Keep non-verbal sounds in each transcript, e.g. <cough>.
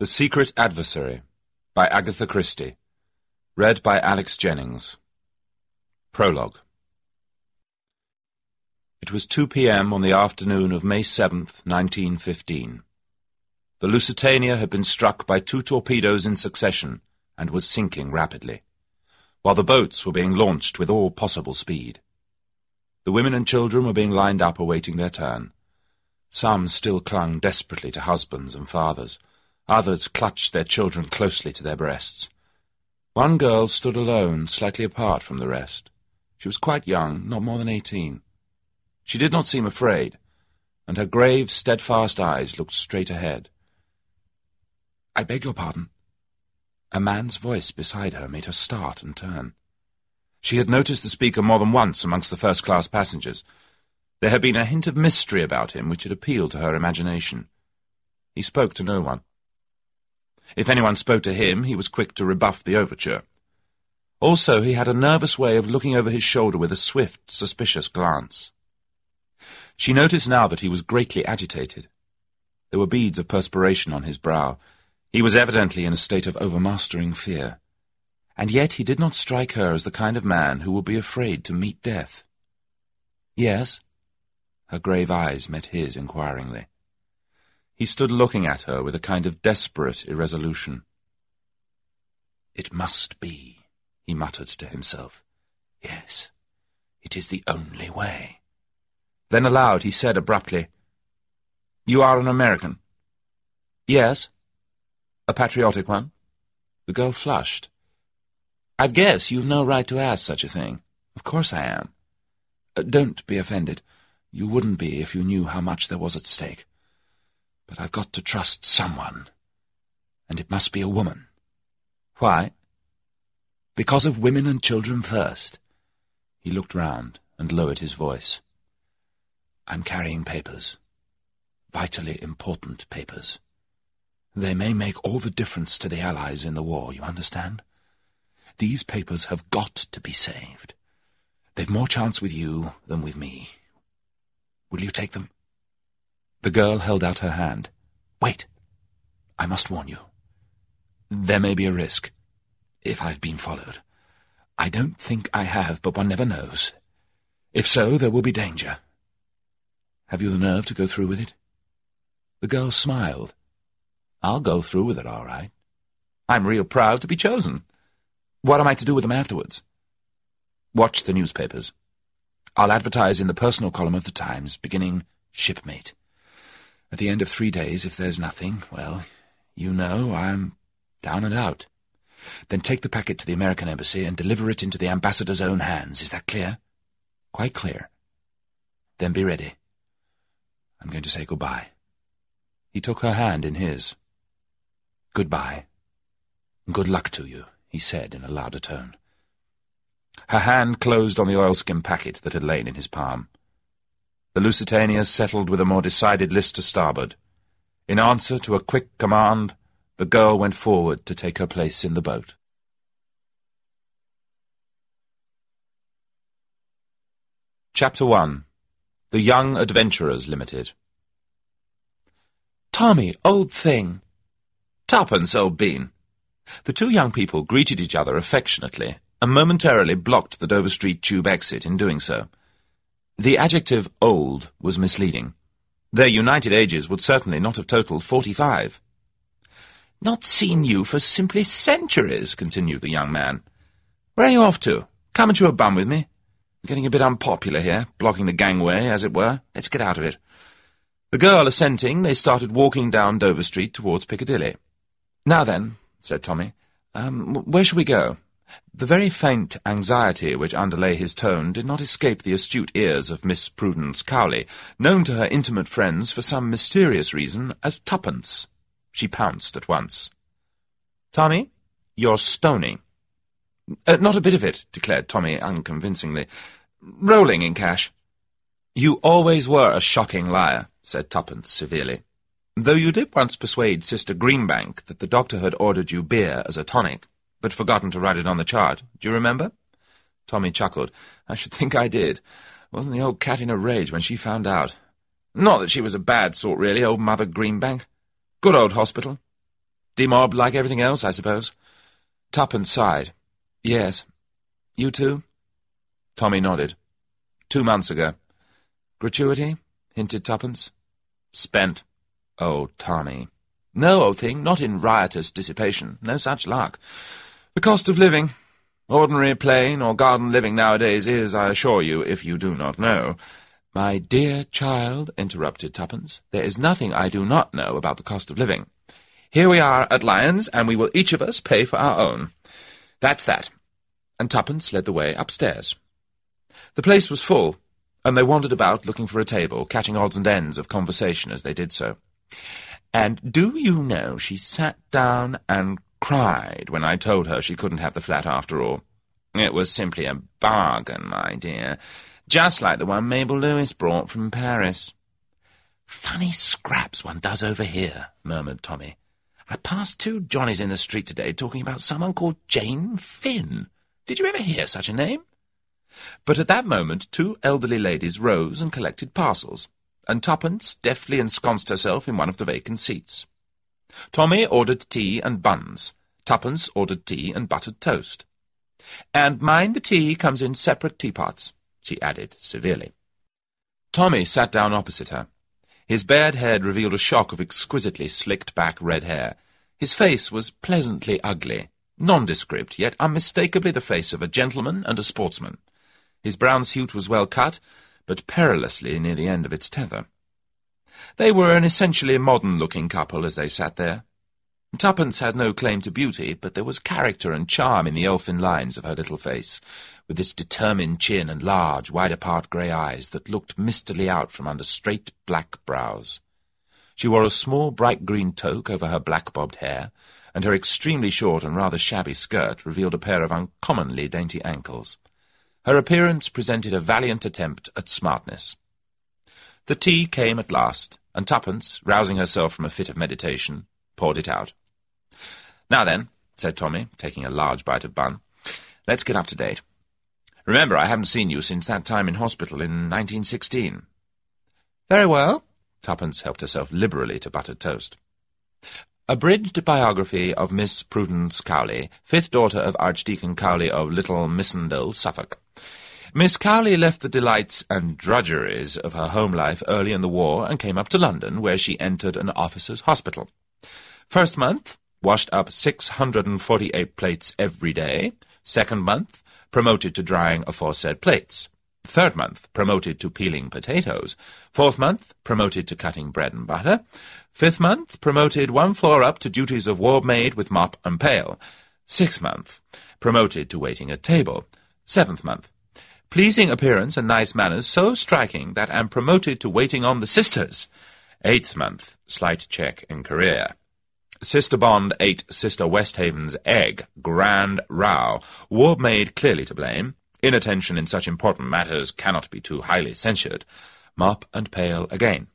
The Secret Adversary by Agatha Christie Read by Alex Jennings Prologue It was 2 p.m. on the afternoon of May 7th, 1915. The Lusitania had been struck by two torpedoes in succession and was sinking rapidly, while the boats were being launched with all possible speed. The women and children were being lined up awaiting their turn. Some still clung desperately to husbands and fathers. Others clutched their children closely to their breasts. One girl stood alone, slightly apart from the rest. She was quite young, not more than eighteen. She did not seem afraid, and her grave, steadfast eyes looked straight ahead. I beg your pardon. A man's voice beside her made her start and turn. She had noticed the speaker more than once amongst the first-class passengers. There had been a hint of mystery about him which had appealed to her imagination. He spoke to no one. If anyone spoke to him, he was quick to rebuff the overture. Also, he had a nervous way of looking over his shoulder with a swift, suspicious glance. She noticed now that he was greatly agitated. There were beads of perspiration on his brow. He was evidently in a state of overmastering fear. And yet he did not strike her as the kind of man who would be afraid to meet death. Yes? Her grave eyes met his inquiringly. He stood looking at her with a kind of desperate irresolution. It must be, he muttered to himself. Yes, it is the only way. Then aloud he said abruptly, You are an American? Yes. A patriotic one? The girl flushed. I guess you've no right to ask such a thing. Of course I am. Uh, don't be offended. You wouldn't be if you knew how much there was at stake. But I've got to trust someone. And it must be a woman. Why? Because of women and children first. He looked round and lowered his voice. I'm carrying papers. Vitally important papers. They may make all the difference to the Allies in the war, you understand? These papers have got to be saved. They've more chance with you than with me. Will you take them? The girl held out her hand. Wait. I must warn you. There may be a risk, if I've been followed. I don't think I have, but one never knows. If so, there will be danger. Have you the nerve to go through with it? The girl smiled. I'll go through with it, all right. I'm real proud to be chosen. What am I to do with them afterwards? Watch the newspapers. I'll advertise in the personal column of the Times, beginning shipmate. At the end of three days, if there's nothing, well, you know I'm down and out. Then take the packet to the American embassy and deliver it into the ambassador's own hands. Is that clear? Quite clear. Then be ready. I'm going to say goodbye. He took her hand in his. Goodbye. Good luck to you he said in a louder tone. Her hand closed on the oilskin packet that had lain in his palm. The Lusitania settled with a more decided list to starboard. In answer to a quick command, the girl went forward to take her place in the boat. Chapter 1 The Young Adventurers Limited Tommy, old thing! Tuppence, old bean! The two young people greeted each other affectionately and momentarily blocked the Dover Street tube exit in doing so. The adjective old was misleading. Their united ages would certainly not have totaled forty-five. Not seen you for simply centuries, continued the young man. Where are you off to? Come and chew a bum with me. I'm getting a bit unpopular here, blocking the gangway, as it were. Let's get out of it. The girl assenting, they started walking down Dover Street towards Piccadilly. Now then, said Tommy. Um, where shall we go? The very faint anxiety which underlay his tone did not escape the astute ears of Miss Prudence Cowley, known to her intimate friends for some mysterious reason as Tuppence. She pounced at once. Tommy, you're stony. Uh, not a bit of it, declared Tommy unconvincingly. Rolling in cash. You always were a shocking liar, said Tuppence severely. Though you did once persuade Sister Greenbank that the doctor had ordered you beer as a tonic, but forgotten to write it on the chart. Do you remember? Tommy chuckled. I should think I did. Wasn't the old cat in a rage when she found out? Not that she was a bad sort, really, old Mother Greenbank. Good old hospital. Demobbed like everything else, I suppose. Tuppence sighed. Yes. You too? Tommy nodded. Two months ago. Gratuity? hinted Tuppence. Spent. Oh, Tommy. No, old thing, not in riotous dissipation. No such luck. The cost of living. Ordinary plain or garden living nowadays is, I assure you, if you do not know. My dear child, interrupted Tuppence, there is nothing I do not know about the cost of living. Here we are at Lyons, and we will each of us pay for our own. That's that. And Tuppence led the way upstairs. The place was full, and they wandered about looking for a table, catching odds and ends of conversation as they did so. And do you know she sat down and cried when I told her she couldn't have the flat after all. It was simply a bargain, my dear, just like the one Mabel Lewis brought from Paris. Funny scraps one does over here, murmured Tommy. I passed two Johnnies in the street today talking about someone called Jane Finn. Did you ever hear such a name? But at that moment two elderly ladies rose and collected parcels, and Tuppence deftly ensconced herself in one of the vacant seats. Tommy ordered tea and buns. Tuppence ordered tea and buttered toast. And mind the tea comes in separate teapots, she added severely. Tommy sat down opposite her. His bared head revealed a shock of exquisitely slicked-back red hair. His face was pleasantly ugly, nondescript, yet unmistakably the face of a gentleman and a sportsman. His brown suit was well cut, but perilously near the end of its tether. They were an essentially modern-looking couple as they sat there. Tuppence had no claim to beauty, but there was character and charm in the elfin lines of her little face, with its determined chin and large, wide-apart grey eyes that looked mistily out from under straight black brows. She wore a small bright green toque over her black-bobbed hair, and her extremely short and rather shabby skirt revealed a pair of uncommonly dainty ankles. Her appearance presented a valiant attempt at smartness. The tea came at last, and Tuppence, rousing herself from a fit of meditation, poured it out. Now then, said Tommy, taking a large bite of bun, let's get up to date. Remember, I haven't seen you since that time in hospital in 1916. Very well. Tuppence helped herself liberally to buttered toast. Abridged biography of Miss Prudence Cowley, fifth daughter of Archdeacon Cowley of Little Missendell, Suffolk. Miss Cowley left the delights and drudgeries of her home life early in the war and came up to London, where she entered an officer's hospital. First month, washed up 648 plates every day. Second month, promoted to drying aforesaid plates. Third month, promoted to peeling potatoes. Fourth month, promoted to cutting bread and butter. Fifth month, promoted one floor up to duties of ward maid with mop and pail. Sixth month, promoted to waiting at table. Seventh month, pleasing appearance and nice manners so striking that am promoted to waiting on the sisters. Eighth month, slight check in career. Sister Bond ate Sister Westhaven's egg. Grand row. Ward maid clearly to blame. Inattention in such important matters cannot be too highly censured. Mop and pail again.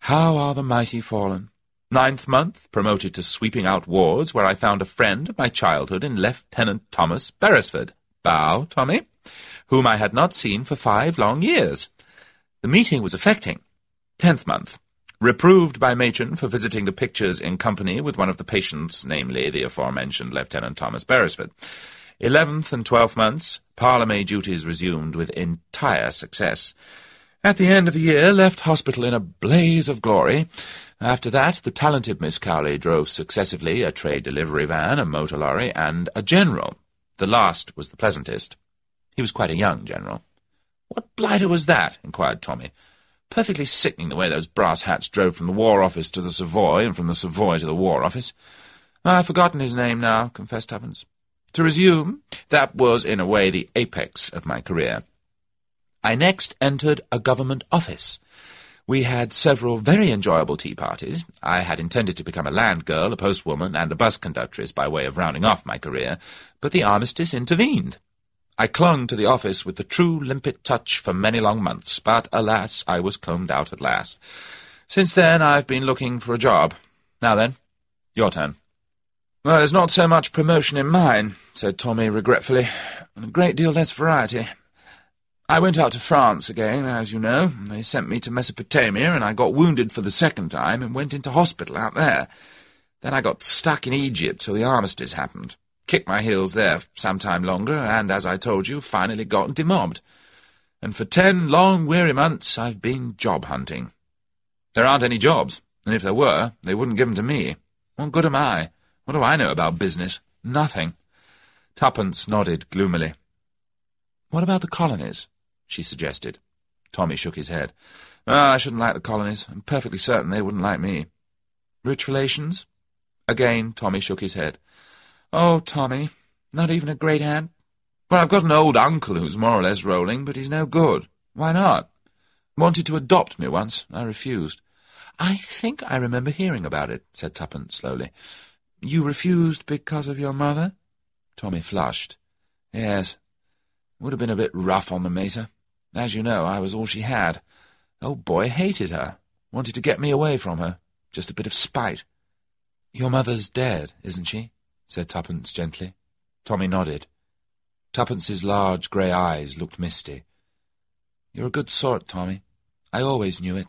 How are the mighty fallen? Ninth month, promoted to sweeping out wards, where I found a friend of my childhood in Lieutenant Thomas Beresford. Bow, Tommy? Whom I had not seen for five long years. The meeting was affecting. Tenth month, Reproved by matron for visiting the pictures in company with one of the patients, namely the aforementioned Lieutenant Thomas Beresford. Eleventh and twelfth months, parlour-maid duties resumed with entire success. At the end of the year, left hospital in a blaze of glory. After that, the talented Miss Cowley drove successively a trade delivery van, a motor lorry, and a general. The last was the pleasantest. He was quite a young general. What blighter was that? inquired Tommy. Perfectly sickening the way those brass hats drove from the War Office to the Savoy and from the Savoy to the War Office. I've forgotten his name now, confessed Tuppence. To resume, that was in a way the apex of my career. I next entered a government office. We had several very enjoyable tea parties. I had intended to become a land girl, a postwoman, and a bus conductress by way of rounding off my career, but the armistice intervened. I clung to the office with the true limpet touch for many long months, but alas, I was combed out at last. Since then, I've been looking for a job. Now then, your turn. Well, there's not so much promotion in mine, said Tommy regretfully, and a great deal less variety. I went out to France again, as you know. They sent me to Mesopotamia, and I got wounded for the second time and went into hospital out there. Then I got stuck in Egypt till the armistice happened. Kicked my heels there some time longer, and, as I told you, finally got demobbed. And for ten long, weary months I've been job hunting. There aren't any jobs, and if there were, they wouldn't give 'em to me. What good am I? What do I know about business? Nothing. Tuppence nodded gloomily. What about the colonies? she suggested. Tommy shook his head. Oh, I shouldn't like the colonies. I'm perfectly certain they wouldn't like me. Rich relations? Again, Tommy shook his head. Oh, Tommy, not even a great aunt? Well, I've got an old uncle who's more or less rolling, but he's no good. Why not? Wanted to adopt me once. I refused. I think I remember hearing about it, said Tuppence slowly. You refused because of your mother? Tommy flushed. Yes. Would have been a bit rough on the mater. As you know, I was all she had. Old boy hated her. Wanted to get me away from her. Just a bit of spite. Your mother's dead, isn't she? Said Tuppence gently. Tommy nodded. Tuppence's large grey eyes looked misty. You're a good sort, Tommy. I always knew it.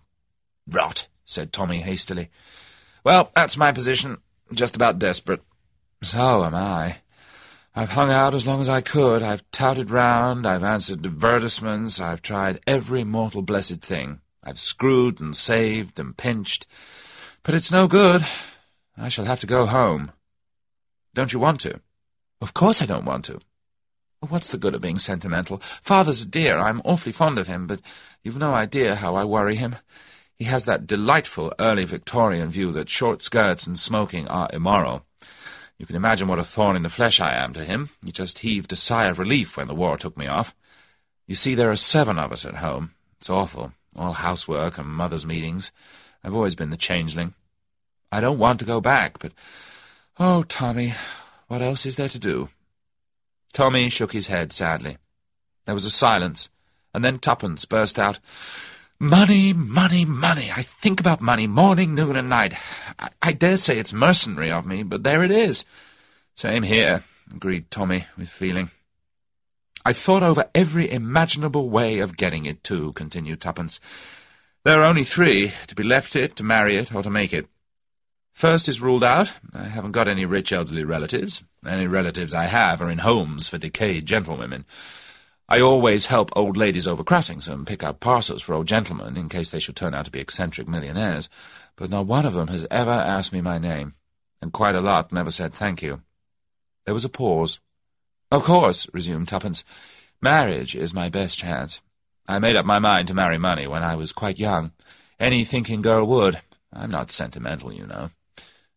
Rot, said Tommy hastily. Well, that's my position. Just about desperate. So am I. I've hung out as long as I could. I've touted round. I've answered advertisements. I've tried every mortal blessed thing. I've screwed and saved and pinched. But it's no good. I shall have to go home. Don't you want to? Of course I don't want to. What's the good of being sentimental? Father's a dear. I'm awfully fond of him, but you've no idea how I worry him. He has that delightful early Victorian view that short skirts and smoking are immoral. You can imagine what a thorn in the flesh I am to him. He just heaved a sigh of relief when the war took me off. You see, there are seven of us at home. It's awful. All housework and mother's meetings. I've always been the changeling. I don't want to go back, but... Oh, Tommy, what else is there to do? Tommy shook his head sadly. There was a silence, and then Tuppence burst out, Money, money, money. I think about money morning, noon, and night. I, I dare say it's mercenary of me, but there it is. Same here, agreed Tommy with feeling. I've thought over every imaginable way of getting it, too, continued Tuppence. There are only three, to be left it, to marry it, or to make it. First is ruled out. I haven't got any rich elderly relatives. Any relatives I have are in homes for decayed gentlewomen. I always help old ladies over crossings and pick up parcels for old gentlemen in case they should turn out to be eccentric millionaires, but not one of them has ever asked me my name, and quite a lot never said thank you. There was a pause. Of course, resumed Tuppence, marriage is my best chance. I made up my mind to marry money when I was quite young. Any thinking girl would. I'm not sentimental, you know.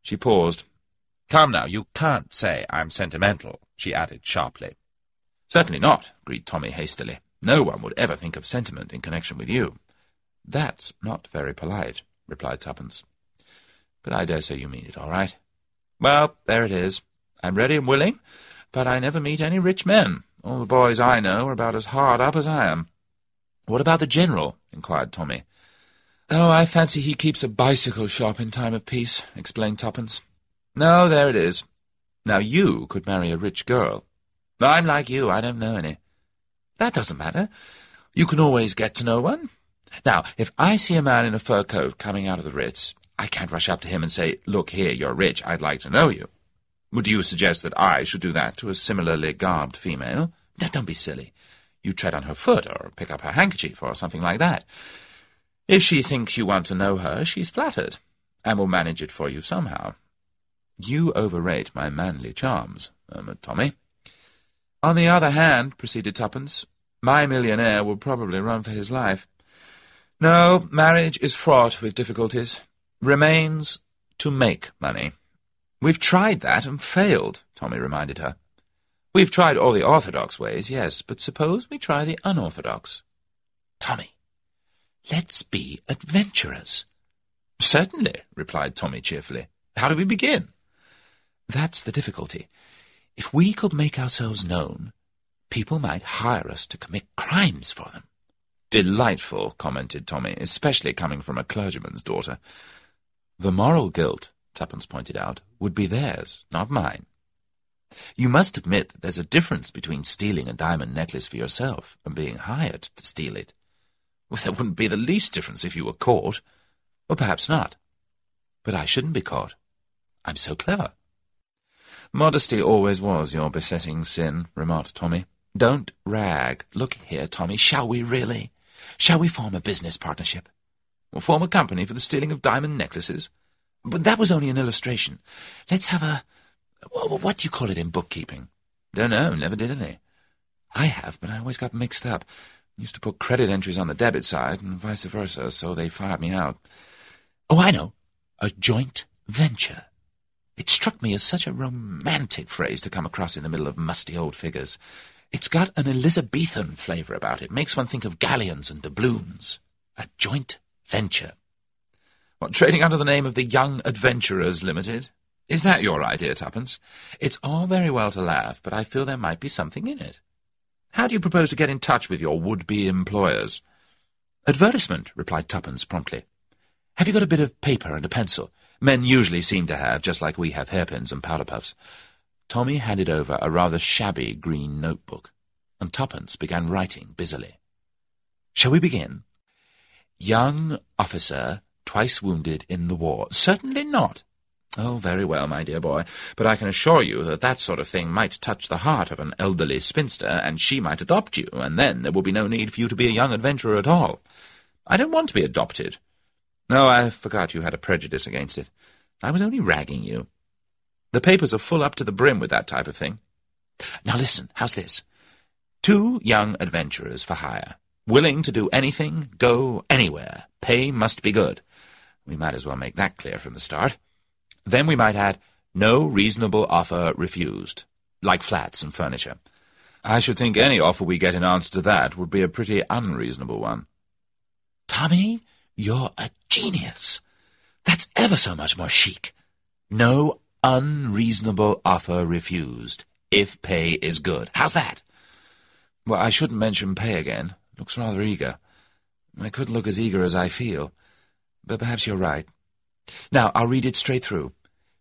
She paused. Come now, you can't say I'm sentimental, she added sharply. Certainly not, agreed Tommy hastily. No one would ever think of sentiment in connection with you. That's not very polite, replied Tuppence. But I dare say you mean it all right. Well, there it is. I'm ready and willing, but I never meet any rich men. All the boys I know are about as hard up as I am. What about the General? inquired Tommy. Oh, I fancy he keeps a bicycle shop in time of peace, explained Tuppence. No, there it is. Now you could marry a rich girl. I'm like you, I don't know any. That doesn't matter. You can always get to know one. Now, if I see a man in a fur coat coming out of the Ritz, I can't rush up to him and say, Look here, you're rich, I'd like to know you. Would you suggest that I should do that to a similarly garbed female? Now, don't be silly. You tread on her foot, or pick up her handkerchief, or something like that. If she thinks you want to know her, she's flattered, and will manage it for you somehow. You overrate my manly charms, murmured Tommy. On the other hand, proceeded Tuppence, my millionaire will probably run for his life. No, marriage is fraught with difficulties. Remains to make money. We've tried that and failed, Tommy reminded her. We've tried all the orthodox ways, yes, but suppose we try the unorthodox. Tommy, let's be adventurers. Certainly, replied Tommy cheerfully. How do we begin? That's the difficulty. If we could make ourselves known, people might hire us to commit crimes for them. Delightful, commented Tommy, especially coming from a clergyman's daughter. The moral guilt, Tuppence pointed out, would be theirs, not mine. You must admit that there's a difference between stealing a diamond necklace for yourself and being hired to steal it. Well, there wouldn't be the least difference if you were caught. Or perhaps not. But I shouldn't be caught. I'm so clever. Modesty always was your besetting sin, remarked Tommy. Don't rag. Look here, Tommy, shall we really? Shall we form a business partnership? Or form a company for the stealing of diamond necklaces? But that was only an illustration. Let's have a... What do you call it in bookkeeping? Don't know, never did any. I have, but I always got mixed up. Used to put credit entries on the debit side, and vice versa, so they fired me out. Oh, I know. A joint venture. It struck me as such a romantic phrase to come across in the middle of musty old figures. It's got an Elizabethan flavour about it. Makes one think of galleons and doubloons. A joint venture. What, trading under the name of the Young Adventurers Limited? Is that your idea, Tuppence? It's all very well to laugh, but I feel there might be something in it. How do you propose to get in touch with your would-be employers? Advertisement, replied Tuppence promptly. Have you got a bit of paper and a pencil? Men usually seem to have, just like we have hairpins and powder puffs. Tommy handed over a rather shabby green notebook, and Tuppence began writing busily. Shall we begin? Young officer, twice wounded in the war. Certainly not. Oh, very well, my dear boy, but I can assure you that that sort of thing might touch the heart of an elderly spinster, and she might adopt you, and then there will be no need for you to be a young adventurer at all. I don't want to be adopted. No, I forgot you had a prejudice against it. I was only ragging you. The papers are full up to the brim with that type of thing. Now listen, how's this? Two young adventurers for hire. Willing to do anything, go anywhere. Pay must be good. We might as well make that clear from the start. Then we might add, no reasonable offer refused, like flats and furniture. I should think any offer we get in answer to that would be a pretty unreasonable one. Tommy, you're a genius. That's ever so much more chic. No unreasonable offer refused, if pay is good. How's that? Well, I shouldn't mention pay again. Looks rather eager. I could look as eager as I feel. But perhaps you're right. Now, I'll read it straight through.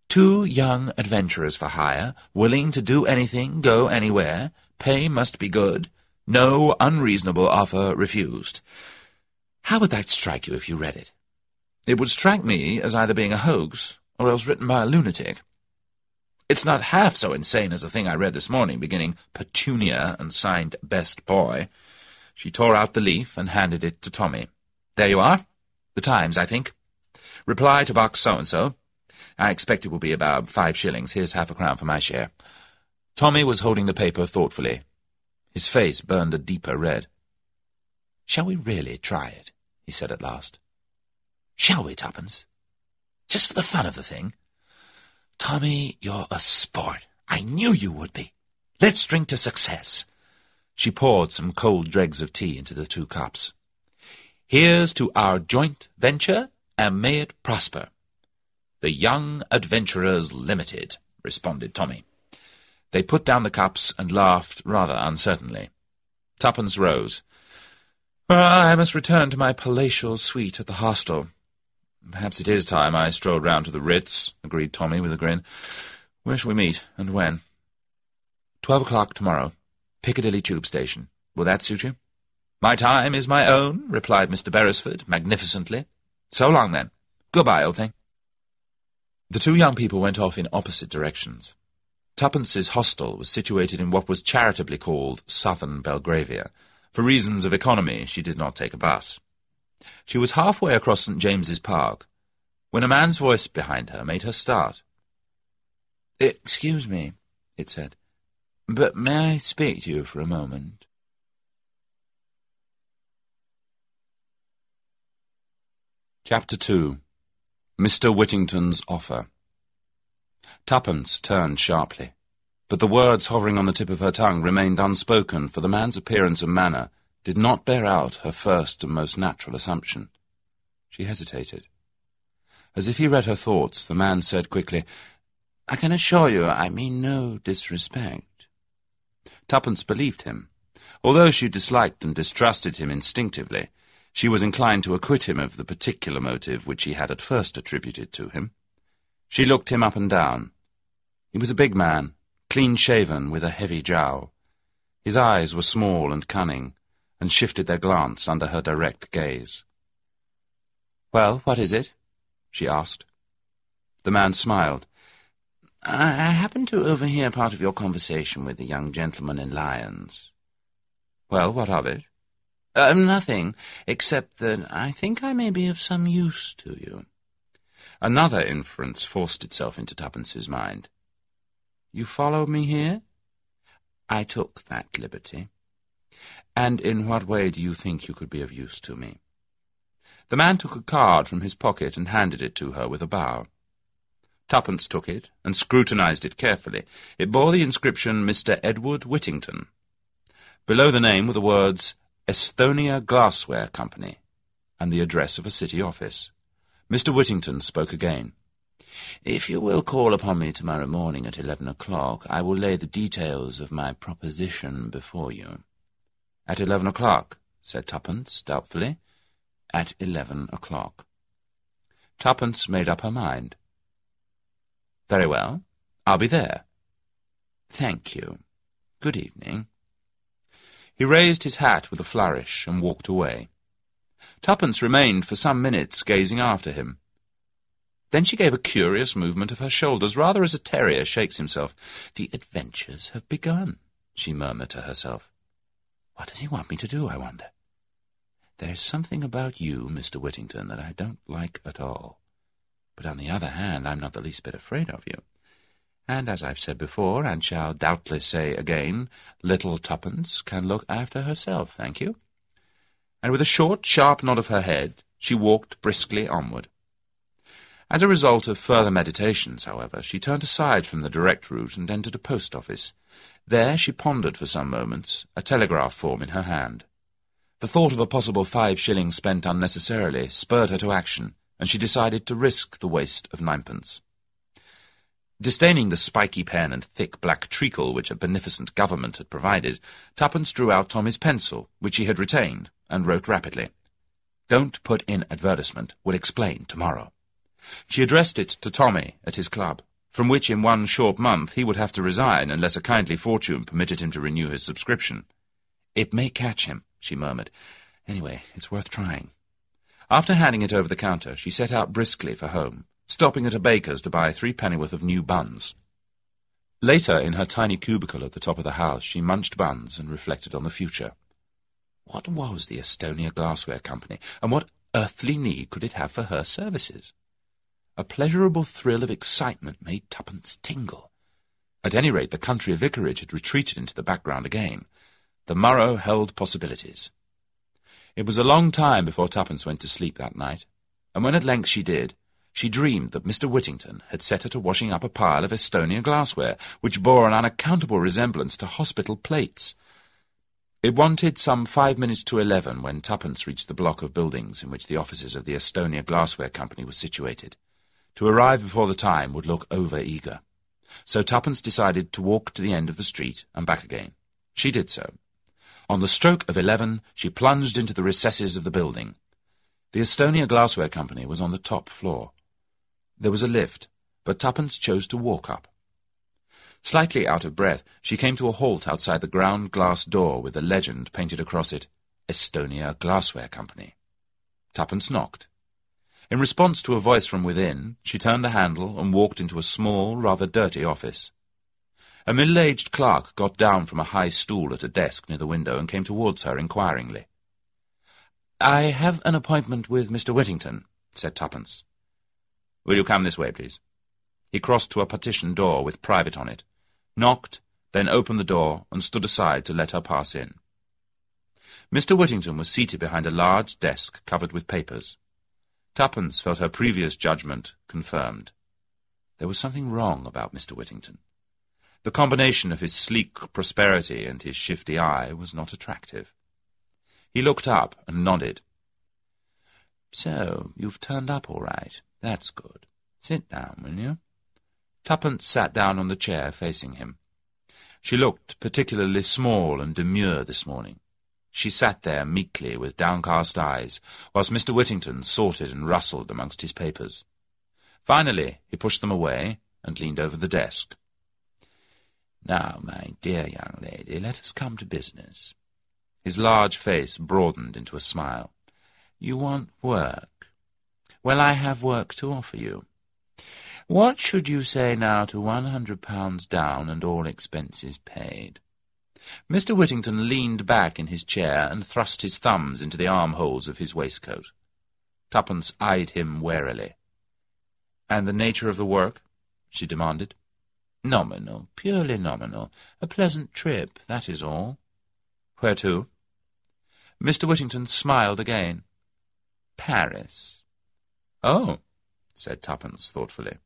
Two young adventurers for hire, willing to do anything, go anywhere. Pay must be good. No unreasonable offer refused. How would that strike you if you read it? It would strike me as either being a hoax, or else written by a lunatic. It's not half so insane as the thing I read this morning, beginning Petunia and signed Best Boy. She tore out the leaf and handed it to Tommy. There you are. The Times, I think. Reply to box so-and-so. I expect it will be about five shillings. Here's half a crown for my share. Tommy was holding the paper thoughtfully. His face burned a deeper red. Shall we really try it? he said at last. Shall we, Tuppence? Just for the fun of the thing. Tommy, you're a sport. I knew you would be. Let's drink to success. She poured some cold dregs of tea into the two cups. Here's to our joint venture, and may it prosper. The Young Adventurers Limited, responded Tommy. They put down the cups and laughed rather uncertainly. Tuppence rose. Well, I must return to my palatial suite at the hostel. Perhaps it is time I strolled round to the Ritz, agreed Tommy with a grin. Where shall we meet, and when? Twelve o'clock tomorrow. Piccadilly Tube Station. Will that suit you? My time is my own, replied Mr. Beresford, magnificently. So long, then. Goodbye, old thing. The two young people went off in opposite directions. Tuppence's hostel was situated in what was charitably called Southern Belgravia. For reasons of economy, she did not take a bus. She was halfway across St. James's Park when a man's voice behind her made her start. Excuse me, it said, but may I speak to you for a moment? Chapter 2 Mr. Whittington's Offer Tuppence turned sharply, but the words hovering on the tip of her tongue remained unspoken, for the man's appearance and manner did not bear out her first and most natural assumption. She hesitated. As if he read her thoughts, the man said quickly, I can assure you I mean no disrespect. Tuppence believed him. Although she disliked and distrusted him instinctively, she was inclined to acquit him of the particular motive which he had at first attributed to him. She looked him up and down. He was a big man, clean-shaven, with a heavy jowl. His eyes were small and cunning, and shifted their glance under her direct gaze. Well, what is it? she asked. The man smiled. I, I happened to overhear part of your conversation with the young gentleman in Lyons. Well, what of it? Uh, nothing, except that I think I may be of some use to you. Another inference forced itself into Tuppence's mind. You followed me here? I took that liberty. And in what way do you think you could be of use to me? The man took a card from his pocket and handed it to her with a bow. Tuppence took it and scrutinized it carefully. It bore the inscription Mr. Edward Whittington. Below the name were the words Estonia Glassware Company and the address of a city office. Mr. Whittington spoke again. If you will call upon me tomorrow morning at eleven o'clock, I will lay the details of my proposition before you. At eleven o'clock, said Tuppence doubtfully. At eleven o'clock. Tuppence made up her mind. Very well. I'll be there. Thank you. Good evening. He raised his hat with a flourish and walked away. Tuppence remained for some minutes gazing after him. Then she gave a curious movement of her shoulders, rather as a terrier shakes himself. The adventures have begun, she murmured to herself. What does he want me to do, I wonder? There's something about you, Mr. Whittington, that I don't like at all. But on the other hand, I'm not the least bit afraid of you. And as I've said before, and shall doubtless say again, little Tuppence can look after herself, thank you. And with a short, sharp nod of her head, she walked briskly onward. As a result of further meditations, however, she turned aside from the direct route and entered a post office. There she pondered for some moments, a telegraph form in her hand. The thought of a possible five shillings spent unnecessarily spurred her to action, and she decided to risk the waste of ninepence. Disdaining the spiky pen and thick black treacle which a beneficent government had provided, Tuppence drew out Tommy's pencil, which he had retained, and wrote rapidly. Don't put in advertisement. Will explain tomorrow. She addressed it to Tommy at his club, from which in one short month he would have to resign unless a kindly fortune permitted him to renew his subscription. It may catch him, she murmured. Anyway, it's worth trying. After handing it over the counter, she set out briskly for home, stopping at a baker's to buy three pennyworth of new buns. Later, in her tiny cubicle at the top of the house, she munched buns and reflected on the future. What was the Estonia Glassware Company, and what earthly need could it have for her services? A pleasurable thrill of excitement made Tuppence tingle. At any rate, the country vicarage had retreated into the background again. The morrow held possibilities. It was a long time before Tuppence went to sleep that night, and when at length she did, she dreamed that Mr. Whittington had set her to washing up a pile of Estonia glassware, which bore an unaccountable resemblance to hospital plates. It wanted some five minutes to eleven when Tuppence reached the block of buildings in which the offices of the Estonia Glassware Company were situated. To arrive before the time would look over-eager. So Tuppence decided to walk to the end of the street and back again. She did so. On the stroke of eleven, she plunged into the recesses of the building. The Estonia Glassware Company was on the top floor. There was a lift, but Tuppence chose to walk up. Slightly out of breath, she came to a halt outside the ground glass door with a legend painted across it, Estonia Glassware Company. Tuppence knocked. In response to a voice from within, she turned the handle and walked into a small, rather dirty office. A middle-aged clerk got down from a high stool at a desk near the window and came towards her inquiringly. I have an appointment with Mr. Whittington, said Tuppence. Will you come this way, please? He crossed to a partition door with private on it, knocked, then opened the door and stood aside to let her pass in. Mr. Whittington was seated behind a large desk covered with papers. Tuppence felt her previous judgment confirmed. There was something wrong about Mr. Whittington. The combination of his sleek prosperity and his shifty eye was not attractive. He looked up and nodded. So, you've turned up all right. That's good. Sit down, will you? Tuppence sat down on the chair facing him. She looked particularly small and demure this morning. She sat there meekly with downcast eyes, whilst Mr. Whittington sorted and rustled amongst his papers. Finally, he pushed them away and leaned over the desk. Now, my dear young lady, let us come to business. His large face broadened into a smile. You want work. Well, I have work to offer you. What should you say now to one hundred pounds down and all expenses paid? Mr. Whittington leaned back in his chair and thrust his thumbs into the armholes of his waistcoat. Tuppence eyed him warily. And the nature of the work? she demanded. Nominal, purely nominal. A pleasant trip, that is all. Where to? Mr. Whittington smiled again. Paris. Oh, said Tuppence thoughtfully.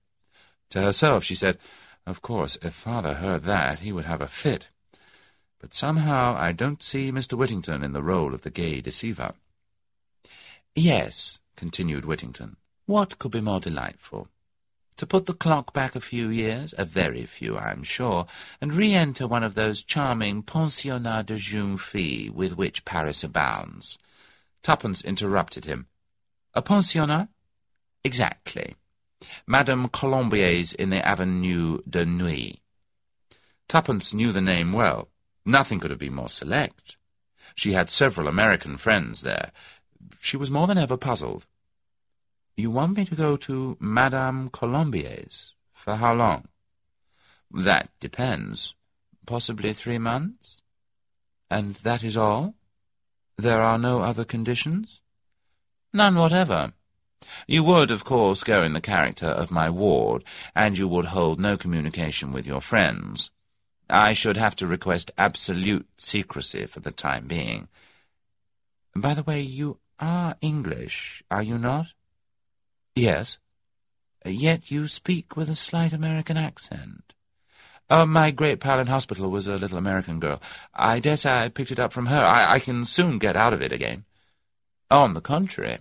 To herself she said, Of course, if father heard that, he would have a fit. But somehow I don't see Mr. Whittington in the role of the gay deceiver. Yes, continued Whittington, what could be more delightful? To put the clock back a few years, a very few, I am sure, and re-enter one of those charming pensionnats de jeunes filles with which Paris abounds. Tuppence interrupted him. A pensionnat? Exactly. Madame Colombier's in the Avenue de Neuilly. Tuppence knew the name well. Nothing could have been more select. She had several American friends there. She was more than ever puzzled. You want me to go to Madame Colombier's? For how long? That depends. Possibly three months? And that is all? There are no other conditions? None whatever. You would, of course, go in the character of my ward, and you would hold no communication with your friends. I should have to request absolute secrecy for the time being. By the way, you are English, are you not? Yes. Yet you speak with a slight American accent. Oh, my great pal in hospital was a little American girl. I dare say I picked it up from her. I, I can soon get out of it again. On the contrary,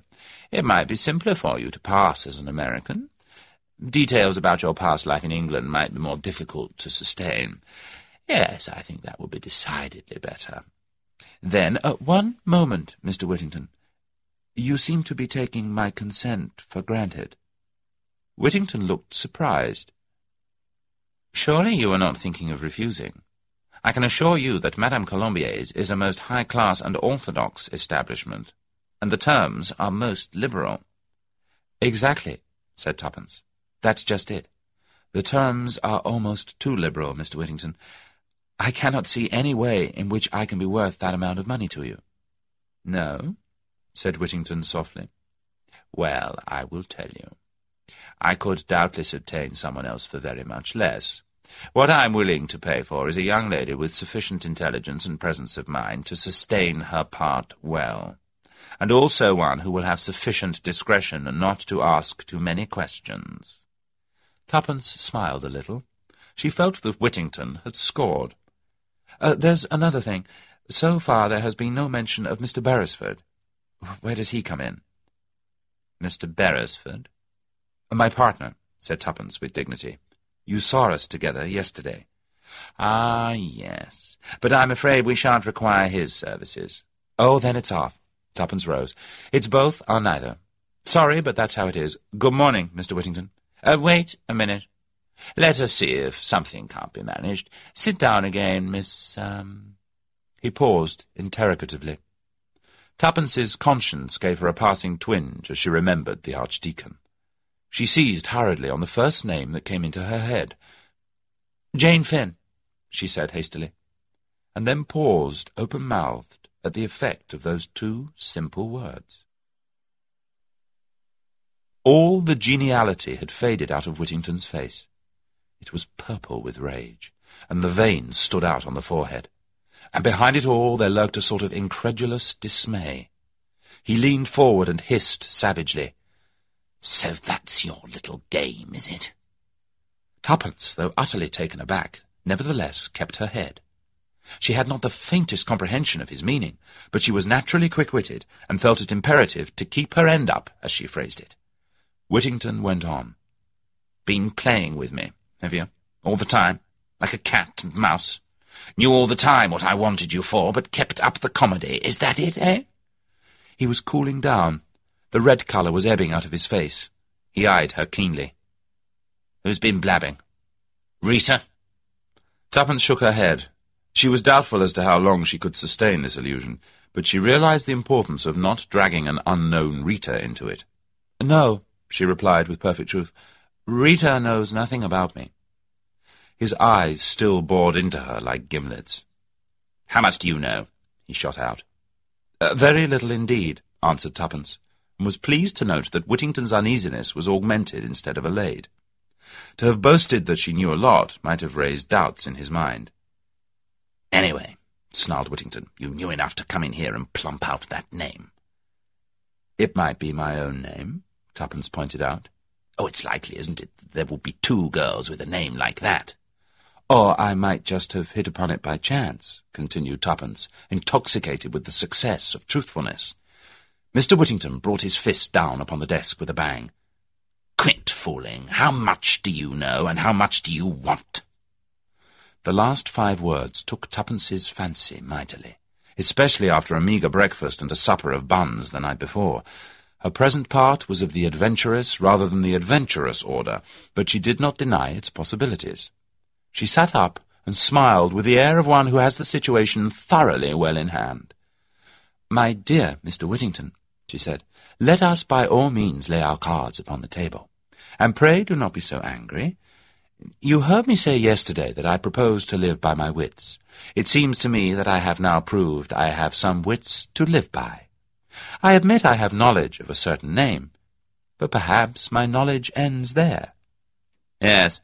it might be simpler for you to pass as an American. Details about your past life in England might be more difficult to sustain. Yes, I think that would be decidedly better. Then, uh, one moment, Mr. Whittington. You seem to be taking my consent for granted. Whittington looked surprised. Surely you are not thinking of refusing. I can assure you that Madame Colombier's is a most high-class and orthodox establishment, and the terms are most liberal. Exactly, said Tuppence. That's just it. The terms are almost too liberal, Mr. Whittington. I cannot see any way in which I can be worth that amount of money to you. No, said Whittington softly. Well, I will tell you. I could doubtless obtain someone else for very much less. What I am willing to pay for is a young lady with sufficient intelligence and presence of mind to sustain her part well, and also one who will have sufficient discretion not to ask too many questions. Tuppence smiled a little. She felt that Whittington had scored. Uh, there's another thing. So far there has been no mention of Mr. Beresford. Where does he come in? Mr. Beresford? My partner, said Tuppence with dignity. You saw us together yesterday. Ah, yes. But I'm afraid we shan't require his services. Oh, then it's off. Tuppence rose. It's both or neither. Sorry, but that's how it is. Good morning, Mr. Whittington. Uh, wait a minute. Let us see if something can't be managed. Sit down again, Miss, um... He paused interrogatively. Tuppence's conscience gave her a passing twinge as she remembered the Archdeacon. She seized hurriedly on the first name that came into her head. Jane Finn, she said hastily, and then paused, open-mouthed, at the effect of those two simple words. All the geniality had faded out of Whittington's face. It was purple with rage, and the veins stood out on the forehead. And behind it all there lurked a sort of incredulous dismay. He leaned forward and hissed savagely, So that's your little game, is it? Tuppence, though utterly taken aback, nevertheless kept her head. She had not the faintest comprehension of his meaning, but she was naturally quick-witted, and felt it imperative to keep her end up, as she phrased it. Whittington went on. Been playing with me, have you? All the time? Like a cat and mouse? Knew all the time what I wanted you for, but kept up the comedy. Is that it, eh? He was cooling down. The red colour was ebbing out of his face. He eyed her keenly. Who's been blabbing? Rita? Tuppence shook her head. She was doubtful as to how long she could sustain this illusion, but she realized the importance of not dragging an unknown Rita into it. No, she replied with perfect truth. Rita knows nothing about me. His eyes still bored into her like gimlets. How much do you know? he shot out. Uh, very little indeed, answered Tuppence, and was pleased to note that Whittington's uneasiness was augmented instead of allayed. To have boasted that she knew a lot might have raised doubts in his mind. Anyway, snarled Whittington, you knew enough to come in here and plump out that name. It might be my own name, Tuppence pointed out. Oh, it's likely, isn't it, that there will be two girls with a name like that? Or I might just have hit upon it by chance, continued Tuppence, intoxicated with the success of truthfulness. Mr. Whittington brought his fist down upon the desk with a bang. Quit fooling. How much do you know, and how much do you want? The last five words took Tuppence's fancy mightily, especially after a meagre breakfast and a supper of buns the night before. Her present part was of the adventurous rather than the adventurous order, but she did not deny its possibilities. She sat up and smiled with the air of one who has the situation thoroughly well in hand. My dear Mr. Whittington, she said, let us by all means lay our cards upon the table. And pray do not be so angry. You heard me say yesterday that I propose to live by my wits. It seems to me that I have now proved I have some wits to live by. I admit I have knowledge of a certain name, but perhaps my knowledge ends there. Yes,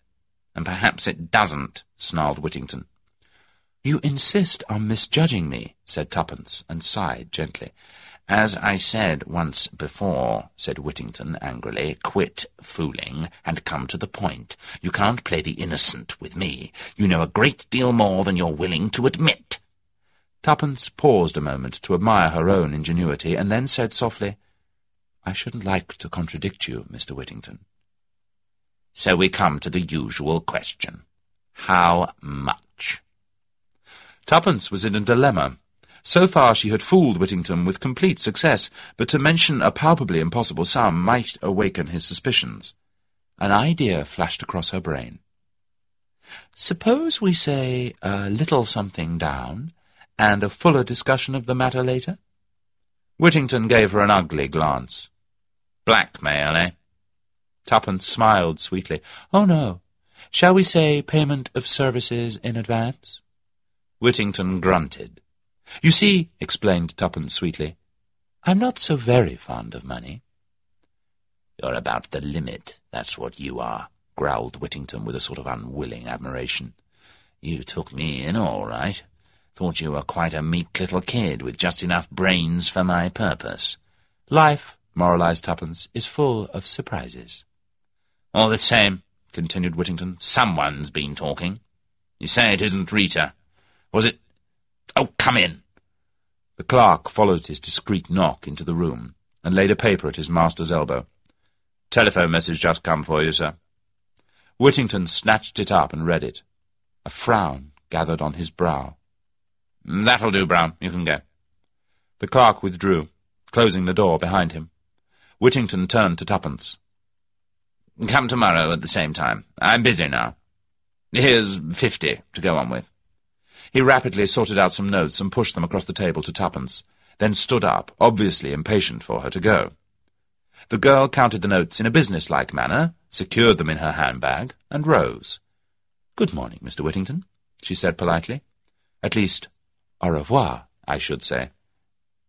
and perhaps it doesn't, snarled Whittington. You insist on misjudging me, said Tuppence, and sighed gently. As I said once before, said Whittington angrily, quit fooling and come to the point. You can't play the innocent with me. You know a great deal more than you're willing to admit. Tuppence paused a moment to admire her own ingenuity, and then said softly, I shouldn't like to contradict you, Mr. Whittington. So we come to the usual question. How much? Tuppence was in a dilemma. So far she had fooled Whittington with complete success, but to mention a palpably impossible sum might awaken his suspicions. An idea flashed across her brain. Suppose we say a little something down, and a fuller discussion of the matter later? Whittington gave her an ugly glance. Blackmail, eh? Tuppence smiled sweetly. Oh, no. Shall we say payment of services in advance? Whittington grunted. You see, explained Tuppence sweetly, I'm not so very fond of money. You're about the limit, that's what you are, growled Whittington with a sort of unwilling admiration. You took me in all right. Thought you were quite a meek little kid with just enough brains for my purpose. Life, moralized Tuppence, is full of surprises. All the same, continued Whittington, someone's been talking. You say it isn't Rita. Was it... Oh, come in. The clerk followed his discreet knock into the room and laid a paper at his master's elbow. Telephone message just come for you, sir. Whittington snatched it up and read it. A frown gathered on his brow. Mm, that'll do, Brown. You can go. The clerk withdrew, closing the door behind him. Whittington turned to Tuppence. Come tomorrow at the same time. I'm busy now. Here's fifty to go on with. He rapidly sorted out some notes and pushed them across the table to Tuppence, then stood up, obviously impatient for her to go. The girl counted the notes in a businesslike manner, secured them in her handbag, and rose. Good morning, Mr. Whittington, she said politely. At least, au revoir, I should say.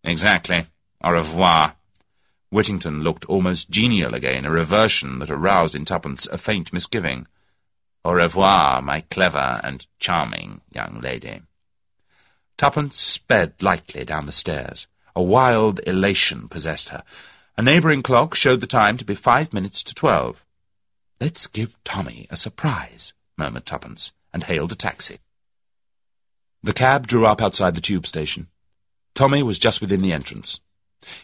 Exactly. Au revoir. Whittington looked almost genial again, a reversion that aroused in Tuppence a faint misgiving. Au revoir, my clever and charming young lady. Tuppence sped lightly down the stairs. A wild elation possessed her. A neighbouring clock showed the time to be five minutes to twelve. Let's give Tommy a surprise, murmured Tuppence, and hailed a taxi. The cab drew up outside the tube station. Tommy was just within the entrance.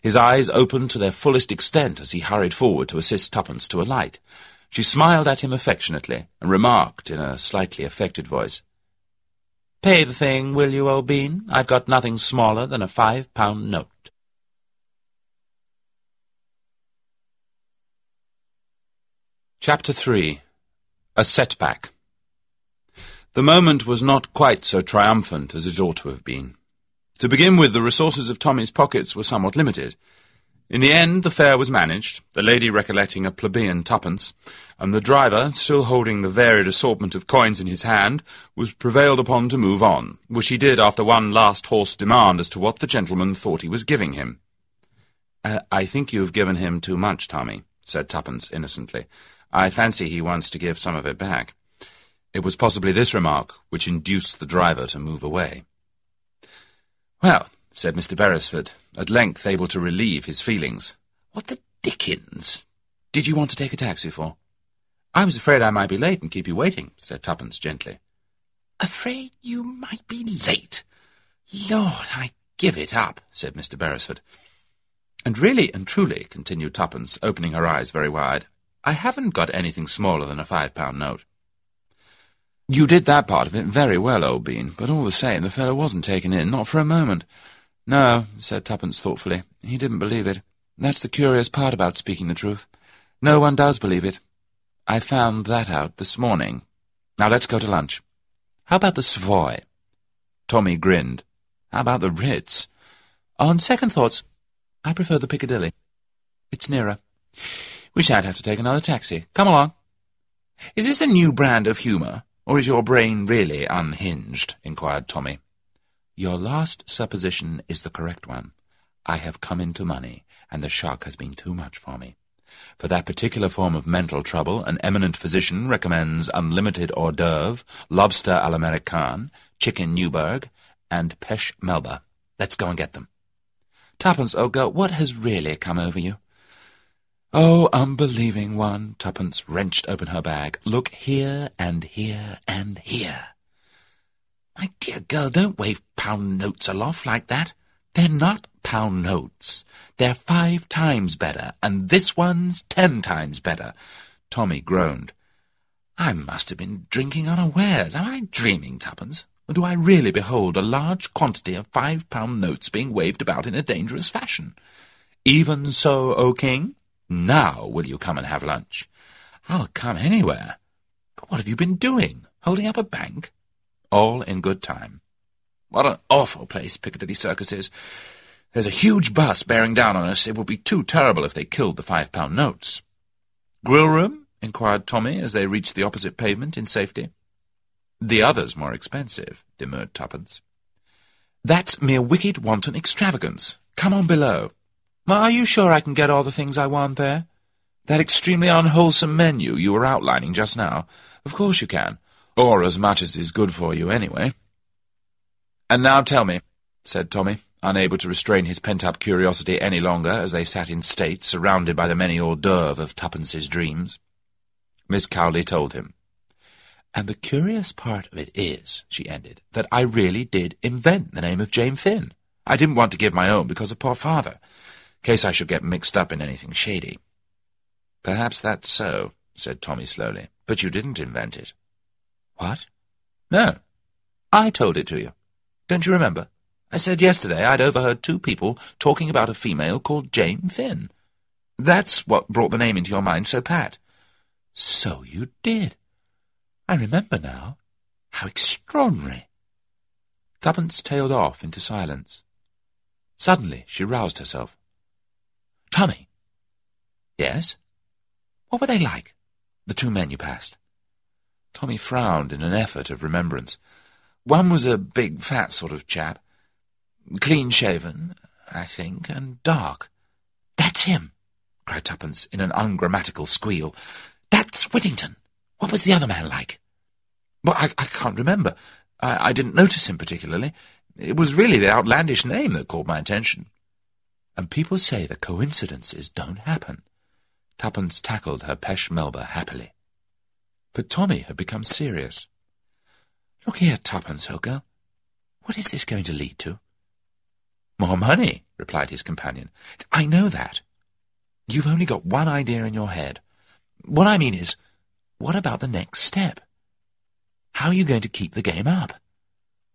His eyes opened to their fullest extent as he hurried forward to assist Tuppence to alight. She smiled at him affectionately, and remarked in a slightly affected voice, Pay the thing, will you, old bean? I've got nothing smaller than a five-pound note. Chapter 3 A Setback The moment was not quite so triumphant as it ought to have been. To begin with, the resources of Tommy's pockets were somewhat limited. In the end, the fare was managed, the lady recollecting a plebeian twopence, and the driver, still holding the varied assortment of coins in his hand, was prevailed upon to move on, which he did after one last hoarse demand as to what the gentleman thought he was giving him. Uh, I think you've given him too much, Tommy, said Tuppence innocently. I fancy he wants to give some of it back. It was possibly this remark which induced the driver to move away. Well, said Mr. Beresford, at length able to relieve his feelings. What the dickens did you want to take a taxi for? I was afraid I might be late and keep you waiting, said Tuppence gently. Afraid you might be late? Lord, I give it up, said Mr. Beresford. And really and truly, continued Tuppence, opening her eyes very wide, I haven't got anything smaller than a five-pound note. You did that part of it very well, old bean, but all the same the fellow wasn't taken in, not for a moment. No, said Tuppence thoughtfully, he didn't believe it. That's the curious part about speaking the truth. No one does believe it. I found that out this morning. Now let's go to lunch. How about the Savoy? Tommy grinned. How about the Ritz? On second thoughts, I prefer the Piccadilly. It's nearer. We shan't have to take another taxi. Come along. Is this a new brand of humour, or is your brain really unhinged? inquired Tommy. Your last supposition is the correct one. I have come into money, and the shock has been too much for me. For that particular form of mental trouble, an eminent physician recommends unlimited hors d'oeuvre, lobster à l'américaine, chicken Newburg, and pêche melba. Let's go and get them. Tuppence, girl, what has really come over you? Oh, unbelieving one, Tuppence wrenched open her bag. Look here, and here, and here. My dear girl, don't wave pound notes aloft like that. They're not pound notes. They're five times better, and this one's ten times better. Tommy groaned. I must have been drinking unawares. Am I dreaming, Tuppence? Or do I really behold a large quantity of five-pound notes being waved about in a dangerous fashion? Even so, O King, now will you come and have lunch? I'll come anywhere. But what have you been doing? Holding up a bank? All in good time. What an awful place Piccadilly Circus is. There's a huge bus bearing down on us. It would be too terrible if they killed the five-pound notes. Grill room? inquired Tommy as they reached the opposite pavement in safety. The other's more expensive, demurred Tuppence. That's mere wicked, wanton extravagance. Come on below. Ma, Are you sure I can get all the things I want there? That extremely unwholesome menu you were outlining just now. Of course you can. Or as much as is good for you, anyway. And now tell me, said Tommy, unable to restrain his pent-up curiosity any longer as they sat in state, surrounded by the many hors d'oeuvres of Tuppence's dreams. Miss Cowley told him. And the curious part of it is, she ended, that I really did invent the name of Jane Finn. I didn't want to give my own because of poor father, in case I should get mixed up in anything shady. Perhaps that's so, said Tommy slowly, but you didn't invent it. What? No. I told it to you. Don't you remember? I said yesterday I'd overheard two people talking about a female called Jane Finn. That's what brought the name into your mind so pat. So you did. I remember now. How extraordinary. Tuppence tailed off into silence. Suddenly she roused herself. Tommy. Yes? What were they like, the two men you passed? Tommy frowned in an effort of remembrance. One was a big, fat sort of chap. Clean-shaven, I think, and dark. That's him, cried Tuppence in an ungrammatical squeal. That's Whittington. What was the other man like? Well, I, I can't remember. I, I didn't notice him particularly. It was really the outlandish name that caught my attention. And people say the coincidences don't happen. Tuppence tackled her pêche melba happily. But Tommy had become serious. Look here, Tuppence, old girl. What is this going to lead to? More money, replied his companion. I know that. You've only got one idea in your head. What I mean is, what about the next step? How are you going to keep the game up?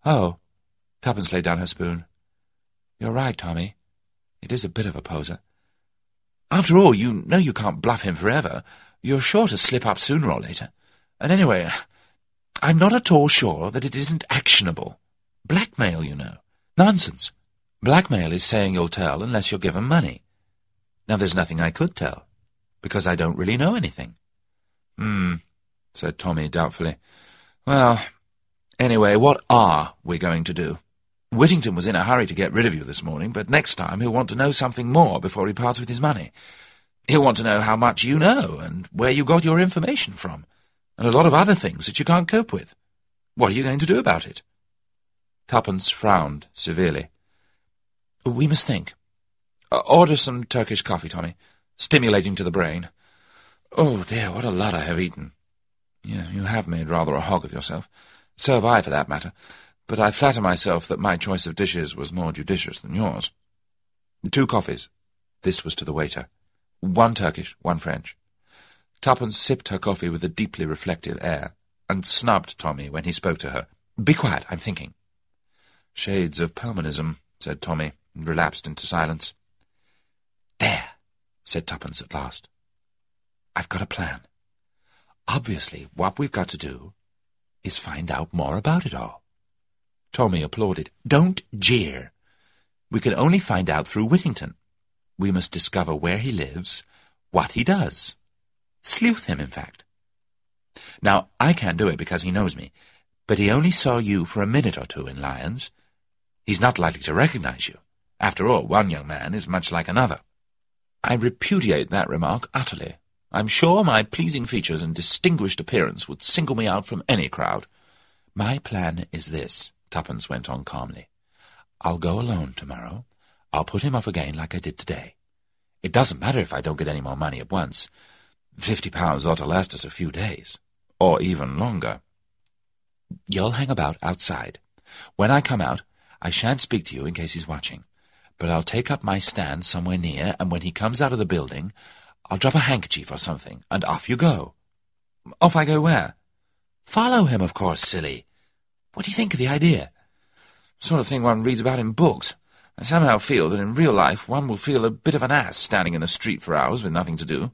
Oh, Tuppence laid down her spoon. You're right, Tommy. It is a bit of a poser. After all, you know you can't bluff him forever. You're sure to slip up sooner or later. And anyway, I'm not at all sure that it isn't actionable. Blackmail, you know. Nonsense. Blackmail is saying you'll tell unless you're given money. Now, there's nothing I could tell, because I don't really know anything. Hmm, said Tommy doubtfully. Well, anyway, what are we going to do? Whittington was in a hurry to get rid of you this morning, but next time he'll want to know something more before he parts with his money. He'll want to know how much you know and where you got your information from, and a lot of other things that you can't cope with. What are you going to do about it? Tuppence frowned severely. We must think. Order some Turkish coffee, Tommy. Stimulating to the brain. Oh, dear, what a lot I have eaten. Yeah, you have made rather a hog of yourself. So have I, for that matter. But I flatter myself that my choice of dishes was more judicious than yours. Two coffees. This was to the waiter. One Turkish, one French. Tuppence sipped her coffee with a deeply reflective air, and snubbed Tommy when he spoke to her. Be quiet, I'm thinking. Shades of Pelmanism, said Tommy, and relapsed into silence. There, said Tuppence at last. I've got a plan. Obviously, what we've got to do is find out more about it all. Tommy applauded. Don't jeer. We can only find out through Whittington. We must discover where he lives, what he does. Sleuth him, in fact. Now, I can't do it because he knows me, but he only saw you for a minute or two in Lyons. He's not likely to recognize you. After all, one young man is much like another. I repudiate that remark utterly. I'm sure my pleasing features and distinguished appearance would single me out from any crowd. My plan is this, Tuppence went on calmly. I'll go alone tomorrow. I'll put him off again like I did today. It doesn't matter if I don't get any more money at once. Fifty pounds ought to last us a few days, or even longer. You'll hang about outside. When I come out, I shan't speak to you in case he's watching, but I'll take up my stand somewhere near, and when he comes out of the building, I'll drop a handkerchief or something, and off you go. Off I go where? Follow him, of course, silly. What do you think of the idea? Sort of thing one reads about in books. I somehow feel that in real life one will feel a bit of an ass standing in the street for hours with nothing to do.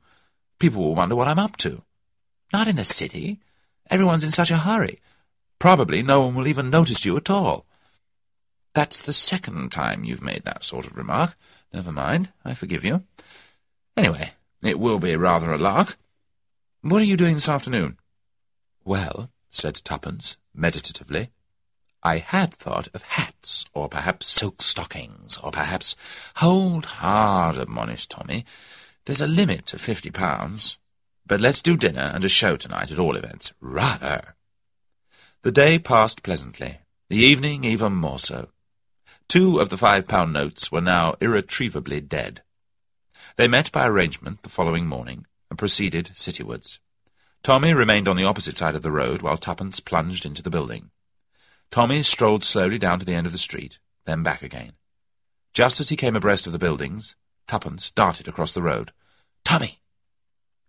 People will wonder what I'm up to. Not in the city. Everyone's in such a hurry. Probably no one will even notice you at all. That's the second time you've made that sort of remark. Never mind, I forgive you. Anyway, it will be rather a lark. What are you doing this afternoon? Well, said Tuppence, meditatively, I had thought of hats, or perhaps silk stockings, or perhaps... Hold hard, admonished Tommy. There's a limit to fifty pounds. But let's do dinner and a show tonight, at all events. Rather. The day passed pleasantly, the evening even more so. Two of the five-pound notes were now irretrievably dead. They met by arrangement the following morning and proceeded citywards. Tommy remained on the opposite side of the road while Tuppence plunged into the building. Tommy strolled slowly down to the end of the street, then back again. Just as he came abreast of the buildings, Tuppence darted across the road. Tommy!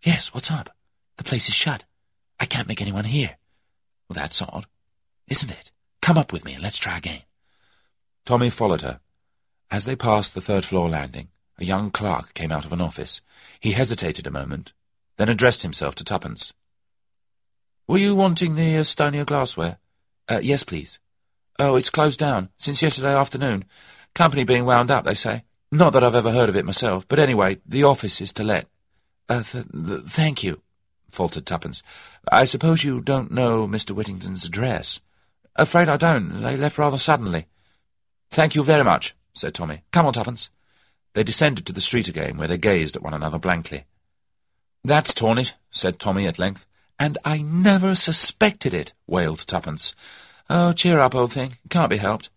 Yes, what's up? The place is shut. I can't make anyone hear. Well, that's odd, isn't it? Come up with me and let's try again. Tommy followed her. As they passed the third-floor landing, a young clerk came out of an office. He hesitated a moment, then addressed himself to Tuppence. Were you wanting the Estonia glassware? Uh, yes, please. Oh, it's closed down, since yesterday afternoon. Company being wound up, they say. Not that I've ever heard of it myself, but anyway, the office is to let. Uh, th th thank you, faltered Tuppence. I suppose you don't know Mr. Whittington's address? Afraid I don't. They left rather suddenly. Thank you very much, said Tommy. Come on, Tuppence. They descended to the street again, where they gazed at one another blankly. That's torn it, said Tommy at length. And I never suspected it, wailed Tuppence. Oh, cheer up, old thing. Can't be helped.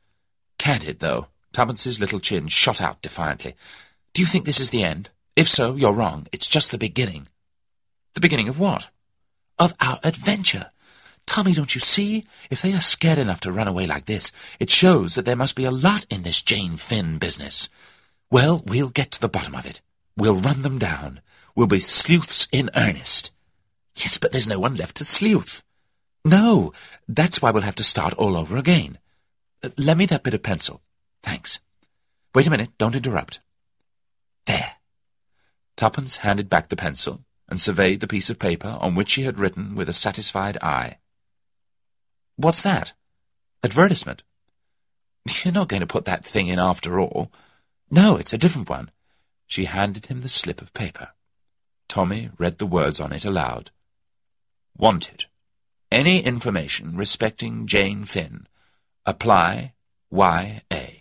Can't it, though? Tuppence's little chin shot out defiantly. Do you think this is the end? If so, you're wrong. It's just the beginning. The beginning of what? Of our adventure. Tommy, don't you see? If they are scared enough to run away like this, it shows that there must be a lot in this Jane Finn business. Well, we'll get to the bottom of it. We'll run them down. We'll be sleuths in earnest. Yes, but there's no one left to sleuth. No, that's why we'll have to start all over again. Uh, lend me that bit of pencil. Thanks. Wait a minute, don't interrupt. There. Tuppence handed back the pencil and surveyed the piece of paper on which she had written with a satisfied eye. What's that? Advertisement. <laughs> You're not going to put that thing in after all. No, it's a different one. She handed him the slip of paper. Tommy read the words on it aloud. Wanted. Any information respecting Jane Finn. Apply Y.A.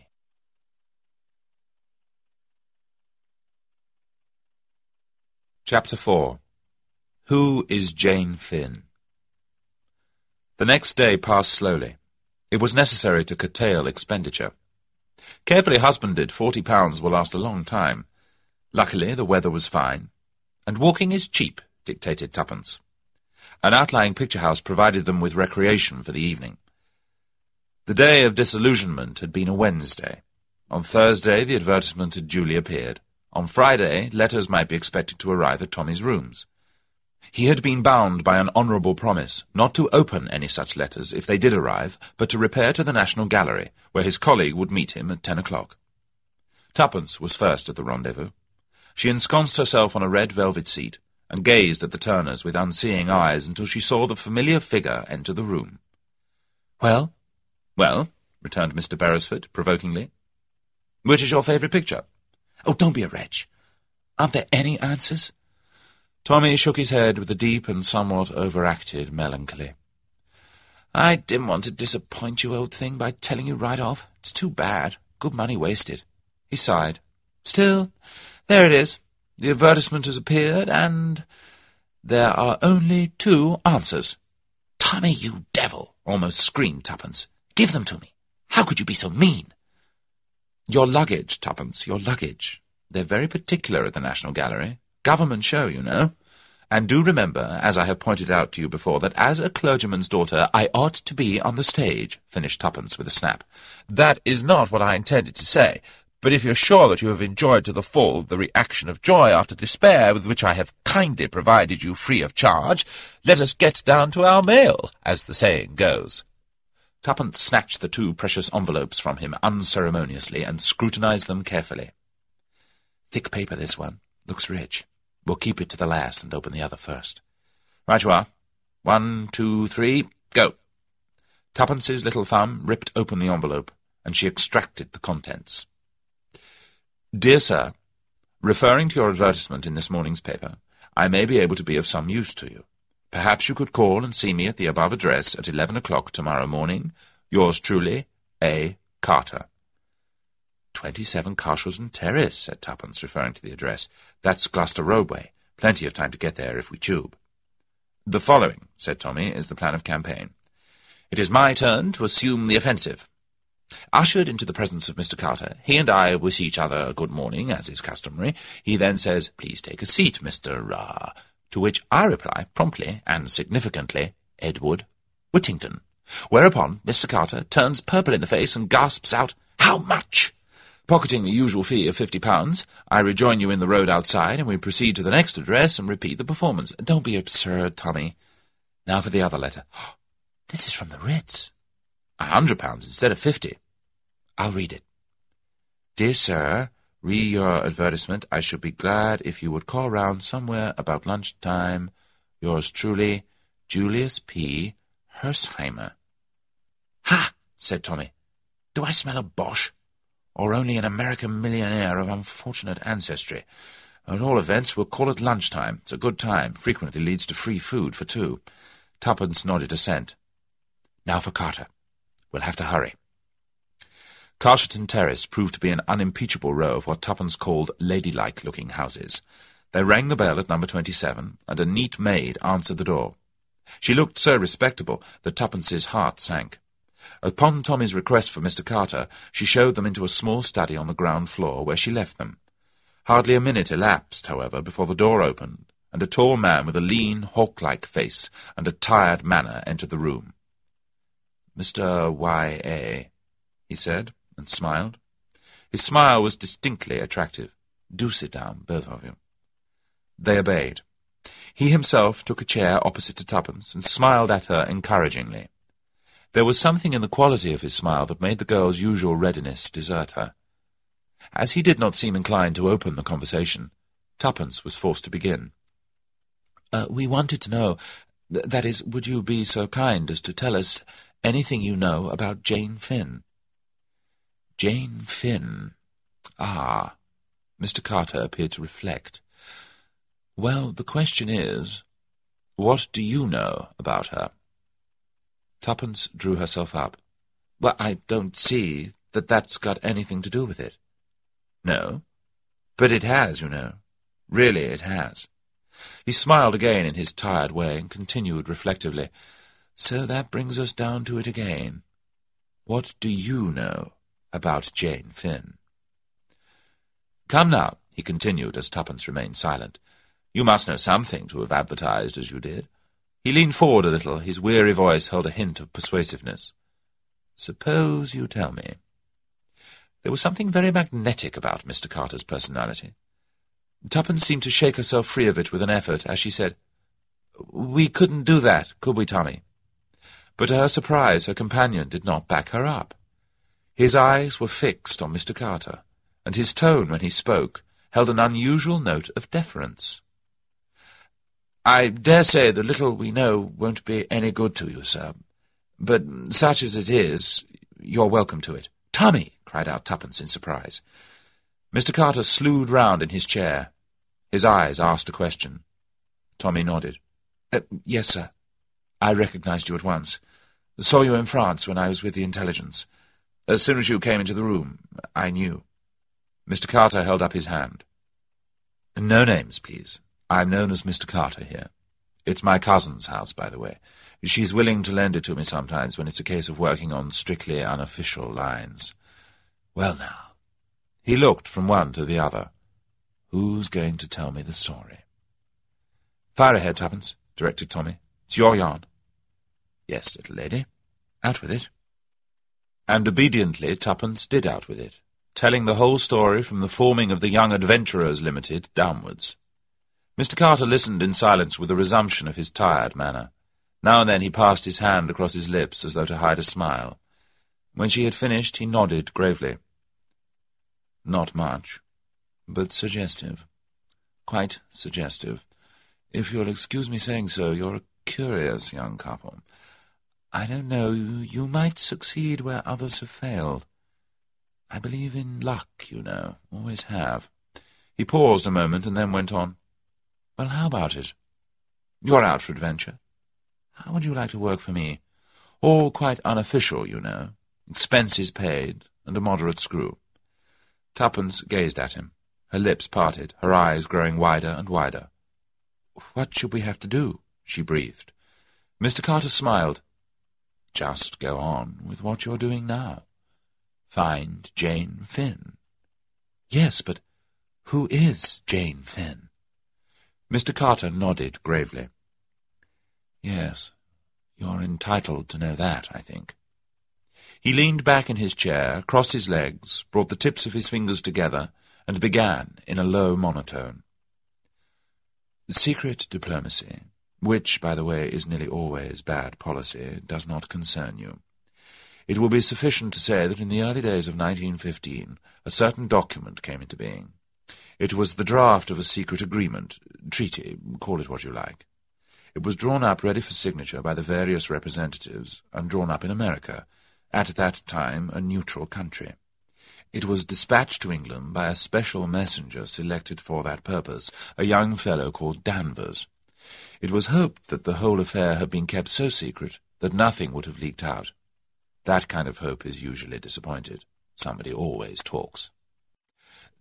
Chapter 4 Who is Jane Finn? The next day passed slowly. It was necessary to curtail expenditure. Carefully husbanded, forty pounds will last a long time. Luckily, the weather was fine, and walking is cheap, dictated Tuppence. An outlying picture house provided them with recreation for the evening. The day of disillusionment had been a Wednesday. On Thursday, the advertisement had duly appeared. On Friday, letters might be expected to arrive at Tommy's rooms. He had been bound by an honourable promise not to open any such letters if they did arrive, but to repair to the National Gallery, where his colleague would meet him at ten o'clock. Tuppence was first at the rendezvous. She ensconced herself on a red velvet seat, and gazed at the Turners with unseeing eyes until she saw the familiar figure enter the room. Well? Well, returned Mr. Beresford, provokingly. Which is your favourite picture? Oh, don't be a wretch. Aren't there any answers? Tommy shook his head with a deep and somewhat overacted melancholy. I didn't want to disappoint you, old thing, by telling you right off. It's too bad. Good money wasted. He sighed. Still, there it is. The advertisement has appeared, and there are only two answers. Tommy, you devil! almost screamed Tuppence. Give them to me. How could you be so mean? Your luggage, Tuppence, your luggage. They're very particular at the National Gallery. Government show, you know. And do remember, as I have pointed out to you before, that as a clergyman's daughter I ought to be on the stage, finished Tuppence with a snap. That is not what I intended to say, but if you're sure that you have enjoyed to the full the reaction of joy after despair with which I have kindly provided you free of charge, let us get down to our mail, as the saying goes. Tuppence snatched the two precious envelopes from him unceremoniously and scrutinized them carefully. Thick paper, this one. Looks rich. We'll keep it to the last and open the other first. Right you are. One, two, three, go. Tuppence's little thumb ripped open the envelope, and she extracted the contents. Dear Sir, referring to your advertisement in this morning's paper, I may be able to be of some use to you. Perhaps you could call and see me at the above address at eleven o'clock tomorrow morning. Yours truly, A. Carter. Twenty-seven Carshalton Terrace, said Tuppence, referring to the address. That's Gloucester Roadway. Plenty of time to get there if we tube. The following, said Tommy, is the plan of campaign. It is my turn to assume the offensive. Ushered into the presence of Mr. Carter, he and I wish each other good morning, as is customary. He then says, Please take a seat, Mr. Ah. To which I reply, promptly and significantly, Edward Whittington. Whereupon Mr. Carter turns purple in the face and gasps out, How much? Pocketing the usual fee of fifty pounds, I rejoin you in the road outside, and we proceed to the next address and repeat the performance. Don't be absurd, Tommy. Now for the other letter. <gasps> This is from the Ritz. A hundred pounds instead of fifty. I'll read it. Dear Sir, re your advertisement. I should be glad if you would call round somewhere about lunchtime. Yours truly, Julius P. Hersheimmer. Ha! said Tommy. Do I smell a Boche? or only an American millionaire of unfortunate ancestry. At all events, we'll call it lunchtime. It's a good time. Frequently leads to free food for two. Tuppence nodded assent. Now for Carter. We'll have to hurry. Carshalton Terrace proved to be an unimpeachable row of what Tuppence called ladylike-looking houses. They rang the bell at number twenty-seven, and a neat maid answered the door. She looked so respectable that Tuppence's heart sank. Upon Tommy's request for Mr. Carter, she showed them into a small study on the ground floor, where she left them. Hardly a minute elapsed, however, before the door opened, and a tall man with a lean, hawk-like face and a tired manner entered the room. Mr. Y.A., he said, and smiled. His smile was distinctly attractive. Do sit down, both of you. They obeyed. He himself took a chair opposite to Tuppence and smiled at her encouragingly. There was something in the quality of his smile that made the girl's usual readiness desert her. As he did not seem inclined to open the conversation, Tuppence was forced to begin. Uh, we wanted to know, th that is, would you be so kind as to tell us anything you know about Jane Finn? Jane Finn. Ah. Mr. Carter appeared to reflect. Well, the question is, what do you know about her? Tuppence drew herself up. Well, I don't see that that's got anything to do with it. No? But it has, you know. Really, it has. He smiled again in his tired way and continued reflectively. So that brings us down to it again. What do you know about Jane Finn? Come now, he continued as Tuppence remained silent. You must know something to have advertised as you did. He leaned forward a little. His weary voice held a hint of persuasiveness. Suppose you tell me. There was something very magnetic about Mr. Carter's personality. Tuppence seemed to shake herself free of it with an effort as she said, We couldn't do that, could we, Tommy? But to her surprise, her companion did not back her up. His eyes were fixed on Mr. Carter, and his tone when he spoke held an unusual note of deference. I dare say the little we know won't be any good to you, sir. But such as it is, you're welcome to it. Tommy! cried out Tuppence in surprise. Mr. Carter slewed round in his chair. His eyes asked a question. Tommy nodded. Uh, yes, sir. I recognized you at once. Saw you in France when I was with the intelligence. As soon as you came into the room, I knew. Mr. Carter held up his hand. No names, please. I'm known as Mr. Carter here. It's my cousin's house, by the way. She's willing to lend it to me sometimes when it's a case of working on strictly unofficial lines. Well, now. He looked from one to the other. Who's going to tell me the story? Fire ahead, Tuppence, directed Tommy. It's your yarn. Yes, little lady. Out with it. And obediently Tuppence did out with it, telling the whole story from the forming of the Young Adventurers Limited downwards. Mr. Carter listened in silence with a resumption of his tired manner. Now and then he passed his hand across his lips as though to hide a smile. When she had finished, he nodded gravely. Not much, but suggestive. Quite suggestive. If you'll excuse me saying so, you're a curious young couple. I don't know, you might succeed where others have failed. I believe in luck, you know, always have. He paused a moment and then went on. Well, how about it? You're out for adventure. How would you like to work for me? All quite unofficial, you know. Expenses paid, and a moderate screw. Tuppence gazed at him, her lips parted, her eyes growing wider and wider. What should we have to do? she breathed. Mr. Carter smiled. Just go on with what you're doing now. Find Jane Finn. Yes, but who is Jane Finn? Mr. Carter nodded gravely. Yes, you're entitled to know that, I think. He leaned back in his chair, crossed his legs, brought the tips of his fingers together, and began in a low monotone. Secret diplomacy, which, by the way, is nearly always bad policy, does not concern you. It will be sufficient to say that in the early days of 1915 a certain document came into being. It was the draft of a secret agreement, treaty, call it what you like. It was drawn up ready for signature by the various representatives, and drawn up in America, at that time a neutral country. It was dispatched to England by a special messenger selected for that purpose, a young fellow called Danvers. It was hoped that the whole affair had been kept so secret that nothing would have leaked out. That kind of hope is usually disappointed. Somebody always talks.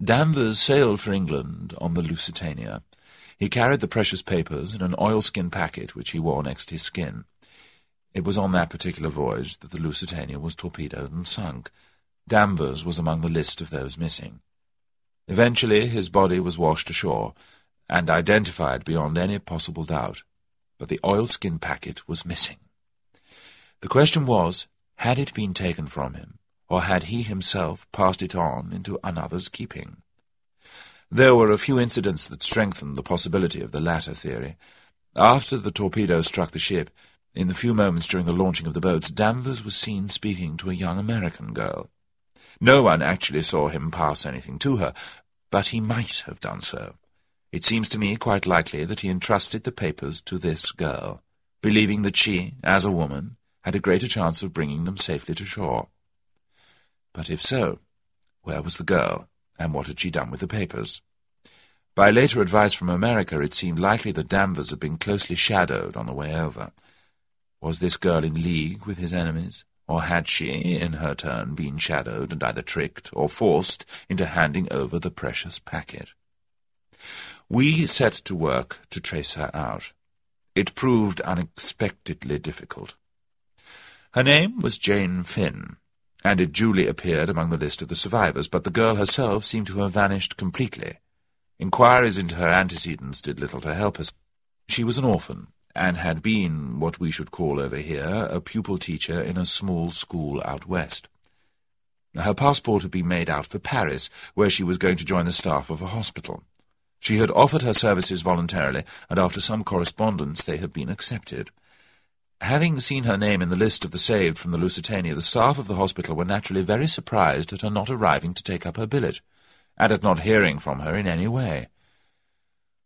Danvers sailed for England on the Lusitania. He carried the precious papers in an oilskin packet which he wore next his skin. It was on that particular voyage that the Lusitania was torpedoed and sunk. Danvers was among the list of those missing. Eventually his body was washed ashore, and identified beyond any possible doubt, but the oilskin packet was missing. The question was, had it been taken from him? or had he himself passed it on into another's keeping? There were a few incidents that strengthened the possibility of the latter theory. After the torpedo struck the ship, in the few moments during the launching of the boats, Danvers was seen speaking to a young American girl. No one actually saw him pass anything to her, but he might have done so. It seems to me quite likely that he entrusted the papers to this girl, believing that she, as a woman, had a greater chance of bringing them safely to shore. But if so, where was the girl? And what had she done with the papers? By later advice from America, it seemed likely that Danvers had been closely shadowed on the way over. Was this girl in league with his enemies? Or had she, in her turn, been shadowed and either tricked or forced into handing over the precious packet? We set to work to trace her out. It proved unexpectedly difficult. Her name was Jane Finn, and it duly appeared among the list of the survivors, but the girl herself seemed to have vanished completely. Inquiries into her antecedents did little to help us. She was an orphan, and had been, what we should call over here, a pupil teacher in a small school out west. Her passport had been made out for Paris, where she was going to join the staff of a hospital. She had offered her services voluntarily, and after some correspondence they had been accepted. Having seen her name in the list of the saved from the Lusitania, the staff of the hospital were naturally very surprised at her not arriving to take up her billet, and at not hearing from her in any way.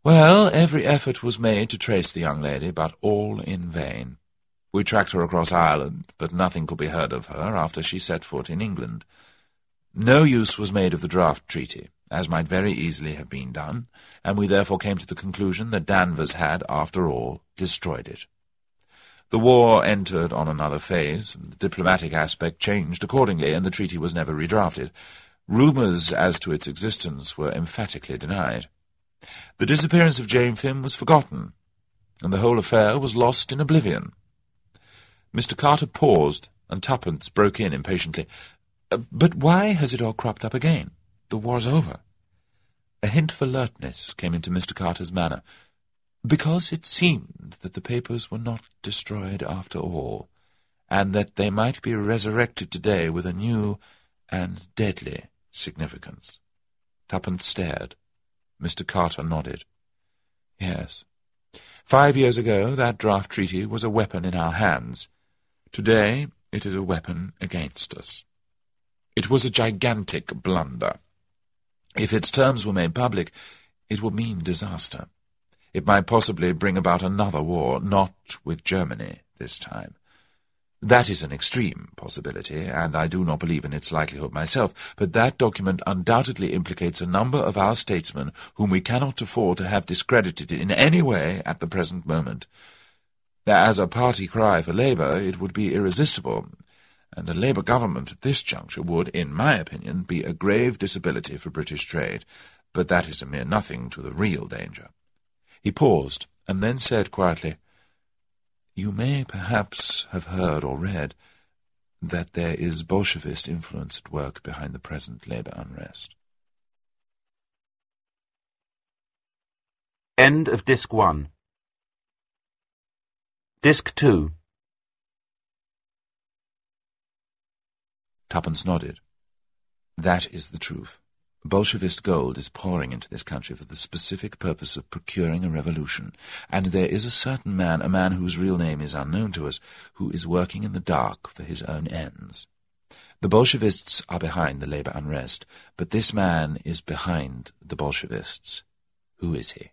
Well, every effort was made to trace the young lady, but all in vain. We tracked her across Ireland, but nothing could be heard of her after she set foot in England. No use was made of the draft treaty, as might very easily have been done, and we therefore came to the conclusion that Danvers had, after all, destroyed it. The war entered on another phase, the diplomatic aspect changed accordingly, and the treaty was never redrafted. Rumours as to its existence were emphatically denied. The disappearance of Jane Finn was forgotten, and the whole affair was lost in oblivion. Mr. Carter paused, and Tuppence broke in impatiently. Uh, but why has it all cropped up again? The war's over. A hint of alertness came into Mr. Carter's manner. Because it seemed that the papers were not destroyed after all, and that they might be resurrected today with a new and deadly significance. Tuppence stared. Mr. Carter nodded. Yes. Five years ago, that draft treaty was a weapon in our hands. Today, it is a weapon against us. It was a gigantic blunder. If its terms were made public, it would mean disaster. It might possibly bring about another war, not with Germany this time. That is an extreme possibility, and I do not believe in its likelihood myself, but that document undoubtedly implicates a number of our statesmen whom we cannot afford to have discredited in any way at the present moment. As a party cry for Labour, it would be irresistible, and a Labour government at this juncture would, in my opinion, be a grave disability for British trade, but that is a mere nothing to the real danger. He paused, and then said quietly, you may perhaps have heard or read that there is Bolshevist influence at work behind the present labour unrest. End of Disc 1 Disc 2 Tuppence nodded. That is the truth. Bolshevist gold is pouring into this country for the specific purpose of procuring a revolution, and there is a certain man, a man whose real name is unknown to us, who is working in the dark for his own ends. The Bolshevists are behind the labor unrest, but this man is behind the Bolshevists. Who is he?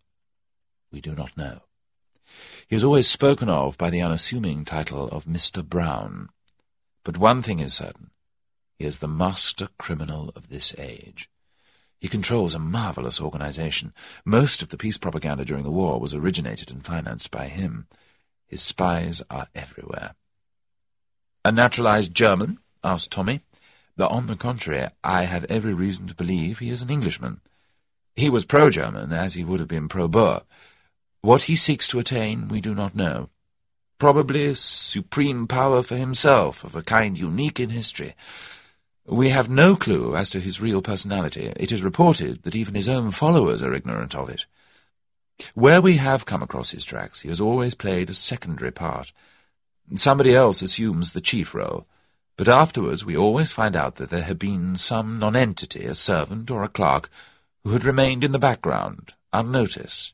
We do not know. He is always spoken of by the unassuming title of Mr. Brown. But one thing is certain. He is the master criminal of this age. He controls a marvelous organization. Most of the peace propaganda during the war was originated and financed by him. His spies are everywhere. A naturalized German? asked Tommy. On the contrary, I have every reason to believe he is an Englishman. He was pro-German, as he would have been pro-Boer. What he seeks to attain, we do not know. Probably supreme power for himself, of a kind unique in history. We have no clue as to his real personality. It is reported that even his own followers are ignorant of it. Where we have come across his tracks, he has always played a secondary part. Somebody else assumes the chief role, but afterwards we always find out that there had been some nonentity, a servant or a clerk, who had remained in the background, unnoticed,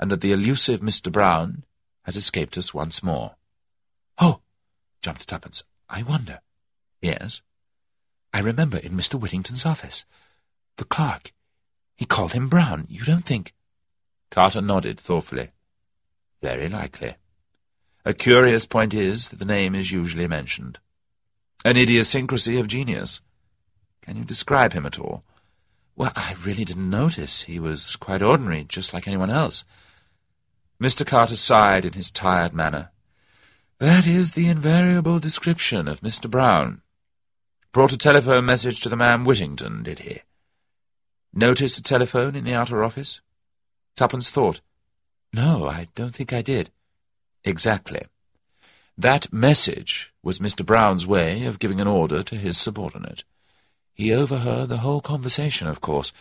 and that the elusive Mr. Brown has escaped us once more. Oh! jumped Tuppence. I wonder. Yes? I remember in Mr. Whittington's office. The clerk. He called him Brown. You don't think... Carter nodded thoughtfully. Very likely. A curious point is that the name is usually mentioned. An idiosyncrasy of genius. Can you describe him at all? Well, I really didn't notice. He was quite ordinary, just like anyone else. Mr. Carter sighed in his tired manner. That is the invariable description of Mr. Brown. Brought a telephone message to the man Whittington, did he? Notice a telephone in the outer office? Tuppence thought. No, I don't think I did. Exactly. That message was Mr. Brown's way of giving an order to his subordinate. He overheard the whole conversation, of course.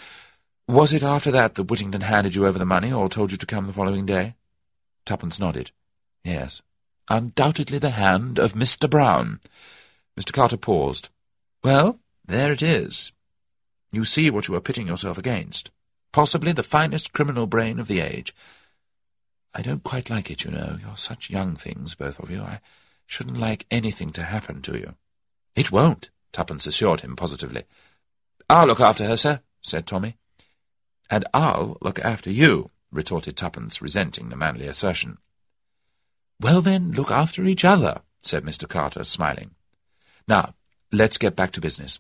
Was it after that that Whittington handed you over the money, or told you to come the following day? Tuppence nodded. Yes. Undoubtedly the hand of Mr. Brown. Mr. Carter paused. Well, there it is. You see what you are pitting yourself against. Possibly the finest criminal brain of the age. I don't quite like it, you know. You're such young things, both of you. I shouldn't like anything to happen to you. It won't, Tuppence assured him positively. I'll look after her, sir, said Tommy. And I'll look after you, retorted Tuppence, resenting the manly assertion. Well, then, look after each other, said Mr. Carter, smiling. Now, let's get back to business.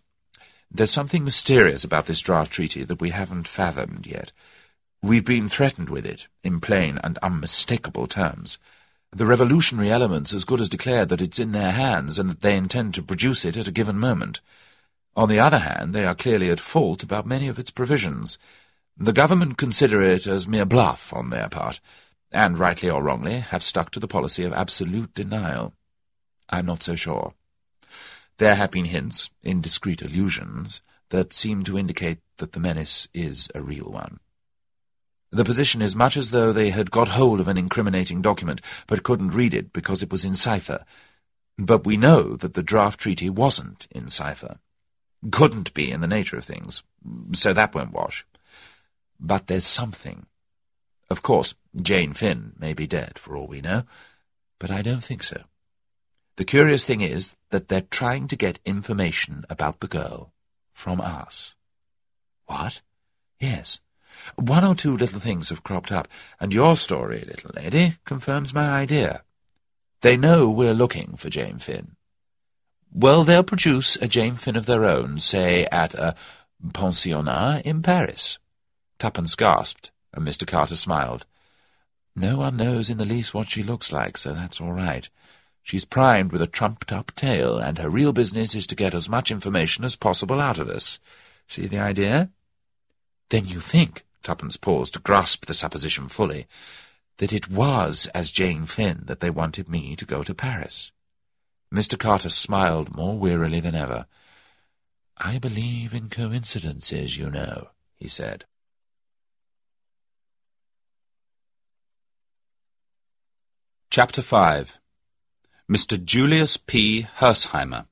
There's something mysterious about this draft treaty that we haven't fathomed yet. We've been threatened with it, in plain and unmistakable terms. The revolutionary elements as good as declared that it's in their hands and that they intend to produce it at a given moment. On the other hand, they are clearly at fault about many of its provisions. The government consider it as mere bluff on their part, and, rightly or wrongly, have stuck to the policy of absolute denial. I'm not so sure. There have been hints, indiscreet allusions, that seem to indicate that the menace is a real one. The position is much as though they had got hold of an incriminating document, but couldn't read it because it was in cipher. But we know that the draft treaty wasn't in cipher. Couldn't be in the nature of things, so that won't wash. But there's something. Of course, Jane Finn may be dead, for all we know, but I don't think so. The curious thing is that they're trying to get information about the girl from us. What? Yes. One or two little things have cropped up, and your story, little lady, confirms my idea. They know we're looking for Jane Finn. Well, they'll produce a Jane Finn of their own, say, at a pensionnat in Paris. Tuppence gasped, and Mr. Carter smiled. No one knows in the least what she looks like, so that's all right. She's primed with a trumped-up tale, and her real business is to get as much information as possible out of us. See the idea? Then you think, Tuppence paused to grasp the supposition fully, that it was as Jane Finn that they wanted me to go to Paris. Mr. Carter smiled more wearily than ever. I believe in coincidences, you know, he said. Chapter 5 Mr. Julius P. Hersheimmer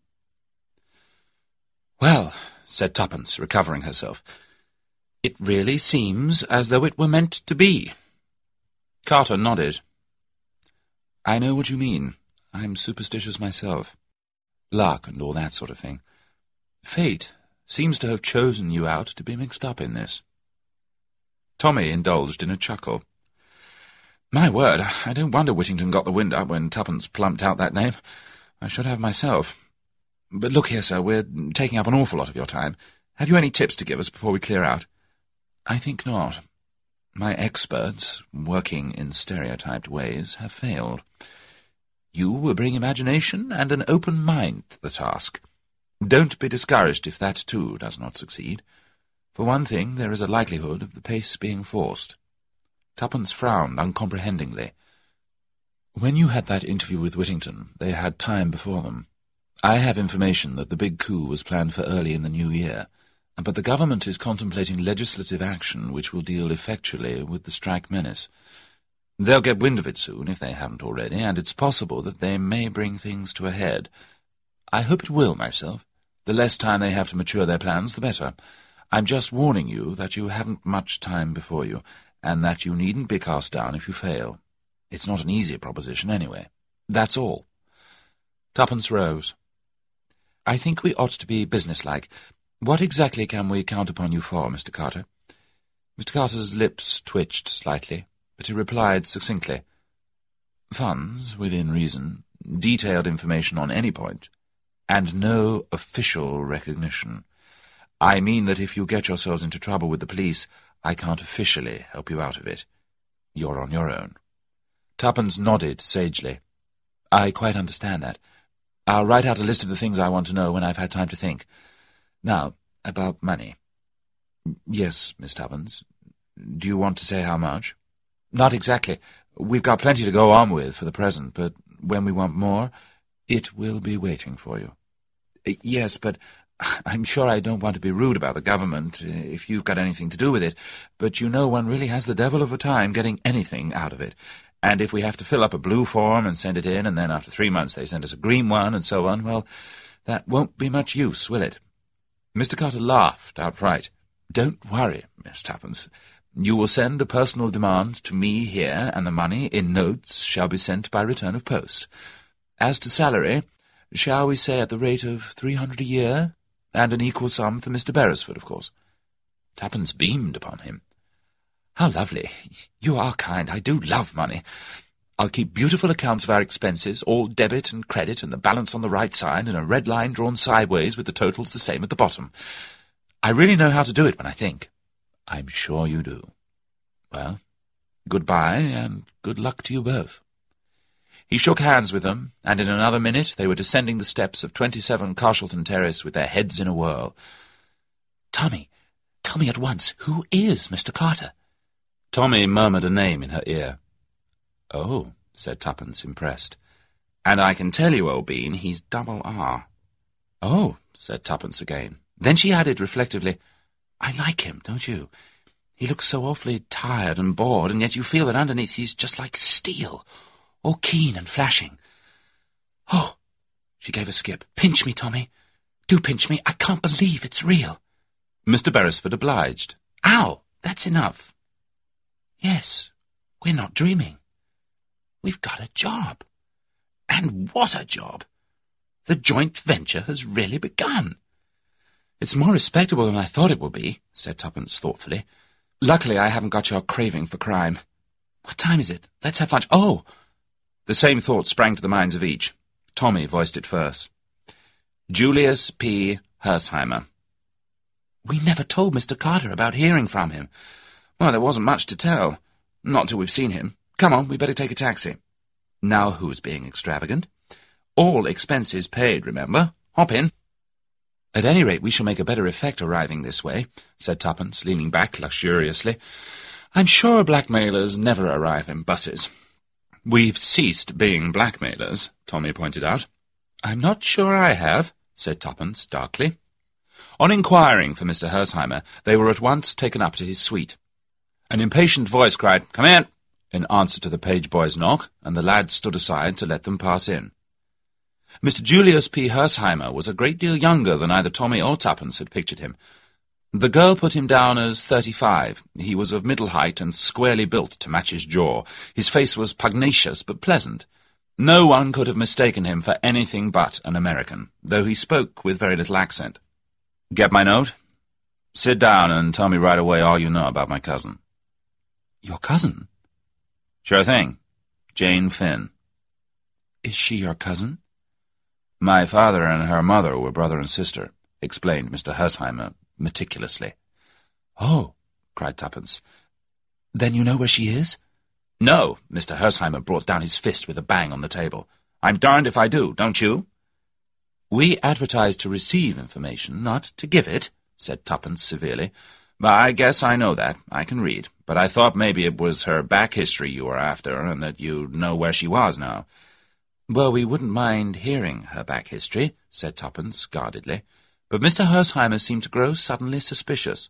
Well, said Tuppence, recovering herself, it really seems as though it were meant to be. Carter nodded. I know what you mean. I'm superstitious myself. Luck and all that sort of thing. Fate seems to have chosen you out to be mixed up in this. Tommy indulged in a chuckle. My word, I don't wonder Whittington got the wind up when Tuppence plumped out that name. I should have myself. But look here, sir, we're taking up an awful lot of your time. Have you any tips to give us before we clear out? I think not. My experts, working in stereotyped ways, have failed. You will bring imagination and an open mind to the task. Don't be discouraged if that, too, does not succeed. For one thing, there is a likelihood of the pace being forced. Tuppence frowned uncomprehendingly. When you had that interview with Whittington, they had time before them. I have information that the big coup was planned for early in the new year but the government is contemplating legislative action which will deal effectually with the strike menace. They'll get wind of it soon, if they haven't already, and it's possible that they may bring things to a head. I hope it will, myself. The less time they have to mature their plans, the better. I'm just warning you that you haven't much time before you, and that you needn't be cast down if you fail. It's not an easy proposition, anyway. That's all. Tuppence rose. I think we ought to be businesslike. What exactly can we count upon you for, Mr. Carter? Mr. Carter's lips twitched slightly, but he replied succinctly. Funds, within reason, detailed information on any point, and no official recognition. I mean that if you get yourselves into trouble with the police, I can't officially help you out of it. You're on your own. Tuppence nodded sagely. I quite understand that. I'll write out a list of the things I want to know when I've had time to think. Now, about money. Yes, Miss Tuppence. Do you want to say how much? Not exactly. We've got plenty to go on with for the present, but when we want more, it will be waiting for you. Uh, yes, but <laughs> I'm sure I don't want to be rude about the government, uh, if you've got anything to do with it, but you know one really has the devil of a time getting anything out of it. And if we have to fill up a blue form and send it in, and then after three months they send us a green one, and so on, well, that won't be much use, will it? Mr. Carter laughed outright. Don't worry, Miss Tuppence. You will send a personal demand to me here, and the money, in notes, shall be sent by return of post. As to salary, shall we say at the rate of three hundred a year, and an equal sum for Mr. Beresford, of course? Tuppence beamed upon him. How lovely. You are kind. I do love money. I'll keep beautiful accounts of our expenses, all debit and credit, and the balance on the right side, and a red line drawn sideways with the totals the same at the bottom. I really know how to do it when I think. I'm sure you do. Well, good-bye, and good luck to you both. He shook hands with them, and in another minute they were descending the steps of 27 Carshalton Terrace with their heads in a whirl. Tommy, tell me at once, who is Mr. Carter? Tommy murmured a name in her ear. Oh, said Tuppence, impressed. And I can tell you, old bean, he's double R. Oh, said Tuppence again. Then she added reflectively, I like him, don't you? He looks so awfully tired and bored, and yet you feel that underneath he's just like steel, all keen and flashing. Oh, she gave a skip. Pinch me, Tommy. Do pinch me. I can't believe it's real. Mr. Beresford obliged. Ow, that's enough. Yes, we're not dreaming. We've got a job. And what a job! The joint venture has really begun. It's more respectable than I thought it would be, said Tuppence thoughtfully. Luckily I haven't got your craving for crime. What time is it? Let's have lunch. Oh! The same thought sprang to the minds of each. Tommy voiced it first. Julius P. Hersheimmer. We never told Mr. Carter about hearing from him. Well, there wasn't much to tell. Not till we've seen him. Come on, we'd better take a taxi. Now who's being extravagant? All expenses paid, remember? Hop in. At any rate, we shall make a better effect arriving this way, said Tuppence, leaning back luxuriously. I'm sure blackmailers never arrive in buses. We've ceased being blackmailers, Tommy pointed out. I'm not sure I have, said Tuppence darkly. On inquiring for Mr. Hersheimmer, they were at once taken up to his suite. An impatient voice cried, Come in! in answer to the page boy's knock, and the lad stood aside to let them pass in. Mr. Julius P. Hersheimmer was a great deal younger than either Tommy or Tuppence had pictured him. The girl put him down as thirty-five. He was of middle height and squarely built to match his jaw. His face was pugnacious but pleasant. No one could have mistaken him for anything but an American, though he spoke with very little accent. Get my note? Sit down and tell me right away all you know about my cousin. Your cousin? Sure thing. Jane Finn. Is she your cousin? My father and her mother were brother and sister, explained Mr. Hersheimmer meticulously. Oh, cried Tuppence. Then you know where she is? No, Mr. Hersheimmer brought down his fist with a bang on the table. I'm darned if I do, don't you? We advertise to receive information, not to give it, said Tuppence severely. I guess I know that. I can read. But I thought maybe it was her back history you were after, and that you'd know where she was now. Well, we wouldn't mind hearing her back history, said Tuppence guardedly. But Mr. Hersheimmer seemed to grow suddenly suspicious.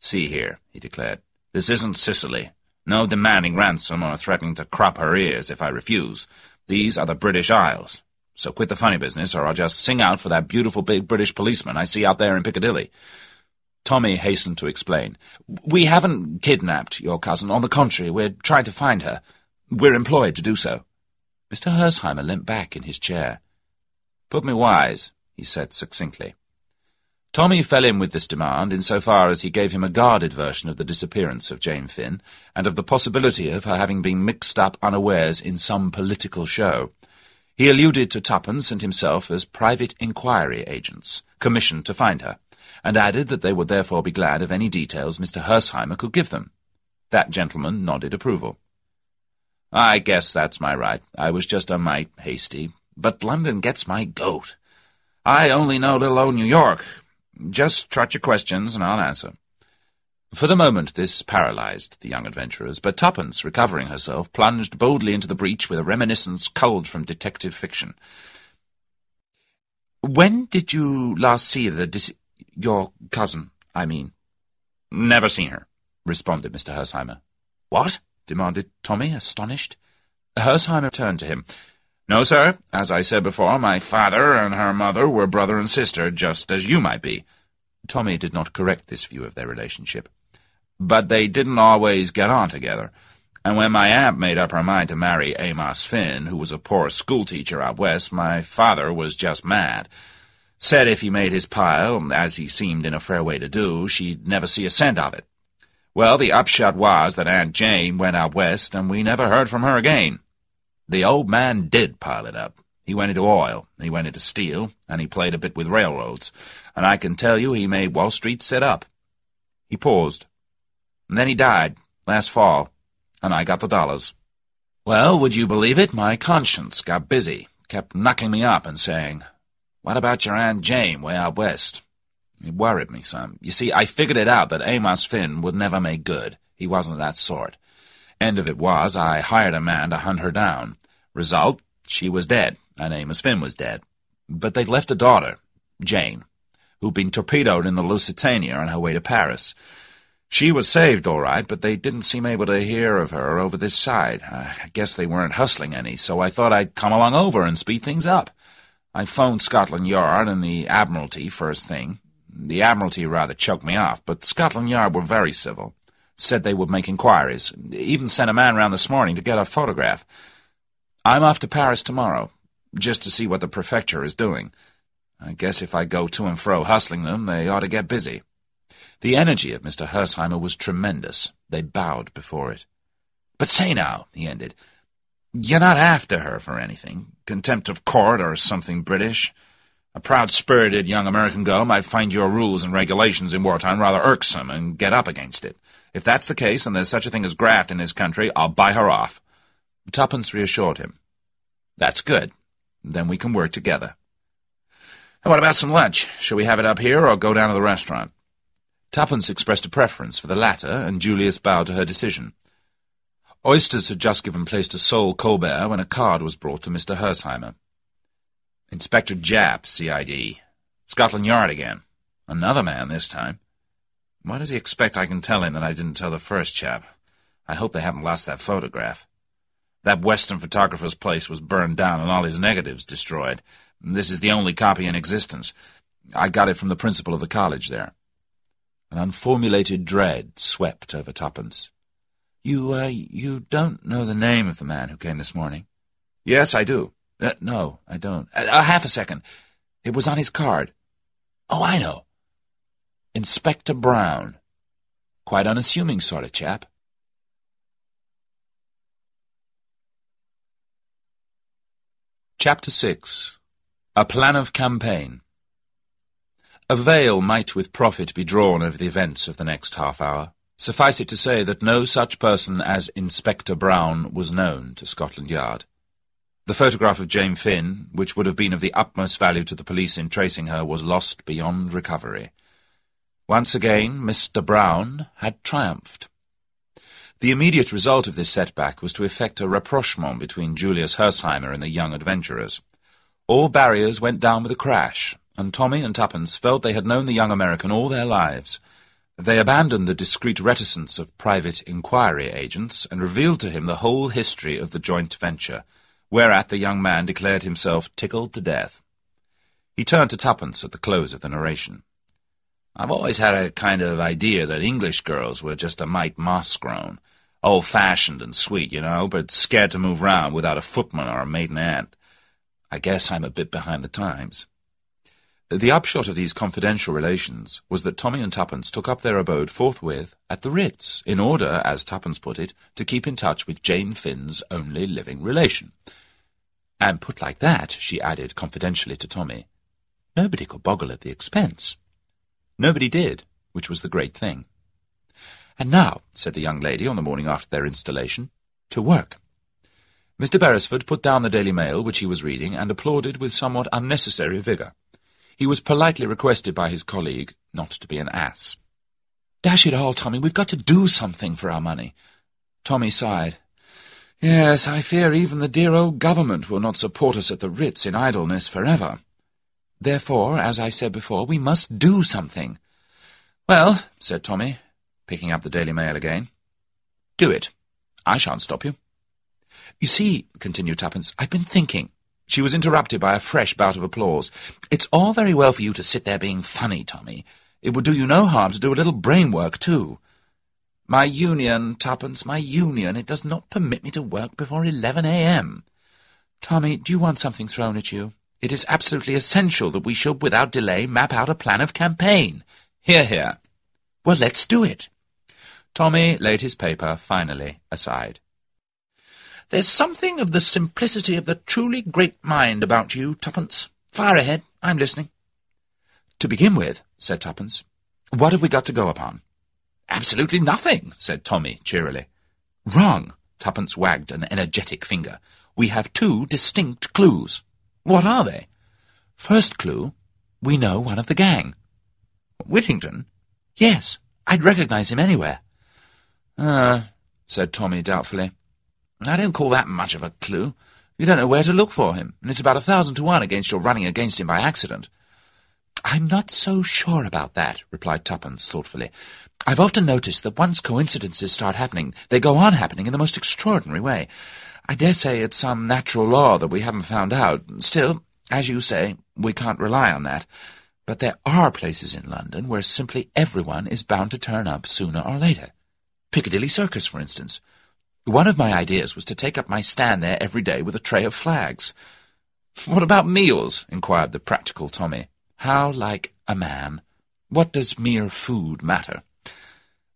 See here, he declared. This isn't Sicily. No demanding ransom or threatening to crop her ears if I refuse. These are the British Isles. So quit the funny business, or I'll just sing out for that beautiful big British policeman I see out there in Piccadilly. Tommy hastened to explain. We haven't kidnapped your cousin. On the contrary, we're trying to find her. We're employed to do so. Mr. Hersheimmer leant back in his chair. Put me wise, he said succinctly. Tommy fell in with this demand in so far as he gave him a guarded version of the disappearance of Jane Finn, and of the possibility of her having been mixed up unawares in some political show. He alluded to Tuppence and himself as private inquiry agents, commissioned to find her and added that they would therefore be glad of any details Mr. Hersheimmer could give them. That gentleman nodded approval. I guess that's my right. I was just a mite hasty. But London gets my goat. I only know little old New York. Just trot your questions and I'll answer. For the moment this paralyzed the young adventurers, but Tuppence, recovering herself, plunged boldly into the breach with a reminiscence culled from detective fiction. When did you last see the dis- your cousin, I mean? Never seen her, responded Mr. Hersheimmer. What? demanded Tommy, astonished. Hersheimmer turned to him. No, sir. As I said before, my father and her mother were brother and sister, just as you might be. Tommy did not correct this view of their relationship. But they didn't always get on together. And when my aunt made up her mind to marry Amos Finn, who was a poor schoolteacher out west, my father was just mad. Said if he made his pile, as he seemed in a fair way to do, she'd never see a cent of it. Well, the upshot was that Aunt Jane went out west, and we never heard from her again. The old man did pile it up. He went into oil, he went into steel, and he played a bit with railroads, and I can tell you he made Wall Street sit up. He paused. And then he died, last fall, and I got the dollars. Well, would you believe it? My conscience got busy, kept knocking me up and saying, what about your Aunt Jane way out west? It worried me some. You see, I figured it out that Amos Finn would never make good. He wasn't that sort. End of it was, I hired a man to hunt her down. Result, she was dead, and Amos Finn was dead. But they'd left a daughter, Jane, who'd been torpedoed in the Lusitania on her way to Paris. She was saved, all right, but they didn't seem able to hear of her over this side. I guess they weren't hustling any, so I thought I'd come along over and speed things up. I phoned Scotland Yard and the Admiralty first thing. The Admiralty rather choked me off, but Scotland Yard were very civil. Said they would make inquiries. Even sent a man round this morning to get a photograph. I'm off to Paris tomorrow, just to see what the prefecture is doing. I guess if I go to and fro hustling them, they ought to get busy. The energy of Mr. Hersheimmer was tremendous. They bowed before it. But say now, he ended, you're not after her for anything. Contempt of court or something British. A proud-spirited young American girl might find your rules and regulations in wartime rather irksome and get up against it. If that's the case and there's such a thing as graft in this country, I'll buy her off. Tuppence reassured him. That's good. Then we can work together. And what about some lunch? Shall we have it up here or go down to the restaurant? Tuppence expressed a preference for the latter, and Julius bowed to her decision. Oysters had just given place to Sole Colbert when a card was brought to Mr. Hersheimmer. Inspector Japp, CID. Scotland Yard again. Another man this time. Why does he expect I can tell him that I didn't tell the first chap? I hope they haven't lost that photograph. That Western photographer's place was burned down and all his negatives destroyed. This is the only copy in existence. I got it from the principal of the college there. An unformulated dread swept over Tuppence. You, uh, you don't know the name of the man who came this morning? Yes, I do. Uh, no, I don't. Uh, uh, half a second. It was on his card. Oh, I know. Inspector Brown. Quite unassuming sort of chap. Chapter 6 A Plan of Campaign A veil might with profit be drawn over the events of the next half hour. Suffice it to say that no such person as Inspector Brown was known to Scotland Yard. The photograph of Jane Finn, which would have been of the utmost value to the police in tracing her, was lost beyond recovery. Once again, Mr. Brown had triumphed. The immediate result of this setback was to effect a rapprochement between Julius Hersheimmer and the young adventurers. All barriers went down with a crash, and Tommy and Tuppence felt they had known the young American all their lives. They abandoned the discreet reticence of private inquiry agents and revealed to him the whole history of the joint venture, whereat the young man declared himself tickled to death. He turned to Tuppence at the close of the narration. I've always had a kind of idea that English girls were just a mite moss-grown, old-fashioned and sweet, you know, but scared to move round without a footman or a maiden aunt. I guess I'm a bit behind the times. The upshot of these confidential relations was that Tommy and Tuppence took up their abode forthwith at the Ritz, in order, as Tuppence put it, to keep in touch with Jane Finn's only living relation. And put like that, she added confidentially to Tommy, nobody could boggle at the expense. Nobody did, which was the great thing. And now, said the young lady on the morning after their installation, to work. Mr. Beresford put down the Daily Mail, which he was reading, and applauded with somewhat unnecessary vigour. He was politely requested by his colleague not to be an ass. Dash it all, Tommy, we've got to do something for our money. Tommy sighed. Yes, I fear even the dear old government will not support us at the Ritz in idleness forever. Therefore, as I said before, we must do something. Well, said Tommy, picking up the Daily Mail again, do it. I shan't stop you. You see, continued Tuppence, I've been thinking. She was interrupted by a fresh bout of applause. It's all very well for you to sit there being funny, Tommy. It would do you no harm to do a little brain work, too. My union, Tuppence, my union, it does not permit me to work before 11 a.m. Tommy, do you want something thrown at you? It is absolutely essential that we should, without delay, map out a plan of campaign. Hear, hear. Well, let's do it. Tommy laid his paper, finally, aside. There's something of the simplicity of the truly great mind about you, Tuppence. Fire ahead. I'm listening. To begin with, said Tuppence, what have we got to go upon? Absolutely nothing, said Tommy cheerily. Wrong. Tuppence wagged an energetic finger. We have two distinct clues. What are they? First clue, we know one of the gang. Whittington? Yes, I'd recognize him anywhere. Ah, uh, said Tommy doubtfully. I don't call that much of a clue. You don't know where to look for him, and it's about a thousand to one against your running against him by accident. I'm not so sure about that, replied Tuppence thoughtfully. I've often noticed that once coincidences start happening, they go on happening in the most extraordinary way. I dare say it's some natural law that we haven't found out. Still, as you say, we can't rely on that. But there are places in London where simply everyone is bound to turn up sooner or later. Piccadilly Circus, for instance. One of my ideas was to take up my stand there every day with a tray of flags. What about meals? inquired the practical Tommy. How like a man. What does mere food matter?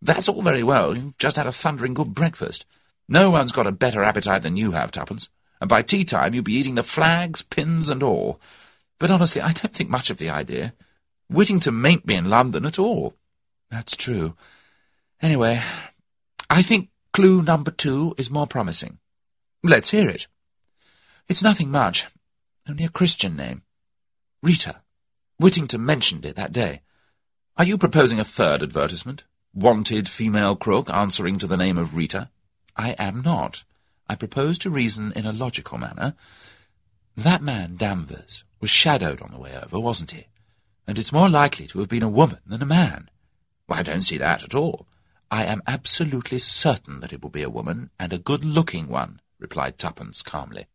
That's all very well. You've just had a thundering good breakfast. No one's got a better appetite than you have, Tuppence. And by tea time you'll be eating the flags, pins, and all. But honestly, I don't think much of the idea. Whittington mayn't be in London at all. That's true. Anyway, I think clue number two is more promising. Let's hear it. It's nothing much. Only a Christian name. Rita. Whittington mentioned it that day. Are you proposing a third advertisement? wanted female crook answering to the name of Rita? I am not. I propose to reason in a logical manner. That man, Danvers, was shadowed on the way over, wasn't he? And it's more likely to have been a woman than a man. Well, I don't see that at all. I am absolutely certain that it will be a woman, and a good-looking one, replied Tuppence calmly.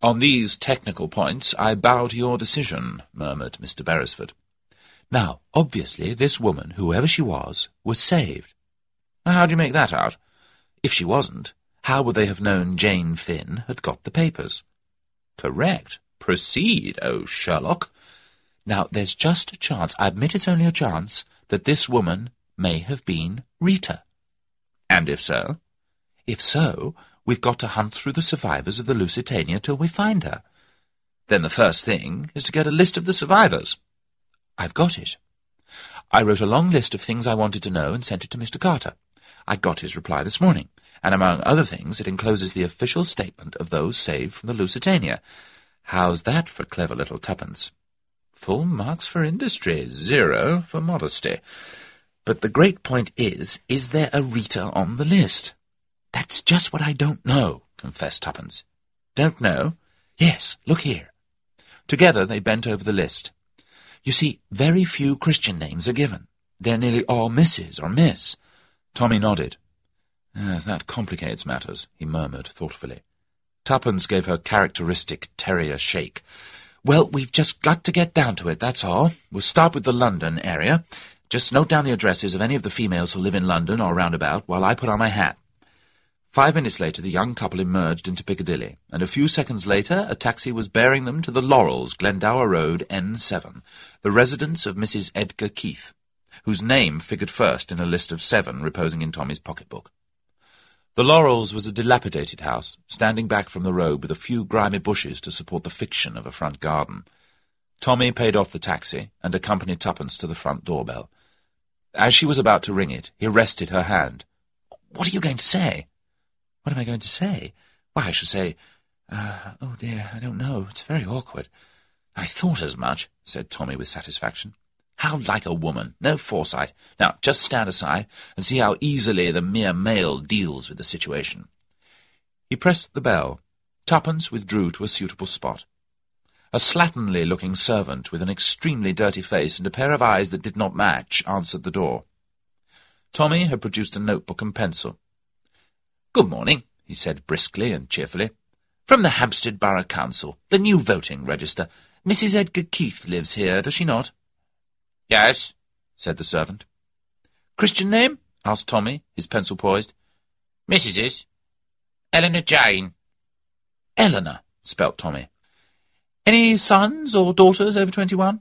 On these technical points I bow to your decision, murmured Mr. Beresford. Now, obviously, this woman, whoever she was, was saved. How do you make that out? If she wasn't, how would they have known Jane Finn had got the papers? Correct. Proceed, oh Sherlock. Now, there's just a chance, I admit it's only a chance, that this woman may have been Rita. And if so? If so, we've got to hunt through the survivors of the Lusitania till we find her. Then the first thing is to get a list of the survivors. I've got it. I wrote a long list of things I wanted to know and sent it to Mr. Carter. I got his reply this morning, and among other things it encloses the official statement of those saved from the Lusitania. How's that for clever little Tuppence? Full marks for industry, zero for modesty. But the great point is, is there a Rita on the list? That's just what I don't know, confessed Tuppence. Don't know? Yes, look here. Together they bent over the list. You see, very few Christian names are given. They're nearly all Mrs. or Miss. Tommy nodded. That complicates matters, he murmured thoughtfully. Tuppence gave her characteristic terrier shake. Well, we've just got to get down to it, that's all. We'll start with the London area. Just note down the addresses of any of the females who live in London or roundabout while I put on my hat. Five minutes later, the young couple emerged into Piccadilly, and a few seconds later a taxi was bearing them to the Laurels, Glendower Road, N7, the residence of Mrs. Edgar Keith, whose name figured first in a list of seven reposing in Tommy's pocketbook. The Laurels was a dilapidated house, standing back from the road with a few grimy bushes to support the fiction of a front garden. Tommy paid off the taxi and accompanied Tuppence to the front doorbell. As she was about to ring it, he arrested her hand. What are you going to say? What am I going to say? Why, I shall say, uh, oh dear, I don't know. It's very awkward. I thought as much, said Tommy with satisfaction. How like a woman. No foresight. Now, just stand aside and see how easily the mere male deals with the situation. He pressed the bell. Tuppence withdrew to a suitable spot. A slatternly-looking servant with an extremely dirty face and a pair of eyes that did not match answered the door. Tommy had produced a notebook and pencil. Good morning, he said briskly and cheerfully. From the Hampstead Borough Council, the new voting register. Mrs. Edgar Keith lives here, does she not? Yes, said the servant. Christian name? asked Tommy, his pencil poised. Mrs. Eleanor Jane. Eleanor, spelt Tommy. Any sons or daughters over twenty-one?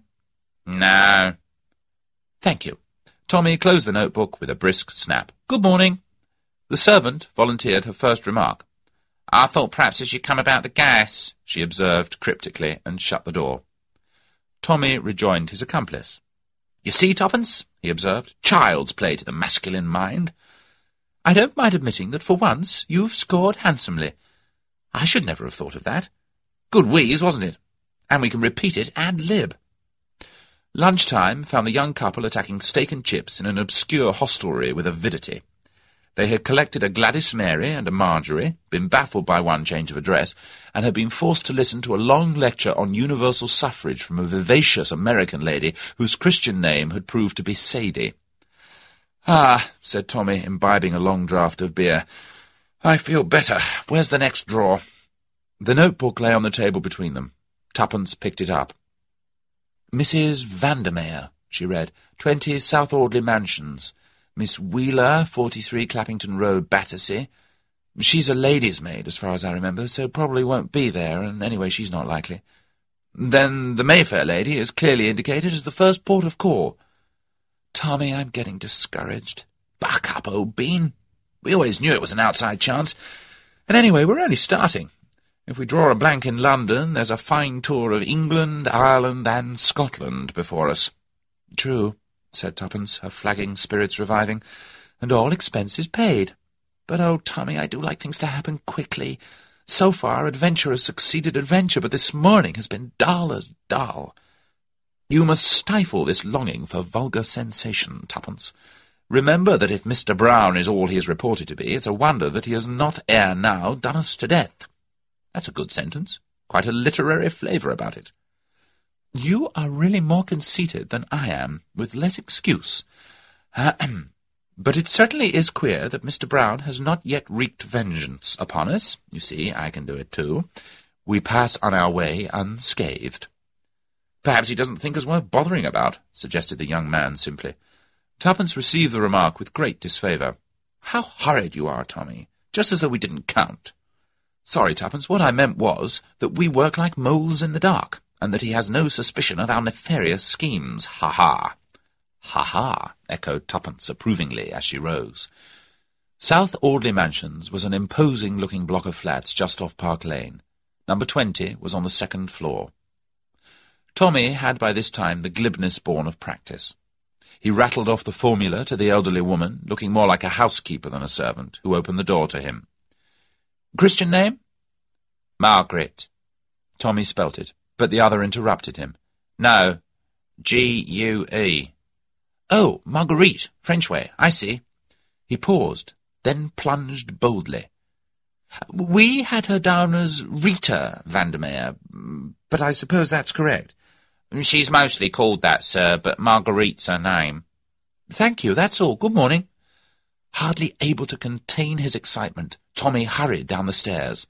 No. Thank you. Tommy closed the notebook with a brisk snap. Good morning. The servant volunteered her first remark. I thought perhaps as you come about the gas, she observed cryptically, and shut the door. Tommy rejoined his accomplice. You see, Tuppence, he observed, child's play to the masculine mind. I don't mind admitting that for once you've scored handsomely. I should never have thought of that. Good wheeze, wasn't it? And we can repeat it ad lib. Lunchtime found the young couple attacking steak and chips in an obscure hostelry with avidity. They had collected a Gladys Mary and a Marjorie, been baffled by one change of address, and had been forced to listen to a long lecture on universal suffrage from a vivacious American lady whose Christian name had proved to be Sadie. Ah, said Tommy, imbibing a long draught of beer. I feel better. Where's the next drawer? The notebook lay on the table between them. Tuppence picked it up. Mrs. Vandemeyer, she read, 20 South Audley Mansions. Miss Wheeler, 43 Clappington Road, Battersea. She's a lady's maid, as far as I remember, so probably won't be there, and anyway, she's not likely. Then the Mayfair lady is clearly indicated as the first port of call. Tommy, I'm getting discouraged. Buck up, old bean. We always knew it was an outside chance. And anyway, we're only starting. If we draw a blank in London, there's a fine tour of England, Ireland, and Scotland before us. True said Tuppence, her flagging spirits reviving, and all expenses paid. But, oh, Tommy, I do like things to happen quickly. So far, adventure has succeeded adventure, but this morning has been dull as dull. You must stifle this longing for vulgar sensation, Tuppence. Remember that if Mr. Brown is all he is reported to be, it's a wonder that he has not ere now done us to death. That's a good sentence. Quite a literary flavour about it. You are really more conceited than I am, with less excuse. Ahem. <clears throat> but it certainly is queer that Mr. Brown has not yet wreaked vengeance upon us. You see, I can do it too. We pass on our way unscathed. Perhaps he doesn't think us worth bothering about, suggested the young man simply. Tuppence received the remark with great disfavour. How horrid you are, Tommy, just as though we didn't count. Sorry, Tuppence, what I meant was that we work like moles in the dark and that he has no suspicion of our nefarious schemes. Ha-ha! Ha-ha! echoed Tuppence approvingly as she rose. South Audley Mansions was an imposing-looking block of flats just off Park Lane. Number twenty was on the second floor. Tommy had by this time the glibness born of practice. He rattled off the formula to the elderly woman, looking more like a housekeeper than a servant, who opened the door to him. Christian name? Margaret. Tommy spelt it but the other interrupted him. No, G-U-E. Oh, Marguerite, French way, I see. He paused, then plunged boldly. We had her down as Rita Vandemeyer, but I suppose that's correct. She's mostly called that, sir, but Marguerite's her name. Thank you, that's all. Good morning. Hardly able to contain his excitement, Tommy hurried down the stairs.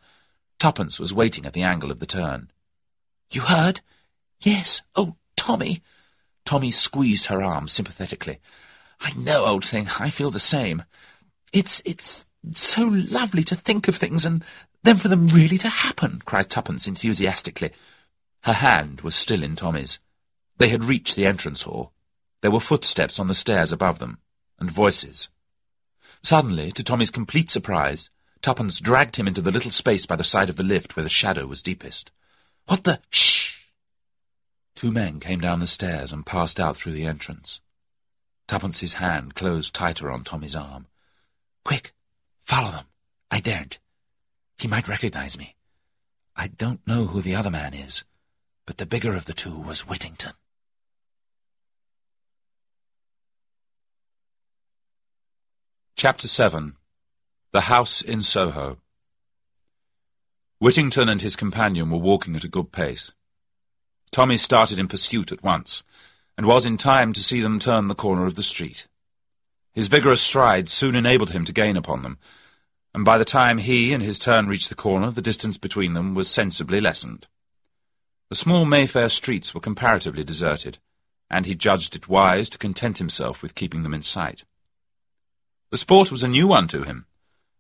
Tuppence was waiting at the angle of the turn. You heard? Yes. Oh, Tommy. Tommy squeezed her arm sympathetically. I know, old thing. I feel the same. It's, it's so lovely to think of things and then for them really to happen, cried Tuppence enthusiastically. Her hand was still in Tommy's. They had reached the entrance hall. There were footsteps on the stairs above them, and voices. Suddenly, to Tommy's complete surprise, Tuppence dragged him into the little space by the side of the lift where the shadow was deepest. What the... Shh! Two men came down the stairs and passed out through the entrance. Tuppence's hand closed tighter on Tommy's arm. Quick! Follow them! I daren't. He might recognize me. I don't know who the other man is, but the bigger of the two was Whittington. Chapter 7 The House in Soho Whittington and his companion were walking at a good pace. Tommy started in pursuit at once, and was in time to see them turn the corner of the street. His vigorous stride soon enabled him to gain upon them, and by the time he in his turn reached the corner, the distance between them was sensibly lessened. The small Mayfair streets were comparatively deserted, and he judged it wise to content himself with keeping them in sight. The sport was a new one to him.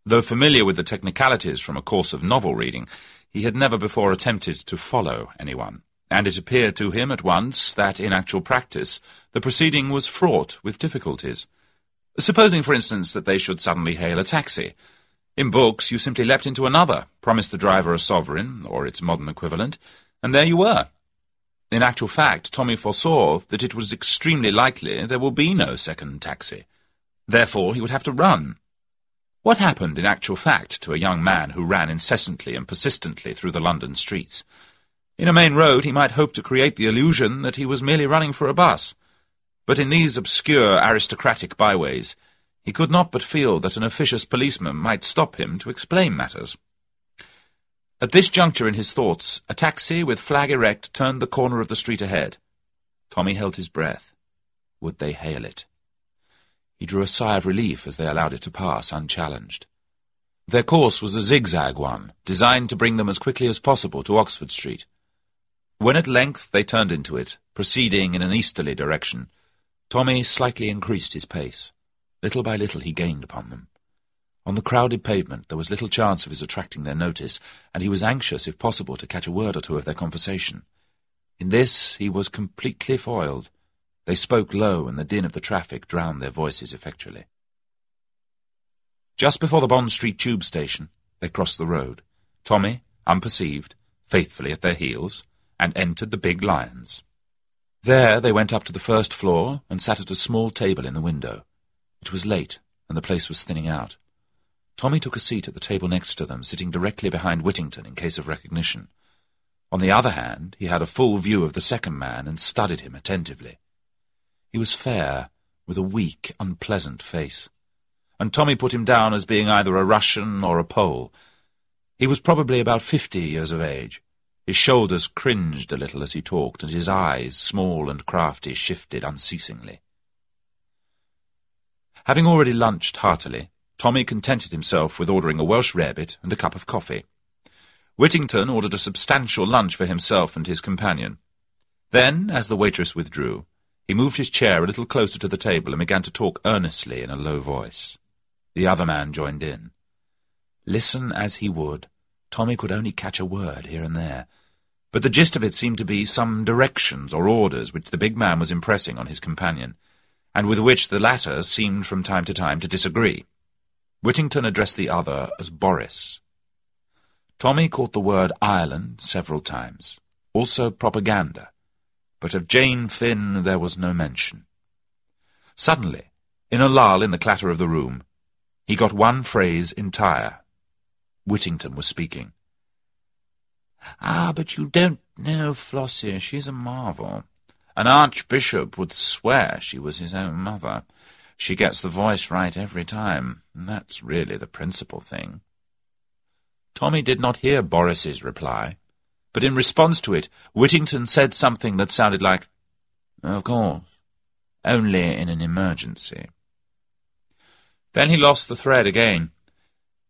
Though familiar with the technicalities from a course of novel reading, he had never before attempted to follow anyone, and it appeared to him at once that, in actual practice, the proceeding was fraught with difficulties. Supposing, for instance, that they should suddenly hail a taxi. In books, you simply leapt into another, promised the driver a sovereign, or its modern equivalent, and there you were. In actual fact, Tommy foresaw that it was extremely likely there would be no second taxi. Therefore, he would have to run. What happened in actual fact to a young man who ran incessantly and persistently through the London streets? In a main road, he might hope to create the illusion that he was merely running for a bus. But in these obscure aristocratic byways, he could not but feel that an officious policeman might stop him to explain matters. At this juncture in his thoughts, a taxi with flag erect turned the corner of the street ahead. Tommy held his breath. Would they hail it? He drew a sigh of relief as they allowed it to pass unchallenged. Their course was a zigzag one, designed to bring them as quickly as possible to Oxford Street. When at length they turned into it, proceeding in an easterly direction, Tommy slightly increased his pace. Little by little he gained upon them. On the crowded pavement there was little chance of his attracting their notice, and he was anxious, if possible, to catch a word or two of their conversation. In this he was completely foiled. They spoke low, and the din of the traffic drowned their voices effectually. Just before the Bond Street tube station, they crossed the road, Tommy, unperceived, faithfully at their heels, and entered the Big Lyons. There they went up to the first floor and sat at a small table in the window. It was late, and the place was thinning out. Tommy took a seat at the table next to them, sitting directly behind Whittington in case of recognition. On the other hand, he had a full view of the second man and studied him attentively. He was fair, with a weak, unpleasant face, and Tommy put him down as being either a Russian or a Pole. He was probably about fifty years of age. His shoulders cringed a little as he talked, and his eyes, small and crafty, shifted unceasingly. Having already lunched heartily, Tommy contented himself with ordering a Welsh rarebit and a cup of coffee. Whittington ordered a substantial lunch for himself and his companion. Then, as the waitress withdrew, he moved his chair a little closer to the table and began to talk earnestly in a low voice. The other man joined in. Listen as he would, Tommy could only catch a word here and there, but the gist of it seemed to be some directions or orders which the big man was impressing on his companion, and with which the latter seemed from time to time to disagree. Whittington addressed the other as Boris. Tommy caught the word Ireland several times, also propaganda, but of Jane Finn there was no mention. Suddenly, in a lull in the clatter of the room, he got one phrase entire. Whittington was speaking. Ah, but you don't know Flossie. She's a marvel. An archbishop would swear she was his own mother. She gets the voice right every time. That's really the principal thing. Tommy did not hear Boris's reply but in response to it, Whittington said something that sounded like, Of course, only in an emergency. Then he lost the thread again.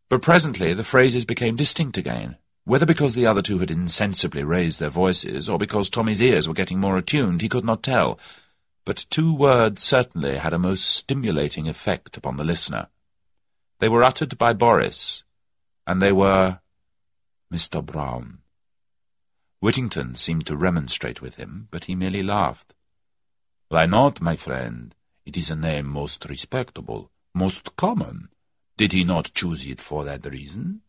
But presently the phrases became distinct again, whether because the other two had insensibly raised their voices, or because Tommy's ears were getting more attuned, he could not tell. But two words certainly had a most stimulating effect upon the listener. They were uttered by Boris, and they were Mr. Brown. Whittington seemed to remonstrate with him, but he merely laughed. Why not, my friend? It is a name most respectable, most common. Did he not choose it for that reason?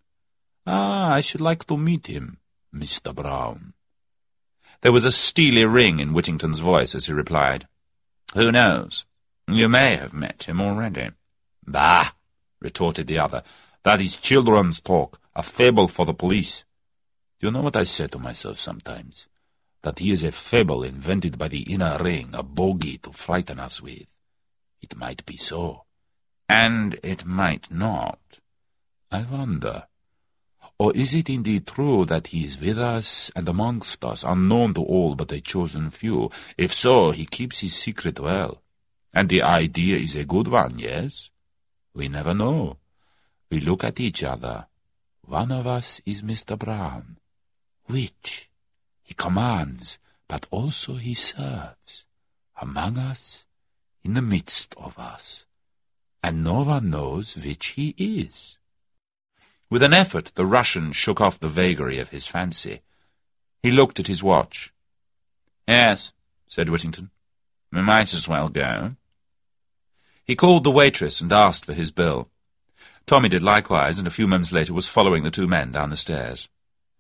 Ah, I should like to meet him, Mr. Brown. There was a steely ring in Whittington's voice as he replied, Who knows? You may have met him already. Bah! retorted the other. That is children's talk, a fable for the police. Do you know what I say to myself sometimes? That he is a fable invented by the inner ring, a bogey to frighten us with. It might be so. And it might not. I wonder. Or is it indeed true that he is with us and amongst us, unknown to all but a chosen few? If so, he keeps his secret well. And the idea is a good one, yes? We never know. We look at each other. One of us is Mr. Brown. Which? He commands, but also he serves. Among us, in the midst of us. And no one knows which he is. With an effort, the Russian shook off the vagary of his fancy. He looked at his watch. Yes, said Whittington. We might as well go. He called the waitress and asked for his bill. Tommy did likewise, and a few moments later was following the two men down the stairs.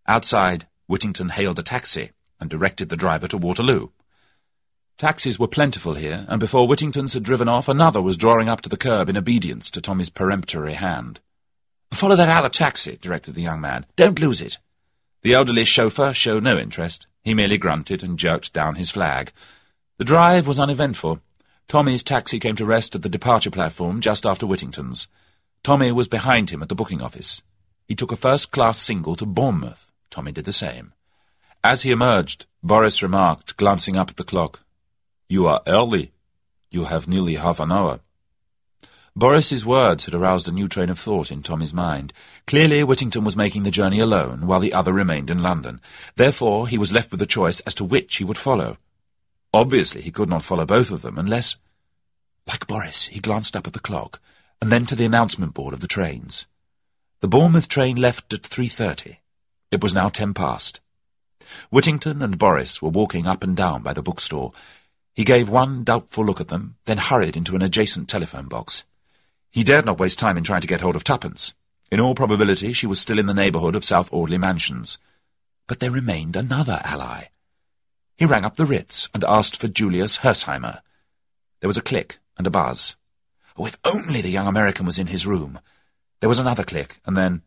Outside, Whittington hailed a taxi and directed the driver to Waterloo. Taxis were plentiful here, and before Whittington's had driven off, another was drawing up to the curb in obedience to Tommy's peremptory hand. Follow that other taxi, directed the young man. Don't lose it. The elderly chauffeur showed no interest. He merely grunted and jerked down his flag. The drive was uneventful. Tommy's taxi came to rest at the departure platform just after Whittington's. Tommy was behind him at the booking office. He took a first-class single to Bournemouth. Tommy did the same. As he emerged, Boris remarked, glancing up at the clock, You are early. You have nearly half an hour. Boris's words had aroused a new train of thought in Tommy's mind. Clearly, Whittington was making the journey alone, while the other remained in London. Therefore, he was left with a choice as to which he would follow. Obviously, he could not follow both of them, unless... Like Boris, he glanced up at the clock, and then to the announcement board of the trains. The Bournemouth train left at 3.30. It was now ten past. Whittington and Boris were walking up and down by the bookstore. He gave one doubtful look at them, then hurried into an adjacent telephone box. He dared not waste time in trying to get hold of Tuppence. In all probability, she was still in the neighbourhood of South Audley Mansions. But there remained another ally. He rang up the Ritz and asked for Julius Hersheimmer. There was a click and a buzz. Oh, if only the young American was in his room. There was another click, and then,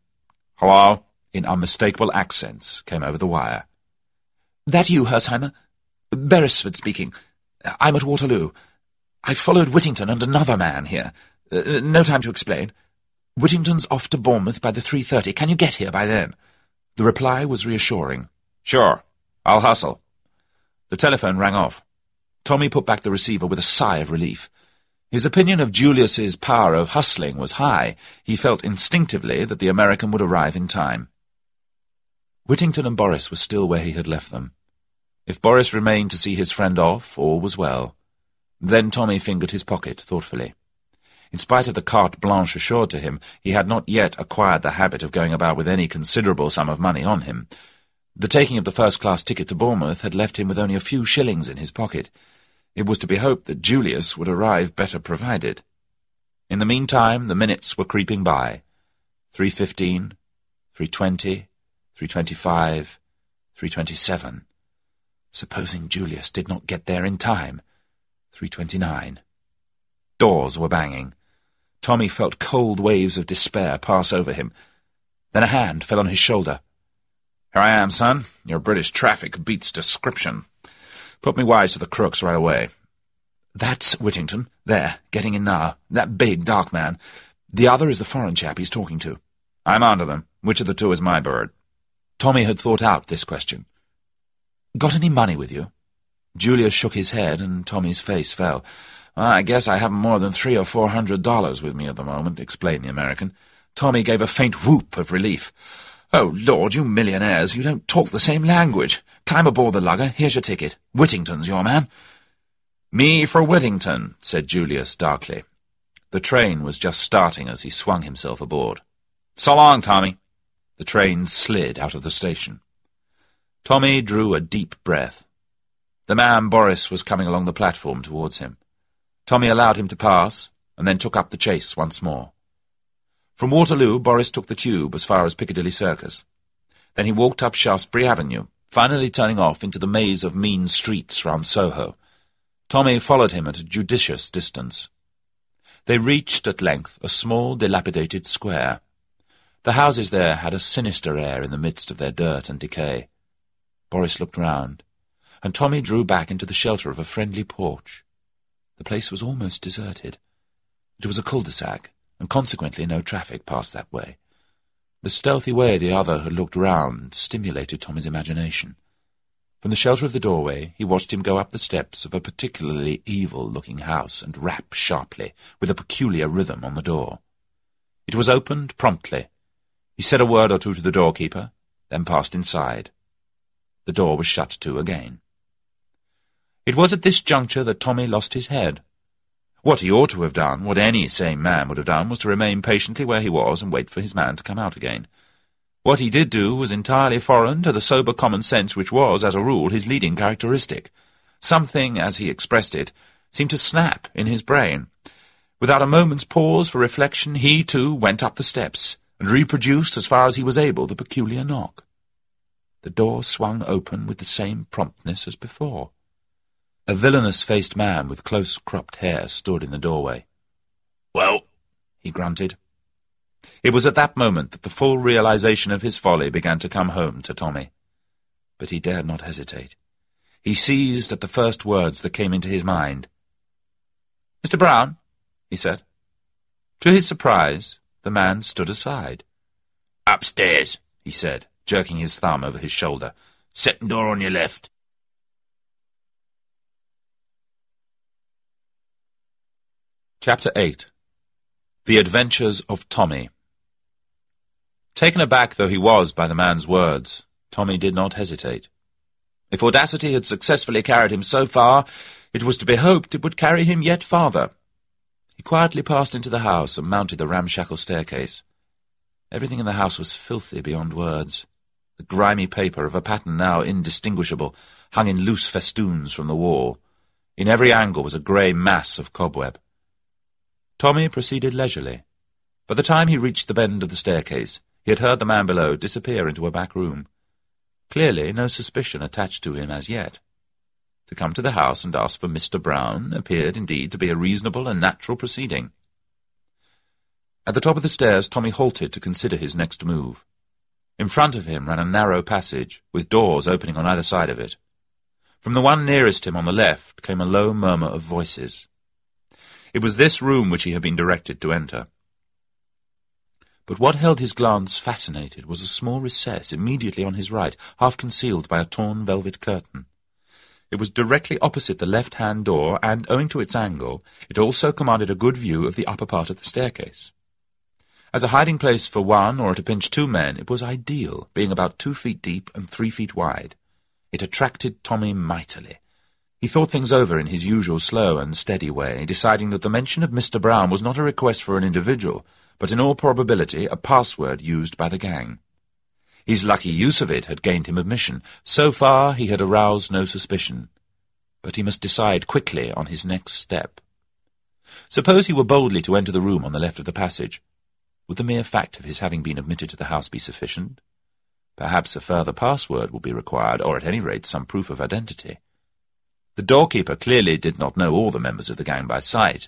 Hello, in unmistakable accents, came over the wire. That you, Hersheimmer? Beresford speaking. I'm at Waterloo. I followed Whittington and another man here. Uh, no time to explain. Whittington's off to Bournemouth by the 3.30. Can you get here by then? The reply was reassuring. Sure. I'll hustle. The telephone rang off. Tommy put back the receiver with a sigh of relief. His opinion of Julius's power of hustling was high. He felt instinctively that the American would arrive in time. Whittington and Boris were still where he had left them. If Boris remained to see his friend off, all was well. Then Tommy fingered his pocket thoughtfully. In spite of the carte blanche assured to him, he had not yet acquired the habit of going about with any considerable sum of money on him. The taking of the first-class ticket to Bournemouth had left him with only a few shillings in his pocket. It was to be hoped that Julius would arrive better provided. In the meantime, the minutes were creeping by. Three fifteen, three twenty, three twenty-five, three twenty-seven. Supposing Julius did not get there in time. Three twenty-nine. Doors were banging. Tommy felt cold waves of despair pass over him. Then a hand fell on his shoulder. Here I am, son. Your British traffic beats description. Put me wise to the crooks right away. That's Whittington. There, getting in now. That big, dark man. The other is the foreign chap he's talking to. I'm onto them. Which of the two is my bird? Tommy had thought out this question. Got any money with you? Julius shook his head, and Tommy's face fell. I guess I haven't more than three or four hundred dollars with me at the moment, explained the American. Tommy gave a faint whoop of relief. Oh, Lord, you millionaires, you don't talk the same language. Climb aboard the lugger, here's your ticket. Whittington's your man. Me for Whittington, said Julius darkly. The train was just starting as he swung himself aboard. So long, Tommy. The train slid out of the station. Tommy drew a deep breath. The man Boris was coming along the platform towards him. Tommy allowed him to pass, and then took up the chase once more. From Waterloo, Boris took the tube as far as Piccadilly Circus. Then he walked up Shaftesbury Avenue, finally turning off into the maze of mean streets round Soho. Tommy followed him at a judicious distance. They reached at length a small, dilapidated square. The houses there had a sinister air in the midst of their dirt and decay. Boris looked round, and Tommy drew back into the shelter of a friendly porch. The place was almost deserted. It was a cul-de-sac, and consequently no traffic passed that way. The stealthy way the other had looked round stimulated Tommy's imagination. From the shelter of the doorway, he watched him go up the steps of a particularly evil-looking house and rap sharply, with a peculiar rhythm on the door. It was opened promptly. He said a word or two to the doorkeeper, then passed inside. The door was shut to again. It was at this juncture that Tommy lost his head. What he ought to have done, what any sane man would have done, was to remain patiently where he was and wait for his man to come out again. What he did do was entirely foreign to the sober common sense which was, as a rule, his leading characteristic. Something, as he expressed it, seemed to snap in his brain. Without a moment's pause for reflection, he, too, went up the steps, and reproduced, as far as he was able, the peculiar knock. The door swung open with the same promptness as before. A villainous-faced man with close-cropped hair stood in the doorway. Well, he grunted. It was at that moment that the full realization of his folly began to come home to Tommy. But he dared not hesitate. He seized at the first words that came into his mind. Mr. Brown, he said. To his surprise, the man stood aside. Upstairs, he said, jerking his thumb over his shoulder. Second door on your left. Chapter 8 The Adventures of Tommy Taken aback though he was by the man's words, Tommy did not hesitate. If audacity had successfully carried him so far, it was to be hoped it would carry him yet farther. He quietly passed into the house and mounted the ramshackle staircase. Everything in the house was filthy beyond words. The grimy paper, of a pattern now indistinguishable, hung in loose festoons from the wall. In every angle was a grey mass of cobweb. Tommy proceeded leisurely. By the time he reached the bend of the staircase, he had heard the man below disappear into a back room. Clearly, no suspicion attached to him as yet. To come to the house and ask for Mr. Brown appeared indeed to be a reasonable and natural proceeding. At the top of the stairs, Tommy halted to consider his next move. In front of him ran a narrow passage, with doors opening on either side of it. From the one nearest him on the left came a low murmur of voices. It was this room which he had been directed to enter. But what held his glance fascinated was a small recess immediately on his right, half concealed by a torn velvet curtain. It was directly opposite the left-hand door, and, owing to its angle, it also commanded a good view of the upper part of the staircase. As a hiding place for one, or at a pinch two men, it was ideal, being about two feet deep and three feet wide. It attracted Tommy mightily. He thought things over in his usual slow and steady way, deciding that the mention of Mr. Brown was not a request for an individual, but in all probability a password used by the gang. His lucky use of it had gained him admission. So far he had aroused no suspicion. But he must decide quickly on his next step. Suppose he were boldly to enter the room on the left of the passage. Would the mere fact of his having been admitted to the house be sufficient? Perhaps a further password would be required, or at any rate some proof of identity. The doorkeeper clearly did not know all the members of the gang by sight,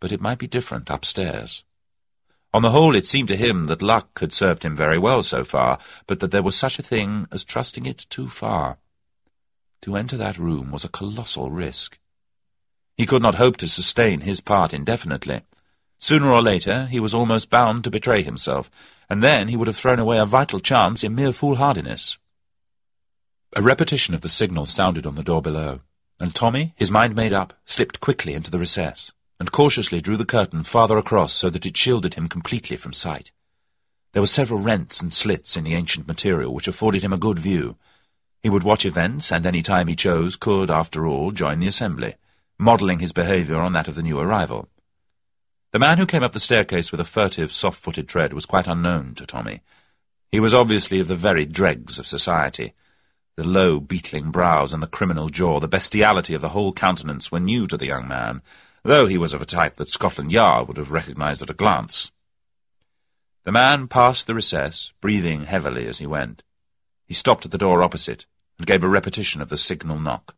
but it might be different upstairs. On the whole, it seemed to him that luck had served him very well so far, but that there was such a thing as trusting it too far. To enter that room was a colossal risk. He could not hope to sustain his part indefinitely. Sooner or later, he was almost bound to betray himself, and then he would have thrown away a vital chance in mere foolhardiness. A repetition of the signal sounded on the door below, and Tommy, his mind made up, slipped quickly into the recess and cautiously drew the curtain farther across so that it shielded him completely from sight. There were several rents and slits in the ancient material which afforded him a good view. He would watch events, and any time he chose could, after all, join the assembly, modelling his behaviour on that of the new arrival. The man who came up the staircase with a furtive, soft-footed tread was quite unknown to Tommy. He was obviously of the very dregs of society. The low, beetling brows and the criminal jaw, the bestiality of the whole countenance were new to the young man, though he was of a type that Scotland Yard would have recognized at a glance. The man passed the recess, breathing heavily as he went. He stopped at the door opposite, and gave a repetition of the signal knock.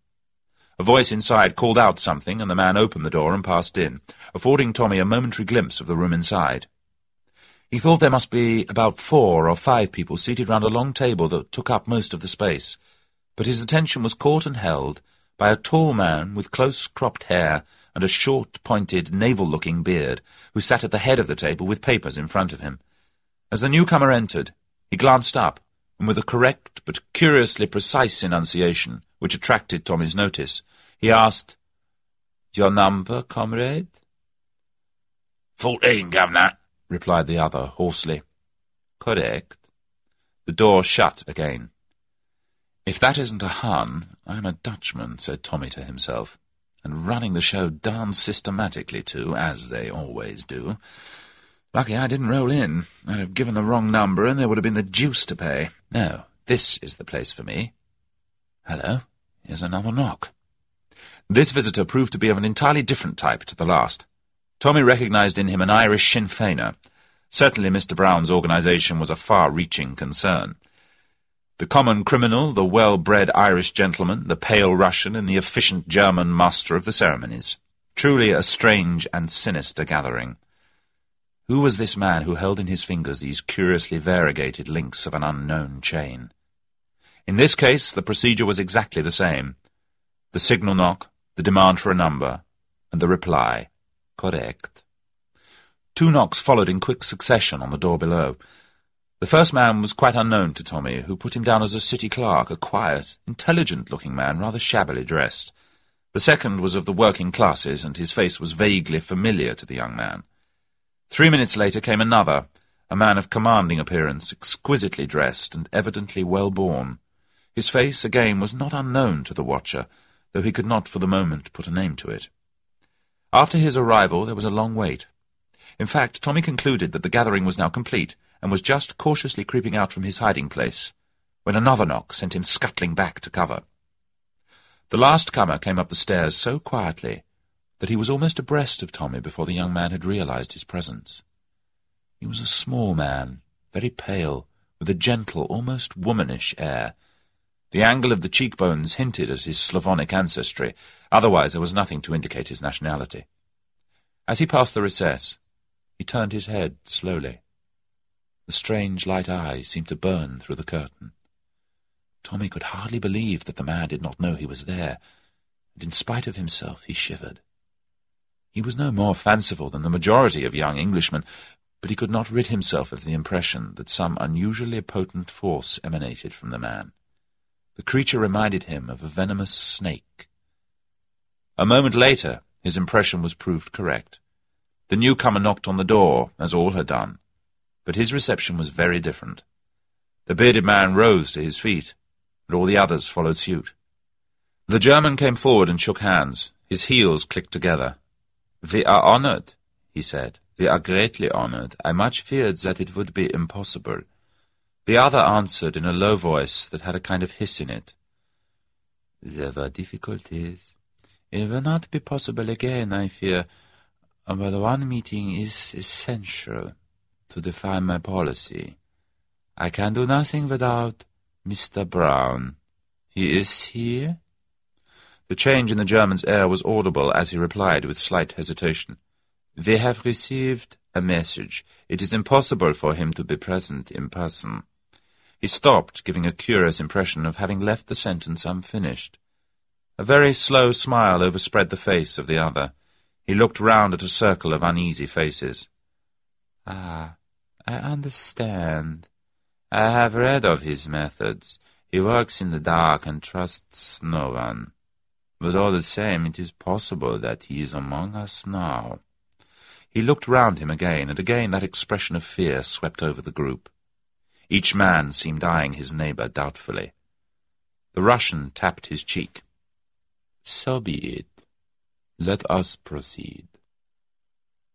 A voice inside called out something, and the man opened the door and passed in, affording Tommy a momentary glimpse of the room inside. He thought there must be about four or five people seated round a long table that took up most of the space, but his attention was caught and held by a tall man with close-cropped hair and a short, pointed, naval-looking beard, who sat at the head of the table with papers in front of him. As the newcomer entered, he glanced up, and with a correct but curiously precise enunciation, which attracted Tommy's notice, he asked, Your number, comrade? Fourteen, governor, replied the other hoarsely. Correct. The door shut again. If that isn't a Hun, I'm a Dutchman, said Tommy to himself. And running the show darn systematically, too, as they always do. Lucky I didn't roll in. I'd have given the wrong number, and there would have been the deuce to pay. No, this is the place for me. Hello, here's another knock. This visitor proved to be of an entirely different type to the last. Tommy recognized in him an Irish Sinn Feiner. Certainly Mr. Brown's organization was a far-reaching concern. The common criminal, the well-bred Irish gentleman, the pale Russian, and the efficient German master of the ceremonies. Truly a strange and sinister gathering. Who was this man who held in his fingers these curiously variegated links of an unknown chain? In this case, the procedure was exactly the same. The signal knock, the demand for a number, and the reply, correct. Two knocks followed in quick succession on the door below. The first man was quite unknown to Tommy, who put him down as a city clerk, a quiet, intelligent-looking man, rather shabbily dressed. The second was of the working classes, and his face was vaguely familiar to the young man. Three minutes later came another, a man of commanding appearance, exquisitely dressed and evidently well-born. His face, again, was not unknown to the watcher, though he could not for the moment put a name to it. After his arrival there was a long wait. In fact, Tommy concluded that the gathering was now complete, and was just cautiously creeping out from his hiding place, when another knock sent him scuttling back to cover. The last comer came up the stairs so quietly that he was almost abreast of Tommy before the young man had realized his presence. He was a small man, very pale, with a gentle, almost womanish air. The angle of the cheekbones hinted at his Slavonic ancestry, otherwise there was nothing to indicate his nationality. As he passed the recess, he turned his head slowly. The strange light eyes seemed to burn through the curtain. Tommy could hardly believe that the man did not know he was there, and in spite of himself he shivered. He was no more fanciful than the majority of young Englishmen, but he could not rid himself of the impression that some unusually potent force emanated from the man. The creature reminded him of a venomous snake. A moment later, his impression was proved correct. The newcomer knocked on the door, as all had done, but his reception was very different. The bearded man rose to his feet, and all the others followed suit. The German came forward and shook hands. His heels clicked together. We are honored, he said. We are greatly honored. I much feared that it would be impossible. The other answered in a low voice that had a kind of hiss in it. There were difficulties. It will not be possible again, I fear. But one meeting is essential to define my policy. I can do nothing without Mr. Brown. He is here? The change in the German's air was audible as he replied with slight hesitation. We have received a message. It is impossible for him to be present in person. He stopped, giving a curious impression of having left the sentence unfinished. A very slow smile overspread the face of the other. He looked round at a circle of uneasy faces. Ah, I understand. I have read of his methods. He works in the dark and trusts no one. But all the same, it is possible that he is among us now. He looked round him again, and again that expression of fear swept over the group. Each man seemed eyeing his neighbour doubtfully. The Russian tapped his cheek. So be it. Let us proceed.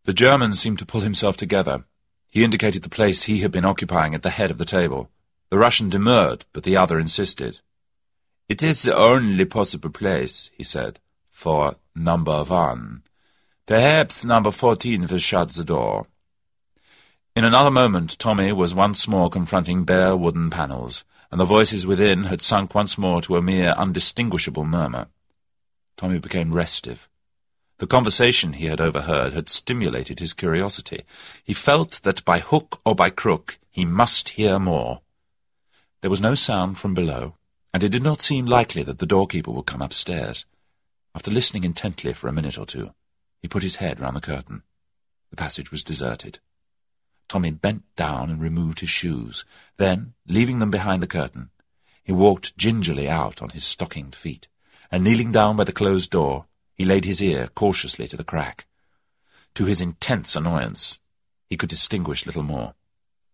The German seemed to pull himself together. He indicated the place he had been occupying at the head of the table. The Russian demurred, but the other insisted. It is the only possible place, he said, for number one. Perhaps number fourteen will shut the door. In another moment, Tommy was once more confronting bare wooden panels, and the voices within had sunk once more to a mere undistinguishable murmur. Tommy became restive. The conversation he had overheard had stimulated his curiosity. He felt that by hook or by crook he must hear more. There was no sound from below, and it did not seem likely that the doorkeeper would come upstairs. After listening intently for a minute or two, he put his head round the curtain. The passage was deserted. Tommy bent down and removed his shoes. Then, leaving them behind the curtain, he walked gingerly out on his stockinged feet, and kneeling down by the closed door, he laid his ear cautiously to the crack. To his intense annoyance, he could distinguish little more.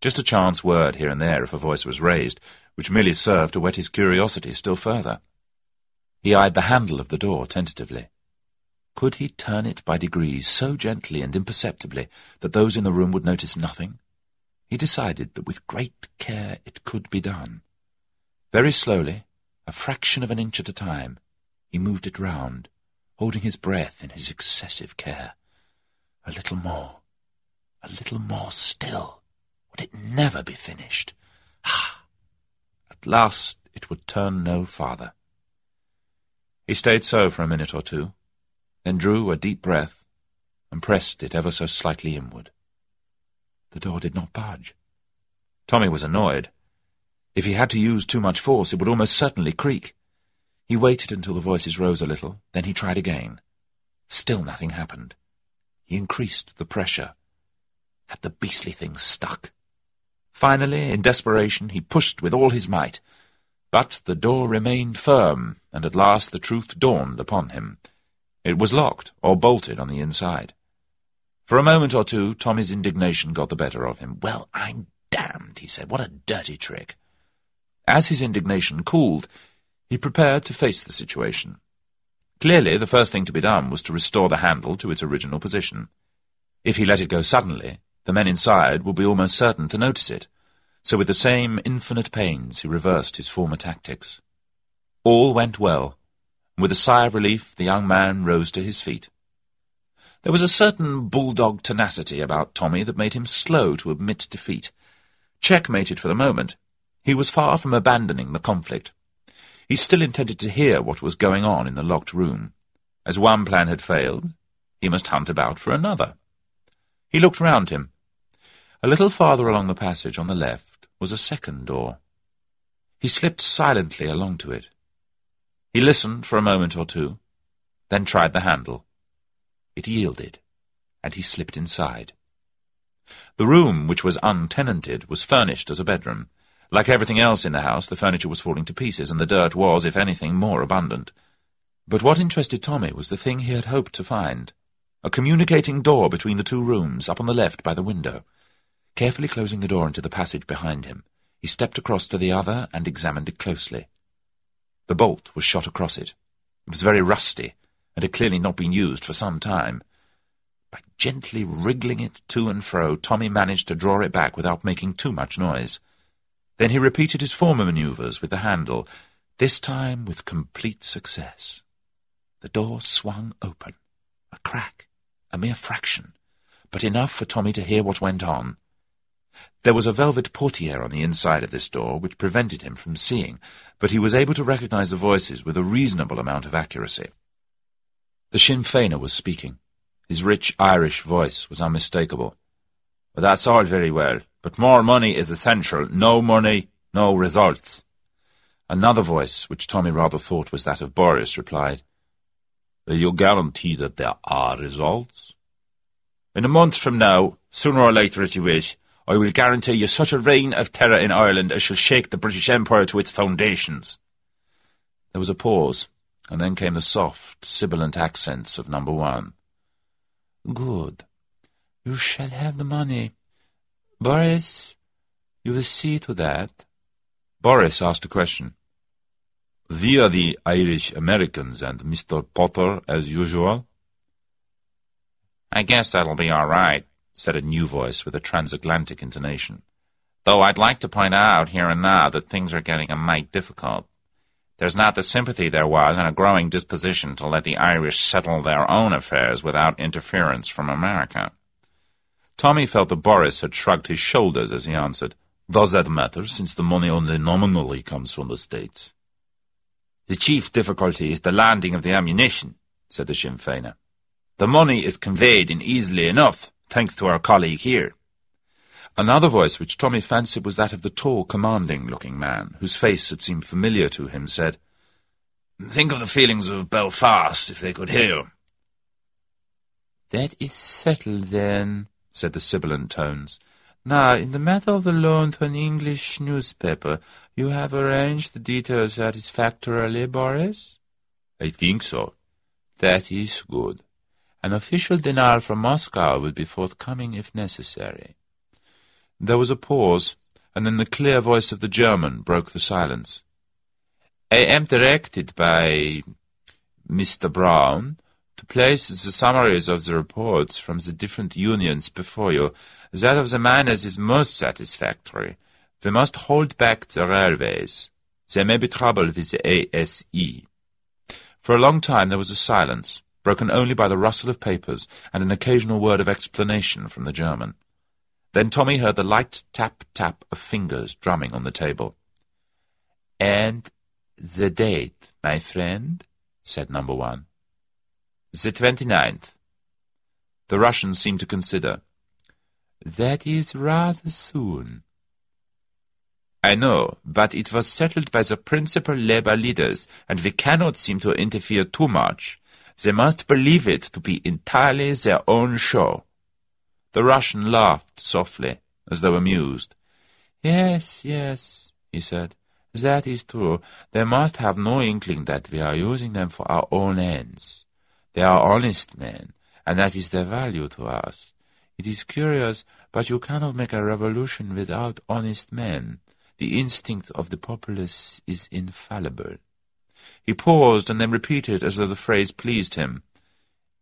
Just a chance word here and there if a voice was raised, which merely served to whet his curiosity still further. He eyed the handle of the door tentatively. Could he turn it by degrees so gently and imperceptibly that those in the room would notice nothing? He decided that with great care it could be done. Very slowly, a fraction of an inch at a time, he moved it round, holding his breath in his excessive care. A little more, a little more still. Would it never be finished? Ah! At last it would turn no farther. He stayed so for a minute or two, then drew a deep breath and pressed it ever so slightly inward. The door did not budge. Tommy was annoyed. If he had to use too much force, it would almost certainly creak. He waited until the voices rose a little, then he tried again. Still nothing happened. He increased the pressure. Had the beastly thing stuck? Finally, in desperation, he pushed with all his might. But the door remained firm, and at last the truth dawned upon him. It was locked or bolted on the inside. For a moment or two, Tommy's indignation got the better of him. Well, I'm damned, he said. What a dirty trick. As his indignation cooled, he prepared to face the situation. Clearly, the first thing to be done was to restore the handle to its original position. If he let it go suddenly, the men inside would be almost certain to notice it. So with the same infinite pains, he reversed his former tactics. All went well. With a sigh of relief, the young man rose to his feet. There was a certain bulldog tenacity about Tommy that made him slow to admit defeat. Checkmated for the moment, he was far from abandoning the conflict. He still intended to hear what was going on in the locked room. As one plan had failed, he must hunt about for another. He looked round him. A little farther along the passage on the left was a second door. He slipped silently along to it. He listened for a moment or two, then tried the handle. It yielded, and he slipped inside. The room, which was untenanted, was furnished as a bedroom. Like everything else in the house, the furniture was falling to pieces, and the dirt was, if anything, more abundant. But what interested Tommy was the thing he had hoped to find. A communicating door between the two rooms, up on the left by the window. Carefully closing the door into the passage behind him, he stepped across to the other and examined it closely. The bolt was shot across it. It was very rusty, and had clearly not been used for some time. By gently wriggling it to and fro, Tommy managed to draw it back without making too much noise. Then he repeated his former manoeuvres with the handle, this time with complete success. The door swung open. A crack, a mere fraction, but enough for Tommy to hear what went on. There was a velvet portiere on the inside of this door which prevented him from seeing, but he was able to recognize the voices with a reasonable amount of accuracy. The Sinn Feiner was speaking. His rich Irish voice was unmistakable. Well, that's all very well, but more money is essential. No money, no results. Another voice, which Tommy rather thought was that of Boris, replied, Will you guarantee that there are results? In a month from now, sooner or later as you wish, I will guarantee you such a reign of terror in Ireland as shall shake the British Empire to its foundations. There was a pause, and then came the soft, sibilant accents of number one. Good. You shall have the money. Boris, you will see to that. Boris asked a question. Via the Irish Americans and Mr. Potter, as usual? I guess that'll be all right, said a new voice with a transatlantic intonation. Though I'd like to point out here and now that things are getting a mite difficult. There's not the sympathy there was and a growing disposition to let the Irish settle their own affairs without interference from America. Tommy felt that Boris had shrugged his shoulders as he answered, Does that matter, since the money only nominally comes from the States? The chief difficulty is the landing of the ammunition, said the Sinn Féiner. The money is conveyed in easily enough, thanks to our colleague here. Another voice, which Tommy fancied was that of the tall, commanding-looking man, whose face had seemed familiar to him, said, Think of the feelings of Belfast, if they could hear. That is settled, then, said the sibilant tones. Now, in the matter of the loan to an English newspaper, you have arranged the details satisfactorily, Boris? I think so. That is good. An official denial from Moscow will be forthcoming if necessary. There was a pause, and then the clear voice of the German broke the silence. I am directed by Mr. Brown to place the summaries of the reports from the different unions before you. That of the miners is most satisfactory. They must hold back the railways. There may be trouble with the ASE. For a long time there was a silence, broken only by the rustle of papers and an occasional word of explanation from the German. Then Tommy heard the light tap-tap of fingers drumming on the table. And the date, my friend, said number one. The twenty-ninth. The Russian seemed to consider. That is rather soon. I know, but it was settled by the principal labor leaders, and we cannot seem to interfere too much. They must believe it to be entirely their own show. The Russian laughed softly, as though amused. Yes, yes, he said. That is true. They must have no inkling that we are using them for our own ends. They are honest men, and that is their value to us. It is curious, but you cannot make a revolution without honest men. The instinct of the populace is infallible. He paused and then repeated as though the phrase pleased him.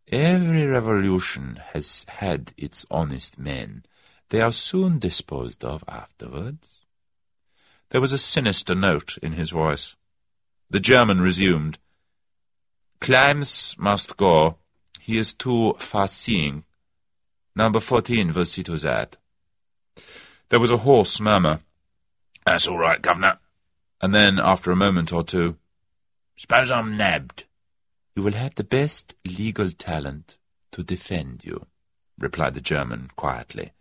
Every revolution has had its honest men. They are soon disposed of afterwards. There was a sinister note in his voice. The German resumed. Klimes must go. He is too far-seeing. Number fourteen will see to that. There was a hoarse murmur. That's all right, Governor. And then, after a moment or two, Suppose I'm nabbed. You will have the best legal talent to defend you, replied the German quietly.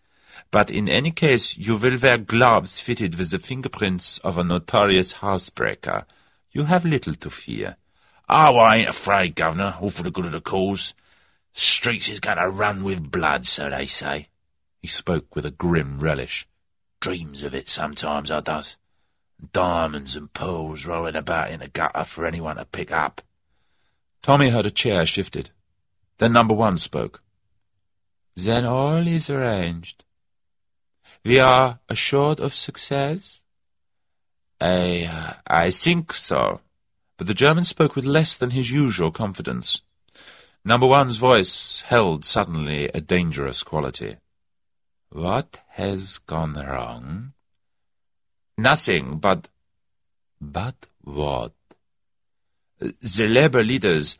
But in any case, you will wear gloves fitted with the fingerprints of a notorious housebreaker. You have little to fear. Oh, I ain't afraid, Governor, all for the good of the cause. Streets is going to run with blood, so they say. He spoke with a grim relish. Dreams of it sometimes, I does. Diamonds and pearls rolling about in the gutter for anyone to pick up. Tommy heard a chair shifted. Then number one spoke. Then all is arranged. We are assured of success? I, uh, I think so. But the German spoke with less than his usual confidence. Number one's voice held suddenly a dangerous quality. What has gone wrong? Nothing, but... But what? The labor leaders,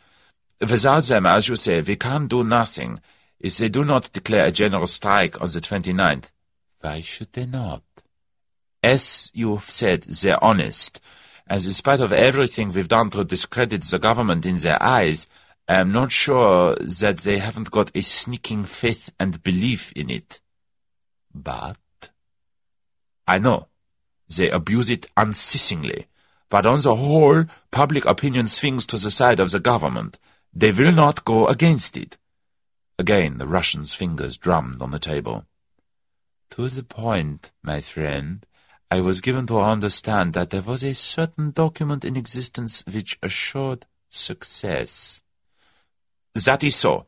without them, as you say, we can do nothing. If they do not declare a general strike on the 29th, why should they not? As you've said, they're honest, and in spite of everything we've done to discredit the government in their eyes, I'm not sure that they haven't got a sneaking faith and belief in it. But... I know. They abuse it unceasingly. But on the whole, public opinion swings to the side of the government. They will not go against it. Again the Russian's fingers drummed on the table. To the point, my friend. I was given to understand that there was a certain document in existence which assured success. That is so.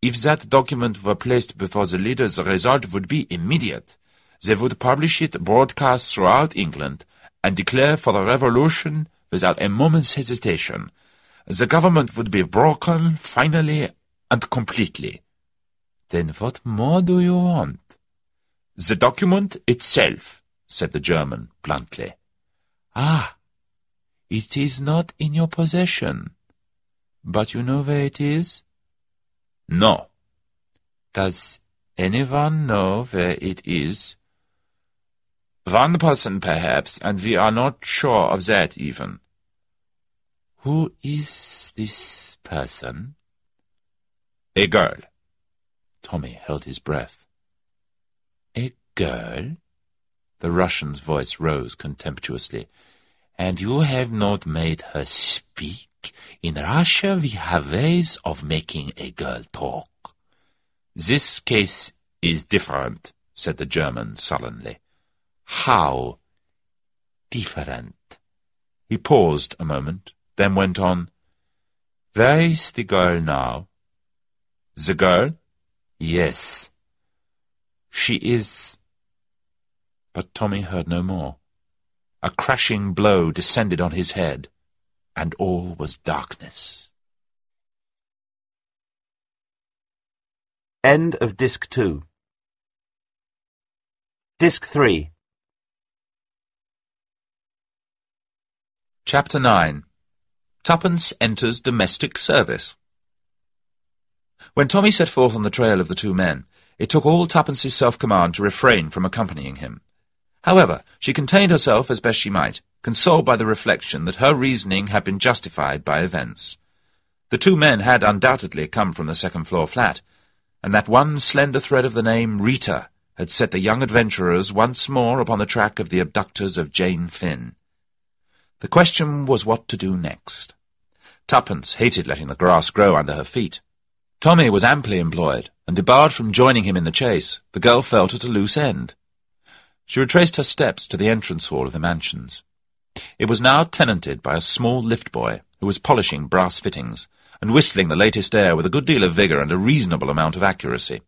If that document were placed before the leaders, the result would be immediate. They would publish it broadcast throughout England and declare for the revolution without a moment's hesitation. The government would be broken finally and completely. Then what more do you want? The document itself, said the German bluntly. Ah, it is not in your possession. But you know where it is? No. Does anyone know where it is? One person, perhaps, and we are not sure of that, even. Who is this person? A girl. Tommy held his breath. A girl? The Russian's voice rose contemptuously. And you have not made her speak? In Russia we have ways of making a girl talk. This case is different, said the German sullenly. How different? He paused a moment, then went on. Where is the girl now? The girl? Yes. She is... But Tommy heard no more. A crashing blow descended on his head, and all was darkness. End of Disc 2. Disc 3. Chapter 9 Tuppence enters domestic service. When Tommy set forth on the trail of the two men, it took all Tuppence's self-command to refrain from accompanying him. However, she contained herself as best she might, consoled by the reflection that her reasoning had been justified by events. The two men had undoubtedly come from the second-floor flat, and that one slender thread of the name Rita had set the young adventurers once more upon the track of the abductors of Jane Finn. The question was what to do next. Tuppence hated letting the grass grow under her feet. Tommy was amply employed, and debarred from joining him in the chase, the girl felt at a loose end. She retraced her steps to the entrance hall of the mansions. It was now tenanted by a small lift boy who was polishing brass fittings and whistling the latest air with a good deal of vigour and a reasonable amount of accuracy.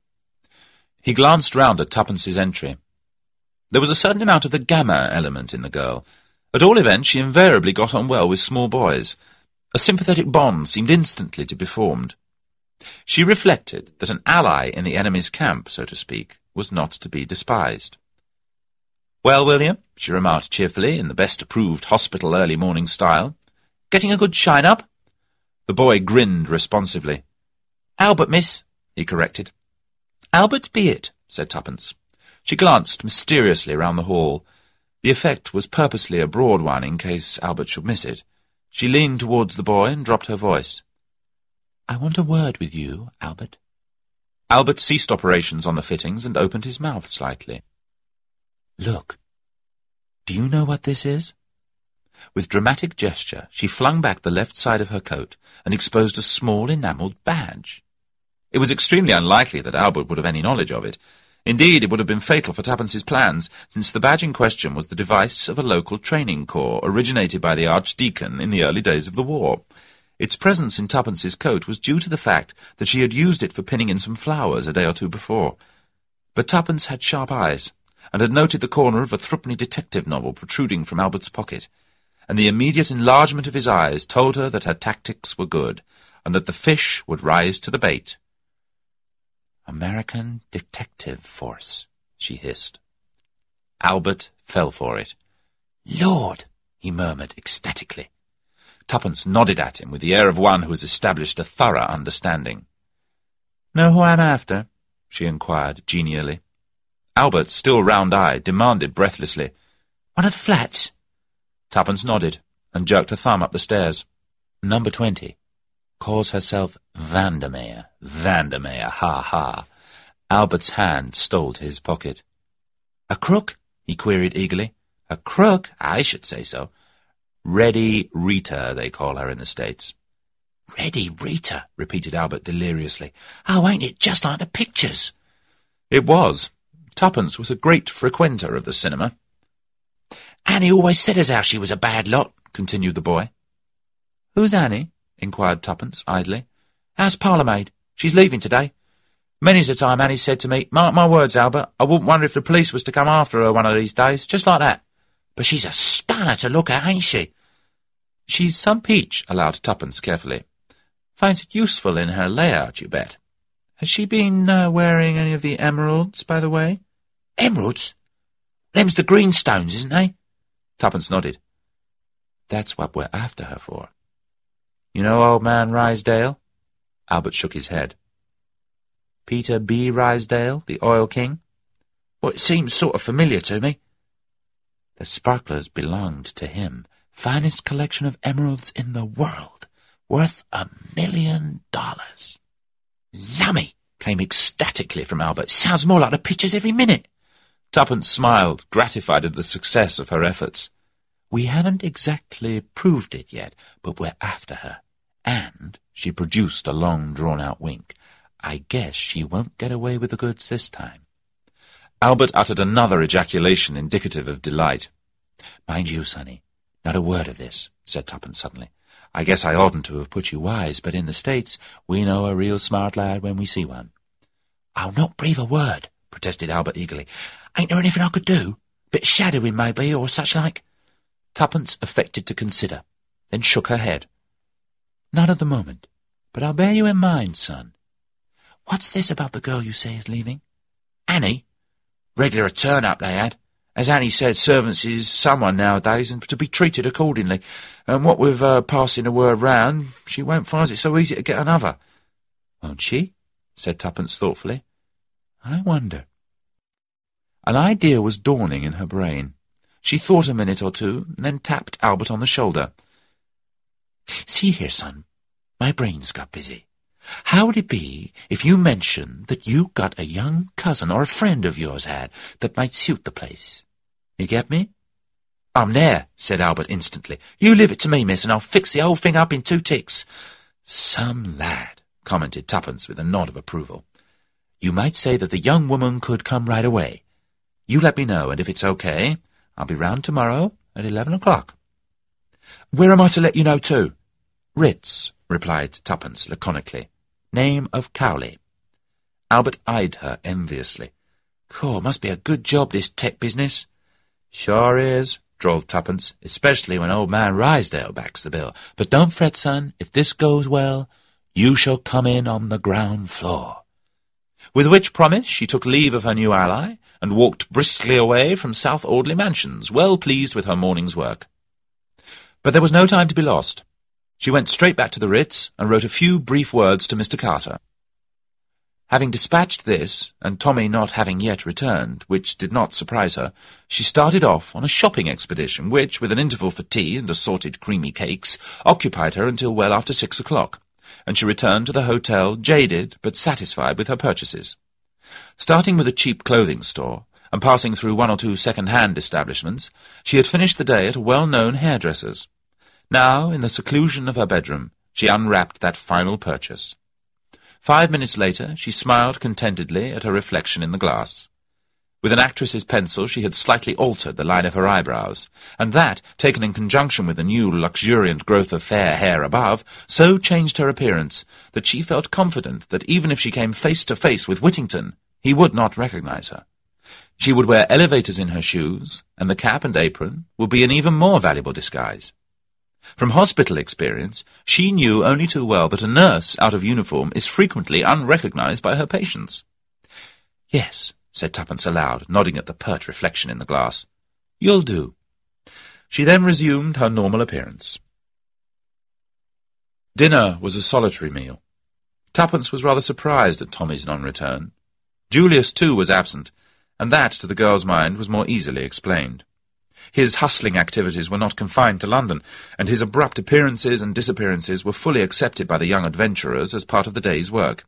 He glanced round at Tuppence's entry. There was a certain amount of the gamma element in the girl, at all events, she invariably got on well with small boys. A sympathetic bond seemed instantly to be formed. She reflected that an ally in the enemy's camp, so to speak, was not to be despised. Well, William, she remarked cheerfully, in the best approved hospital early morning style, getting a good shine up? The boy grinned responsively. Albert, miss, he corrected. Albert be it, said Tuppence. She glanced mysteriously round the hall. The effect was purposely a broad one in case Albert should miss it. She leaned towards the boy and dropped her voice. I want a word with you, Albert. Albert ceased operations on the fittings and opened his mouth slightly. Look. Do you know what this is? With dramatic gesture, she flung back the left side of her coat and exposed a small enamelled badge. It was extremely unlikely that Albert would have any knowledge of it, Indeed, it would have been fatal for Tuppence's plans, since the badge in question was the device of a local training corps originated by the Archdeacon in the early days of the war. Its presence in Tuppence's coat was due to the fact that she had used it for pinning in some flowers a day or two before. But Tuppence had sharp eyes, and had noted the corner of a threepenny detective novel protruding from Albert's pocket, and the immediate enlargement of his eyes told her that her tactics were good, and that the fish would rise to the bait. American Detective Force, she hissed. Albert fell for it. Lord, he murmured ecstatically. Tuppence nodded at him with the air of one who has established a thorough understanding. Know who I'm after? she inquired genially. Albert, still round-eyed, demanded breathlessly, One of the flats? Tuppence nodded and jerked a thumb up the stairs. Number twenty calls herself Vandemeyer. Vandemeyer, ha ha. Albert's hand stole to his pocket. A crook? he queried eagerly. A crook? I should say so. Reddy Rita, they call her in the States. Reddy Rita, repeated Albert deliriously. Oh, ain't it just like the pictures? It was. Tuppence was a great frequenter of the cinema. Annie always said as how she was a bad lot, continued the boy. Who's Annie? inquired Tuppence idly. How's parlour-maid? She's leaving today. Many's the time Annie said to me, Mark my words, Albert, I wouldn't wonder if the police was to come after her one of these days, just like that. But she's a stunner to look at, ain't she? She's some peach, allowed Tuppence carefully. Finds it useful in her layout, you bet. Has she been uh, wearing any of the emeralds, by the way? Emeralds? Them's the greenstones, isn't they? Tuppence nodded. That's what we're after her for. You know old man Rysdale? Albert shook his head. Peter B. Rysdale, the oil king? Well, it seems sort of familiar to me. The sparklers belonged to him. Finest collection of emeralds in the world. Worth a million dollars. Lummy! came ecstatically from Albert. Sounds more like the pictures every minute. Tuppence smiled, gratified at the success of her efforts. We haven't exactly proved it yet, but we're after her. And she produced a long drawn-out wink. I guess she won't get away with the goods this time. Albert uttered another ejaculation indicative of delight. Mind you, Sonny, not a word of this, said Tuppence suddenly. I guess I oughtn't to have put you wise, but in the States we know a real smart lad when we see one. I'll not breathe a word, protested Albert eagerly. Ain't there anything I could do? Bit shadowing, maybe, or such like? Tuppence affected to consider, then shook her head. Not at the moment, but I'll bear you in mind, son. What's this about the girl you say is leaving? Annie? Regular a turn-up they had. As Annie said, servants is someone nowadays, and to be treated accordingly. And what with uh, passing the word round, she won't find it so easy to get another. Won't she? said Tuppence thoughtfully. I wonder. An idea was dawning in her brain. She thought a minute or two, then tapped Albert on the shoulder. See here, son, my brain's got busy. How would it be if you mentioned that you got a young cousin or a friend of yours had that might suit the place? You get me? I'm there, said Albert instantly. You leave it to me, miss, and I'll fix the whole thing up in two ticks. Some lad, commented Tuppence with a nod of approval. You might say that the young woman could come right away. You let me know, and if it's okay, I'll be round tomorrow at eleven o'clock. Where am I to let you know to? Ritz, replied Tuppence laconically. Name of Cowley. Albert eyed her enviously. Cool, must be a good job, this tech business. Sure is, drawled Tuppence, especially when old man Rysdale backs the bill. But don't fret, son. If this goes well, you shall come in on the ground floor. With which promise she took leave of her new ally, and walked briskly away from South Audley Mansions, well pleased with her morning's work. But there was no time to be lost. She went straight back to the Ritz and wrote a few brief words to Mr. Carter. Having dispatched this, and Tommy not having yet returned, which did not surprise her, she started off on a shopping expedition which, with an interval for tea and assorted creamy cakes, occupied her until well after six o'clock, and she returned to the hotel jaded but satisfied with her purchases. Starting with a cheap clothing store, and passing through one or two second-hand establishments, she had finished the day at a well-known hairdresser's. Now, in the seclusion of her bedroom, she unwrapped that final purchase. Five minutes later, she smiled contentedly at her reflection in the glass. With an actress's pencil, she had slightly altered the line of her eyebrows, and that, taken in conjunction with the new luxuriant growth of fair hair above, so changed her appearance that she felt confident that even if she came face to face with Whittington, he would not recognize her. She would wear elevators in her shoes, and the cap and apron would be an even more valuable disguise. From hospital experience, she knew only too well that a nurse out of uniform is frequently unrecognized by her patients. Yes, said Tuppence aloud, nodding at the pert reflection in the glass. You'll do. She then resumed her normal appearance. Dinner was a solitary meal. Tuppence was rather surprised at Tommy's non-return. Julius, too, was absent, and that, to the girl's mind, was more easily explained. His hustling activities were not confined to London, and his abrupt appearances and disappearances were fully accepted by the young adventurers as part of the day's work.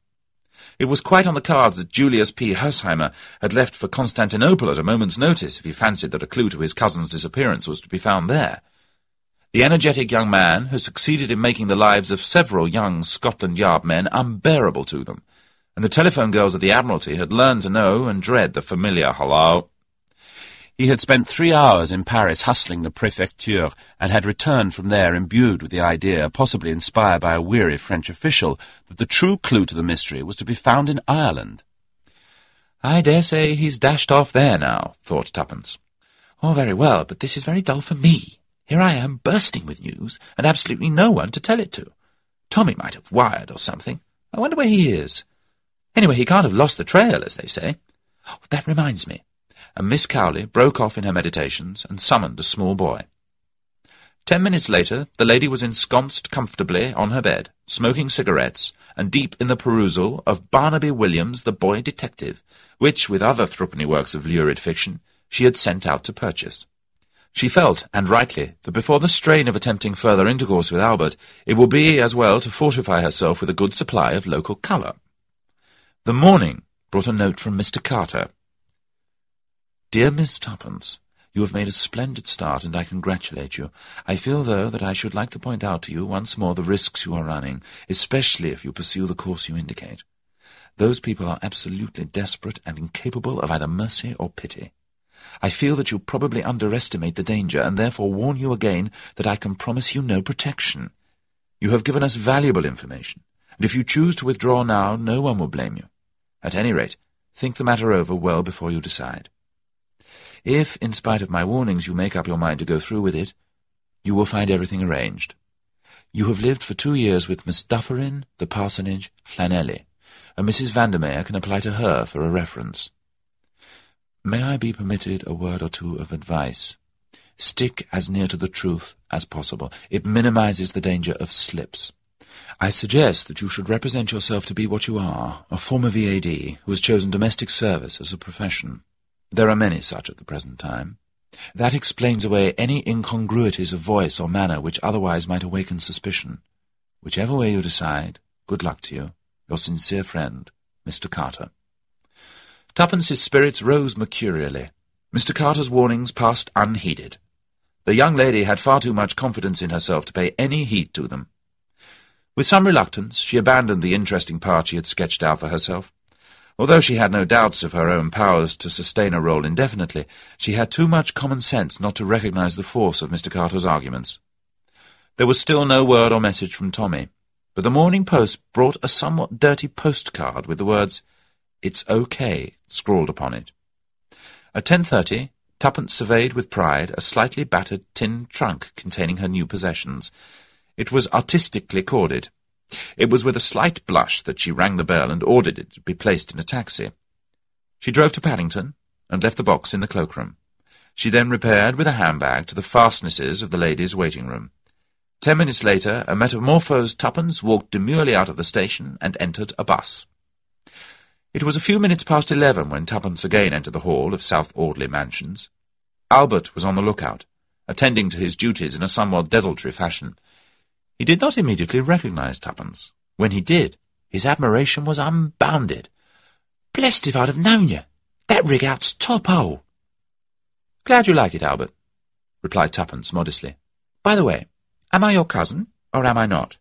It was quite on the cards that Julius P. Hersheimmer had left for Constantinople at a moment's notice if he fancied that a clue to his cousin's disappearance was to be found there. The energetic young man had succeeded in making the lives of several young Scotland Yard men unbearable to them, and the telephone girls at the Admiralty had learned to know and dread the familiar hello. He had spent three hours in Paris hustling the Prefecture, and had returned from there imbued with the idea, possibly inspired by a weary French official, that the true clue to the mystery was to be found in Ireland. I dare say he's dashed off there now, thought Tuppence. Oh, very well, but this is very dull for me. Here I am, bursting with news, and absolutely no one to tell it to. Tommy might have wired or something. I wonder where he is. Anyway, he can't have lost the trail, as they say. Oh, that reminds me and Miss Cowley broke off in her meditations and summoned a small boy. Ten minutes later, the lady was ensconced comfortably on her bed, smoking cigarettes, and deep in the perusal of Barnaby Williams, the Boy Detective, which, with other threepenny works of lurid fiction, she had sent out to purchase. She felt, and rightly, that before the strain of attempting further intercourse with Albert, it would be as well to fortify herself with a good supply of local colour. The morning brought a note from Mr. Carter. Dear Miss Tuppence, you have made a splendid start, and I congratulate you. I feel, though, that I should like to point out to you once more the risks you are running, especially if you pursue the course you indicate. Those people are absolutely desperate and incapable of either mercy or pity. I feel that you probably underestimate the danger, and therefore warn you again that I can promise you no protection. You have given us valuable information, and if you choose to withdraw now, no one will blame you. At any rate, think the matter over well before you decide. If, in spite of my warnings, you make up your mind to go through with it, you will find everything arranged. You have lived for two years with Miss Dufferin, the parsonage, Llanelly, and Mrs. Vandemeyer can apply to her for a reference. May I be permitted a word or two of advice? Stick as near to the truth as possible. It minimizes the danger of slips. I suggest that you should represent yourself to be what you are, a former VAD who has chosen domestic service as a profession. There are many such at the present time. That explains away any incongruities of voice or manner which otherwise might awaken suspicion. Whichever way you decide, good luck to you. Your sincere friend, Mr. Carter. Tuppence's spirits rose mercurially. Mr. Carter's warnings passed unheeded. The young lady had far too much confidence in herself to pay any heed to them. With some reluctance, she abandoned the interesting part she had sketched out for herself. Although she had no doubts of her own powers to sustain a role indefinitely, she had too much common sense not to recognize the force of Mr. Carter's arguments. There was still no word or message from Tommy, but the Morning Post brought a somewhat dirty postcard with the words, It's okay, scrawled upon it. At ten thirty, Tuppence surveyed with pride a slightly battered tin trunk containing her new possessions. It was artistically corded. It was with a slight blush that she rang the bell and ordered it to be placed in a taxi. She drove to Paddington and left the box in the cloakroom. She then repaired with a handbag to the fastnesses of the ladies' waiting room. Ten minutes later, a metamorphosed Tuppence walked demurely out of the station and entered a bus. It was a few minutes past eleven when Tuppence again entered the hall of South Audley Mansions. Albert was on the lookout, attending to his duties in a somewhat desultory fashion. He did not immediately recognize Tuppence. When he did, his admiration was unbounded. Blessed if I'd have known you. That rig out's top hole. Glad you like it, Albert, replied Tuppence modestly. By the way, am I your cousin, or am I not?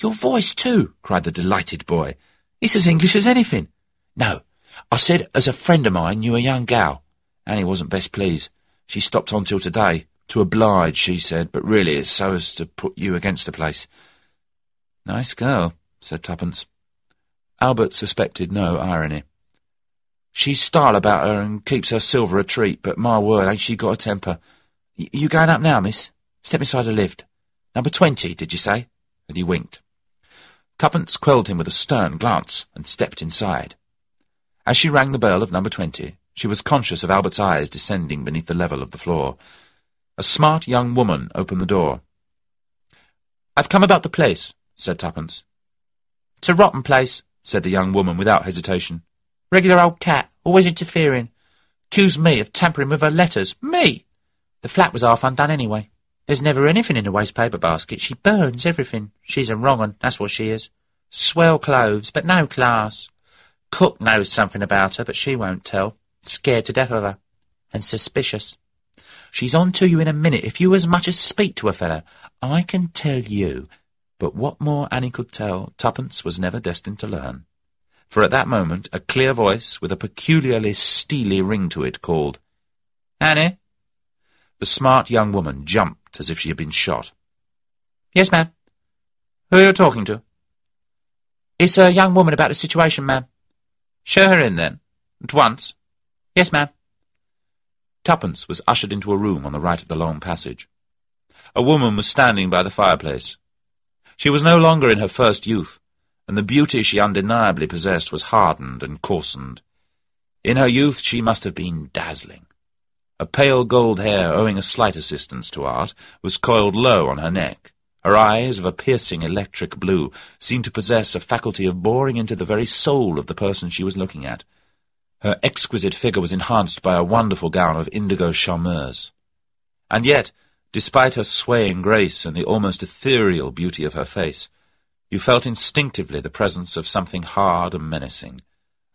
Your voice, too, cried the delighted boy. It's as English as anything. No, I said as a friend of mine knew a young gal. Annie wasn't best pleased. She stopped on till today. To oblige, she said, but really it's so as to put you against the place. Nice girl, said Tuppence. Albert suspected no irony. She's style about her and keeps her silver a treat, but my word, ain't she got a temper. Y you going up now, miss? Step inside the lift. Number twenty, did you say? And he winked. Tuppence quelled him with a stern glance and stepped inside. As she rang the bell of number twenty, she was conscious of Albert's eyes descending beneath the level of the floor. A smart young woman opened the door. I've come about the place, said Tuppence. It's a rotten place, said the young woman without hesitation. Regular old cat, always interfering. Accused me of tampering with her letters. Me! The flat was half undone anyway. There's never anything in the waste paper basket. She burns everything. She's a wrong un, that's what she is. Swell clothes, but no class. Cook knows something about her, but she won't tell. Scared to death of her. And suspicious. She's on to you in a minute if you as much as speak to a fellow. I can tell you. But what more Annie could tell, Tuppence was never destined to learn. For at that moment a clear voice, with a peculiarly steely ring to it, called, Annie? The smart young woman jumped as if she had been shot. Yes, ma'am. Who are you talking to? It's a young woman about the situation, ma'am. Show her in, then. At once. Yes, ma'am. Tuppence was ushered into a room on the right of the long passage. A woman was standing by the fireplace. She was no longer in her first youth, and the beauty she undeniably possessed was hardened and coarsened. In her youth she must have been dazzling. A pale gold hair, owing a slight assistance to art, was coiled low on her neck. Her eyes, of a piercing electric blue, seemed to possess a faculty of boring into the very soul of the person she was looking at. Her exquisite figure was enhanced by a wonderful gown of indigo charmeuse. And yet, despite her swaying grace and the almost ethereal beauty of her face, you felt instinctively the presence of something hard and menacing,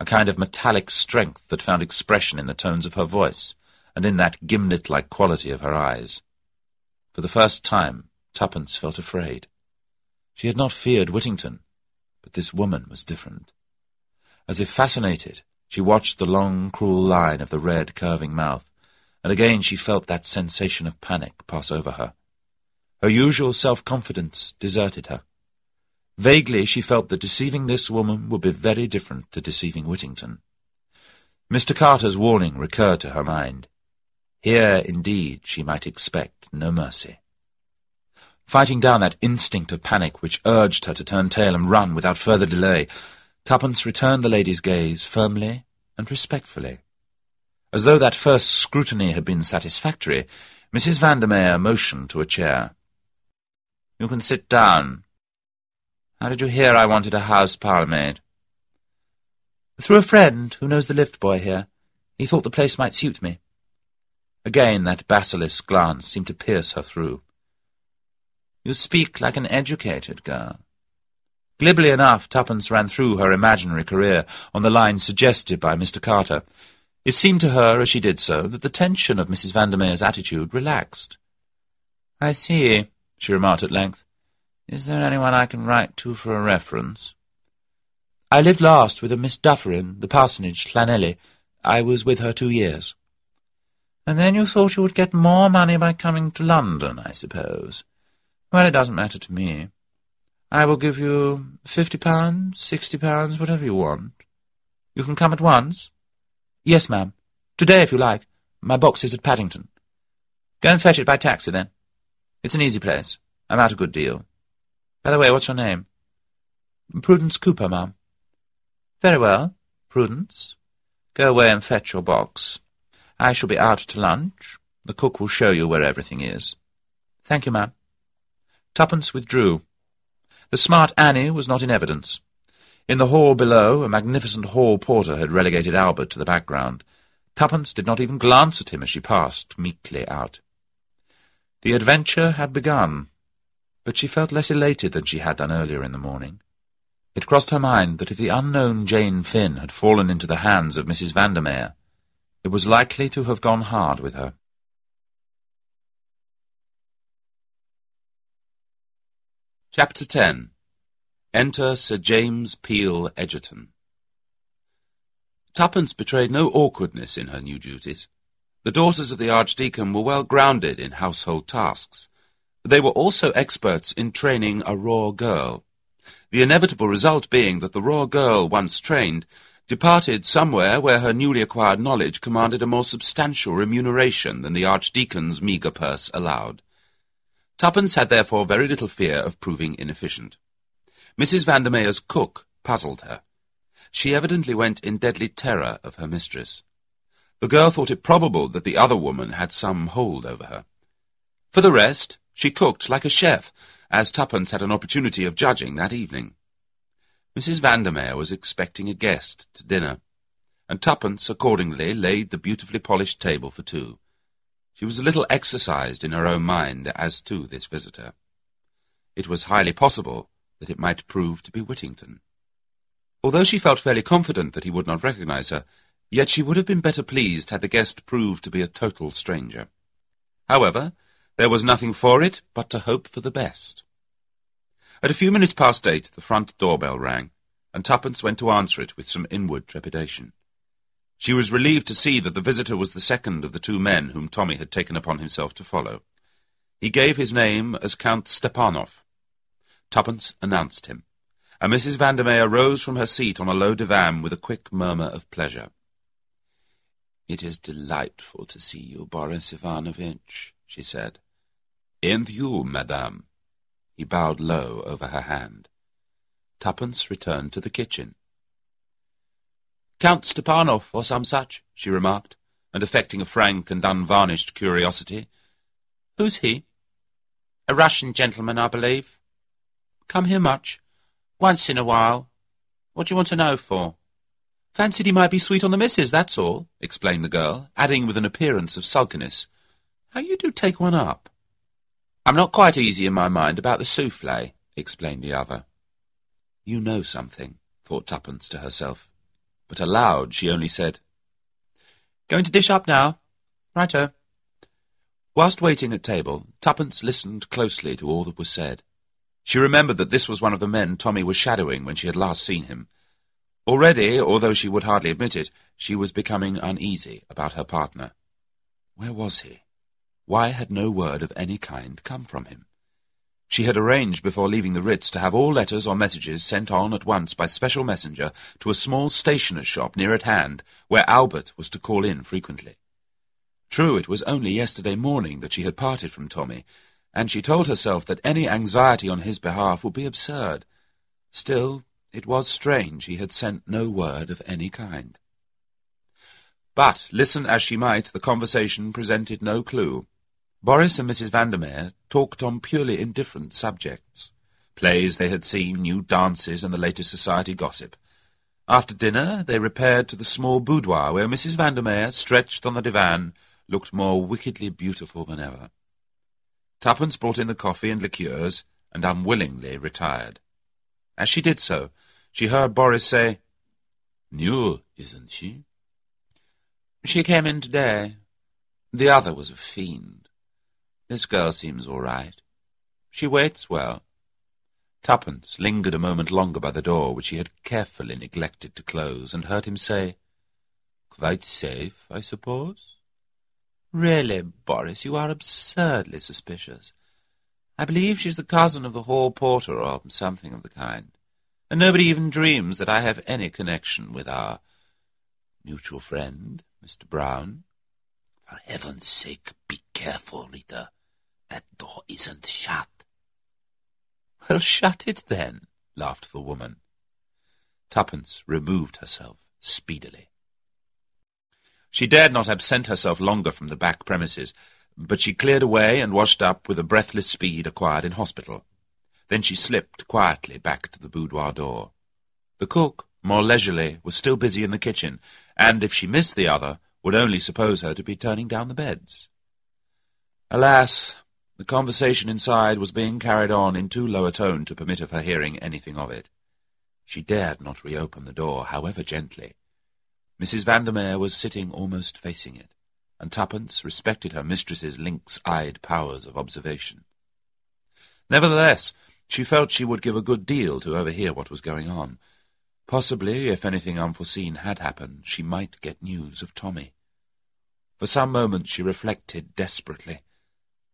a kind of metallic strength that found expression in the tones of her voice and in that gimlet-like quality of her eyes. For the first time, Tuppence felt afraid. She had not feared Whittington, but this woman was different. As if fascinated, she watched the long, cruel line of the red, curving mouth, and again she felt that sensation of panic pass over her. Her usual self-confidence deserted her. Vaguely she felt that deceiving this woman would be very different to deceiving Whittington. Mr. Carter's warning recurred to her mind. Here, indeed, she might expect no mercy. Fighting down that instinct of panic which urged her to turn tail and run without further delay, Tuppence returned the lady's gaze firmly and respectfully. As though that first scrutiny had been satisfactory, Mrs. Vandemeyer motioned to a chair. You can sit down, how did you hear I wanted a house parlour-maid? Through a friend who knows the lift boy here. He thought the place might suit me. Again that basilisk glance seemed to pierce her through. You speak like an educated girl. Glibly enough, Tuppence ran through her imaginary career on the lines suggested by Mr. Carter. It seemed to her, as she did so, that the tension of Mrs. Vandemeyer's attitude relaxed. I see, she remarked at length. Is there anyone I can write to for a reference? I lived last with a Miss Dufferin, the parsonage, Llanelly. I was with her two years. And then you thought you would get more money by coming to London, I suppose. Well, it doesn't matter to me. I will give you fifty pounds, sixty pounds, whatever you want. You can come at once? Yes, ma'am. Today, if you like. My box is at Paddington. Go and fetch it by taxi, then. It's an easy place. I'm out a good deal. By the way, what's your name? Prudence Cooper, ma'am. Very well, Prudence. Go away and fetch your box. I shall be out to lunch. The cook will show you where everything is. Thank you, ma'am. Tuppence withdrew. The smart Annie was not in evidence. In the hall below, a magnificent hall porter had relegated Albert to the background. Tuppence did not even glance at him as she passed meekly out. The adventure had begun but she felt less elated than she had done earlier in the morning. It crossed her mind that if the unknown Jane Finn had fallen into the hands of Mrs. Vandemeyer, it was likely to have gone hard with her. Chapter 10 Enter Sir James Peel Edgerton Tuppence betrayed no awkwardness in her new duties. The daughters of the Archdeacon were well grounded in household tasks, they were also experts in training a raw girl, the inevitable result being that the raw girl, once trained, departed somewhere where her newly acquired knowledge commanded a more substantial remuneration than the Archdeacon's meagre purse allowed. Tuppence had therefore very little fear of proving inefficient. Mrs. Vandemeyer's cook puzzled her. She evidently went in deadly terror of her mistress. The girl thought it probable that the other woman had some hold over her. For the rest, she cooked like a chef, as Tuppence had an opportunity of judging that evening. Mrs. Vandemeyer was expecting a guest to dinner, and Tuppence accordingly laid the beautifully polished table for two. She was a little exercised in her own mind as to this visitor. It was highly possible that it might prove to be Whittington. Although she felt fairly confident that he would not recognize her, yet she would have been better pleased had the guest proved to be a total stranger. However, there was nothing for it but to hope for the best. At a few minutes past eight, the front doorbell rang, and Tuppence went to answer it with some inward trepidation. She was relieved to see that the visitor was the second of the two men whom Tommy had taken upon himself to follow. He gave his name as Count Stepanov. Tuppence announced him, and Mrs. Vandemeyer rose from her seat on a low divan with a quick murmur of pleasure. "'It is delightful to see you, Boris Ivanovitch,' she said. And you, madame. He bowed low over her hand. Tuppence returned to the kitchen. Count Stepanov, or some such, she remarked, and affecting a frank and unvarnished curiosity. Who's he? A Russian gentleman, I believe. Come here much? Once in a while. What do you want to know for? Fancied he might be sweet on the missus, that's all, explained the girl, adding with an appearance of sulkiness. How you do take one up? I'm not quite easy in my mind about the souffle, explained the other. You know something, thought Tuppence to herself. But aloud she only said, Going to dish up now? Righto. Whilst waiting at table, Tuppence listened closely to all that was said. She remembered that this was one of the men Tommy was shadowing when she had last seen him. Already, although she would hardly admit it, she was becoming uneasy about her partner. Where was he? Why had no word of any kind come from him? She had arranged before leaving the Ritz to have all letters or messages sent on at once by special messenger to a small stationer's shop near at hand, where Albert was to call in frequently. True, it was only yesterday morning that she had parted from Tommy, and she told herself that any anxiety on his behalf would be absurd. Still, it was strange he had sent no word of any kind. But, listen as she might, the conversation presented no clue. Boris and Mrs. Vandemeyer talked on purely indifferent subjects. Plays they had seen, new dances, and the latest society gossip. After dinner, they repaired to the small boudoir where Mrs. Vandemeyer, stretched on the divan, looked more wickedly beautiful than ever. Tuppence brought in the coffee and liqueurs, and unwillingly retired. As she did so, she heard Boris say, New, isn't she? She came in today. The other was a fiend. This girl seems all right. She waits well. Tuppence lingered a moment longer by the door, which he had carefully neglected to close, and heard him say, Quite safe, I suppose? Really, Boris, you are absurdly suspicious. I believe she's the cousin of the hall porter or something of the kind. And nobody even dreams that I have any connection with our mutual friend, Mr. Brown. For heaven's sake, be careful, Rita. That door isn't shut. Well, shut it then, laughed the woman. Tuppence removed herself speedily. She dared not absent herself longer from the back premises, but she cleared away and washed up with a breathless speed acquired in hospital. Then she slipped quietly back to the boudoir door. The cook, more leisurely, was still busy in the kitchen, and if she missed the other, would only suppose her to be turning down the beds. Alas, the conversation inside was being carried on in too low a tone to permit of her hearing anything of it. She dared not reopen the door, however gently. Mrs. Vandemeyer was sitting almost facing it, and Tuppence respected her mistress's lynx-eyed powers of observation. Nevertheless, she felt she would give a good deal to overhear what was going on. Possibly, if anything unforeseen had happened, she might get news of Tommy. For some moments she reflected desperately.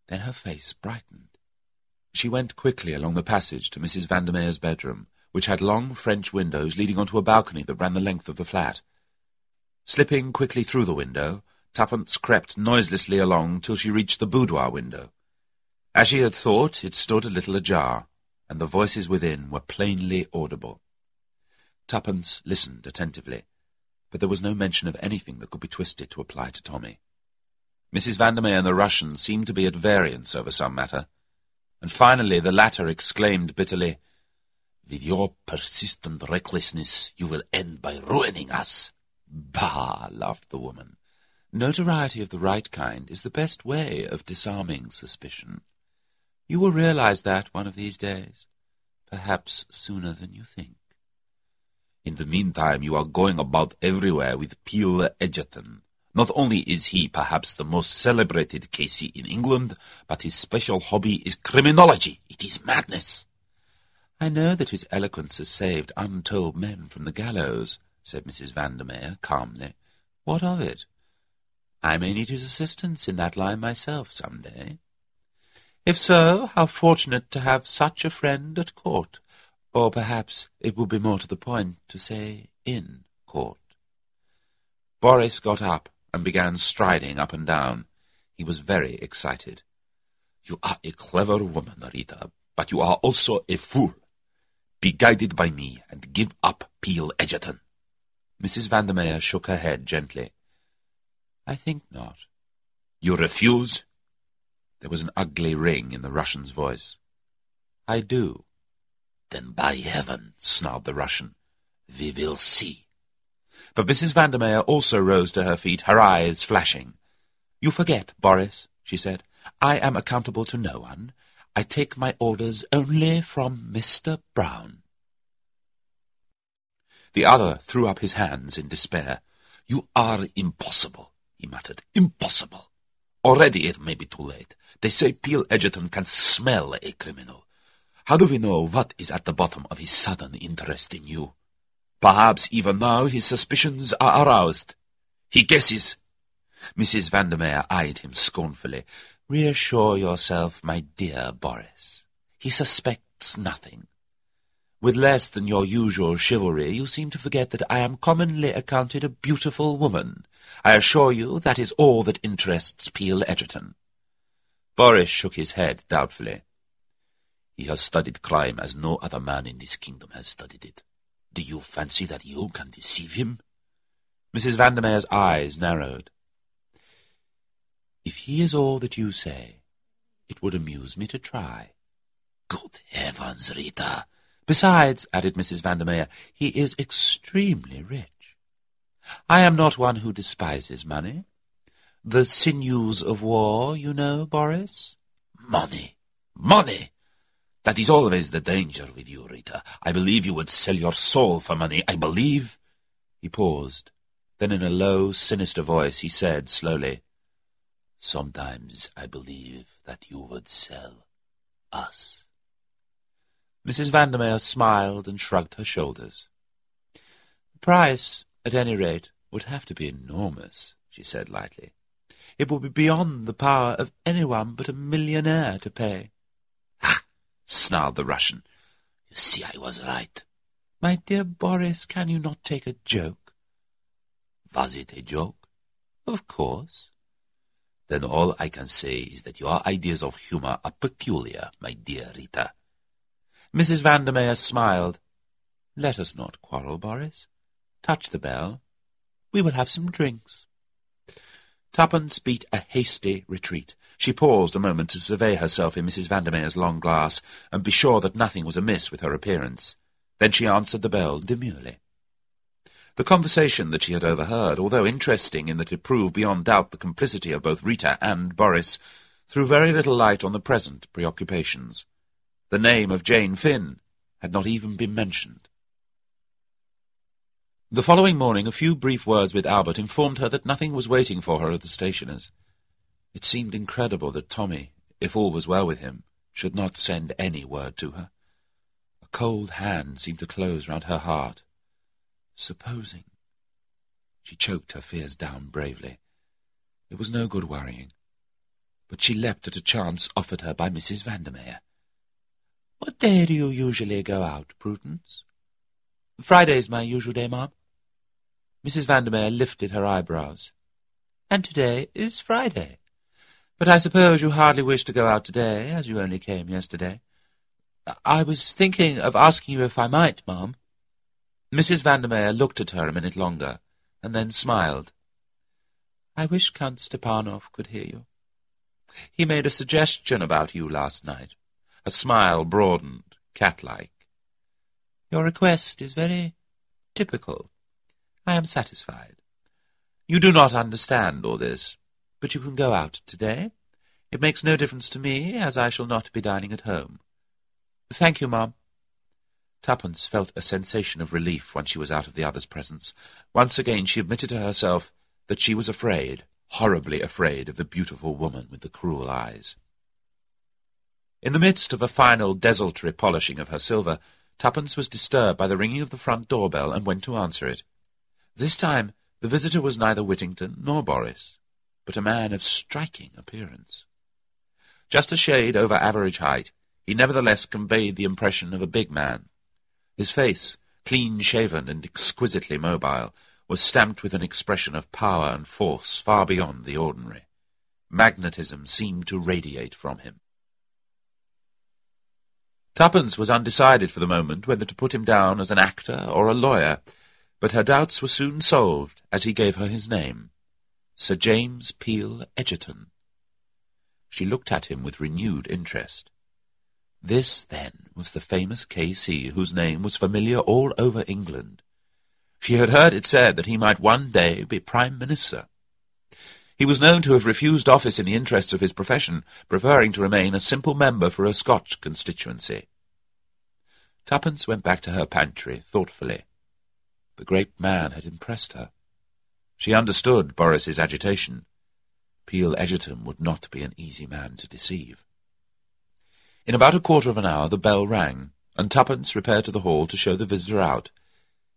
Then her face brightened. She went quickly along the passage to Mrs. Vandemeyer's bedroom, which had long French windows leading onto a balcony that ran the length of the flat. Slipping quickly through the window, Tuppence crept noiselessly along till she reached the boudoir window. As she had thought, it stood a little ajar, and the voices within were plainly audible. Tuppence listened attentively, but there was no mention of anything that could be twisted to apply to Tommy. Mrs. Vandemeyer and the Russian seemed to be at variance over some matter, and finally the latter exclaimed bitterly, With your persistent recklessness, you will end by ruining us. Bah, laughed the woman. Notoriety of the right kind is the best way of disarming suspicion. You will realize that one of these days, perhaps sooner than you think. In the meantime, you are going about everywhere with Peel Edgerton. Not only is he perhaps the most celebrated K.C. in England, but his special hobby is criminology. It is madness. I know that his eloquence has saved untold men from the gallows, said Mrs. Vandemeyer calmly. What of it? I may need his assistance in that line myself some day. If so, how fortunate to have such a friend at court, or perhaps it would be more to the point to say in court. Boris got up and began striding up and down. He was very excited. You are a clever woman, Rita, but you are also a fool. Be guided by me and give up Peel Edgerton. Mrs. Vandemeyer shook her head gently. I think not. You refuse? There was an ugly ring in the Russian's voice. I do. Then by heaven, snarled the Russian, we will see. But Mrs. Vandemeyer also rose to her feet, her eyes flashing. You forget, Boris, she said. I am accountable to no one. I take my orders only from Mr. Brown. The other threw up his hands in despair. You are impossible, he muttered. Impossible. Already it may be too late. They say Peel Edgerton can smell a criminal. How do we know what is at the bottom of his sudden interest in you? Perhaps even now his suspicions are aroused. He guesses. Mrs. Vandemeyer eyed him scornfully. Reassure yourself, my dear Boris. He suspects nothing. With less than your usual chivalry, you seem to forget that I am commonly accounted a beautiful woman. I assure you that is all that interests Peel Edgerton. Boris shook his head doubtfully. He has studied crime as no other man in this kingdom has studied it. Do you fancy that you can deceive him? Mrs. Vandemeyer's eyes narrowed. If he is all that you say, it would amuse me to try. Good heavens, Rita! Besides, added Mrs. Vandemeyer, he is extremely rich. I am not one who despises money. The sinews of war, you know, Boris. Money! Money! That is always the danger with you, Rita. I believe you would sell your soul for money. I believe... He paused. Then in a low, sinister voice he said slowly, Sometimes I believe that you would sell us. Mrs. Vandemeyer smiled and shrugged her shoulders. The price, at any rate, would have to be enormous, she said lightly. It would be beyond the power of anyone but a millionaire to pay. Snarled the Russian. You see, I was right. My dear Boris, can you not take a joke? Was it a joke? Of course then all I can say is that your ideas of humour are peculiar, my dear Rita. Mrs. Vandemeyer smiled. Let us not quarrel, Boris. Touch the bell. We will have some drinks. Tuppence beat a hasty retreat. She paused a moment to survey herself in Mrs. Vandemeyer's long glass, and be sure that nothing was amiss with her appearance. Then she answered the bell demurely. The conversation that she had overheard, although interesting in that it proved beyond doubt the complicity of both Rita and Boris, threw very little light on the present preoccupations. The name of Jane Finn had not even been mentioned. The following morning a few brief words with Albert informed her that nothing was waiting for her at the stationer's. It seemed incredible that Tommy, if all was well with him, should not send any word to her. A cold hand seemed to close round her heart. Supposing... She choked her fears down bravely. It was no good worrying. But she leapt at a chance offered her by Mrs. Vandemeyer. What day do you usually go out, Prudence? Friday's my usual day, ma'am. Mrs. Vandemeyer lifted her eyebrows. And today is Friday. But I suppose you hardly wish to go out today, as you only came yesterday. I was thinking of asking you if I might, ma'am. Mrs. Vandemeyer looked at her a minute longer, and then smiled. I wish Count Stepanov could hear you. He made a suggestion about you last night. A smile broadened, cat-like. Your request is very typical. I am satisfied. You do not understand all this, but you can go out today. It makes no difference to me, as I shall not be dining at home. Thank you, ma'am. Tuppence felt a sensation of relief when she was out of the other's presence. Once again she admitted to herself that she was afraid, horribly afraid, of the beautiful woman with the cruel eyes. In the midst of a final desultory polishing of her silver, Tuppence was disturbed by the ringing of the front door-bell and went to answer it. This time the visitor was neither Whittington nor Boris, but a man of striking appearance. Just a shade over average height, he nevertheless conveyed the impression of a big man. His face, clean-shaven and exquisitely mobile, was stamped with an expression of power and force far beyond the ordinary. Magnetism seemed to radiate from him. Tuppence was undecided for the moment whether to put him down as an actor or a lawyer, but her doubts were soon solved as he gave her his name, Sir James Peel Edgerton. She looked at him with renewed interest. This, then, was the famous K.C. whose name was familiar all over England. She had heard it said that he might one day be Prime Minister. He was known to have refused office in the interests of his profession, preferring to remain a simple member for a Scotch constituency. Tuppence went back to her pantry thoughtfully. The great man had impressed her. She understood Boris's agitation. Peel Edgerton would not be an easy man to deceive. In about a quarter of an hour the bell rang, and Tuppence repaired to the hall to show the visitor out.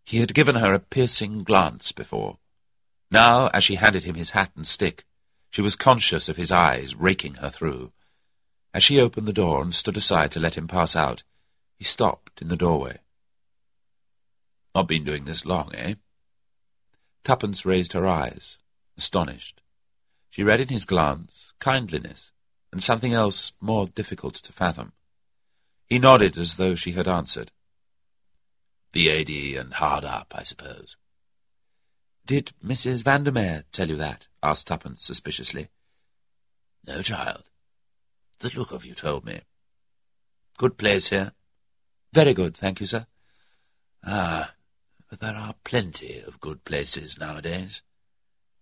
He had given her a piercing glance before. Now, as she handed him his hat and stick, she was conscious of his eyes raking her through. As she opened the door and stood aside to let him pass out, he stopped in the doorway. Not been doing this long, eh? Tuppence raised her eyes, astonished. She read in his glance kindliness, and something else more difficult to fathom. He nodded as though she had answered. VAD and hard up, I suppose. Did Mrs. Vandemeyer tell you that? asked Tuppence suspiciously. No, child. The look of you told me. Good place here? Very good, thank you, sir. Ah, but there are plenty of good places nowadays,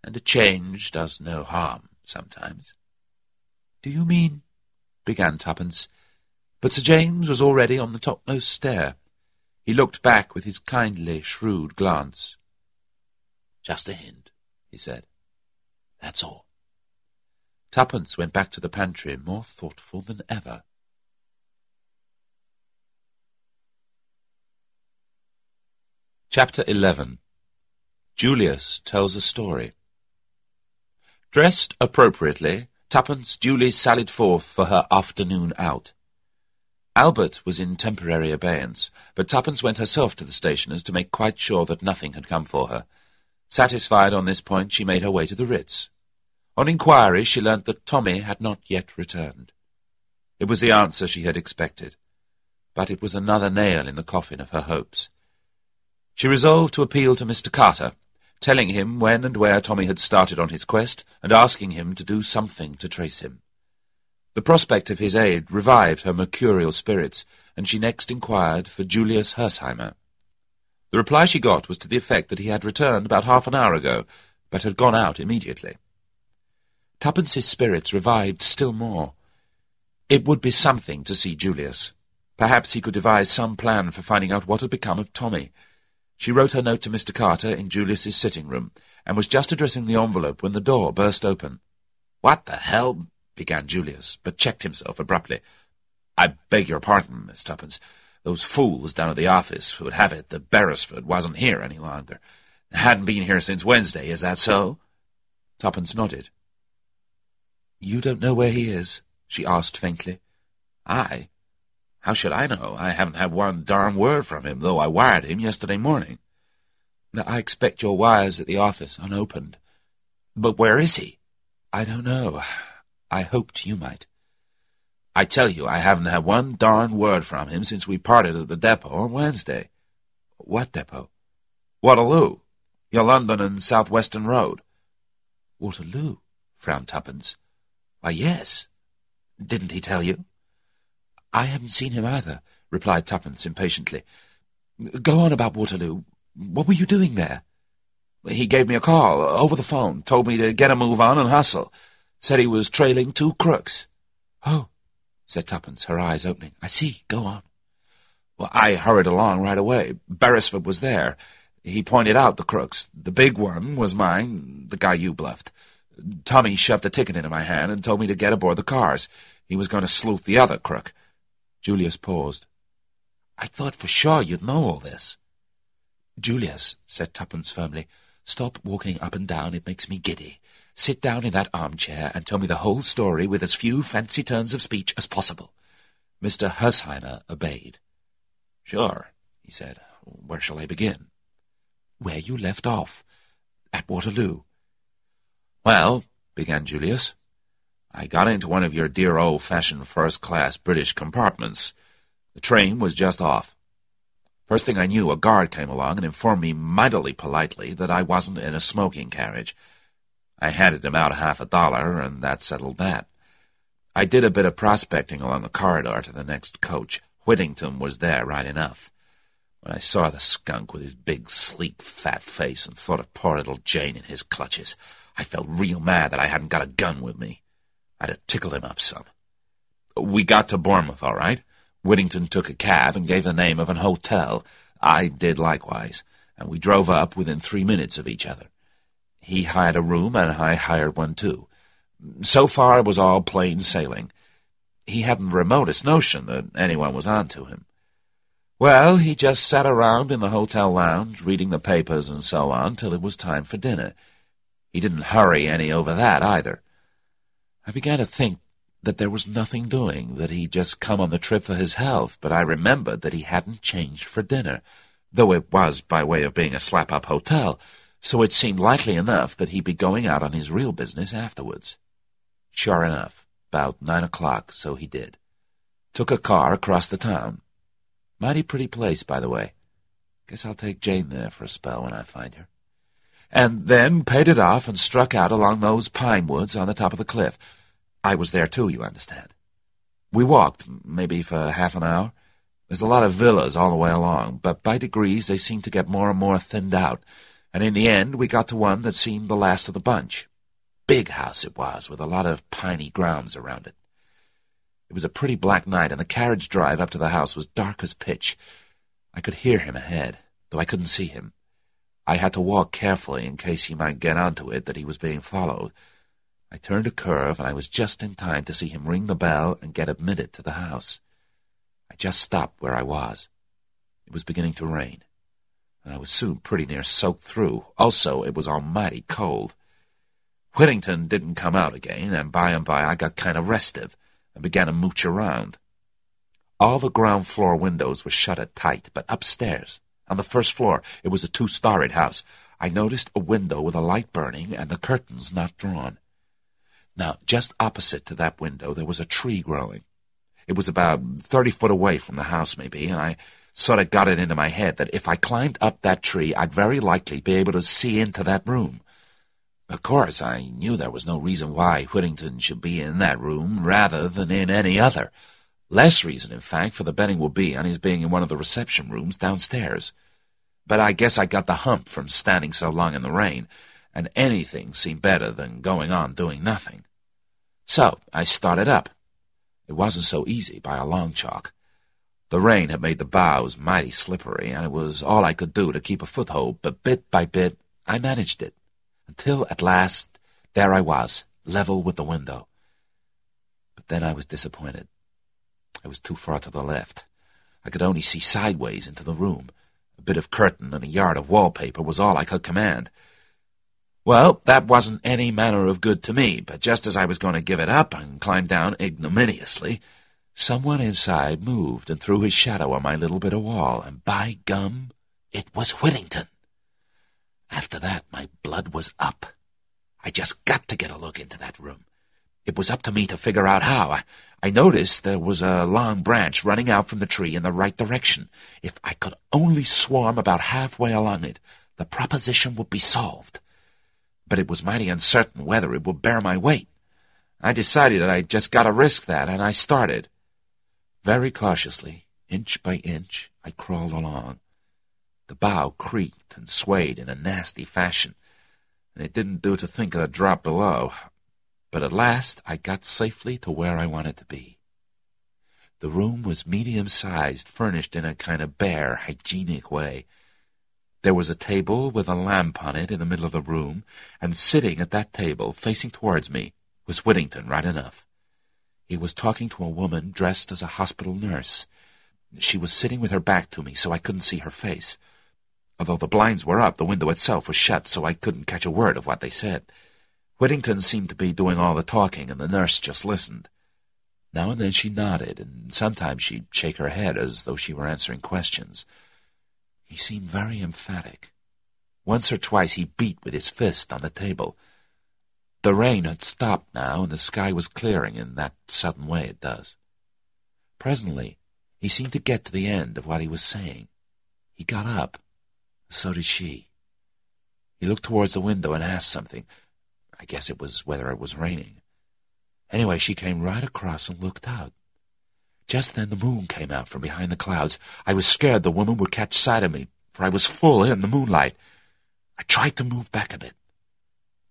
and a change does no harm sometimes. Do you mean? began Tuppence, but Sir James was already on the topmost stair. He looked back with his kindly, shrewd glance. Just a hint, he said. That's all. Tuppence went back to the pantry more thoughtful than ever. Chapter 11 Julius tells a story. Dressed appropriately, Tuppence duly sallied forth for her afternoon out. Albert was in temporary abeyance, but Tuppence went herself to the stationer's to make quite sure that nothing had come for her. Satisfied on this point, she made her way to the Ritz. On inquiry, she learnt that Tommy had not yet returned. It was the answer she had expected, but it was another nail in the coffin of her hopes. She resolved to appeal to Mr. Carter, telling him when and where Tommy had started on his quest, and asking him to do something to trace him. The prospect of his aid revived her mercurial spirits, and she next inquired for Julius Hersheimmer. The reply she got was to the effect that he had returned about half an hour ago, but had gone out immediately. Tuppence's spirits revived still more. It would be something to see Julius. Perhaps he could devise some plan for finding out what had become of Tommy. She wrote her note to Mr. Carter in Julius's sitting room, and was just addressing the envelope when the door burst open. "'What the hell?' began Julius, but checked himself abruptly. "'I beg your pardon, Miss Tuppence. Those fools down at the office would have it that Beresford wasn't here any longer. Hadn't been here since Wednesday, is that so?' Tuppence nodded. "'You don't know where he is?' she asked faintly. "'I? How should I know? I haven't had one darn word from him, though I wired him yesterday morning. Now, I expect your wire's at the office, unopened. But where is he? I don't know. I hoped you might. I tell you, I haven't had one darn word from him since we parted at the depot on Wednesday. What depot? Waterloo. Your London and South Western Road. Waterloo? frowned Tuppence. Why, yes. Didn't he tell you? I haven't seen him either, replied Tuppence impatiently. Go on about Waterloo. What were you doing there? He gave me a call, over the phone, told me to get a move on and hustle. Said he was trailing two crooks. Oh, said Tuppence, her eyes opening. I see. Go on. Well, I hurried along right away. Beresford was there. He pointed out the crooks. The big one was mine, the guy you bluffed. Tommy shoved a ticket into my hand and told me to get aboard the cars. He was going to sleuth the other crook. Julius paused. I thought for sure you'd know all this. Julius, said Tuppence firmly, stop walking up and down. It makes me giddy. Sit down in that armchair and tell me the whole story with as few fancy turns of speech as possible. Mr. Hersheimmer obeyed. Sure, he said. Where shall I begin? Where you left off. At Waterloo. Well, began Julius, I got into one of your dear old-fashioned first-class British compartments. The train was just off. First thing I knew, a guard came along and informed me mightily politely that I wasn't in a smoking carriage. I handed him out half a dollar, and that settled that. I did a bit of prospecting along the corridor to the next coach. Whittington was there right enough. When I saw the skunk with his big, sleek, fat face and thought of poor little Jane in his clutches, I felt real mad that I hadn't got a gun with me. I'd have tickled him up some. We got to Bournemouth, all right. Whittington took a cab and gave the name of an hotel. I did likewise, and we drove up within three minutes of each other. He hired a room, and I hired one too. So far it was all plain sailing. He hadn't the remotest notion that anyone was on to him. Well, he just sat around in the hotel lounge, reading the papers and so on, till it was time for dinner. He didn't hurry any over that, either. I began to think that there was nothing doing, that he'd just come on the trip for his health, but I remembered that he hadn't changed for dinner, though it was by way of being a slap-up hotel, so it seemed likely enough that he'd be going out on his real business afterwards. Sure enough, about nine o'clock, so he did. Took a car across the town. Mighty pretty place, by the way. Guess I'll take Jane there for a spell when I find her. And then paid it off and struck out along those pine woods on the top of the cliff. I was there too, you understand. We walked, maybe for half an hour. There's a lot of villas all the way along, but by degrees they seemed to get more and more thinned out, and in the end we got to one that seemed the last of the bunch. Big house it was, with a lot of piney grounds around it. It was a pretty black night, and the carriage drive up to the house was dark as pitch. I could hear him ahead, though I couldn't see him. I had to walk carefully in case he might get onto it that he was being followed. I turned a curve, and I was just in time to see him ring the bell and get admitted to the house. I just stopped where I was. It was beginning to rain, and I was soon pretty near soaked through. Also, it was almighty cold. Whittington didn't come out again, and by and by I got kind of restive and began to mooch around. All the ground floor windows were shuttered tight, but upstairs, on the first floor, it was a two-storied house. I noticed a window with a light burning and the curtains not drawn. Now, just opposite to that window, there was a tree growing. It was about thirty foot away from the house, maybe, and I sort of got it into my head that if I climbed up that tree, I'd very likely be able to see into that room. Of course, I knew there was no reason why Whittington should be in that room rather than in any other. Less reason, in fact, for the betting will be on his being in one of the reception rooms downstairs. But I guess I got the hump from standing so long in the rain, and anything seemed better than going on doing nothing. So I started up. It wasn't so easy by a long chalk. The rain had made the boughs mighty slippery, and it was all I could do to keep a foothold, but bit by bit I managed it, until at last there I was, level with the window. But then I was disappointed. I was too far to the left. I could only see sideways into the room. A bit of curtain and a yard of wallpaper was all I could command. Well, that wasn't any manner of good to me, but just as I was going to give it up and climb down ignominiously, someone inside moved and threw his shadow on my little bit of wall, and by gum, it was Whittington. After that, my blood was up. I just got to get a look into that room. It was up to me to figure out how. I, I noticed there was a long branch running out from the tree in the right direction. If I could only swarm about halfway along it, the proposition would be solved but it was mighty uncertain whether it would bear my weight. I decided that I'd just got to risk that, and I started. Very cautiously, inch by inch, I crawled along. The bough creaked and swayed in a nasty fashion, and it didn't do to think of the drop below. But at last I got safely to where I wanted to be. The room was medium-sized, furnished in a kind of bare, hygienic way. There was a table with a lamp on it in the middle of the room, and sitting at that table, facing towards me, was Whittington, right enough. He was talking to a woman dressed as a hospital nurse. She was sitting with her back to me, so I couldn't see her face. Although the blinds were up, the window itself was shut, so I couldn't catch a word of what they said. Whittington seemed to be doing all the talking, and the nurse just listened. Now and then she nodded, and sometimes she'd shake her head as though she were answering questions. He seemed very emphatic. Once or twice he beat with his fist on the table. The rain had stopped now, and the sky was clearing in that sudden way it does. Presently, he seemed to get to the end of what he was saying. He got up. So did she. He looked towards the window and asked something. I guess it was whether it was raining. Anyway, she came right across and looked out. Just then the moon came out from behind the clouds. I was scared the woman would catch sight of me, for I was full in the moonlight. I tried to move back a bit.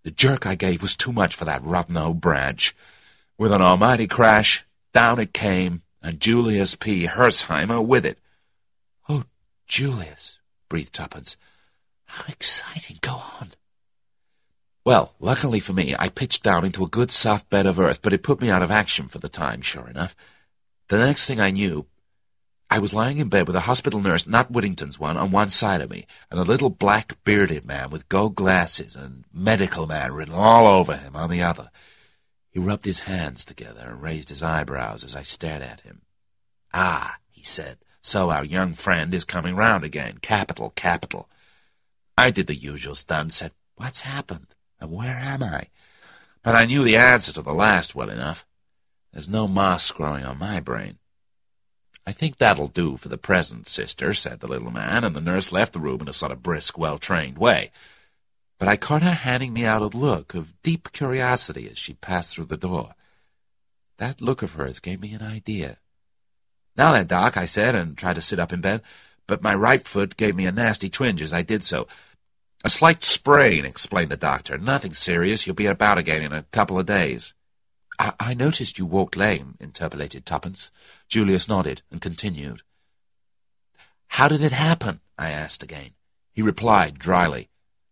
The jerk I gave was too much for that rotten old branch. With an almighty crash, down it came, and Julius P. Hersheimmer with it. Oh, Julius, breathed Tuppence. How exciting. Go on. Well, luckily for me, I pitched down into a good soft bed of earth, but it put me out of action for the time, sure enough. The next thing I knew, I was lying in bed with a hospital nurse, not Whittington's one, on one side of me, and a little black bearded man with gold glasses and medical man written all over him on the other. He rubbed his hands together and raised his eyebrows as I stared at him. Ah, he said, so our young friend is coming round again. Capital, capital. I did the usual stunt, said, What's happened? Where am I? But I knew the answer to the last well enough. There's no moss growing on my brain. I think that'll do for the present, sister, said the little man, and the nurse left the room in a sort of brisk, well-trained way. But I caught her handing me out a look of deep curiosity as she passed through the door. That look of hers gave me an idea. Now then, Doc, I said, and tried to sit up in bed, but my right foot gave me a nasty twinge as I did so. A slight sprain, explained the doctor. Nothing serious. You'll be about again in a couple of days. I, I noticed you walked lame, interpolated Tuppence. Julius nodded and continued. How did it happen? I asked again. He replied dryly.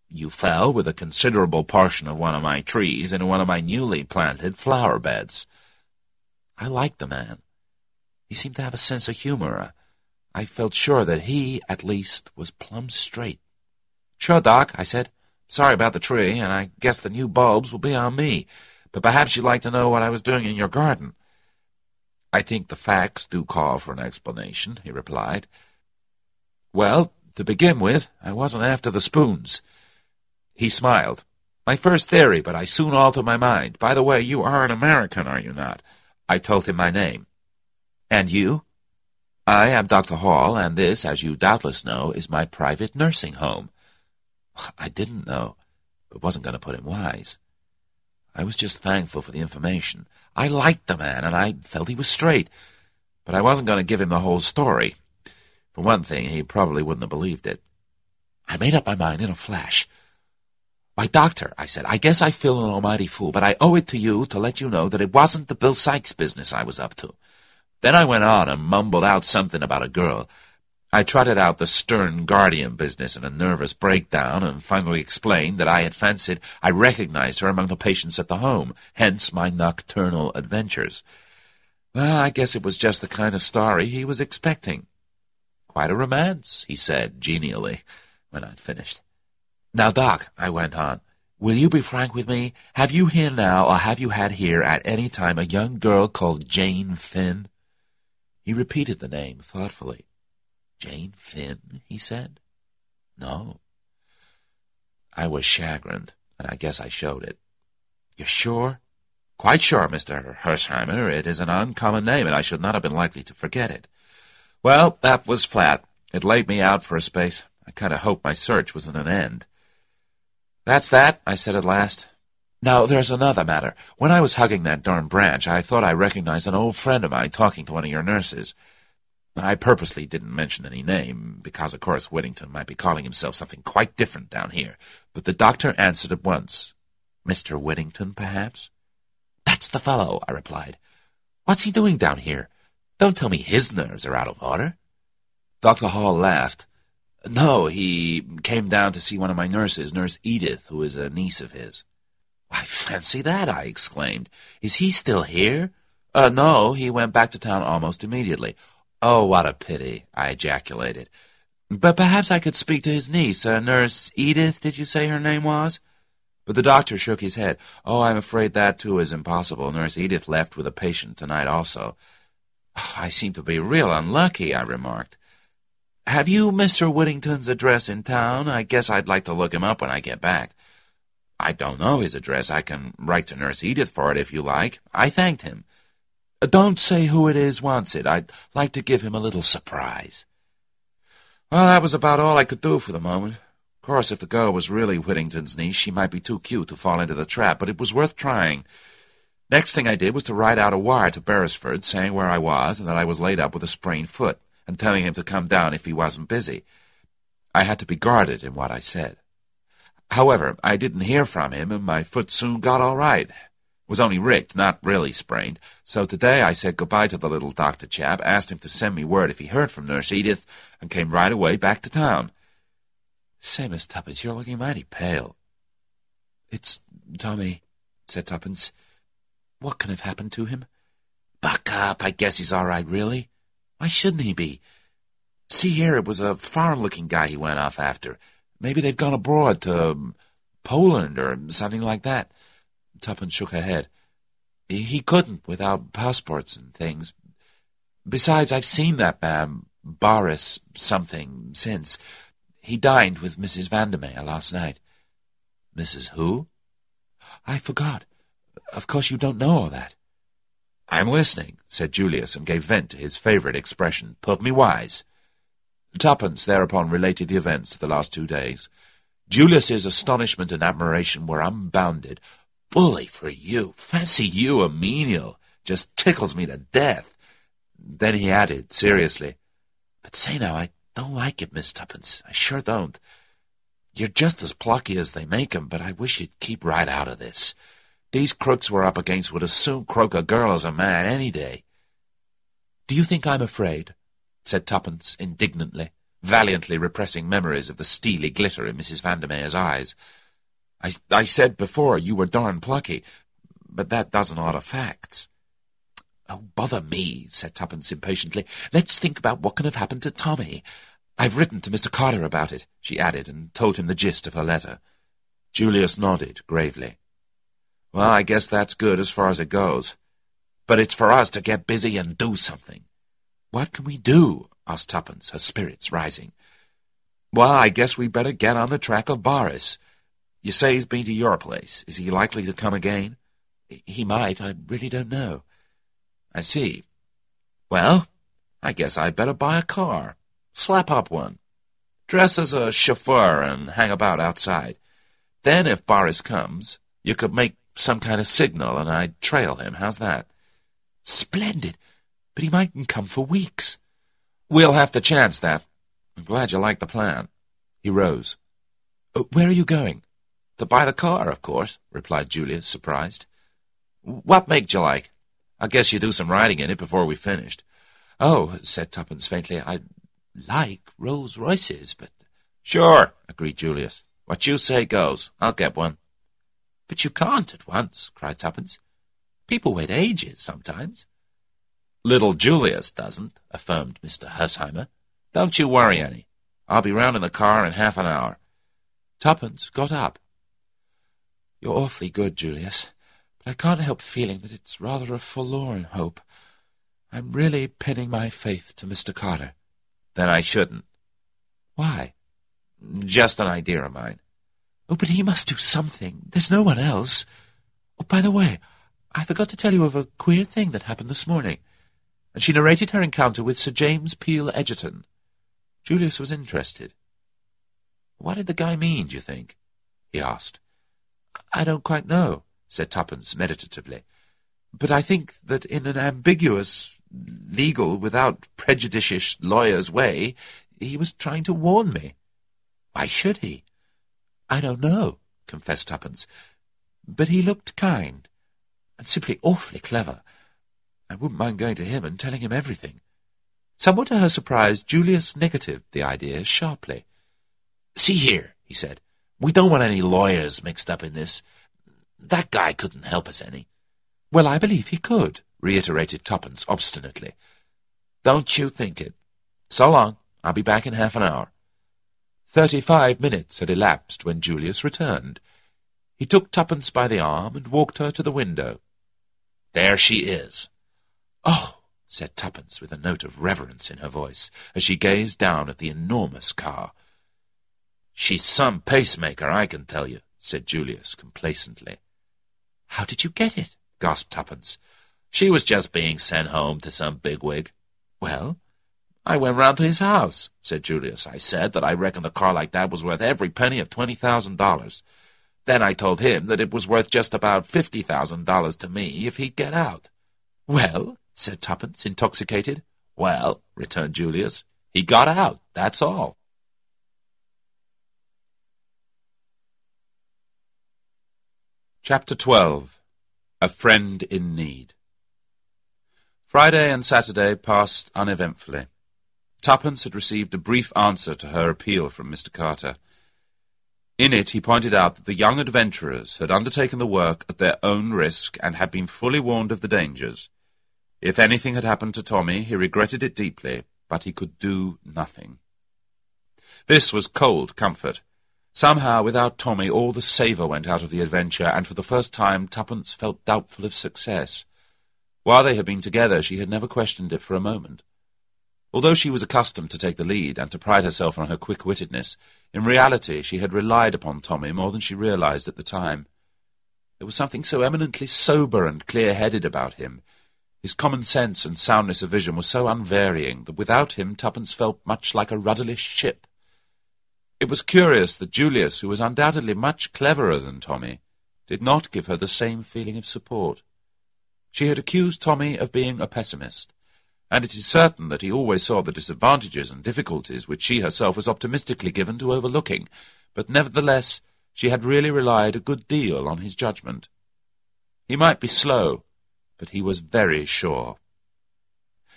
You fell with a considerable portion of one of my trees into one of my newly planted flower beds. I liked the man. He seemed to have a sense of humor. I felt sure that he, at least, was plumb straight. Sure, Doc, I said. Sorry about the tree, and I guess the new bulbs will be on me but perhaps you'd like to know what I was doing in your garden. I think the facts do call for an explanation, he replied. Well, to begin with, I wasn't after the spoons. He smiled. My first theory, but I soon altered my mind. By the way, you are an American, are you not? I told him my name. And you? I am Dr. Hall, and this, as you doubtless know, is my private nursing home. I didn't know, but wasn't going to put him wise. I was just thankful for the information. I liked the man, and I felt he was straight. But I wasn't going to give him the whole story. For one thing, he probably wouldn't have believed it. I made up my mind in a flash. Why, doctor, I said, I guess I feel an almighty fool, but I owe it to you to let you know that it wasn't the Bill Sikes business I was up to. Then I went on and mumbled out something about a girl. I trotted out the stern guardian business in a nervous breakdown, and finally explained that I had fancied I recognized her among the patients at the home, hence my nocturnal adventures. Well, I guess it was just the kind of story he was expecting. Quite a romance, he said genially, when I'd finished. Now, Doc, I went on, will you be frank with me? Have you here now, or have you had here at any time a young girl called Jane Finn? He repeated the name thoughtfully. Jane Finn, he said. No. I was chagrined, and I guess I showed it. You're sure? Quite sure, Mr. Hersheimmer. It is an uncommon name, and I should not have been likely to forget it. Well, that was flat. It laid me out for a space. I kind of hoped my search was at an end. That's that, I said at last. Now, there's another matter. When I was hugging that darn branch, I thought I recognized an old friend of mine talking to one of your nurses. I purposely didn't mention any name, because of course Whittington might be calling himself something quite different down here, but the doctor answered at once. Mr. Whittington, perhaps? That's the fellow, I replied. What's he doing down here? Don't tell me his nerves are out of order. Dr. Hall laughed. No, he came down to see one of my nurses, Nurse Edith, who is a niece of his. Why, fancy that, I exclaimed. Is he still here? Uh, no, he went back to town almost immediately. Oh, what a pity, I ejaculated. But perhaps I could speak to his niece, uh, Nurse Edith, did you say her name was? But the doctor shook his head. Oh, I'm afraid that, too, is impossible. Nurse Edith left with a patient tonight also. Oh, I seem to be real unlucky, I remarked. Have you Mr. Whittington's address in town? I guess I'd like to look him up when I get back. I don't know his address. I can write to Nurse Edith for it if you like. I thanked him. Don't say who it is wants it. I'd like to give him a little surprise. Well, that was about all I could do for the moment. Of course, if the girl was really Whittington's niece, she might be too cute to fall into the trap, but it was worth trying. Next thing I did was to write out a wire to Beresford saying where I was and that I was laid up with a sprained foot, and telling him to come down if he wasn't busy. I had to be guarded in what I said. However, I didn't hear from him, and my foot soon got all right. Was only ricked, not really sprained. So today I said goodbye to the little doctor chap, asked him to send me word if he heard from Nurse Edith, and came right away back to town. Say, Miss Tuppence, you're looking mighty pale. It's Tommy, said Tuppence. What can have happened to him? Buck up, I guess he's all right, really. Why shouldn't he be? See here, it was a foreign-looking guy he went off after. Maybe they've gone abroad to um, Poland or something like that. Tuppence shook her head. He couldn't without passports and things. Besides, I've seen that man, Boris something, since. He dined with Mrs. Vandemeyer last night. Mrs. Who? I forgot. Of course you don't know all that. I'm listening, said Julius, and gave vent to his favourite expression, put me wise. Tuppence thereupon related the events of the last two days. Julius's astonishment and admiration were unbounded. Bully for you! Fancy you a menial! Just tickles me to death. Then he added, seriously, But say now, I don't like it, Miss Tuppence. I sure don't. You're just as plucky as they make 'em, but I wish you'd keep right out of this. These crooks we're up against would as soon croak a girl as a man any day. Do you think I'm afraid? said Tuppence indignantly, valiantly repressing memories of the steely glitter in Mrs. Vandemeyer's eyes. I, I said before you were darn plucky, but that doesn't alter facts. Oh, bother me, said Tuppence impatiently. Let's think about what can have happened to Tommy. I've written to Mr. Carter about it, she added, and told him the gist of her letter. Julius nodded gravely. Well, I guess that's good as far as it goes. But it's for us to get busy and do something. What can we do? asked Tuppence, her spirits rising. Well, I guess we'd better get on the track of Boris. You say he's been to your place. Is he likely to come again? He might. I really don't know. I see. Well, I guess I'd better buy a car. Slap up one. Dress as a chauffeur and hang about outside. Then, if Boris comes, you could make some kind of signal and I'd trail him. How's that? Splendid but he mightn't come for weeks. We'll have to chance that. I'm glad you like the plan. He rose. Uh, where are you going? To buy the car, of course, replied Julius, surprised. What make you like? I guess you do some riding in it before we finished. Oh, said Tuppence faintly, I'd like Rolls Royces, but... Sure, agreed Julius. What you say goes. I'll get one. But you can't at once, cried Tuppence. People wait ages sometimes. Little Julius doesn't, affirmed Mr. Hersheimmer. Don't you worry any. I'll be round in the car in half an hour. Tuppence got up. You're awfully good, Julius, but I can't help feeling that it's rather a forlorn hope. I'm really pinning my faith to Mr. Carter. Then I shouldn't. Why? Just an idea of mine. Oh, but he must do something. There's no one else. Oh, by the way, I forgot to tell you of a queer thing that happened this morning and she narrated her encounter with Sir James Peel Edgerton. Julius was interested. What did the guy mean, do you think? he asked. I don't quite know, said Tuppence meditatively. But I think that in an ambiguous, legal, without prejudicious lawyer's way, he was trying to warn me. Why should he? I don't know, confessed Tuppence. But he looked kind, and simply awfully clever. I wouldn't mind going to him and telling him everything. Somewhat to her surprise, Julius negatived the idea sharply. See here, he said. We don't want any lawyers mixed up in this. That guy couldn't help us any. Well, I believe he could, reiterated Tuppence obstinately. Don't you think it. So long. I'll be back in half an hour. Thirty-five minutes had elapsed when Julius returned. He took Tuppence by the arm and walked her to the window. There she is, Oh, said Tuppence with a note of reverence in her voice, as she gazed down at the enormous car. She's some pacemaker, I can tell you, said Julius complacently. How did you get it? gasped Tuppence. She was just being sent home to some bigwig. Well, I went round to his house, said Julius. I said that I reckoned a car like that was worth every penny of twenty thousand dollars. Then I told him that it was worth just about $50,000 to me if he'd get out. Well, said Tuppence, intoxicated. Well, returned Julius, he got out, that's all. Chapter 12 A Friend in Need Friday and Saturday passed uneventfully. Tuppence had received a brief answer to her appeal from Mr. Carter. In it he pointed out that the young adventurers had undertaken the work at their own risk and had been fully warned of the dangers. If anything had happened to Tommy, he regretted it deeply, but he could do nothing. This was cold comfort. Somehow, without Tommy, all the savour went out of the adventure, and for the first time Tuppence felt doubtful of success. While they had been together, she had never questioned it for a moment. Although she was accustomed to take the lead and to pride herself on her quick-wittedness, in reality she had relied upon Tommy more than she realized at the time. There was something so eminently sober and clear-headed about him. His common sense and soundness of vision were so unvarying that without him Tuppence felt much like a rudderless ship. It was curious that Julius, who was undoubtedly much cleverer than Tommy, did not give her the same feeling of support. She had accused Tommy of being a pessimist, and it is certain that he always saw the disadvantages and difficulties which she herself was optimistically given to overlooking, but nevertheless she had really relied a good deal on his judgment. He might be slow, but he was very sure.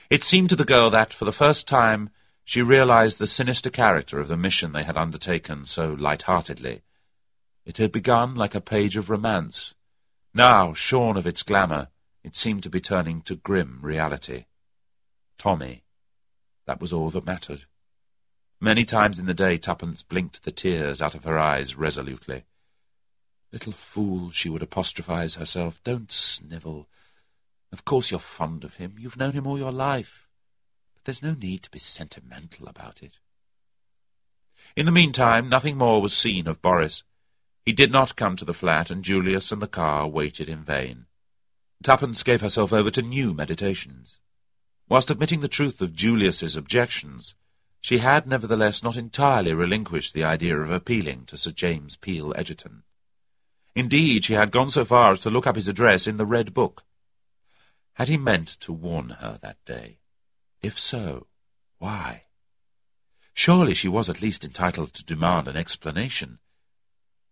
It seemed to the girl that, for the first time, she realized the sinister character of the mission they had undertaken so light-heartedly. It had begun like a page of romance. Now, shorn of its glamour, it seemed to be turning to grim reality. Tommy. That was all that mattered. Many times in the day Tuppence blinked the tears out of her eyes resolutely. Little fool, she would apostrophize herself, don't snivel. Of course you're fond of him. You've known him all your life. There's no need to be sentimental about it. In the meantime, nothing more was seen of Boris. He did not come to the flat, and Julius and the car waited in vain. Tuppence gave herself over to new meditations. Whilst admitting the truth of Julius's objections, she had nevertheless not entirely relinquished the idea of appealing to Sir James Peel Edgerton. Indeed, she had gone so far as to look up his address in the Red Book. Had he meant to warn her that day? If so, why? Surely she was at least entitled to demand an explanation.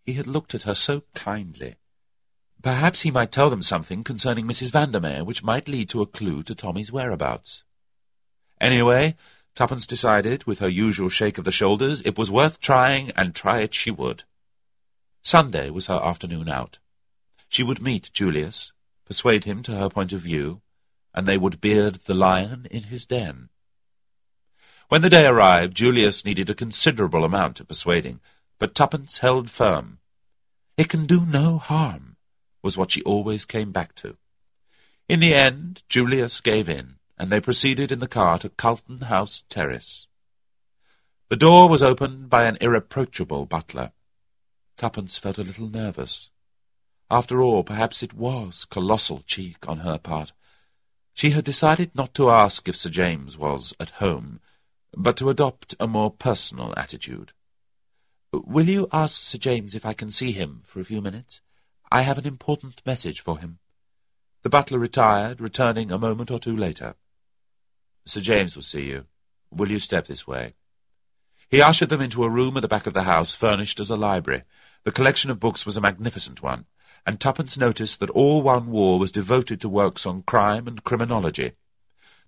He had looked at her so kindly, Perhaps he might tell them something concerning Mrs. Vandemeyer, which might lead to a clue to Tommy's whereabouts. Anyway, Tuppence decided, with her usual shake of the shoulders, it was worth trying, and try it she would. Sunday was her afternoon out. She would meet Julius, persuade him to her point of view, and they would beard the lion in his den. When the day arrived, Julius needed a considerable amount of persuading, but Tuppence held firm. It can do no harm, was what she always came back to. In the end, Julius gave in, and they proceeded in the car to Carlton House Terrace. The door was opened by an irreproachable butler. Tuppence felt a little nervous. After all, perhaps it was colossal cheek on her part. She had decided not to ask if Sir James was at home, but to adopt a more personal attitude. "Will you ask Sir James if I can see him for a few minutes? I have an important message for him. The butler retired, returning a moment or two later. Sir James will see you. Will you step this way? He ushered them into a room at the back of the house, furnished as a library. The collection of books was a magnificent one, and Tuppence noticed that all one wall was devoted to works on crime and criminology.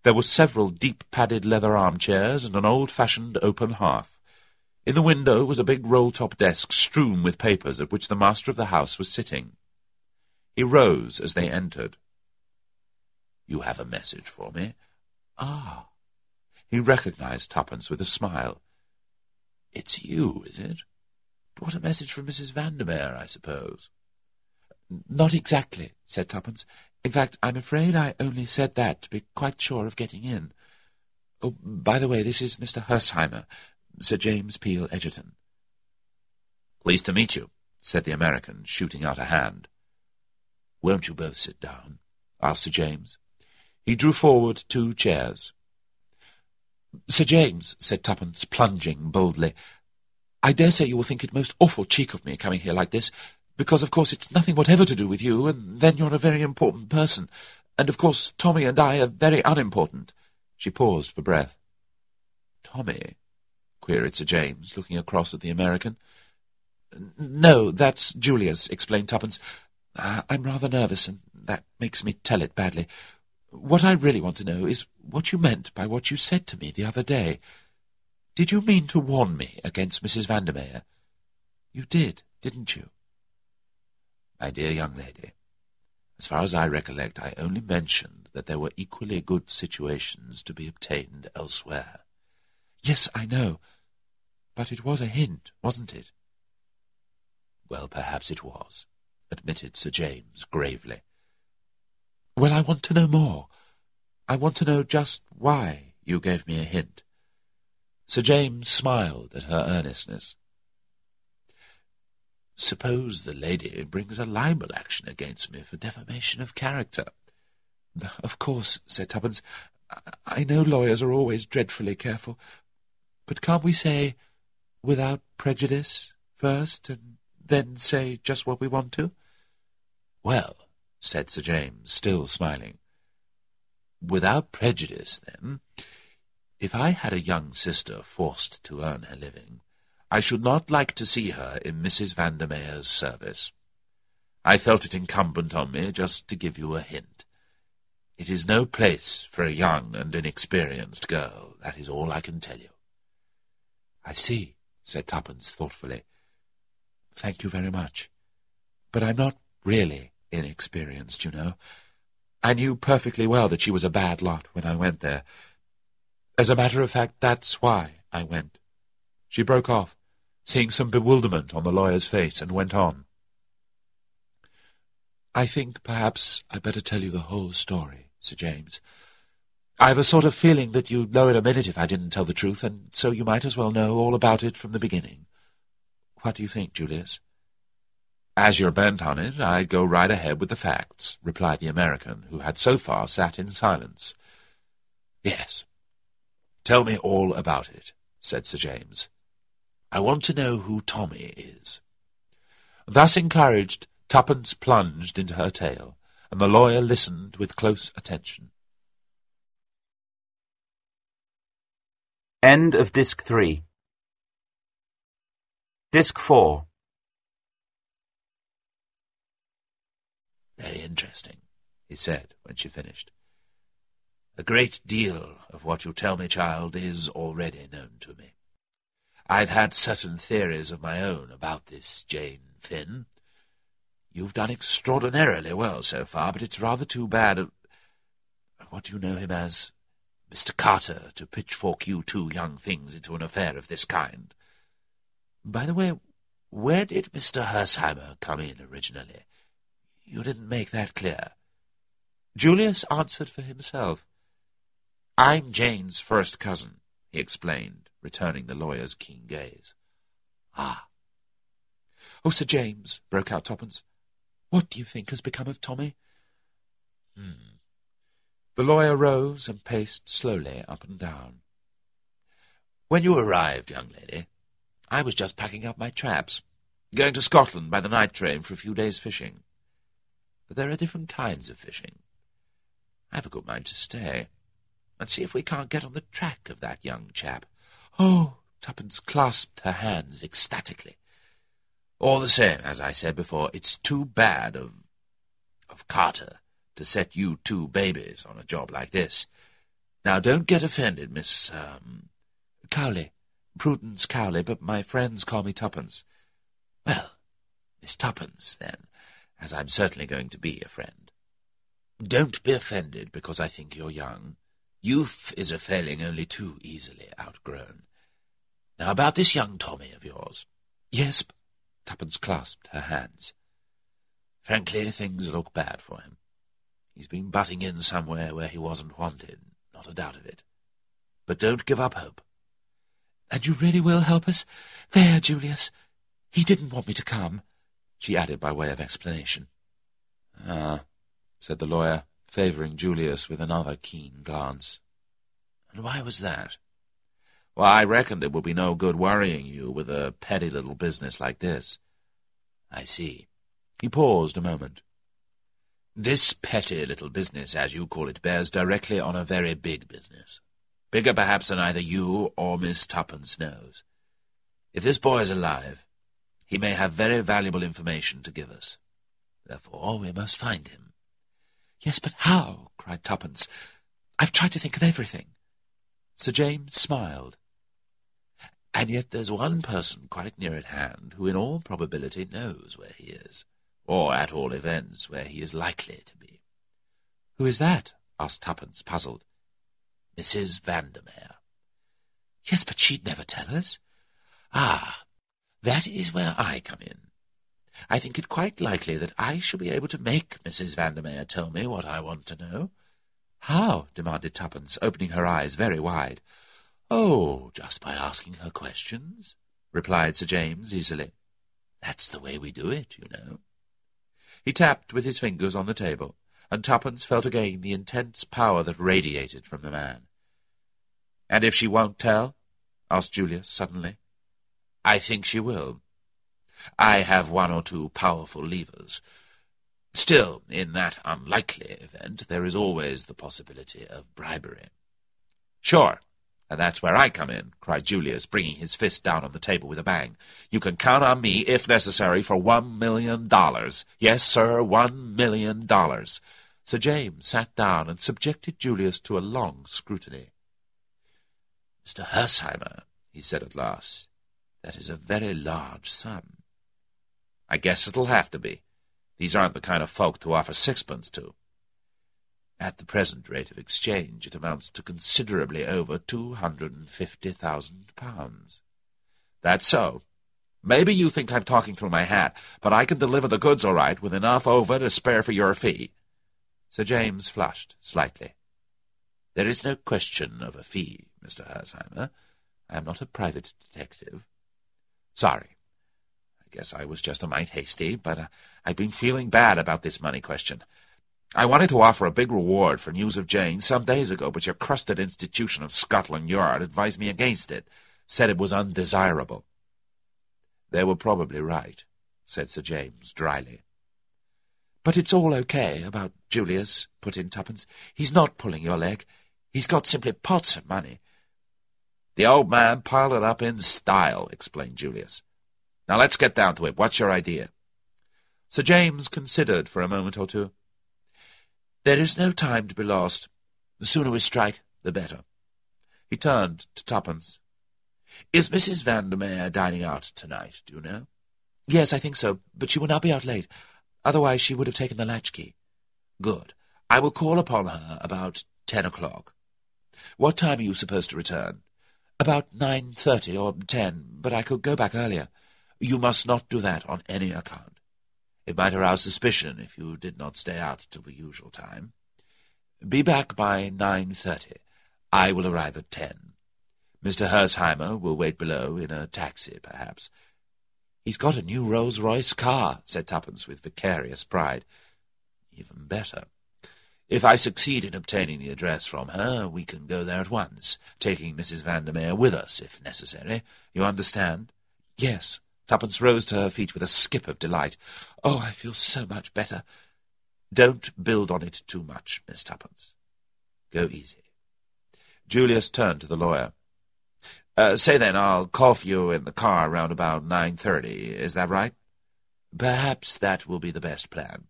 There were several deep-padded leather armchairs and an old-fashioned open hearth. In the window was a big roll-top desk strewn with papers at which the master of the house was sitting. He rose as they entered. You have a message for me? Ah. He recognized Tuppence with a smile. It's you, is it? Brought a message from Mrs. Vandemeyer, I suppose. Not exactly, said Tuppence. In fact, I'm afraid I only said that to be quite sure of getting in. Oh, by the way, this is Mr. Hersheimmer, Sir James Peel Edgerton. Pleased to meet you, said the American, shooting out a hand. Won't you both sit down? asked Sir James. He drew forward two chairs. Sir James, said Tuppence, plunging boldly, I dare say you will think it most awful cheek of me coming here like this, because of course it's nothing whatever to do with you, and then you're a very important person, and of course Tommy and I are very unimportant. She paused for breath. Tommy? queried Sir James, looking across at the American. No, that's Julius, explained Tuppence. Uh, I'm rather nervous, and that makes me tell it badly. What I really want to know is what you meant by what you said to me the other day. Did you mean to warn me against Mrs. Vandemeyer? You did, didn't you? My dear young lady, as far as I recollect, I only mentioned that there were equally good situations to be obtained elsewhere. Yes, I know. But it was a hint, wasn't it? Well, perhaps it was, admitted Sir James gravely. Well, I want to know more. I want to know just why you gave me a hint. Sir James smiled at her earnestness. Suppose the lady brings a libel action against me for defamation of character. <laughs> Of course, said Tuppence. I know lawyers are always dreadfully careful. But can't we say without prejudice first, and then say just what we want to? Well, said Sir James, still smiling. Without prejudice, then, if I had a young sister forced to earn her living, I should not like to see her in Mrs. Vandemeyer's service. I felt it incumbent on me just to give you a hint. It is no place for a young and inexperienced girl, that is all I can tell you. I see, said Tuppence thoughtfully. Thank you very much. But I'm not really inexperienced, you know. I knew perfectly well that she was a bad lot when I went there. As a matter of fact, that's why I went. She broke off, seeing some bewilderment on the lawyer's face, and went on. I think perhaps I'd better tell you the whole story, Sir James. I've a sort of feeling that you'd know in a minute if I didn't tell the truth, and so you might as well know all about it from the beginning. What do you think, Julius? As you're bent on it, I'd go right ahead with the facts, replied the American, who had so far sat in silence. Yes. Tell me all about it, said Sir James. I want to know who Tommy is. Thus encouraged, Tuppence plunged into her tale, and the lawyer listened with close attention. End of Disc 3 Disc 4 Very interesting, he said when she finished. A great deal of what you tell me, child, is already known to me. I've had certain theories of my own about this Jane Finn. You've done extraordinarily well so far, but it's rather too bad of... What do you know him as? Mr. Carter, to pitchfork you two young things into an affair of this kind. By the way, where did Mr. Hersheimmer come in originally? You didn't make that clear. Julius answered for himself. I'm Jane's first cousin, he explained, returning the lawyer's keen gaze. Ah. Oh, Sir James, broke out Tuppence, what do you think has become of Tommy? Hmm. The lawyer rose and paced slowly up and down. When you arrived, young lady, I was just packing up my traps, going to Scotland by the night train for a few days' fishing. But there are different kinds of fishing. I've a good mind to stay and see if we can't get on the track of that young chap. Oh, Tuppence clasped her hands ecstatically. All the same, as I said before, it's too bad of... of Carter to set you two babies on a job like this. Now, don't get offended, Miss, um... Cowley. Prudence Cowley, but my friends call me Tuppence. Well, Miss Tuppence, then, as I'm certainly going to be a friend. Don't be offended because I think you're young. Youth is a failing only too easily outgrown. Now about this young Tommy of yours. Yes, Tuppence clasped her hands. Frankly, things look bad for him. He's been butting in somewhere where he wasn't wanted, not a doubt of it. But don't give up hope. And you really will help us? There, Julius. He didn't want me to come, she added by way of explanation. Ah, said the lawyer, favouring Julius with another keen glance. And why was that? Well, I reckoned it would be no good worrying you with a petty little business like this. I see. He paused a moment. This petty little business, as you call it, bears directly on a very big business. Bigger perhaps than either you or Miss Tuppence knows. If this boy is alive, he may have very valuable information to give us. Therefore, we must find him. Yes, but how? cried Tuppence. I've tried to think of everything. Sir James smiled. And yet there's one person quite near at hand who in all probability knows where he is, or at all events where he is likely to be. Who is that? asked Tuppence, puzzled. Mrs. Vandemeyer. Yes, but she'd never tell us. Ah, that is where I come in. I think it quite likely that I shall be able to make Mrs. Vandemeyer tell me what I want to know. How? demanded Tuppence, opening her eyes very wide. Oh, just by asking her questions, replied Sir James easily. That's the way we do it, you know. He tapped with his fingers on the table, and Tuppence felt again the intense power that radiated from the man. And if she won't tell? asked Julius suddenly. I think she will. I have one or two powerful levers. Still, in that unlikely event, there is always the possibility of bribery. Sure, and that's where I come in, cried Julius, bringing his fist down on the table with a bang. You can count on me, if necessary, for one million dollars. Yes, sir, one million dollars. Sir James sat down and subjected Julius to a long scrutiny. Mr. Hersheimmer, he said at last, that is a very large sum. I guess it'll have to be. These aren't the kind of folk to offer sixpence to. At the present rate of exchange, it amounts to considerably over two hundred and fifty thousand pounds. That's so. Maybe you think I'm talking through my hat, but I can deliver the goods all right, with enough over to spare for your fee. Sir James flushed slightly. There is no question of a fee, Mr. Hersheimmer. I am not a private detective. Sorry. Guess I was just a mite hasty, but uh, I've been feeling bad about this money question. I wanted to offer a big reward for news of Jane some days ago, but your crusted institution of Scotland Yard advised me against it, said it was undesirable. They were probably right, said Sir James dryly. But it's all okay about Julius, put in Tuppence. He's not pulling your leg. He's got simply pots of money. The old man piled it up in style, explained Julius. Now let's get down to it. What's your idea? Sir James considered for a moment or two. There is no time to be lost. The sooner we strike, the better. He turned to Tuppence. Is Mrs. Vandemeyer dining out tonight, do you know? Yes, I think so, but she will not be out late. Otherwise she would have taken the latchkey. Good. I will call upon her about ten o'clock. What time are you supposed to return? About nine thirty or ten, but I could go back earlier. You must not do that on any account. It might arouse suspicion if you did not stay out till the usual time. Be back by nine thirty. I will arrive at ten. Mr. Hersheimmer will wait below in a taxi, perhaps. He's got a new Rolls-Royce car, said Tuppence with vicarious pride. Even better. If I succeed in obtaining the address from her, we can go there at once, taking Mrs. Vandemeyer with us, if necessary. You understand? Yes. Tuppence rose to her feet with a skip of delight. Oh, I feel so much better. Don't build on it too much, Miss Tuppence. Go easy. Julius turned to the lawyer. Uh, say then, I'll call for you in the car round about nine thirty. Is that right? Perhaps that will be the best plan.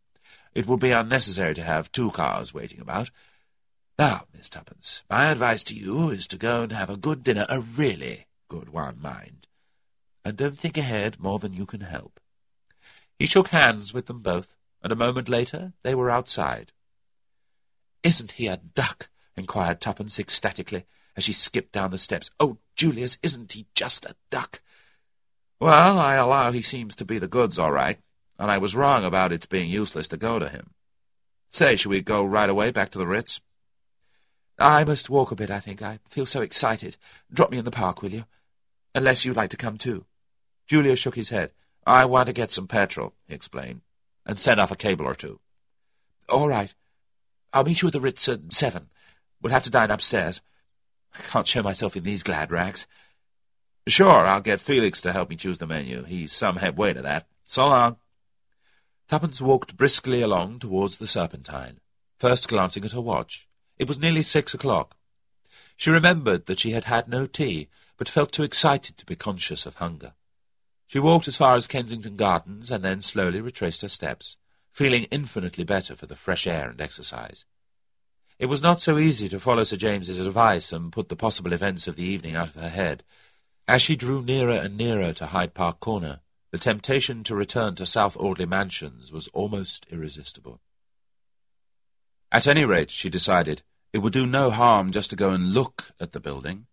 It will be unnecessary to have two cars waiting about. Now, Miss Tuppence, my advice to you is to go and have a good dinner, a really good one, mind. And don't think ahead more than you can help. He shook hands with them both, and a moment later they were outside. Isn't he a duck? inquired Tuppence ecstatically, as she skipped down the steps. Oh, Julius, isn't he just a duck? Well, I allow he seems to be the goods, all right and I was wrong about its being useless to go to him. Say, shall we go right away back to the Ritz? I must walk a bit, I think. I feel so excited. Drop me in the park, will you? Unless you'd like to come too. Julius shook his head. I want to get some petrol, he explained, and send off a cable or two. All right. I'll meet you at the Ritz at seven. We'll have to dine upstairs. I can't show myself in these glad rags. Sure, I'll get Felix to help me choose the menu. He's some head at that. So long. Tuppence walked briskly along towards the Serpentine, first glancing at her watch. It was nearly six o'clock. She remembered that she had had no tea, but felt too excited to be conscious of hunger. She walked as far as Kensington Gardens and then slowly retraced her steps, feeling infinitely better for the fresh air and exercise. It was not so easy to follow Sir James's advice and put the possible events of the evening out of her head. As she drew nearer and nearer to Hyde Park Corner, the temptation to return to South Audley Mansions was almost irresistible. At any rate, she decided, it would do no harm just to go and look at the building.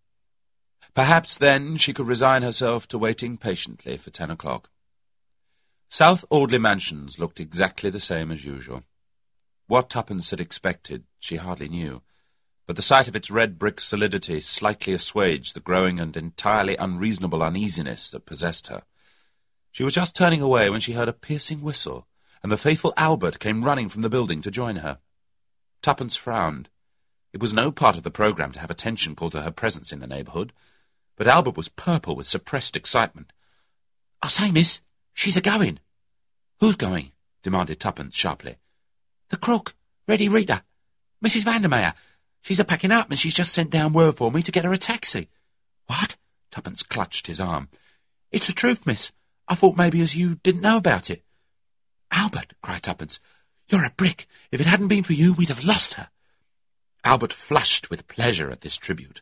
Perhaps then she could resign herself to waiting patiently for ten o'clock. South Audley Mansions looked exactly the same as usual. What Tuppence had expected, she hardly knew, but the sight of its red brick solidity slightly assuaged the growing and entirely unreasonable uneasiness that possessed her. She was just turning away when she heard a piercing whistle, and the faithful Albert came running from the building to join her. Tuppence frowned. It was no part of the programme to have attention called to her presence in the neighbourhood, but Albert was purple with suppressed excitement. I say, miss, she's a-going. Who's going? demanded Tuppence sharply. The crook, Reddy Rita, Mrs. Vandemeyer. She's a-packing up and she's just sent down word for me to get her a taxi. What? Tuppence clutched his arm. It's the truth, miss. I thought maybe as you didn't know about it. Albert, cried Tuppence, you're a brick. If it hadn't been for you, we'd have lost her. Albert flushed with pleasure at this tribute.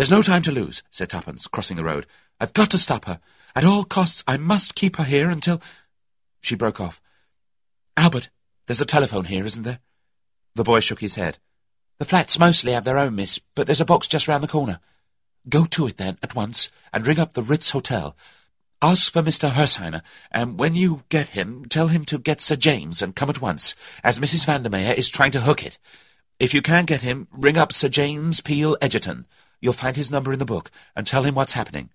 There's no time to lose, said Tuppence, crossing the road. I've got to stop her. At all costs, I must keep her here until... She broke off. Albert, there's a telephone here, isn't there? The boy shook his head. The flats mostly have their own, miss, but there's a box just round the corner. Go to it, then, at once, and ring up the Ritz Hotel. Ask for Mr. Hersheimmer, and when you get him, tell him to get Sir James and come at once, as Mrs. Vandemeyer is trying to hook it. If you can't get him, ring up Sir James Peel Edgerton. You'll find his number in the book, and tell him what's happening.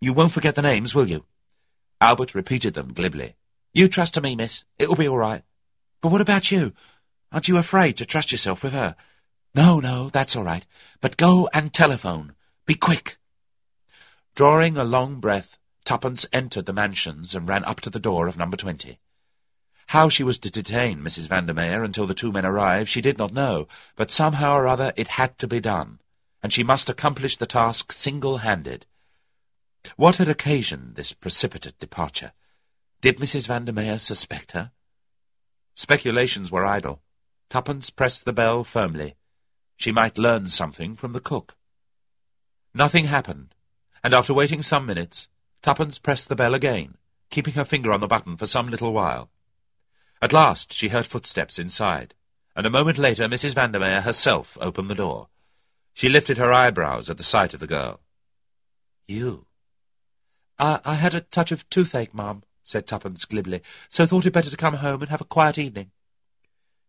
You won't forget the names, will you? Albert repeated them glibly. You trust to me, miss. It'll be all right. But what about you? Aren't you afraid to trust yourself with her? No, no, that's all right. But go and telephone. Be quick. Drawing a long breath, Tuppence entered the mansions and ran up to the door of number twenty. How she was to detain Mrs. Vandemeyer until the two men arrived she did not know, but somehow or other it had to be done, and she must accomplish the task single-handed. What had occasioned this precipitate departure? Did Mrs. Vandemeyer suspect her? Speculations were idle. Tuppence pressed the bell firmly. She might learn something from the cook. Nothing happened, and after waiting some minutes, Tuppence pressed the bell again, keeping her finger on the button for some little while. At last she heard footsteps inside, and a moment later Mrs. Vandemeyer herself opened the door. She lifted her eyebrows at the sight of the girl. You? I, I had a touch of toothache, ma'am, said Tuppence glibly, so thought it better to come home and have a quiet evening.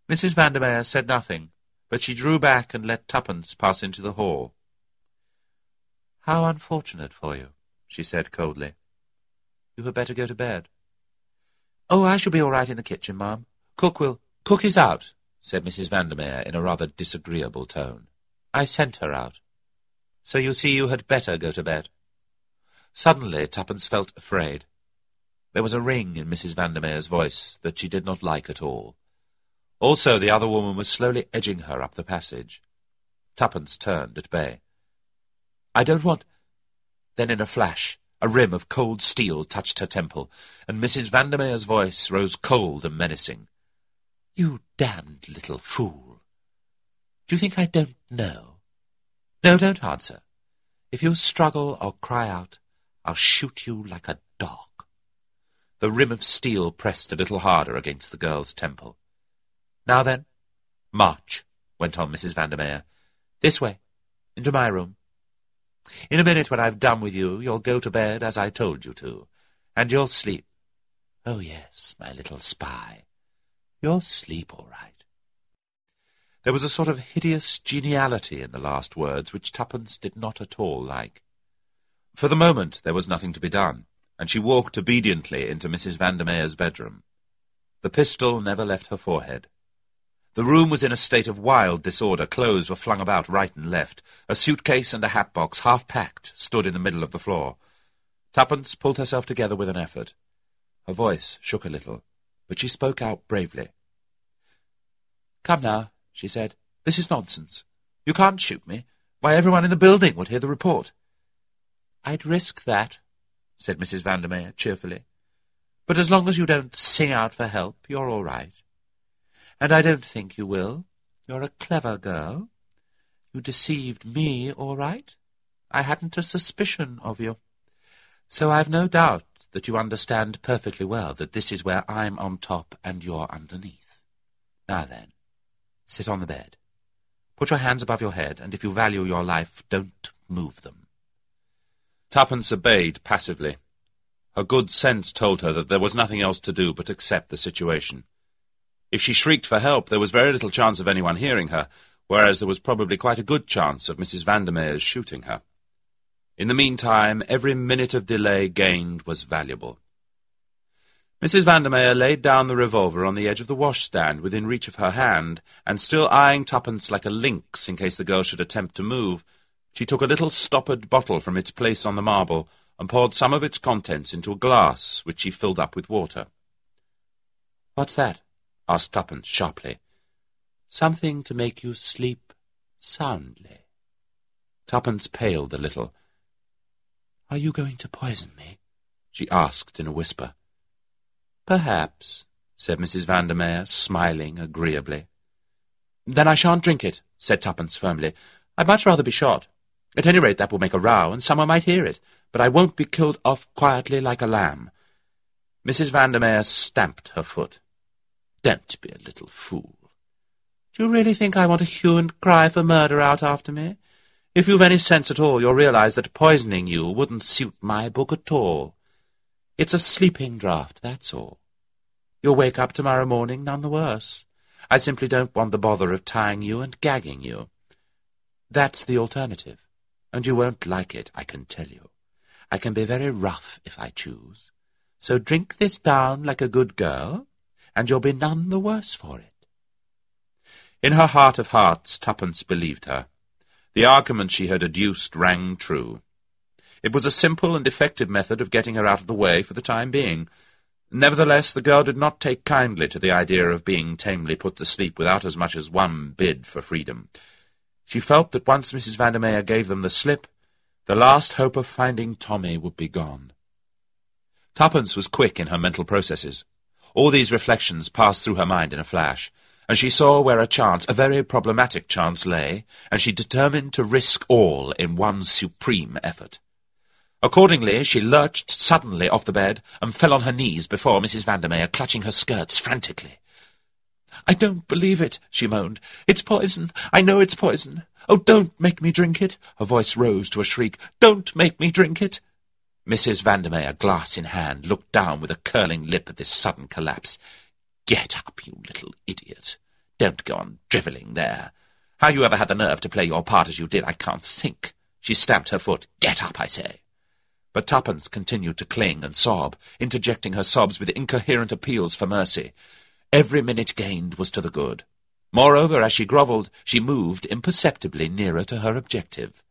Mrs. Vandemeyer said nothing, but she drew back and let Tuppence pass into the hall. How unfortunate for you, she said coldly. You had better go to bed. Oh, I shall be all right in the kitchen, ma'am. Cook will... Cook is out, said Mrs. Vandemeyer in a rather disagreeable tone. I sent her out. So you see you had better go to bed. Suddenly Tuppence felt afraid. There was a ring in Mrs. Vandemeyer's voice that she did not like at all. Also, the other woman was slowly edging her up the passage. Tuppence turned at bay. I don't want... Then in a flash, a rim of cold steel touched her temple, and Mrs. Vandemeyer's voice rose cold and menacing. You damned little fool. Do you think I don't know? No, don't answer. If you struggle or cry out, I'll shoot you like a dog. The rim of steel pressed a little harder against the girl's temple. Now then, march, went on Mrs. Vandemeyer. This way, into my room. In a minute, when I've done with you, you'll go to bed as I told you to, and you'll sleep. Oh, yes, my little spy. You'll sleep all right. There was a sort of hideous geniality in the last words which Tuppence did not at all like. For the moment there was nothing to be done, and she walked obediently into Mrs. Vandemeyer's bedroom. The pistol never left her forehead. The room was in a state of wild disorder. Clothes were flung about right and left. A suitcase and a hat box, half packed, stood in the middle of the floor. Tuppence pulled herself together with an effort. Her voice shook a little, but she spoke out bravely. Come now, she said. This is nonsense. You can't shoot me. Why, everyone in the building would hear the report. I'd risk that, said Mrs. Vandemeyer cheerfully. But as long as you don't sing out for help, you're all right. And I don't think you will. You're a clever girl. You deceived me, all right. I hadn't a suspicion of you. So I've no doubt that you understand perfectly well that this is where I'm on top and you're underneath. Now then, sit on the bed. Put your hands above your head, and if you value your life, don't move them. Tuppence obeyed passively. Her good sense told her that there was nothing else to do but accept the situation. If she shrieked for help, there was very little chance of anyone hearing her, whereas there was probably quite a good chance of Mrs. Vandemeyer's shooting her. In the meantime, every minute of delay gained was valuable. Mrs. Vandemeyer laid down the revolver on the edge of the washstand within reach of her hand, and still eyeing Tuppence like a lynx in case the girl should attempt to move, she took a little stoppered bottle from its place on the marble and poured some of its contents into a glass, which she filled up with water. What's that? asked Tuppence sharply. Something to make you sleep soundly. Tuppence paled a little. Are you going to poison me? she asked in a whisper. Perhaps, said Mrs. Vandemeyer, smiling agreeably. Then I shan't drink it, said Tuppence firmly. I'd much rather be shot. At any rate, that will make a row, and someone might hear it, but I won't be killed off quietly like a lamb. Mrs. Vandemeyer stamped her foot. Don't be a little fool. Do you really think I want a hue and cry for murder out after me? If you've any sense at all, you'll realize that poisoning you wouldn't suit my book at all. It's a sleeping draught, that's all. You'll wake up tomorrow morning none the worse. I simply don't want the bother of tying you and gagging you. That's the alternative, and you won't like it, I can tell you. I can be very rough if I choose. So drink this down like a good girl, and you'll be none the worse for it. In her heart of hearts, Tuppence believed her. The argument she had adduced rang true. It was a simple and effective method of getting her out of the way for the time being. Nevertheless, the girl did not take kindly to the idea of being tamely put to sleep without as much as one bid for freedom. She felt that once Mrs. Vandemeyer gave them the slip, the last hope of finding Tommy would be gone. Tuppence was quick in her mental processes. All these reflections passed through her mind in a flash, and she saw where a chance, a very problematic chance, lay, and she determined to risk all in one supreme effort. Accordingly, she lurched suddenly off the bed and fell on her knees before Mrs. Vandemeyer, clutching her skirts frantically. I don't believe it, she moaned. It's poison. I know it's poison. Oh, don't make me drink it. Her voice rose to a shriek. Don't make me drink it. Mrs. Vandemeyer, glass in hand, looked down with a curling lip at this sudden collapse. Get up, you little idiot. Don't go on drivelling there. How you ever had the nerve to play your part as you did, I can't think. She stamped her foot. Get up, I say. But Tuppence continued to cling and sob, interjecting her sobs with incoherent appeals for mercy. Every minute gained was to the good. Moreover, as she grovelled, she moved imperceptibly nearer to her objective.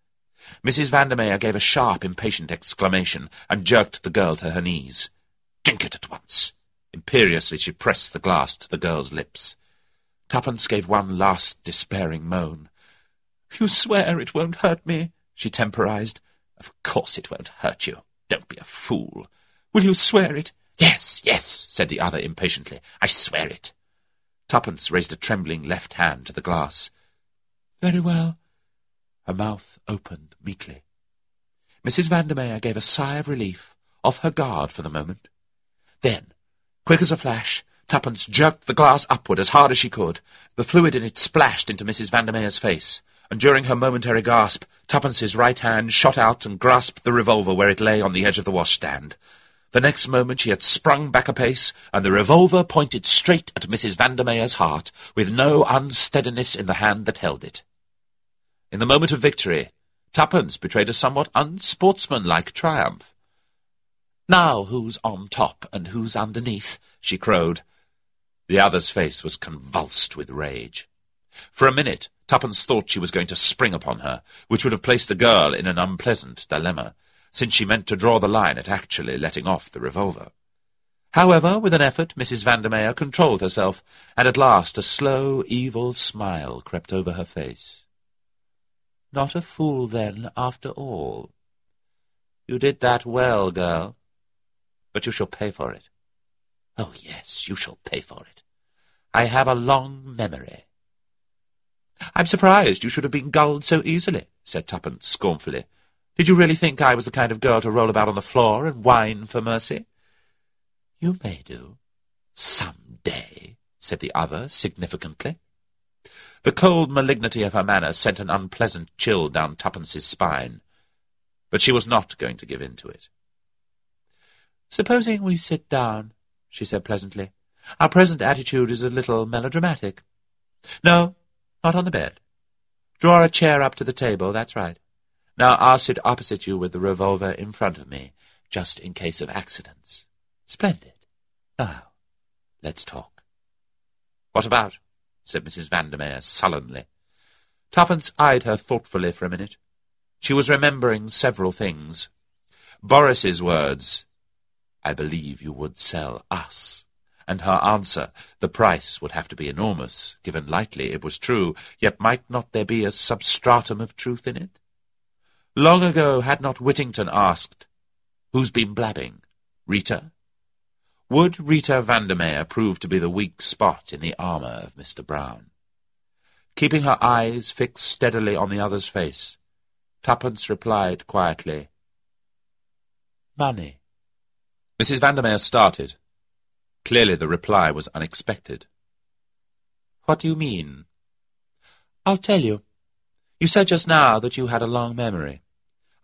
Mrs. Vandemeyer gave a sharp, impatient exclamation and jerked the girl to her knees. Drink it at once. Imperiously she pressed the glass to the girl's lips. Tuppence gave one last despairing moan. You swear it won't hurt me, she temporized. Of course it won't hurt you. Don't be a fool. Will you swear it? Yes, yes, said the other impatiently. I swear it. Tuppence raised a trembling left hand to the glass. Very well. Her mouth opened meekly. Mrs. Vandemeyer gave a sigh of relief, off her guard for the moment. Then, quick as a flash, Tuppence jerked the glass upward as hard as she could. The fluid in it splashed into Mrs. Vandemeyer's face, and during her momentary gasp, Tuppence's right hand shot out and grasped the revolver where it lay on the edge of the washstand. The next moment she had sprung back a pace, and the revolver pointed straight at Mrs. Vandemeyer's heart, with no unsteadiness in the hand that held it. In the moment of victory, Tuppence betrayed a somewhat unsportsmanlike triumph. Now who's on top and who's underneath? she crowed. The other's face was convulsed with rage. For a minute, Tuppence thought she was going to spring upon her, which would have placed the girl in an unpleasant dilemma since she meant to draw the line at actually letting off the revolver. However, with an effort, Mrs. Vandemeyer controlled herself, and at last a slow, evil smile crept over her face. Not a fool, then, after all. You did that well, girl. But you shall pay for it. Oh, yes, you shall pay for it. I have a long memory. I'm surprised you should have been gulled so easily, said Tuppence scornfully. Did you really think I was the kind of girl to roll about on the floor and whine for mercy? You may do. Some day, said the other significantly. The cold malignity of her manner sent an unpleasant chill down Tuppence's spine, but she was not going to give in to it. Supposing we sit down, she said pleasantly. Our present attitude is a little melodramatic. No, not on the bed. Draw a chair up to the table, that's right. Now I'll sit opposite you with the revolver in front of me, just in case of accidents. Splendid. Now, let's talk. What about? said Mrs. Vandemeyer sullenly. Tuppence eyed her thoughtfully for a minute. She was remembering several things. Boris's words, I believe you would sell us. And her answer, the price would have to be enormous, given lightly it was true, yet might not there be a substratum of truth in it? Long ago had not Whittington asked, Who's been blabbing? Rita? Would Rita Vandemeyer prove to be the weak spot in the armour of Mr. Brown? Keeping her eyes fixed steadily on the other's face, Tuppence replied quietly, Money. Mrs. Vandemeyer started. Clearly the reply was unexpected. What do you mean? I'll tell you. You said just now that you had a long memory.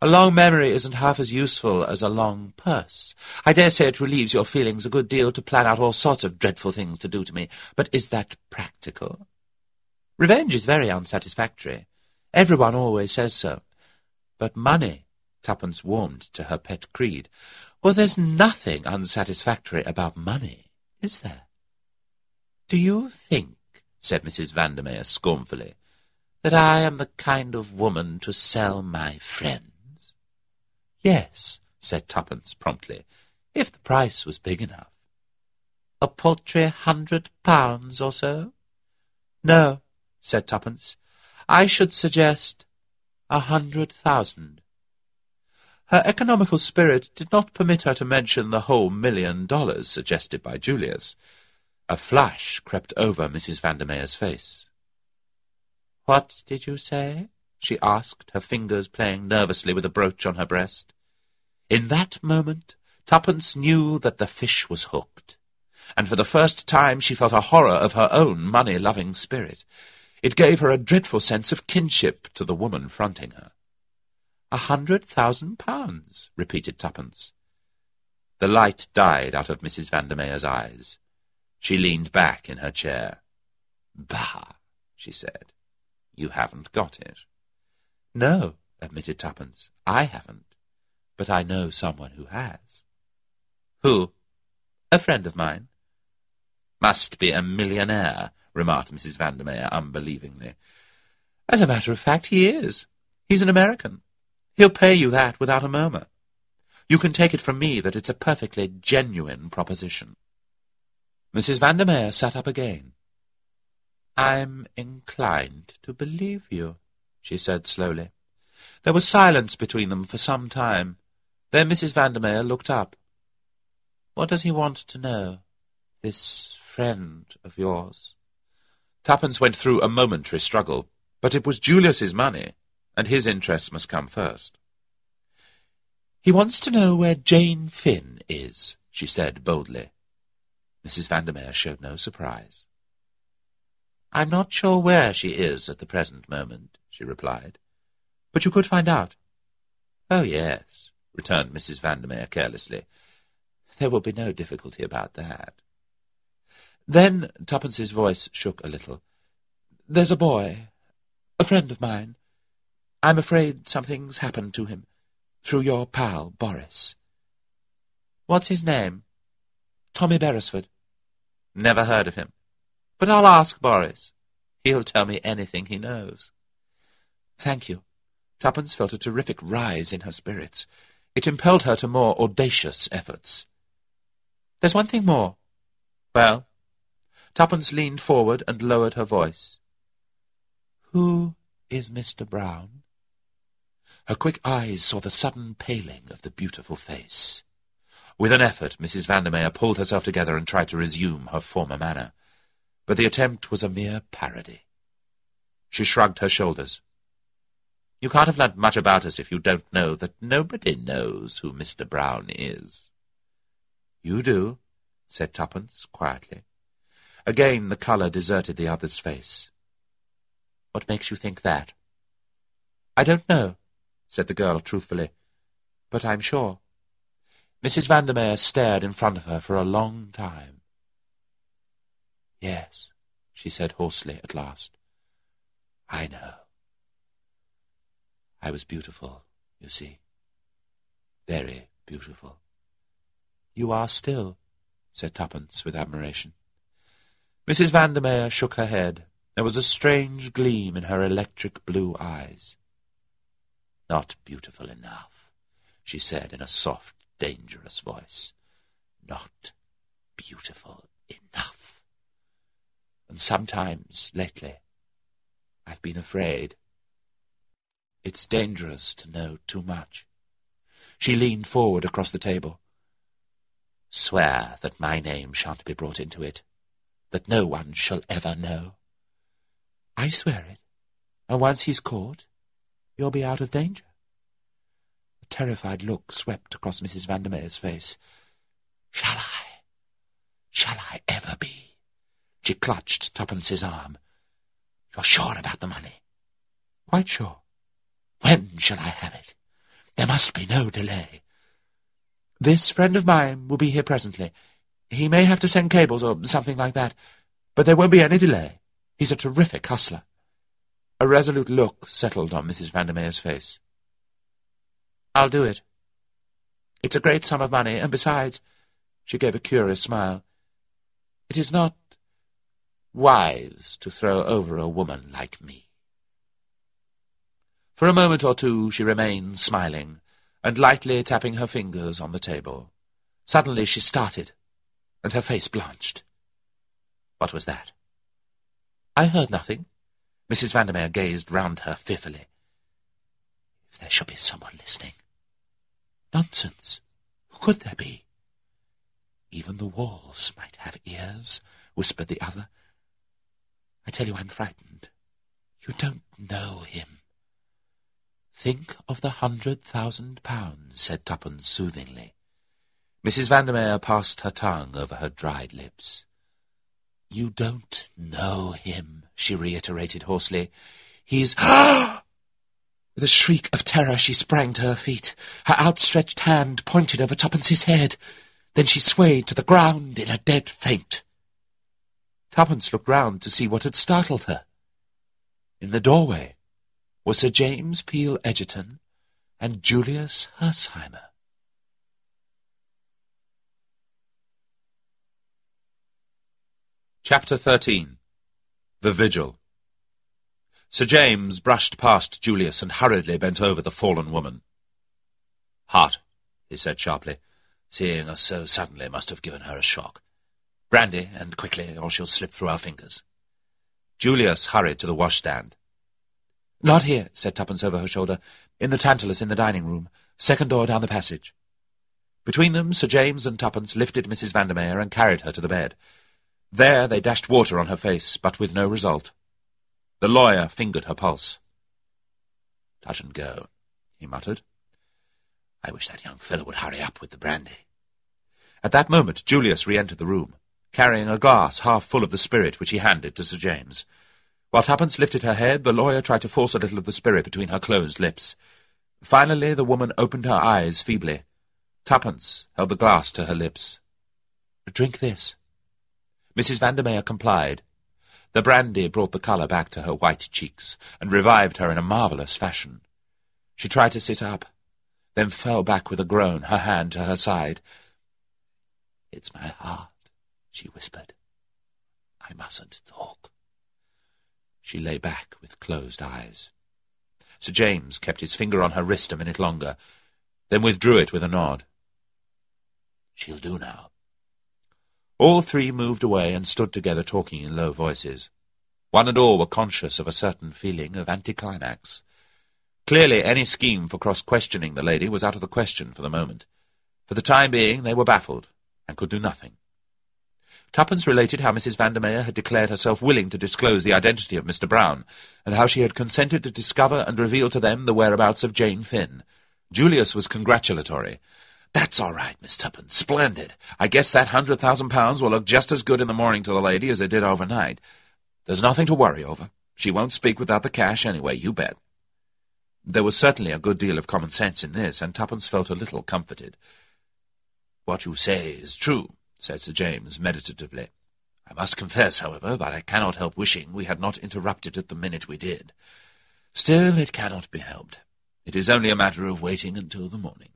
A long memory isn't half as useful as a long purse. I dare say it relieves your feelings a good deal to plan out all sorts of dreadful things to do to me, but is that practical? Revenge is very unsatisfactory. Everyone always says so. But money, Tuppence warmed to her pet creed, well, there's nothing unsatisfactory about money, is there? Do you think, said Mrs. Vandemeyer scornfully, that I am the kind of woman to sell my friends? Yes, said Tuppence promptly, if the price was big enough. A paltry hundred pounds or so? No, said Tuppence. I should suggest a hundred thousand. Her economical spirit did not permit her to mention the whole million dollars suggested by Julius. A flush crept over Mrs. Vandemeyer's face. What did you say? she asked, her fingers playing nervously with a brooch on her breast. In that moment, Tuppence knew that the fish was hooked, and for the first time she felt a horror of her own money-loving spirit. It gave her a dreadful sense of kinship to the woman fronting her. A hundred thousand pounds, repeated Tuppence. The light died out of Mrs. Vandemeyer's eyes. She leaned back in her chair. Bah, she said. You haven't got it. No, admitted Tuppence. I haven't. But I know someone who has. Who? A friend of mine. Must be a millionaire, remarked Mrs. Vandemeyer unbelievingly. As a matter of fact, he is. He's an American. He'll pay you that without a murmur. You can take it from me that it's a perfectly genuine proposition. Mrs. Vandemeyer sat up again. I'm inclined to believe you, she said slowly. There was silence between them for some time. Then Mrs. Vandemeyer looked up. What does he want to know, this friend of yours? Tuppence went through a momentary struggle, but it was Julius's money, and his interests must come first. He wants to know where Jane Finn is, she said boldly. Mrs. Vandemeyer showed no surprise. I'm not sure where she is at the present moment, she replied. But you could find out. Oh, yes, returned Mrs. Vandemeyer carelessly. There will be no difficulty about that. Then Tuppence's voice shook a little. There's a boy, a friend of mine, I'm afraid something's happened to him, through your pal, Boris. What's his name? Tommy Beresford. Never heard of him. But I'll ask Boris. He'll tell me anything he knows. Thank you. Tuppence felt a terrific rise in her spirits. It impelled her to more audacious efforts. There's one thing more. Well, Tuppence leaned forward and lowered her voice. Who is Mr. Brown? Her quick eyes saw the sudden paling of the beautiful face. With an effort, Mrs. Vandemeyer pulled herself together and tried to resume her former manner. But the attempt was a mere parody. She shrugged her shoulders. You can't have learnt much about us if you don't know that nobody knows who Mr. Brown is. You do, said Tuppence quietly. Again the colour deserted the other's face. What makes you think that? I don't know, said the girl truthfully, but I'm sure. Mrs. Vandemeyer stared in front of her for a long time. Yes, she said hoarsely at last. I know. I was beautiful, you see. Very beautiful. You are still, said Tuppence with admiration. Mrs. Vandemeyer shook her head. There was a strange gleam in her electric blue eyes. Not beautiful enough, she said in a soft, dangerous voice. Not beautiful enough. And sometimes, lately, I've been afraid. It's dangerous to know too much. She leaned forward across the table. Swear that my name shan't be brought into it, that no one shall ever know. I swear it, and once he's caught, you'll be out of danger. A terrified look swept across Mrs. Vandemeyer's face. Shall I? Shall I ever be? She clutched Tuppence's arm. You're sure about the money? Quite sure. When shall I have it? There must be no delay. This friend of mine will be here presently. He may have to send cables or something like that, but there won't be any delay. He's a terrific hustler. A resolute look settled on Mrs. Vandemeyer's face. I'll do it. It's a great sum of money, and besides, she gave a curious smile, it is not wise to throw over a woman like me. For a moment or two she remained smiling, and lightly tapping her fingers on the table. Suddenly she started, and her face blanched. What was that? I heard nothing. Mrs. Vandemeyer gazed round her fearfully. If there should be someone listening. Nonsense. Who could there be? Even the walls might have ears, whispered the other. I tell you I'm frightened. You don't know him. Think of the hundred thousand pounds, said Tuppence soothingly. Mrs. Vandemeyer passed her tongue over her dried lips. You don't know him, she reiterated hoarsely. He's... <gasps> With a shriek of terror she sprang to her feet. Her outstretched hand pointed over Tuppence's head. Then she swayed to the ground in a dead faint. Tuppence looked round to see what had startled her. In the doorway were Sir James Peel Edgerton and Julius Hersheimmer. Chapter 13 The Vigil Sir James brushed past Julius and hurriedly bent over the fallen woman. Heart, he said sharply. Seeing us so suddenly must have given her a shock. Brandy, and quickly, or she'll slip through our fingers. Julius hurried to the washstand. Not here, said Tuppence over her shoulder. In the Tantalus in the dining room. Second door down the passage. Between them, Sir James and Tuppence lifted Mrs. Vandemeyer and carried her to the bed. There they dashed water on her face, but with no result. The lawyer fingered her pulse. Touch and go, he muttered. I wish that young fellow would hurry up with the brandy. At that moment Julius re-entered the room, carrying a glass half full of the spirit which he handed to Sir James. While Tuppence lifted her head, the lawyer tried to force a little of the spirit between her closed lips. Finally the woman opened her eyes feebly. Tuppence held the glass to her lips. Drink this, Mrs. Vandemeyer complied. The brandy brought the colour back to her white cheeks, and revived her in a marvellous fashion. She tried to sit up, then fell back with a groan, her hand to her side. It's my heart, she whispered. I mustn't talk. She lay back with closed eyes. Sir James kept his finger on her wrist a minute longer, then withdrew it with a nod. She'll do now, All three moved away and stood together talking in low voices. One and all were conscious of a certain feeling of anticlimax. Clearly, any scheme for cross-questioning the lady was out of the question for the moment. For the time being, they were baffled, and could do nothing. Tuppence related how Mrs. Vandemeyer had declared herself willing to disclose the identity of Mr. Brown, and how she had consented to discover and reveal to them the whereabouts of Jane Finn. Julius was congratulatory. That's all right, Miss Tuppence. Splendid. I guess that hundred thousand pounds will look just as good in the morning to the lady as it did overnight. There's nothing to worry over. She won't speak without the cash anyway, you bet. There was certainly a good deal of common sense in this, and Tuppence felt a little comforted. What you say is true, said Sir James meditatively. I must confess, however, that I cannot help wishing we had not interrupted it the minute we did. Still, it cannot be helped. It is only a matter of waiting until the morning.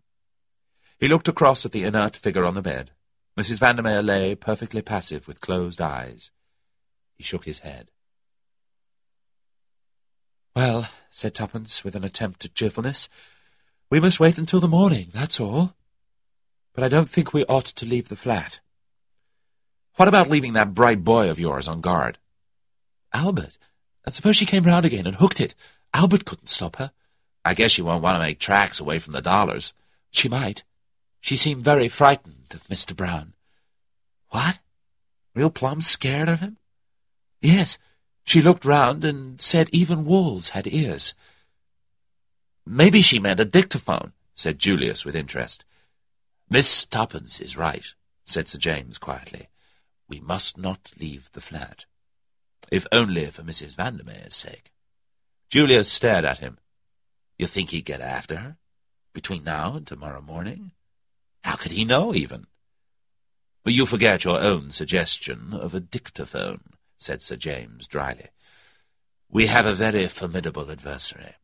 He looked across at the inert figure on the bed. Mrs. Vandemeyer lay perfectly passive with closed eyes. He shook his head. Well, said Tuppence, with an attempt at cheerfulness, we must wait until the morning, that's all. But I don't think we ought to leave the flat. What about leaving that bright boy of yours on guard? Albert? And suppose she came round again and hooked it? Albert couldn't stop her. I guess she won't want to make tracks away from the dollars. She might. She seemed very frightened of Mr. Brown. What? Real plumb scared of him? Yes. She looked round and said even wolves had ears. Maybe she meant a dictaphone, said Julius with interest. Miss Tuppence is right, said Sir James quietly. We must not leave the flat. If only for Mrs. Vandemeyer's sake. Julius stared at him. You think he'd get after her? Between now and tomorrow morning? How could he know, even? But you forget your own suggestion of a dictaphone, said Sir James dryly. We have a very formidable adversary.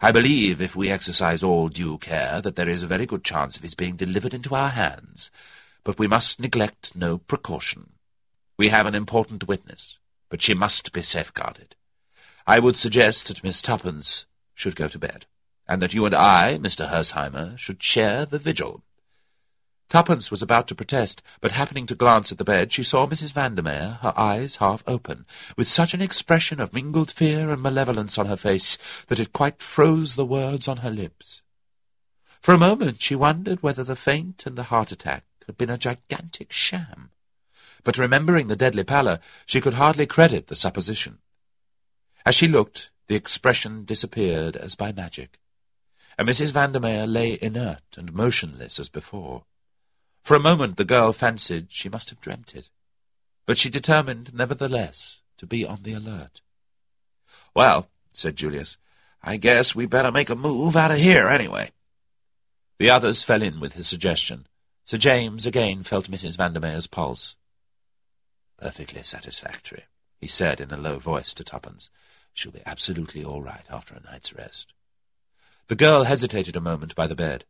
I believe, if we exercise all due care, that there is a very good chance of his being delivered into our hands. But we must neglect no precaution. We have an important witness, but she must be safeguarded. I would suggest that Miss Tuppence should go to bed, and that you and I, Mr. Hersheimmer, should share the vigil. Tuppence was about to protest, but happening to glance at the bed, she saw Mrs. Vandemeyer, her eyes half open, with such an expression of mingled fear and malevolence on her face that it quite froze the words on her lips. For a moment she wondered whether the faint and the heart attack had been a gigantic sham. But remembering the deadly pallor, she could hardly credit the supposition. As she looked, the expression disappeared as by magic, and Mrs. Vandemeyer lay inert and motionless as before. For a moment the girl fancied she must have dreamt it, but she determined, nevertheless, to be on the alert. Well, said Julius, I guess we better make a move out of here anyway. The others fell in with his suggestion. Sir James again felt Mrs. Vandemeyer's pulse. Perfectly satisfactory, he said in a low voice to Tuppence. She'll be absolutely all right after a night's rest. The girl hesitated a moment by the bed.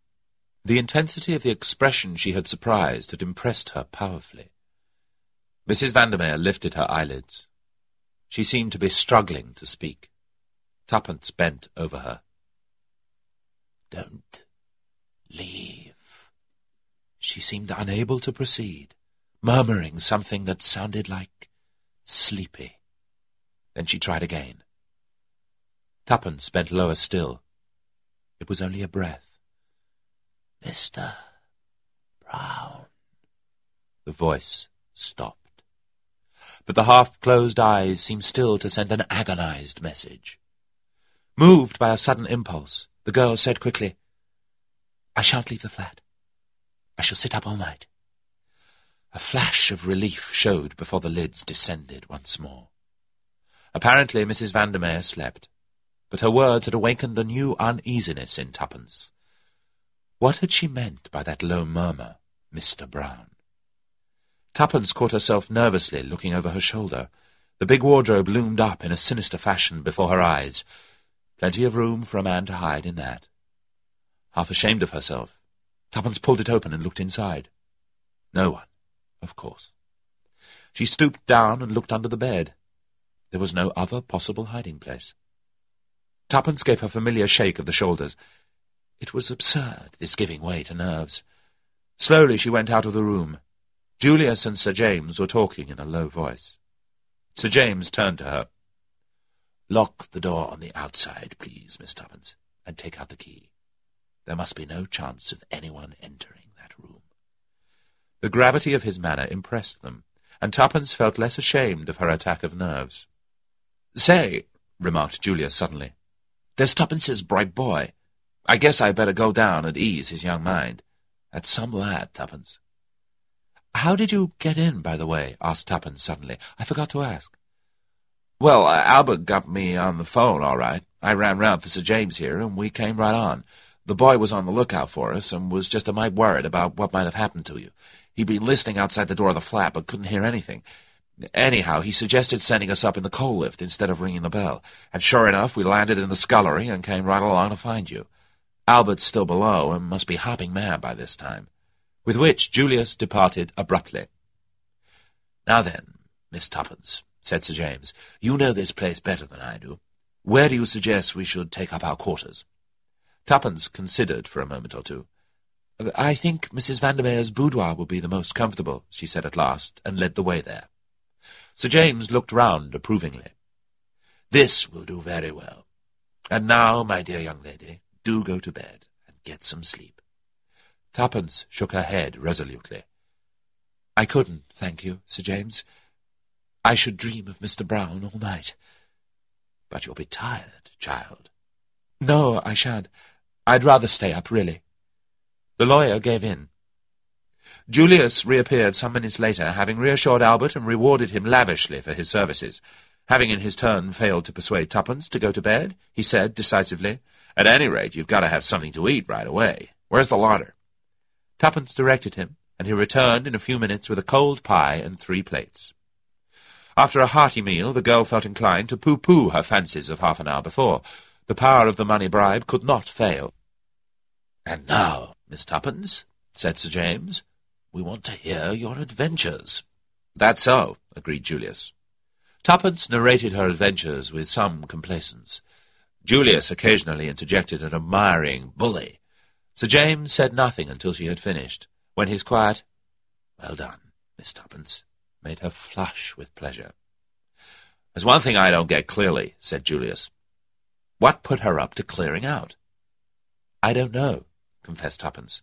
The intensity of the expression she had surprised had impressed her powerfully. Mrs. Vandemeyer lifted her eyelids. She seemed to be struggling to speak. Tuppence bent over her. Don't leave. She seemed unable to proceed, murmuring something that sounded like sleepy. Then she tried again. Tuppence bent lower still. It was only a breath. Mr. Brown. The voice stopped. But the half-closed eyes seemed still to send an agonized message. Moved by a sudden impulse, the girl said quickly, I shan't leave the flat. I shall sit up all night. A flash of relief showed before the lids descended once more. Apparently Mrs. Vandemeyer slept, but her words had awakened a new uneasiness in Tuppence. What had she meant by that low murmur, Mr. Brown? Tuppence caught herself nervously looking over her shoulder. The big wardrobe loomed up in a sinister fashion before her eyes. Plenty of room for a man to hide in that. Half ashamed of herself, Tuppence pulled it open and looked inside. No one, of course. She stooped down and looked under the bed. There was no other possible hiding place. Tuppence gave her familiar shake of the shoulders. It was absurd, this giving way to nerves. Slowly she went out of the room. Julius and Sir James were talking in a low voice. Sir James turned to her. Lock the door on the outside, please, Miss Tuppence, and take out the key. There must be no chance of anyone entering that room. The gravity of his manner impressed them, and Tuppence felt less ashamed of her attack of nerves. Say, remarked Julius suddenly, there's Tuppence's bright boy. I guess I better go down and ease his young mind. That's some lad, Tuppence. How did you get in, by the way? asked Tuppence suddenly. I forgot to ask. Well, uh, Albert got me on the phone, all right. I ran round for Sir James here, and we came right on. The boy was on the lookout for us, and was just a mite worried about what might have happened to you. He'd been listening outside the door of the flat, but couldn't hear anything. Anyhow, he suggested sending us up in the coal lift instead of ringing the bell, and sure enough, we landed in the scullery and came right along to find you. Albert's still below, and must be hopping mad by this time with which Julius departed abruptly. Now then, Miss Tuppence, said Sir James, you know this place better than I do. Where do you suggest we should take up our quarters? Tuppence considered for a moment or two. I think Mrs. Vandemeyer's boudoir will be the most comfortable, she said at last, and led the way there. Sir James looked round approvingly. This will do very well. And now, my dear young lady, do go to bed and get some sleep. Tuppence shook her head resolutely. I couldn't, thank you, Sir James. I should dream of Mr. Brown all night. But you'll be tired, child. No, I shan't. I'd rather stay up, really. The lawyer gave in. Julius reappeared some minutes later, having reassured Albert and rewarded him lavishly for his services. Having in his turn failed to persuade Tuppence to go to bed, he said decisively, At any rate, you've got to have something to eat right away. Where's the larder? Tuppence directed him, and he returned in a few minutes with a cold pie and three plates. After a hearty meal, the girl felt inclined to pooh-pooh her fancies of half an hour before. The power of the money bribe could not fail. And now, Miss Tuppence, said Sir James, we want to hear your adventures. That's so, agreed Julius. Tuppence narrated her adventures with some complacence. Julius occasionally interjected an admiring bully, Sir James said nothing until she had finished, when his quiet, Well done, Miss Tuppence, made her flush with pleasure. There's one thing I don't get clearly, said Julius. What put her up to clearing out? I don't know, confessed Tuppence.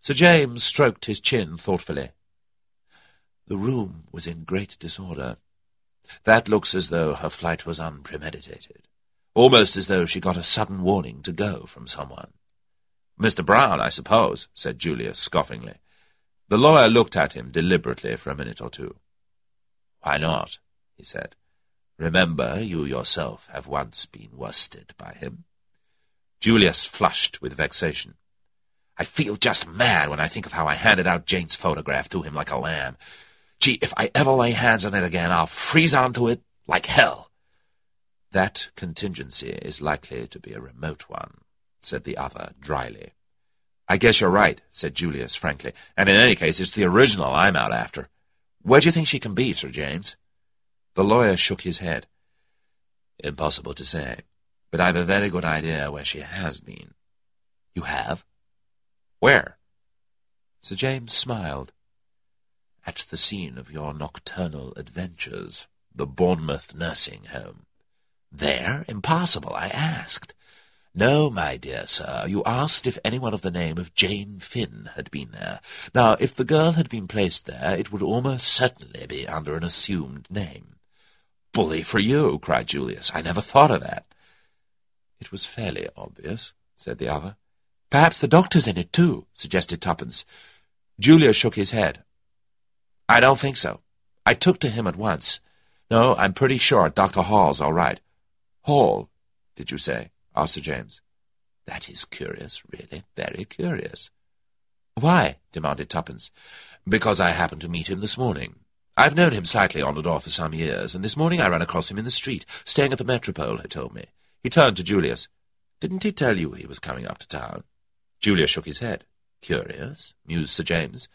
Sir James stroked his chin thoughtfully. The room was in great disorder. That looks as though her flight was unpremeditated, almost as though she got a sudden warning to go from someone. Mr. Brown, I suppose, said Julius scoffingly. The lawyer looked at him deliberately for a minute or two. Why not? he said. Remember, you yourself have once been worsted by him. Julius flushed with vexation. I feel just mad when I think of how I handed out Jane's photograph to him like a lamb. Gee, if I ever lay hands on it again, I'll freeze onto it like hell. That contingency is likely to be a remote one, said the other dryly. I guess you're right, said Julius frankly, and in any case it's the original I'm out after. Where do you think she can be, Sir James? The lawyer shook his head. Impossible to say, but I've a very good idea where she has been. You have? Where? Sir James smiled. At the scene of your nocturnal adventures, the Bournemouth nursing home. There? Impossible, I asked. No, my dear sir, you asked if anyone of the name of Jane Finn had been there. Now, if the girl had been placed there, it would almost certainly be under an assumed name. Bully for you, cried Julius. I never thought of that. It was fairly obvious, said the other. Perhaps the doctor's in it, too, suggested Tuppence. Julius shook his head. I don't think so. I took to him at once. No, I'm pretty sure Dr. Hall's all right. Hall, did you say? asked Sir James. That is curious, really, very curious. Why? demanded Tuppence. Because I happened to meet him this morning. I've known him slightly on and off for some years, and this morning I ran across him in the street, staying at the Metropole, he told me. He turned to Julius. Didn't he tell you he was coming up to town? Julius shook his head. Curious, mused Sir James.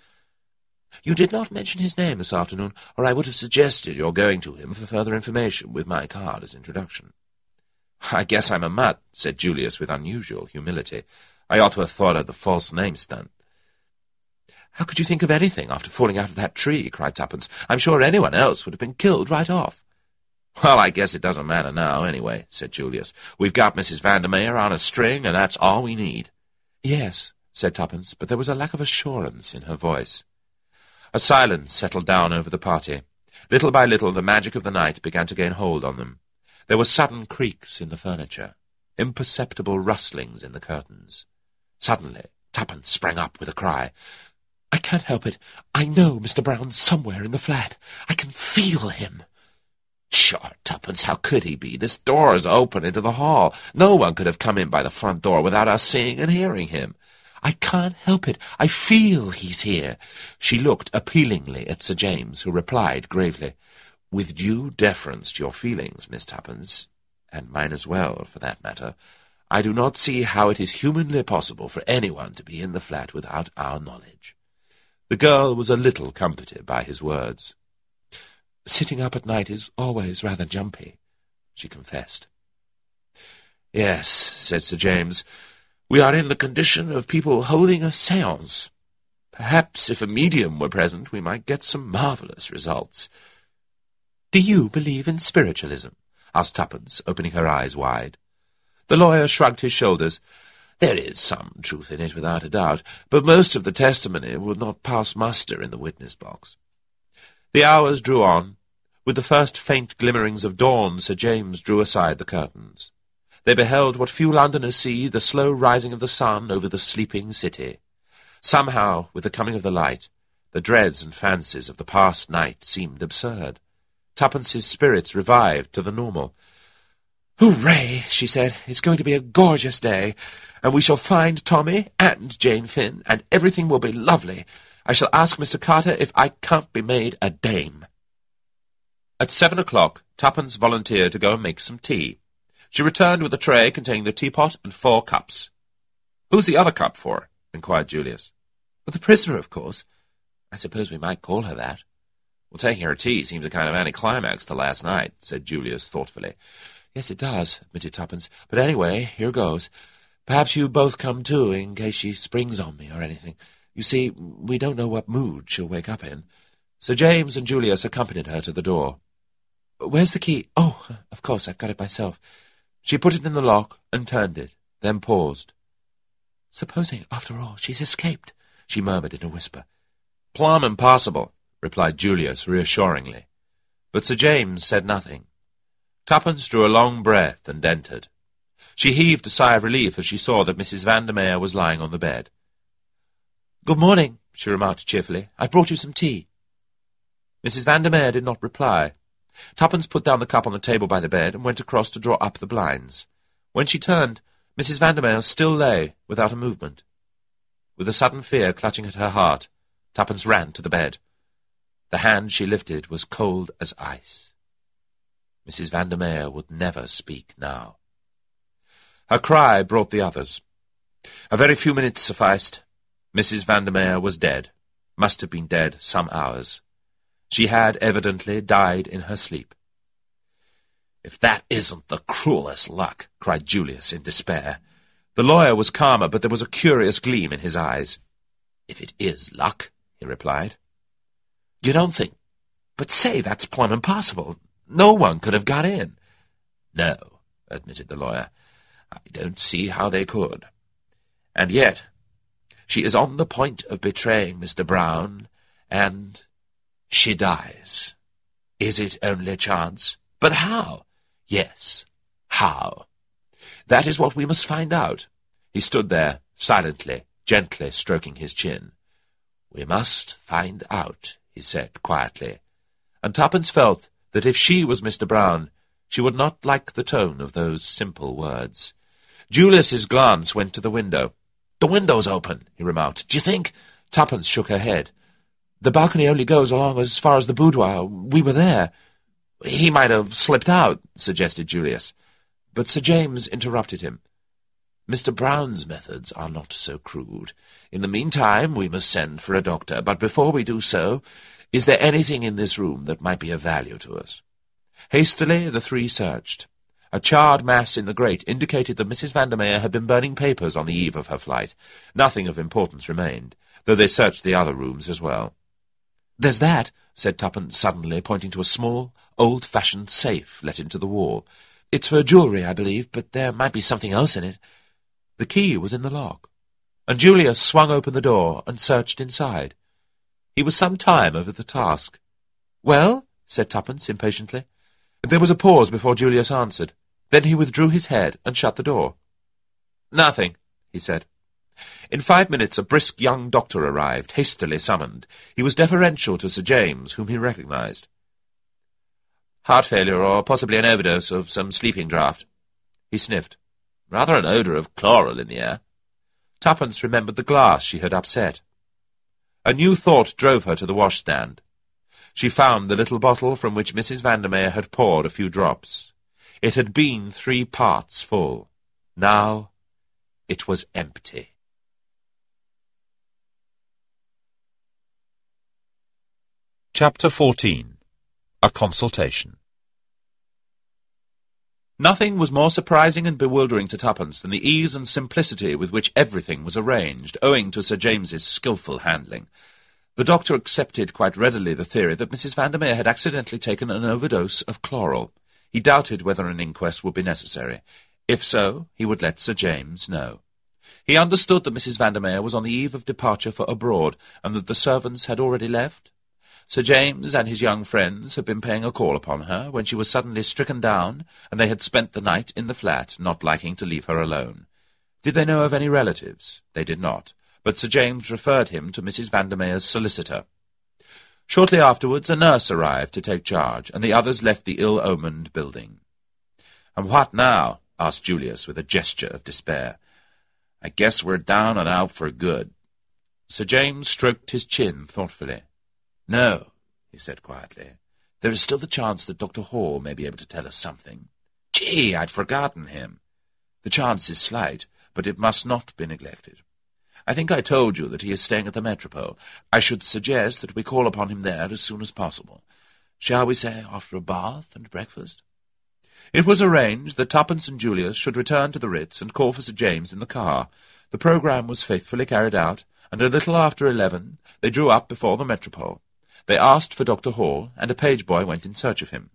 You did not mention his name this afternoon, or I would have suggested your going to him for further information with my card as introduction. I guess I'm a mutt, said Julius with unusual humility. I ought to have thought of the false name stunt. How could you think of anything after falling out of that tree? cried Tuppence. I'm sure anyone else would have been killed right off. Well, I guess it doesn't matter now, anyway, said Julius. We've got Mrs. Vandemeyer on a string, and that's all we need. Yes, said Tuppence, but there was a lack of assurance in her voice. A silence settled down over the party. Little by little, the magic of the night began to gain hold on them. There were sudden creaks in the furniture, imperceptible rustlings in the curtains. Suddenly, Tuppence sprang up with a cry. I can't help it. I know Mr. Brown's somewhere in the flat. I can feel him. Sure, Tuppence, how could he be? This door is open into the hall. No one could have come in by the front door without us seeing and hearing him. I can't help it. I feel he's here. She looked appealingly at Sir James, who replied gravely, With due deference to your feelings, Miss Tuppence, and mine as well, for that matter, I do not see how it is humanly possible for anyone to be in the flat without our knowledge. The girl was a little comforted by his words. Sitting up at night is always rather jumpy, she confessed. Yes, said Sir James, we are in the condition of people holding a seance. Perhaps if a medium were present, we might get some marvellous results. Do you believe in spiritualism? asked Tuppence, opening her eyes wide. The lawyer shrugged his shoulders. There is some truth in it, without a doubt, but most of the testimony would not pass muster in the witness box. The hours drew on. With the first faint glimmerings of dawn, Sir James drew aside the curtains. They beheld what few Londoners see, the slow rising of the sun over the sleeping city. Somehow, with the coming of the light, the dreads and fancies of the past night seemed absurd. Tuppence's spirits revived to the normal. Hooray, she said. It's going to be a gorgeous day, and we shall find Tommy and Jane Finn, and everything will be lovely. I shall ask Mr. Carter if I can't be made a dame. At seven o'clock, Tuppence volunteered to go and make some tea. She returned with a tray containing the teapot and four cups. Who's the other cup for? inquired Julius. Well, the prisoner, of course. I suppose we might call her that. Well, taking her tea seems a kind of anticlimax to last night, said Julius thoughtfully. Yes, it does, admitted Tuppence. But anyway, here goes. Perhaps you both come too, in case she springs on me or anything. You see, we don't know what mood she'll wake up in. Sir James and Julius accompanied her to the door. Where's the key? Oh, of course, I've got it myself. She put it in the lock and turned it, then paused. Supposing, after all, she's escaped, she murmured in a whisper. Plumb impossible, replied Julius reassuringly. But Sir James said nothing. Tuppence drew a long breath and entered. She heaved a sigh of relief as she saw that Mrs. Vandemeyer was lying on the bed. Good morning, she remarked cheerfully. I've brought you some tea. Mrs. Vandemeyer did not reply. Tuppence put down the cup on the table by the bed and went across to draw up the blinds. When she turned, Mrs. Vandemeyer still lay, without a movement. With a sudden fear clutching at her heart, Tuppence ran to the bed. The hand she lifted was cold as ice. Mrs. Vandemeyer would never speak now. Her cry brought the others. A very few minutes sufficed. Mrs. Vandemeyer was dead, must have been dead some hours. She had evidently died in her sleep. If that isn't the cruelest luck, cried Julius in despair. The lawyer was calmer, but there was a curious gleam in his eyes. If it is luck, he replied. You don't think... But say, that's plumb impossible. No one could have got in. No, admitted the lawyer. I don't see how they could. And yet, she is on the point of betraying Mr. Brown, and she dies. Is it only a chance? But how? Yes, how? That is what we must find out. He stood there, silently, gently stroking his chin. We must find out, he said quietly. And Tuppence felt that if she was Mr. Brown, she would not like the tone of those simple words. Julius's glance went to the window. The window's open, he remarked. Do you think? Tuppence shook her head. The balcony only goes along as far as the boudoir. We were there. He might have slipped out, suggested Julius. But Sir James interrupted him. Mr. Brown's methods are not so crude. In the meantime, we must send for a doctor. But before we do so, is there anything in this room that might be of value to us? Hastily, the three searched. A charred mass in the grate indicated that Mrs. Vandemeyer had been burning papers on the eve of her flight. Nothing of importance remained, though they searched the other rooms as well. "'There's that,' said Tuppence suddenly, pointing to a small, old-fashioned safe let into the wall. "'It's for jewellery, I believe, but there might be something else in it.' The key was in the lock, and Julius swung open the door and searched inside. He was some time over the task. "'Well?' said Tuppence impatiently. There was a pause before Julius answered. Then he withdrew his head and shut the door. "'Nothing,' he said. In five minutes a brisk young doctor arrived, hastily summoned. He was deferential to Sir James, whom he recognized. "'Heart failure, or possibly an overdose of some sleeping draught.' He sniffed. Rather an odour of chloral in the air. Tuppence remembered the glass she had upset. A new thought drove her to the washstand. She found the little bottle from which Mrs. Vandemeyer had poured a few drops. It had been three parts full. Now it was empty. Chapter 14 A Consultation Nothing was more surprising and bewildering to Tuppence than the ease and simplicity with which everything was arranged, owing to Sir James's skilful handling. The doctor accepted quite readily the theory that Mrs. Vandemeyer had accidentally taken an overdose of chloral. He doubted whether an inquest would be necessary. If so, he would let Sir James know. He understood that Mrs. Vandemeyer was on the eve of departure for abroad, and that the servants had already left. Sir James and his young friends had been paying a call upon her when she was suddenly stricken down, and they had spent the night in the flat, not liking to leave her alone. Did they know of any relatives? They did not, but Sir James referred him to Mrs. Vandemeyer's solicitor. Shortly afterwards a nurse arrived to take charge, and the others left the ill-omened building. "'And what now?' asked Julius with a gesture of despair. "'I guess we're down and out for good.' Sir James stroked his chin thoughtfully. "'No,' he said quietly. "'There is still the chance that Dr. Hall may be able to tell us something.' "'Gee, I'd forgotten him.' "'The chance is slight, but it must not be neglected. I think I told you that he is staying at the Metropole. I should suggest that we call upon him there as soon as possible. Shall we say after a bath and breakfast? It was arranged that Tuppence and Julius should return to the Ritz and call for Sir James in the car. The programme was faithfully carried out, and a little after eleven they drew up before the Metropole. They asked for Dr. Hall, and a page boy went in search of him.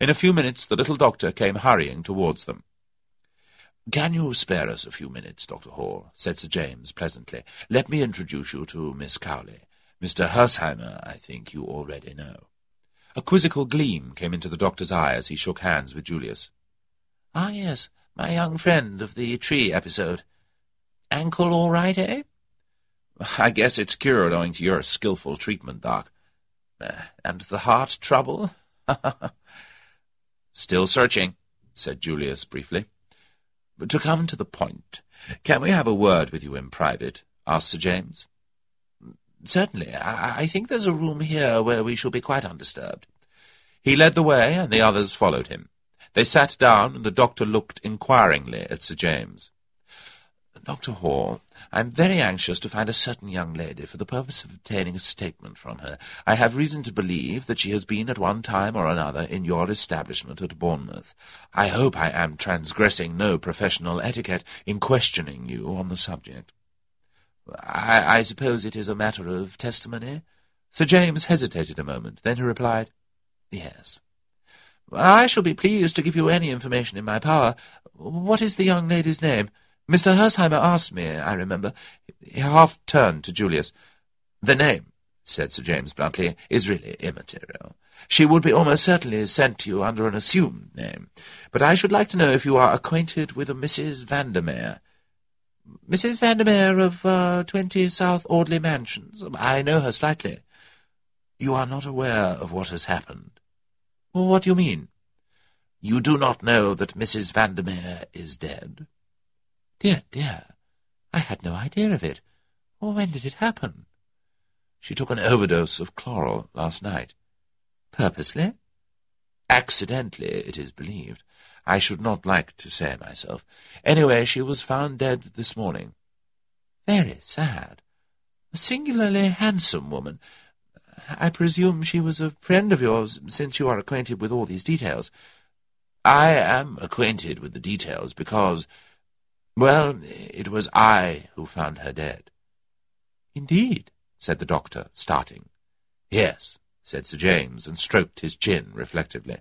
In a few minutes the little doctor came hurrying towards them. "'Can you spare us a few minutes, Dr. Hall?' said Sir James pleasantly. "'Let me introduce you to Miss Cowley. Mr. Hersheimmer, I think you already know.' A quizzical gleam came into the doctor's eye as he shook hands with Julius. "'Ah, yes, my young friend of the tree episode. Ankle all right, eh?' "'I guess it's cured owing to your skilful treatment, Doc.' "'And the heart trouble?' <laughs> "'Still searching,' said Julius briefly. To come to the point, can we have a word with you in private? asked Sir James. Certainly. I, I think there's a room here where we shall be quite undisturbed. He led the way, and the others followed him. They sat down, and the doctor looked inquiringly at Sir James. Dr. Hall, I am very anxious to find a certain young lady for the purpose of obtaining a statement from her. I have reason to believe that she has been at one time or another in your establishment at Bournemouth. I hope I am transgressing no professional etiquette in questioning you on the subject. I, I suppose it is a matter of testimony? Sir James hesitated a moment. Then he replied, Yes. I shall be pleased to give you any information in my power. What is the young lady's name? Mr. Hersheimer asked me, I remember. He half turned to Julius. The name, said Sir James bluntly, is really immaterial. She would be almost certainly sent to you under an assumed name. But I should like to know if you are acquainted with a Mrs. Vandemeyer. Mrs. Vandemeyer of uh, 20 South Audley Mansions. I know her slightly. You are not aware of what has happened. What do you mean? You do not know that Mrs. Vandemeyer is dead? Dear, dear, I had no idea of it. When did it happen? She took an overdose of chloral last night. Purposely? Accidentally, it is believed. I should not like to say myself. Anyway, she was found dead this morning. Very sad. A singularly handsome woman. I presume she was a friend of yours, since you are acquainted with all these details. I am acquainted with the details because, well, it was I who found her dead. Indeed, said the doctor, starting. Yes, said Sir James, and stroked his chin reflectively.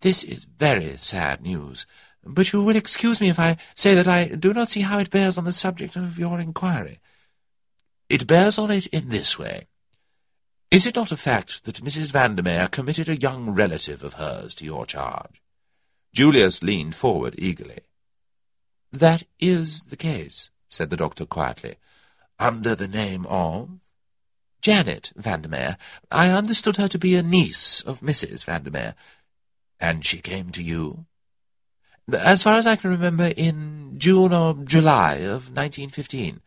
This is very sad news, but you will excuse me if I say that I do not see how it bears on the subject of your inquiry. It bears on it in this way. Is it not a fact that Mrs. Vandemeyer committed a young relative of hers to your charge? Julius leaned forward eagerly. That is the case, said the doctor quietly. Under the name of? Janet Vandemeyer. I understood her to be a niece of Mrs. Vandemeyer. And she came to you? As far as I can remember, in June or July of 1915.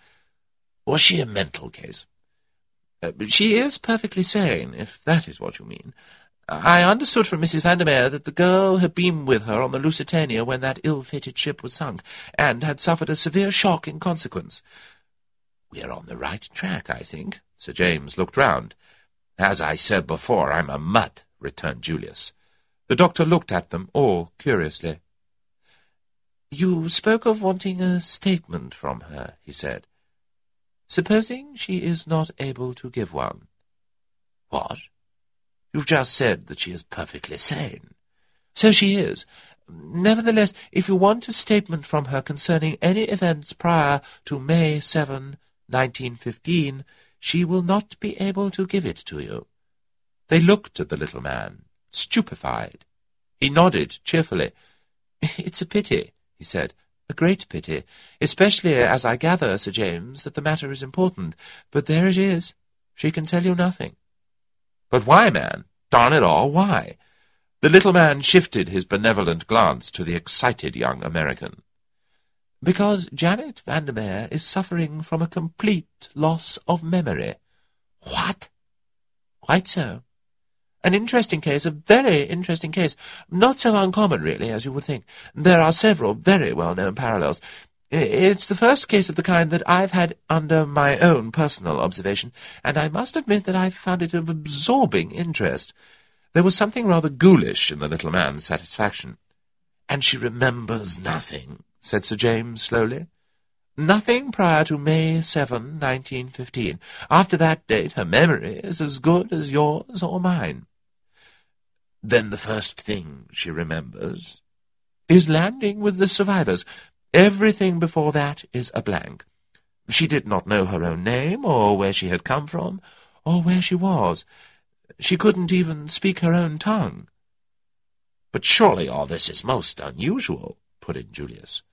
Was she a mental case? Uh, she is perfectly sane, if that is what you mean. Uh-huh. I understood from Mrs. Vandemeyer that the girl had been with her on the Lusitania when that ill-fated ship was sunk, and had suffered a severe shock in consequence. We are on the right track, I think. Sir James looked round. As I said before, I'm a mutt, returned Julius. The doctor looked at them all curiously. You spoke of wanting a statement from her, he said. Supposing she is not able to give one. What? You've just said that she is perfectly sane. So she is. Nevertheless, if you want a statement from her concerning any events prior to May 7, 1915, she will not be able to give it to you. They looked at the little man, stupefied. He nodded cheerfully. <laughs> It's a pity, he said, a great pity, especially as I gather, Sir James, that the matter is important. But there it is. She can tell you nothing. But why, man? Darn it all, why? The little man shifted his benevolent glance to the excited young American. Because Janet Vandemeyer is suffering from a complete loss of memory. What? Quite so. An interesting case, a very interesting case. Not so uncommon, really, as you would think. There are several very well-known parallels. It's the first case of the kind that I've had under my own personal observation, and I must admit that I've found it of absorbing interest. There was something rather ghoulish in the little man's satisfaction. And she remembers nothing, said Sir James slowly. Nothing prior to May 7, 1915. After that date, her memory is as good as yours or mine. Then the first thing she remembers is landing with the survivors. Everything before that is a blank. She did not know her own name, or where she had come from, or where she was. She couldn't even speak her own tongue. But surely all this is most unusual, put in Julius.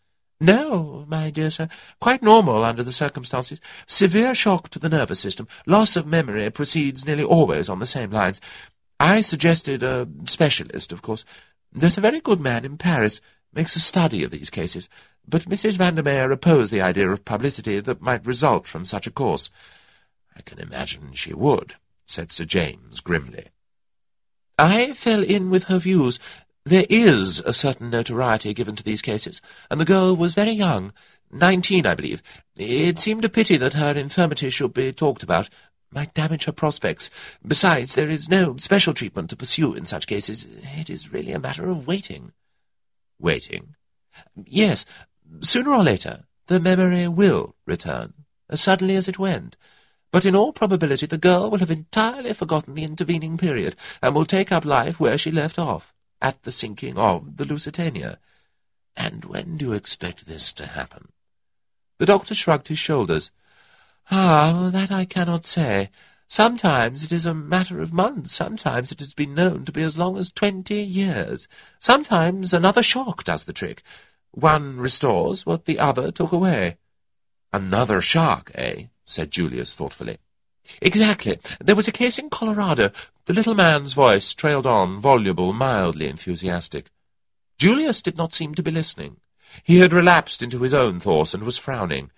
No, my dear sir, quite normal under the circumstances. Severe shock to the nervous system. Loss of memory proceeds nearly always on the same lines. I suggested a specialist, of course. There's a very good man in Paris, makes a study of these cases, but Mrs. Vandemeyer opposed the idea of publicity that might result from such a course. I can imagine she would, said Sir James grimly. I fell in with her views. There is a certain notoriety given to these cases, and the girl was very young, nineteen, I believe. It seemed a pity that her infirmity should be talked about, might damage her prospects. Besides, there is no special treatment to pursue in such cases. It is really a matter of waiting. Waiting? Yes. Sooner or later, the memory will return, as suddenly as it went. But in all probability the girl will have entirely forgotten the intervening period, and will take up life where she left off, at the sinking of the Lusitania. And when do you expect this to happen? The doctor shrugged his shoulders. Ah, that I cannot say. Sometimes it is a matter of months, sometimes it has been known to be as long as twenty years. Sometimes another shock does the trick. One restores what the other took away. Another shock, eh? said Julius thoughtfully. Exactly. There was a case in Colorado. The little man's voice trailed on, voluble, mildly enthusiastic. Julius did not seem to be listening. He had relapsed into his own thoughts and was frowning.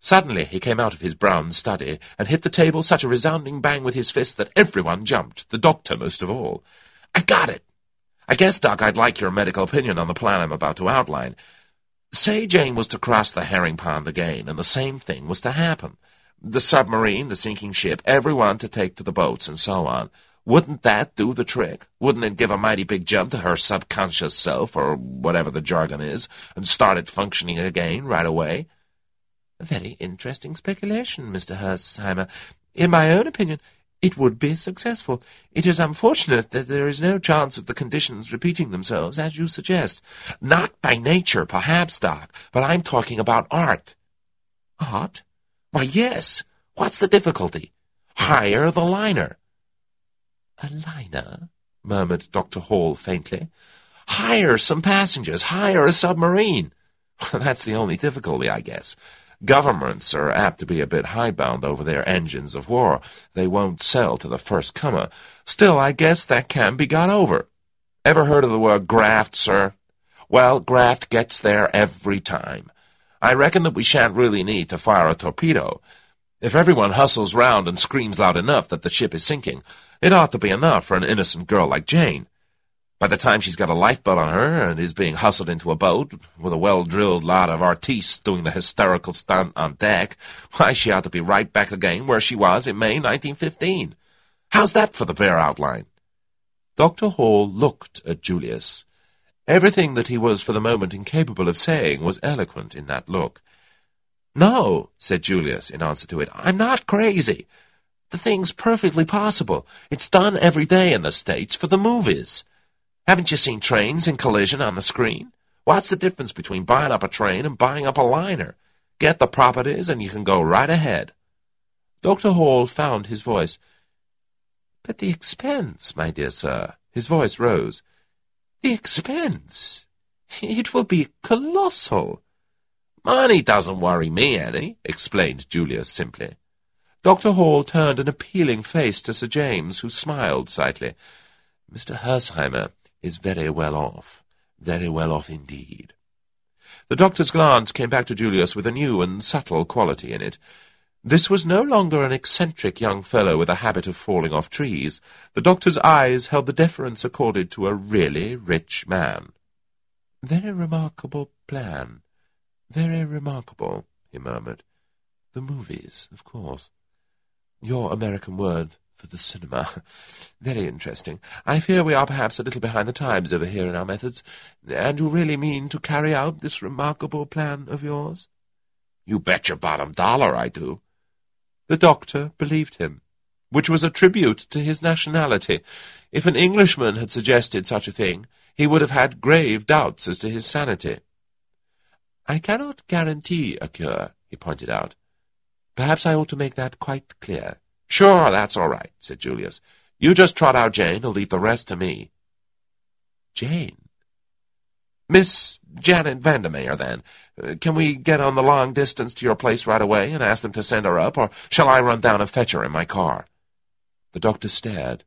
Suddenly he came out of his brown study and hit the table such a resounding bang with his fist that everyone jumped, the doctor most of all. I've got it! I guess, Doc, I'd like your medical opinion on the plan I'm about to outline. Say Jane was to cross the herring pond again, and the same thing was to happen. The submarine, the sinking ship, everyone to take to the boats, and so on. Wouldn't that do the trick? Wouldn't it give a mighty big jump to her subconscious self, or whatever the jargon is, and start it functioning again right away? A very interesting speculation, Mr. Hersheimmer. In my own opinion, it would be successful. It is unfortunate that there is no chance of the conditions repeating themselves, as you suggest. Not by nature, perhaps, Doc, but I'm talking about art. Art? Why, yes. What's the difficulty? Hire the liner. A liner? murmured Dr. Hall faintly. Hire some passengers. Hire a submarine. <laughs> That's the only difficulty, I guess. Governments are apt to be a bit hidebound over their engines of war. They won't sell to the first comer. Still, I guess that can be got over. Ever heard of the word graft, sir? Well, graft gets there every time. I reckon that we shan't really need to fire a torpedo. If everyone hustles round and screams loud enough that the ship is sinking, it ought to be enough for an innocent girl like Jane. By the time she's got a lifeboat on her and is being hustled into a boat, with a well-drilled lot of artistes doing the hysterical stunt on deck, why, she ought to be right back again where she was in May 1915. How's that for the bare outline? Dr. Hall looked at Julius. Everything that he was for the moment incapable of saying was eloquent in that look. No, said Julius in answer to it, I'm not crazy. The thing's perfectly possible. It's done every day in the States for the movies. Haven't you seen trains in collision on the screen? What's the difference between buying up a train and buying up a liner? Get the properties and you can go right ahead. Dr. Hall found his voice. But the expense, my dear sir. His voice rose. The expense. It will be colossal. Money doesn't worry me any, explained Julius simply. Dr. Hall turned an appealing face to Sir James, who smiled slightly. Mr. Hersheimmer, is very well off, very well off indeed. The doctor's glance came back to Julius with a new and subtle quality in it. This was no longer an eccentric young fellow with a habit of falling off trees. The doctor's eyes held the deference accorded to a really rich man. Very remarkable plan. Very remarkable, he murmured. The movies, of course. Your American word for the cinema. <laughs> Very interesting. I fear we are perhaps a little behind the times over here in our methods. And you really mean to carry out this remarkable plan of yours? You bet your bottom dollar I do. The doctor believed him, which was a tribute to his nationality. If an Englishman had suggested such a thing, he would have had grave doubts as to his sanity. I cannot guarantee a cure, he pointed out. Perhaps I ought to make that quite clear. Sure, that's all right, said Julius. You just trot out Jane and leave the rest to me. Jane? Miss Janet Vandemeyer, then. Can we get on the long distance to your place right away and ask them to send her up, or shall I run down and fetch her in my car? The doctor stared.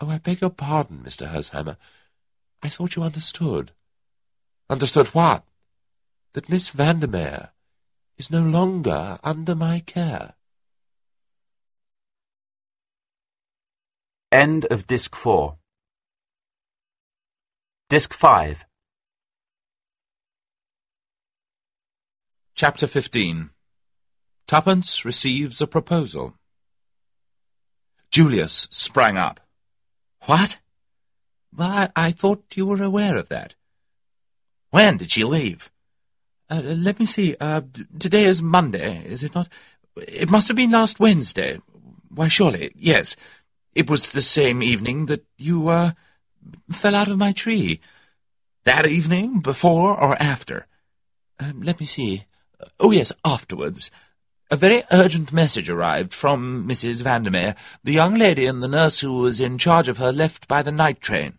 Oh, I beg your pardon, Mr. Hersheimmer. I thought you understood. Understood what? That Miss Vandemeyer is no longer under my care. End of Disc 4. Disc 5. Chapter 15 Tuppence receives a proposal. Julius sprang up. What? Why, I thought you were aware of that. When did she leave? Uh, let me see. Uh, today is Monday, is it not? It must have been last Wednesday. Why, surely, yes. It was the same evening that you, uh, fell out of my tree. That evening, before or after? Uh, let me see. Oh, yes, afterwards. A very urgent message arrived from Mrs. Vandemeyer. The young lady and the nurse who was in charge of her left by the night train.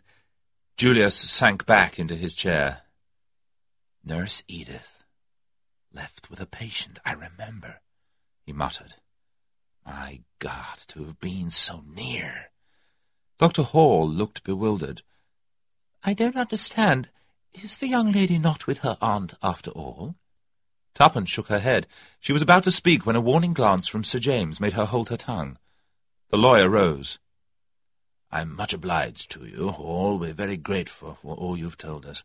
Julius sank back into his chair. Nurse Edith. Left with a patient, I remember, he muttered. My God, to have been so near. Dr. Hall looked bewildered. I don't understand. Is the young lady not with her aunt after all? Tuppence shook her head. She was about to speak when a warning glance from Sir James made her hold her tongue. The lawyer rose. I'm much obliged to you, Hall. We're very grateful for all you've told us.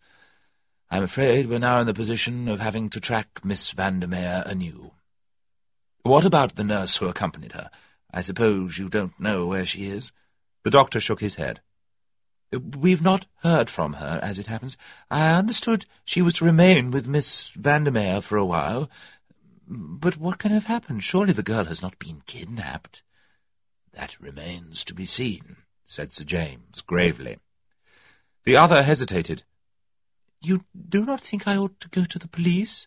I'm afraid we're now in the position of having to track Miss Vandemeyer anew. What about the nurse who accompanied her? I suppose you don't know where she is? The doctor shook his head. We've not heard from her, as it happens. I understood she was to remain with Miss Vandemeyer for a while. But what can have happened? Surely the girl has not been kidnapped. That remains to be seen, said Sir James gravely. The other hesitated. You do not think I ought to go to the police?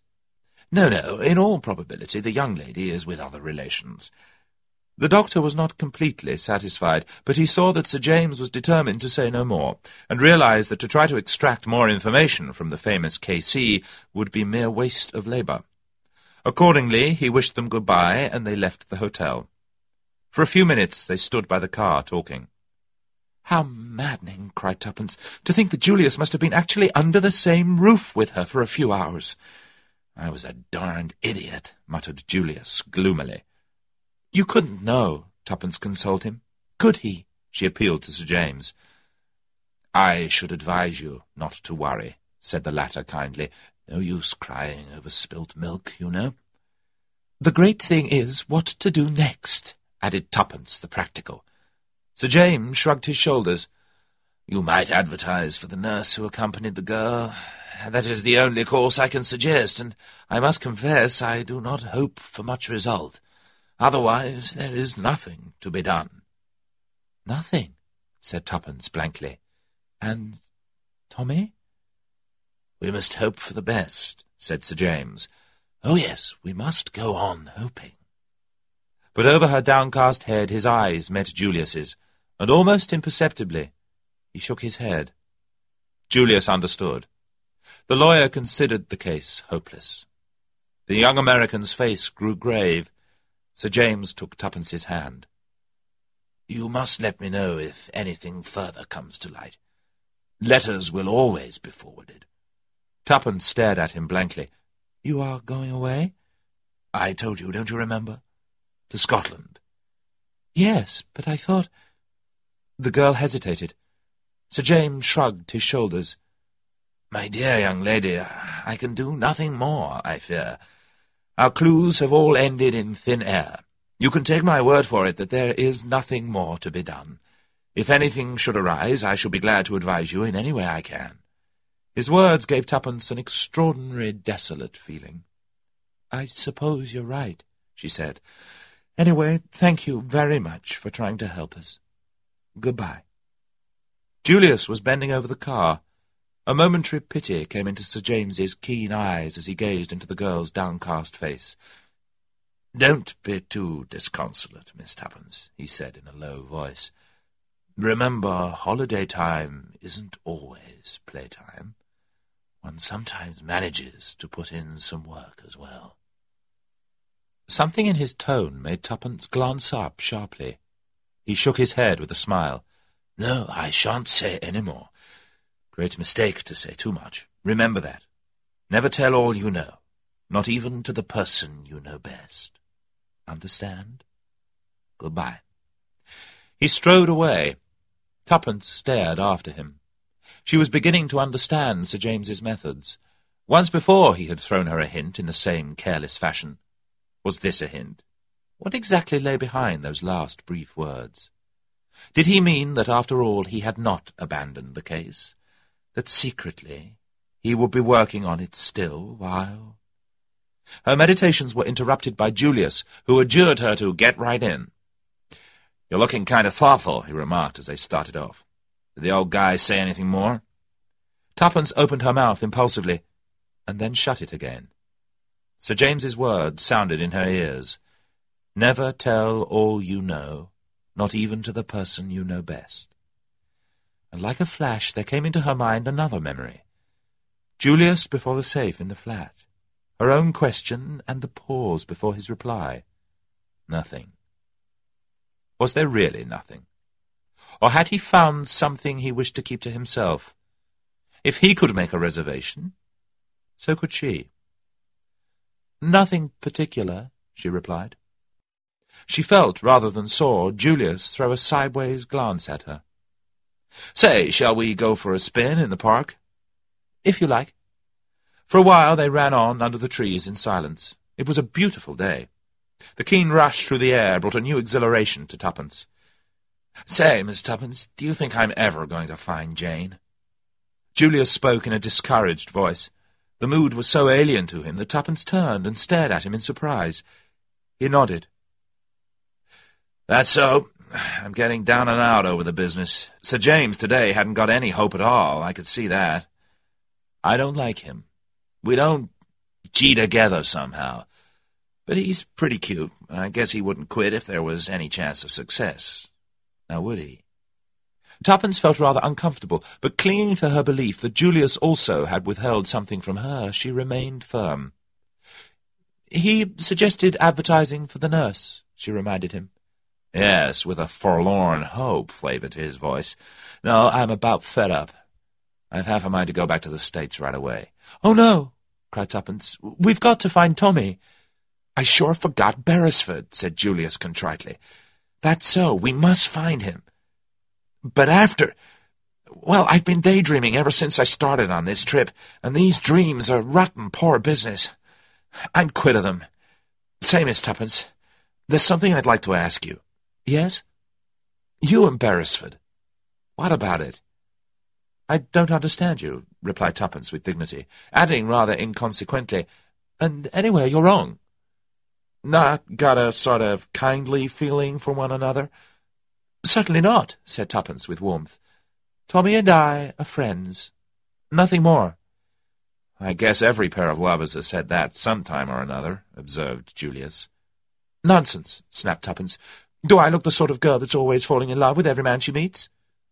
No, no. In all probability, the young lady is with other relations. The doctor was not completely satisfied, but he saw that Sir James was determined to say no more, and realized that to try to extract more information from the famous K.C. would be mere waste of labour. Accordingly, he wished them good-bye, and they left the hotel. For a few minutes they stood by the car talking. How maddening, cried Tuppence, to think that Julius must have been actually under the same roof with her for a few hours. I was a darned idiot, muttered Julius gloomily. You couldn't know, Tuppence consoled him. Could he? She appealed to Sir James. I should advise you not to worry, said the latter kindly. No use crying over spilt milk, you know. The great thing is what to do next, added Tuppence the practical. Sir James shrugged his shoulders. You might advertise for the nurse who accompanied the girl. That is the only course I can suggest, and I must confess I do not hope for much result. Otherwise there is nothing to be done. Nothing, said Tuppence blankly. And Tommy? We must hope for the best, said Sir James. Oh, yes, we must go on hoping. But over her downcast head his eyes met Julius's, and almost imperceptibly he shook his head. Julius understood. The lawyer considered the case hopeless. The young American's face grew grave, Sir James took Tuppence's hand. You must let me know if anything further comes to light. Letters will always be forwarded. Tuppence stared at him blankly. You are going away? I told you, don't you remember? To Scotland. Yes, but I thought... The girl hesitated. Sir James shrugged his shoulders. My dear young lady, I can do nothing more, I fear. Our clues have all ended in thin air. You can take my word for it that there is nothing more to be done. If anything should arise, I shall be glad to advise you in any way I can. His words gave Tuppence an extraordinary desolate feeling. I suppose you're right, she said. Anyway, thank you very much for trying to help us. Goodbye. Julius was bending over the car. A momentary pity came into Sir James's keen eyes as he gazed into the girl's downcast face. Don't be too disconsolate, Miss Tuppence, he said in a low voice. Remember, holiday time isn't always playtime. One sometimes manages to put in some work as well. Something in his tone made Tuppence glance up sharply. He shook his head with a smile. No, I shan't say any more. Great mistake to say too much. Remember that. Never tell all you know, not even to the person you know best. Understand? Goodbye. He strode away. Tuppence stared after him. She was beginning to understand Sir James's methods. Once before he had thrown her a hint in the same careless fashion. Was this a hint? What exactly lay behind those last brief words? Did he mean that after all he had not abandoned the case? That secretly he would be working on it still while... Her meditations were interrupted by Julius, who adjured her to get right in. You're looking kind of thoughtful, he remarked as they started off. Did the old guy say anything more? Tuppence opened her mouth impulsively, and then shut it again. Sir James's words sounded in her ears. Never tell all you know, not even to the person you know best and like a flash there came into her mind another memory. Julius before the safe in the flat. Her own question and the pause before his reply. Nothing. Was there really nothing? Or had he found something he wished to keep to himself? If he could make a reservation, so could she. Nothing particular, she replied. She felt, rather than saw, Julius throw a sideways glance at her. Say, shall we go for a spin in the park? If you like. For a while they ran on under the trees in silence. It was a beautiful day. The keen rush through the air brought a new exhilaration to Tuppence. Say, Miss Tuppence, do you think I'm ever going to find Jane? Julius spoke in a discouraged voice. The mood was so alien to him that Tuppence turned and stared at him in surprise. He nodded. That's so. I'm getting down and out over the business. Sir James today hadn't got any hope at all, I could see that. I don't like him. We don't gee together somehow. But he's pretty cute, and I guess he wouldn't quit if there was any chance of success. Now would he? Tuppence felt rather uncomfortable, but clinging to her belief that Julius also had withheld something from her, she remained firm. He suggested advertising for the nurse, she reminded him. Yes, with a forlorn hope flavour to his voice. No, I'm about fed up. I've half a mind to go back to the States right away. Oh, no, cried Tuppence. We've got to find Tommy. I sure forgot Beresford, said Julius contritely. That's so. We must find him. But after... Well, I've been daydreaming ever since I started on this trip, and these dreams are rotten poor business. I'm quit of them. Say, Miss Tuppence, there's something I'd like to ask you. Yes? You and Beresford. What about it? I don't understand you, replied Tuppence with dignity, adding rather inconsequently, and anyway, you're wrong. Not got a sort of kindly feeling for one another? Certainly not, said Tuppence with warmth. Tommy and I are friends. Nothing more. I guess every pair of lovers has said that some time or another, observed Julius. Nonsense, snapped Tuppence. Do I look the sort of girl that's always falling in love with every man she meets?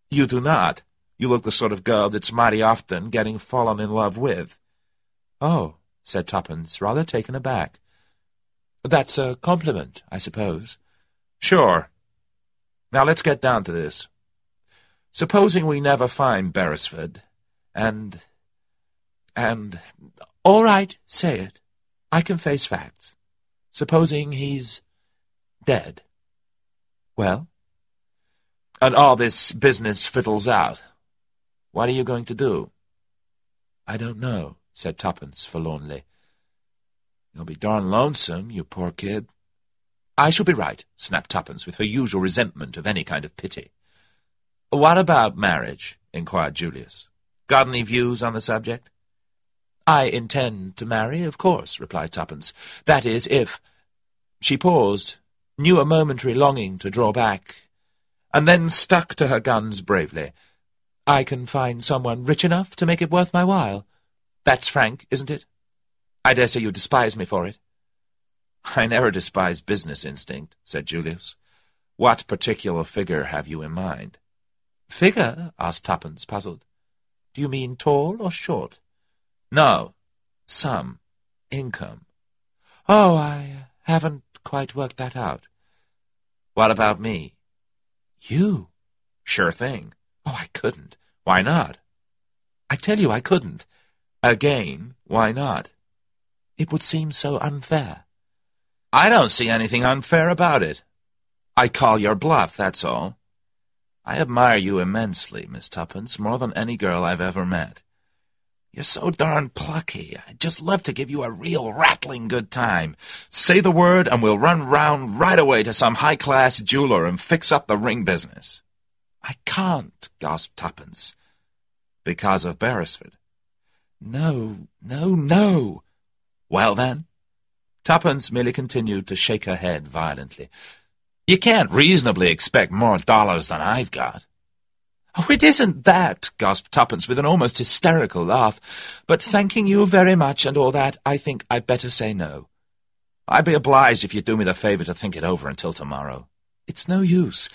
You do not. You look the sort of girl that's mighty often getting fallen in love with. Oh, said Tuppence, rather taken aback. That's a compliment, I suppose. Sure. Now let's get down to this. Supposing we never find Beresford, and... and... All right, say it. I can face facts. Supposing he's dead. Well? And all this business fiddles out. What are you going to do? I don't know, said Tuppence forlornly. You'll be darn lonesome, you poor kid. I shall be right, snapped Tuppence with her usual resentment of any kind of pity. What about marriage? inquired Julius. Got any views on the subject? I intend to marry, of course, replied Tuppence. That is, if... She paused, knew a momentary longing to draw back, and then stuck to her guns bravely. I can find someone rich enough to make it worth my while. That's frank, isn't it? I dare say you despise me for it. I never despise business instinct, said Julius. What particular figure have you in mind? Figure? asked Tuppence, puzzled. Do you mean tall or short? No. Sum. Income. Oh, I haven't quite worked that out. What about me? You? Sure thing. Oh, I couldn't. Why not? I tell you I couldn't. Again, why not? It would seem so unfair. I don't see anything unfair about it. I call your bluff, that's all. I admire you immensely, Miss Tuppence, more than any girl I've ever met. You're so darn plucky. I'd just love to give you a real rattling good time. Say the word, and we'll run round right away to some high-class jeweler and fix up the ring business. I can't, gasped Tuppence. Because of Beresford. No, no, no. Well, then? Tuppence merely continued to shake her head violently. You can't reasonably expect more dollars than I've got. Oh, it isn't that, gasped Tuppence with an almost hysterical laugh. But thanking you very much and all that, I think I'd better say no. I'd be obliged if you'd do me the favour to think it over until tomorrow. It's no use.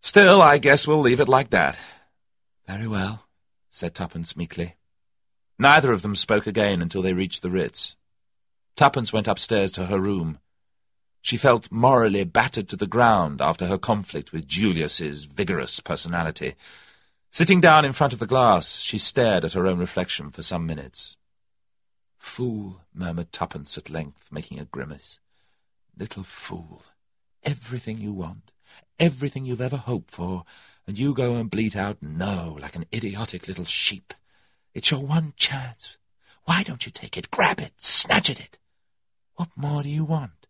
Still, I guess we'll leave it like that. Very well, said Tuppence meekly. Neither of them spoke again until they reached the Ritz. Tuppence went upstairs to her room. She felt morally battered to the ground after her conflict with Julius's vigorous personality. Sitting down in front of the glass, she stared at her own reflection for some minutes. Fool, murmured Tuppence at length, making a grimace. Little fool. Everything you want, everything you've ever hoped for, and you go and bleat out no like an idiotic little sheep. It's your one chance. Why don't you take it? Grab it. Snatch at it. What more do you want?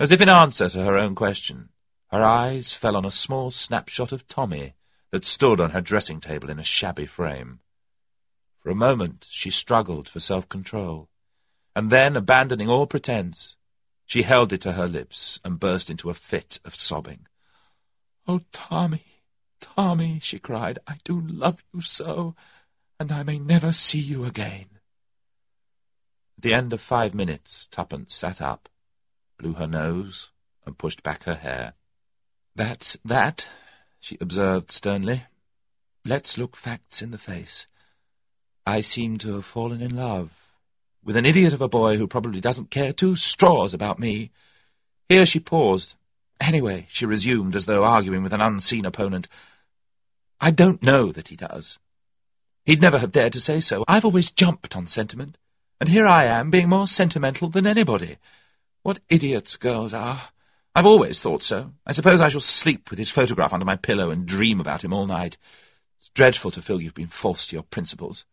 As if in answer to her own question, Her eyes fell on a small snapshot of Tommy that stood on her dressing table in a shabby frame. For a moment she struggled for self-control, and then, abandoning all pretense, she held it to her lips and burst into a fit of sobbing. "Oh, Tommy, Tommy," she cried, "I do love you so, and I may never see you again." At the end of five minutes, Tuppence sat up, blew her nose, and pushed back her hair. "That's that," she observed sternly. "Let's look facts in the face. I seem to have fallen in love with an idiot of a boy who probably doesn't care two straws about me. Here she paused. Anyway, she resumed, as though arguing with an unseen opponent, I don't know that he does. He'd never have dared to say so. I've always jumped on sentiment, and here I am, being more sentimental than anybody. What idiots girls are. I've always thought so. I suppose I shall sleep with his photograph under my pillow and dream about him all night. It's dreadful to feel you've been false to your principles.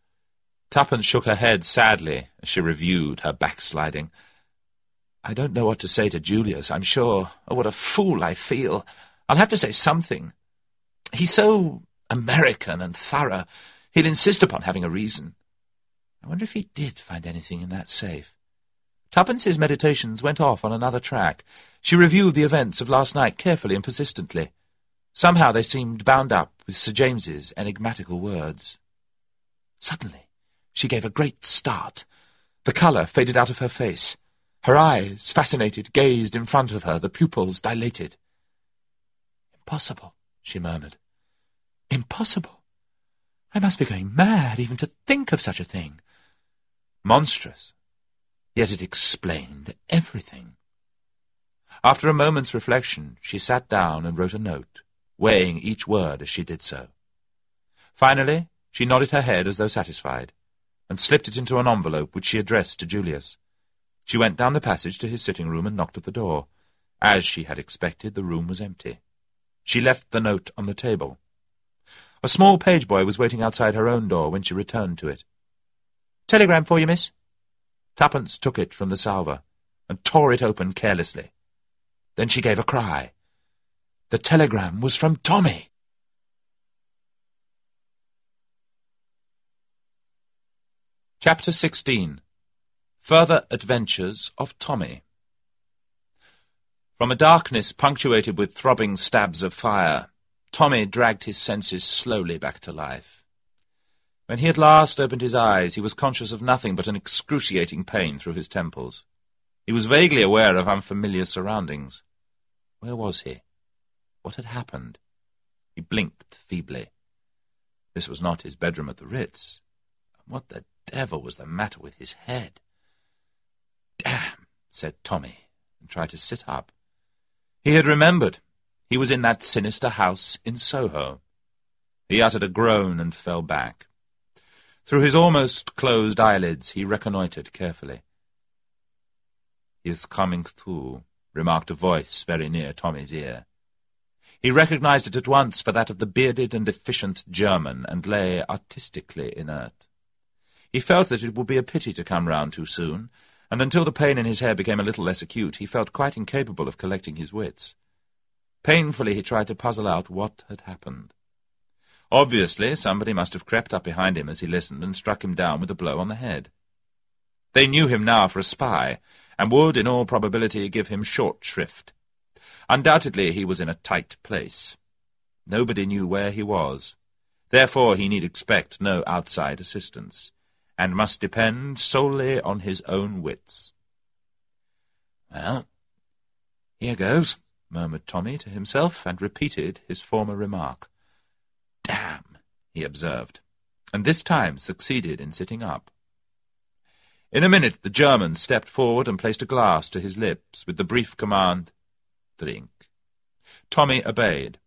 Tuppence shook her head sadly as she reviewed her backsliding. I don't know what to say to Julius, I'm sure. Oh, what a fool I feel. I'll have to say something. He's so American and thorough. He'll insist upon having a reason. I wonder if he did find anything in that safe. Tuppence's meditations went off on another track. She reviewed the events of last night carefully and persistently. Somehow they seemed bound up with Sir James's enigmatical words. Suddenly, she gave a great start. The colour faded out of her face. Her eyes, fascinated, gazed in front of her, the pupils dilated. Impossible, she murmured. Impossible. I must be going mad even to think of such a thing. Monstrous. Yet it explained everything. After a moment's reflection, she sat down and wrote a note, weighing each word as she did so. Finally, she nodded her head as though satisfied and slipped it into an envelope which she addressed to Julius. She went down the passage to his sitting room and knocked at the door. As she had expected, the room was empty. She left the note on the table. A small page boy was waiting outside her own door when she returned to it. Telegram for you, miss. Tuppence took it from the salver and tore it open carelessly. Then she gave a cry. The telegram was from Tommy. Chapter 16 Further Adventures of Tommy From a darkness punctuated with throbbing stabs of fire, Tommy dragged his senses slowly back to life. When he at last opened his eyes, he was conscious of nothing but an excruciating pain through his temples. He was vaguely aware of unfamiliar surroundings. Where was he? What had happened? He blinked feebly. This was not his bedroom at the Ritz. What the devil was the matter with his head? Damn, said Tommy, and tried to sit up. He had remembered. He was in that sinister house in Soho. He uttered a groan and fell back. Through his almost closed eyelids he reconnoitred carefully. He is coming through, remarked a voice very near Tommy's ear. He recognized it at once for that of the bearded and efficient German, and lay artistically inert. He felt that it would be a pity to come round too soon, and until the pain in his head became a little less acute, he felt quite incapable of collecting his wits. Painfully he tried to puzzle out what had happened. Obviously, somebody must have crept up behind him as he listened and struck him down with a blow on the head. They knew him now for a spy, and would, in all probability, give him short shrift. Undoubtedly he was in a tight place. Nobody knew where he was. Therefore he need expect no outside assistance and must depend solely on his own wits. Well, here goes, murmured Tommy to himself, and repeated his former remark. Damn, he observed, and this time succeeded in sitting up. In a minute the German stepped forward and placed a glass to his lips with the brief command, Drink. Tommy obeyed.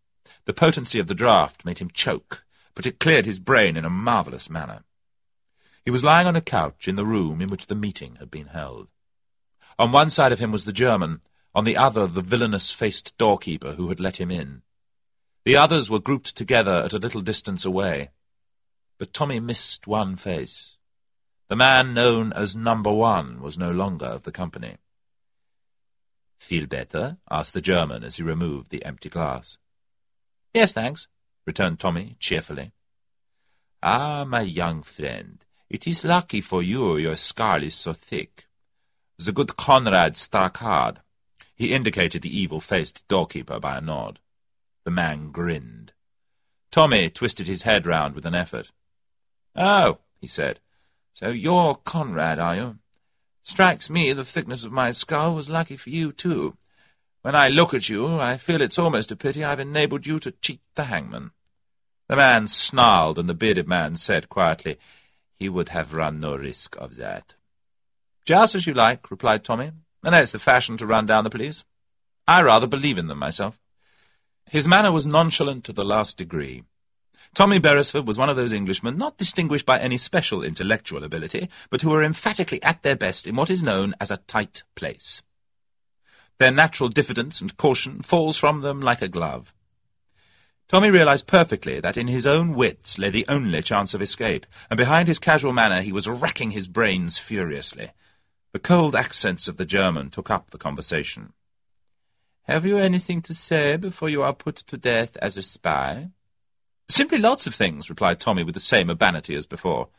The potency of the draught made him choke, but it cleared his brain in a marvellous manner. He was lying on a couch in the room in which the meeting had been held. On one side of him was the German, on the other the villainous-faced doorkeeper who had let him in. The others were grouped together at a little distance away. But Tommy missed one face. The man known as Number One was no longer of the company. Feel better? asked the German as he removed the empty glass. Yes, thanks, returned Tommy cheerfully. Ah, my young friend, it is lucky for you your skull is so thick. The good Conrad struck hard. He indicated the evil-faced doorkeeper by a nod. The man grinned. Tommy twisted his head round with an effort. Oh, he said, so you're Conrad, are you? Strikes me the thickness of my skull was lucky for you, too. When I look at you, I feel it's almost a pity I've enabled you to cheat the hangman. The man snarled, and the bearded man said quietly, He would have run no risk of that. Just as you like, replied Tommy. Know it's the fashion to run down the police. I rather believe in them myself. His manner was nonchalant to the last degree. Tommy Beresford was one of those Englishmen not distinguished by any special intellectual ability, but who are emphatically at their best in what is known as a tight place. Their natural diffidence and caution falls from them like a glove. Tommy realized perfectly that in his own wits lay the only chance of escape, and behind his casual manner he was racking his brains furiously. The cold accents of the German took up the conversation. Have you anything to say before you are put to death as a spy? Simply lots of things, replied Tommy with the same urbanity as before.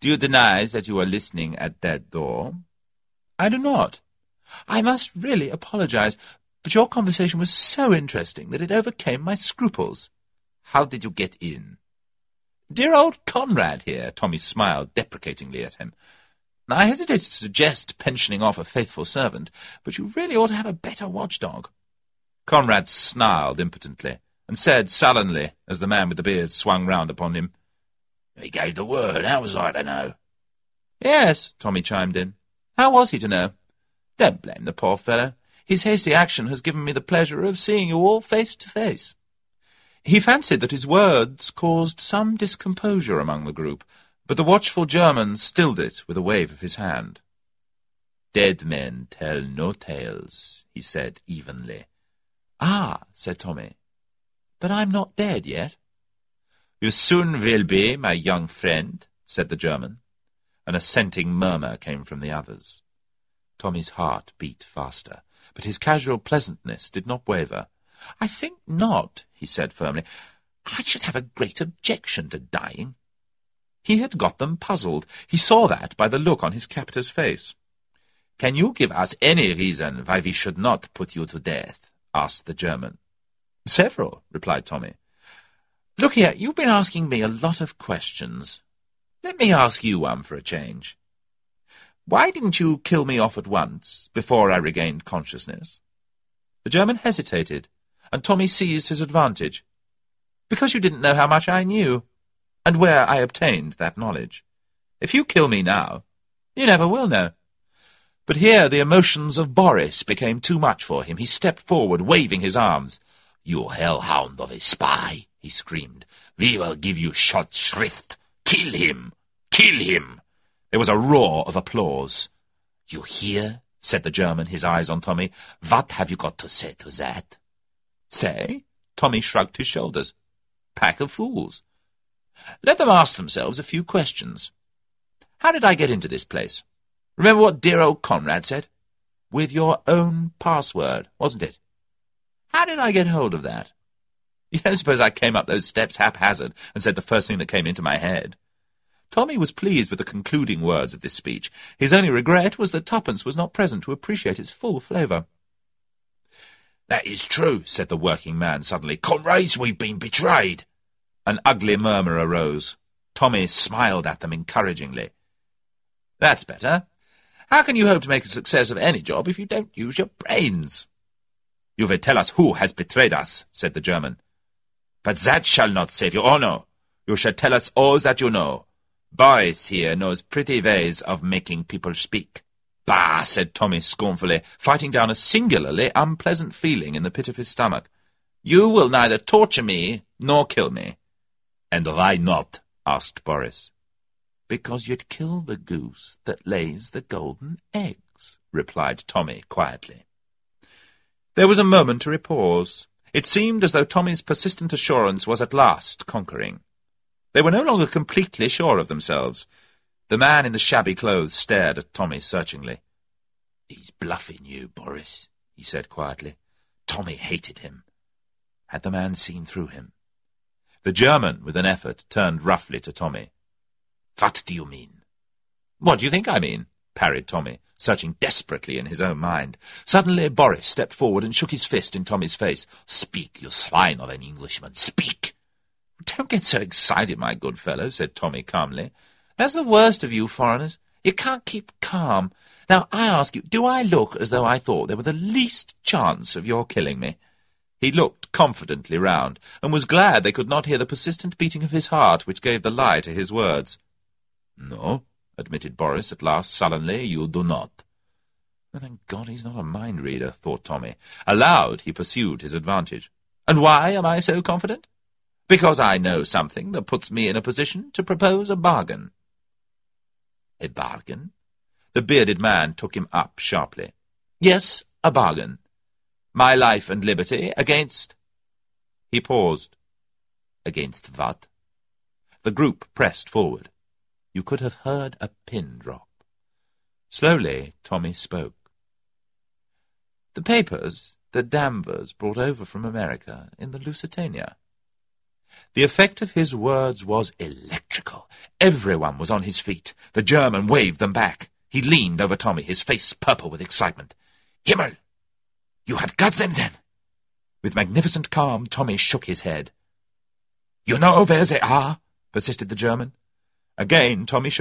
Do you deny that you were listening at that door? I do not. I must really apologize, but your conversation was so interesting that it overcame my scruples. How did you get in? Dear old Conrad here, Tommy smiled deprecatingly at him. I hesitated to suggest pensioning off a faithful servant, but you really ought to have a better watchdog. Conrad snarled impotently and said sullenly, as the man with the beard swung round upon him, He gave the word. How was I to know? Yes, Tommy chimed in. How was he to know? Don't blame the poor fellow. His hasty action has given me the pleasure of seeing you all face to face. He fancied that his words caused some discomposure among the group, but the watchful German stilled it with a wave of his hand. Dead men tell no tales, he said evenly. Ah, said Tommy, but I'm not dead yet. You soon will be, my young friend, said the German. An assenting murmur came from the others. Tommy's heart beat faster, but his casual pleasantness did not waver. I think not, he said firmly. I should have a great objection to dying. He had got them puzzled. He saw that by the look on his captor's face. Can you give us any reason why we should not put you to death? asked the German. Several, replied Tommy. Look here, you've been asking me a lot of questions. Let me ask you one for a change. Why didn't you kill me off at once, before I regained consciousness? The German hesitated, and Tommy seized his advantage. Because you didn't know how much I knew, and where I obtained that knowledge. If you kill me now, you never will know. But here the emotions of Boris became too much for him. He stepped forward, waving his arms. You hellhound of a spy, he screamed. We will give you short shrift. Kill him! Kill him! There was a roar of applause. You hear? said the German, his eyes on Tommy. What have you got to say to that? Say? Tommy shrugged his shoulders. Pack of fools. Let them ask themselves a few questions. How did I get into this place? Remember what dear old Conrad said? With your own password, wasn't it? How did I get hold of that? <laughs> You don't suppose I came up those steps haphazard and said the first thing that came into my head? Tommy was pleased with the concluding words of this speech. His only regret was that Tuppence was not present to appreciate its full flavour. That is true, said the working man suddenly. Comrades, we've been betrayed. An ugly murmur arose. Tommy smiled at them encouragingly. That's better. How can you hope to make a success of any job if you don't use your brains? You will tell us who has betrayed us, said the German. But that shall not save you. Oh, no. You shall tell us all that you know. Boris here knows pretty ways of making people speak. Bah, said Tommy scornfully, fighting down a singularly unpleasant feeling in the pit of his stomach. You will neither torture me nor kill me. And why not? asked Boris. Because you'd kill the goose that lays the golden eggs, replied Tommy quietly. There was a momentary pause. It seemed as though Tommy's persistent assurance was at last conquering. They were no longer completely sure of themselves. The man in the shabby clothes stared at Tommy searchingly. He's bluffing you, Boris, he said quietly. Tommy hated him. Had the man seen through him? The German, with an effort, turned roughly to Tommy. What do you mean? What do you think I mean? parried Tommy, searching desperately in his own mind. Suddenly Boris stepped forward and shook his fist in Tommy's face. Speak, you swine of an Englishman, speak! Don't get so excited, my good fellow, said Tommy calmly. That's the worst of you foreigners. You can't keep calm. Now, I ask you, do I look as though I thought there were the least chance of your killing me? He looked confidently round, and was glad they could not hear the persistent beating of his heart which gave the lie to his words. No, admitted Boris at last sullenly, you do not. thank God he's not a mind reader, thought Tommy. Aloud he pursued his advantage. And why am I so confident? Because I know something that puts me in a position to propose a bargain. A bargain? The bearded man took him up sharply. Yes, a bargain. My life and liberty against... He paused. Against what? The group pressed forward. You could have heard a pin drop. Slowly, Tommy spoke. The papers that Danvers brought over from America in the Lusitania. The effect of his words was electrical. Everyone was on his feet. The German waved them back. He leaned over Tommy, his face purple with excitement. Himmel! You have got them, then? With magnificent calm, Tommy shook his head. You know where they are? persisted the German. Again, Tommy shook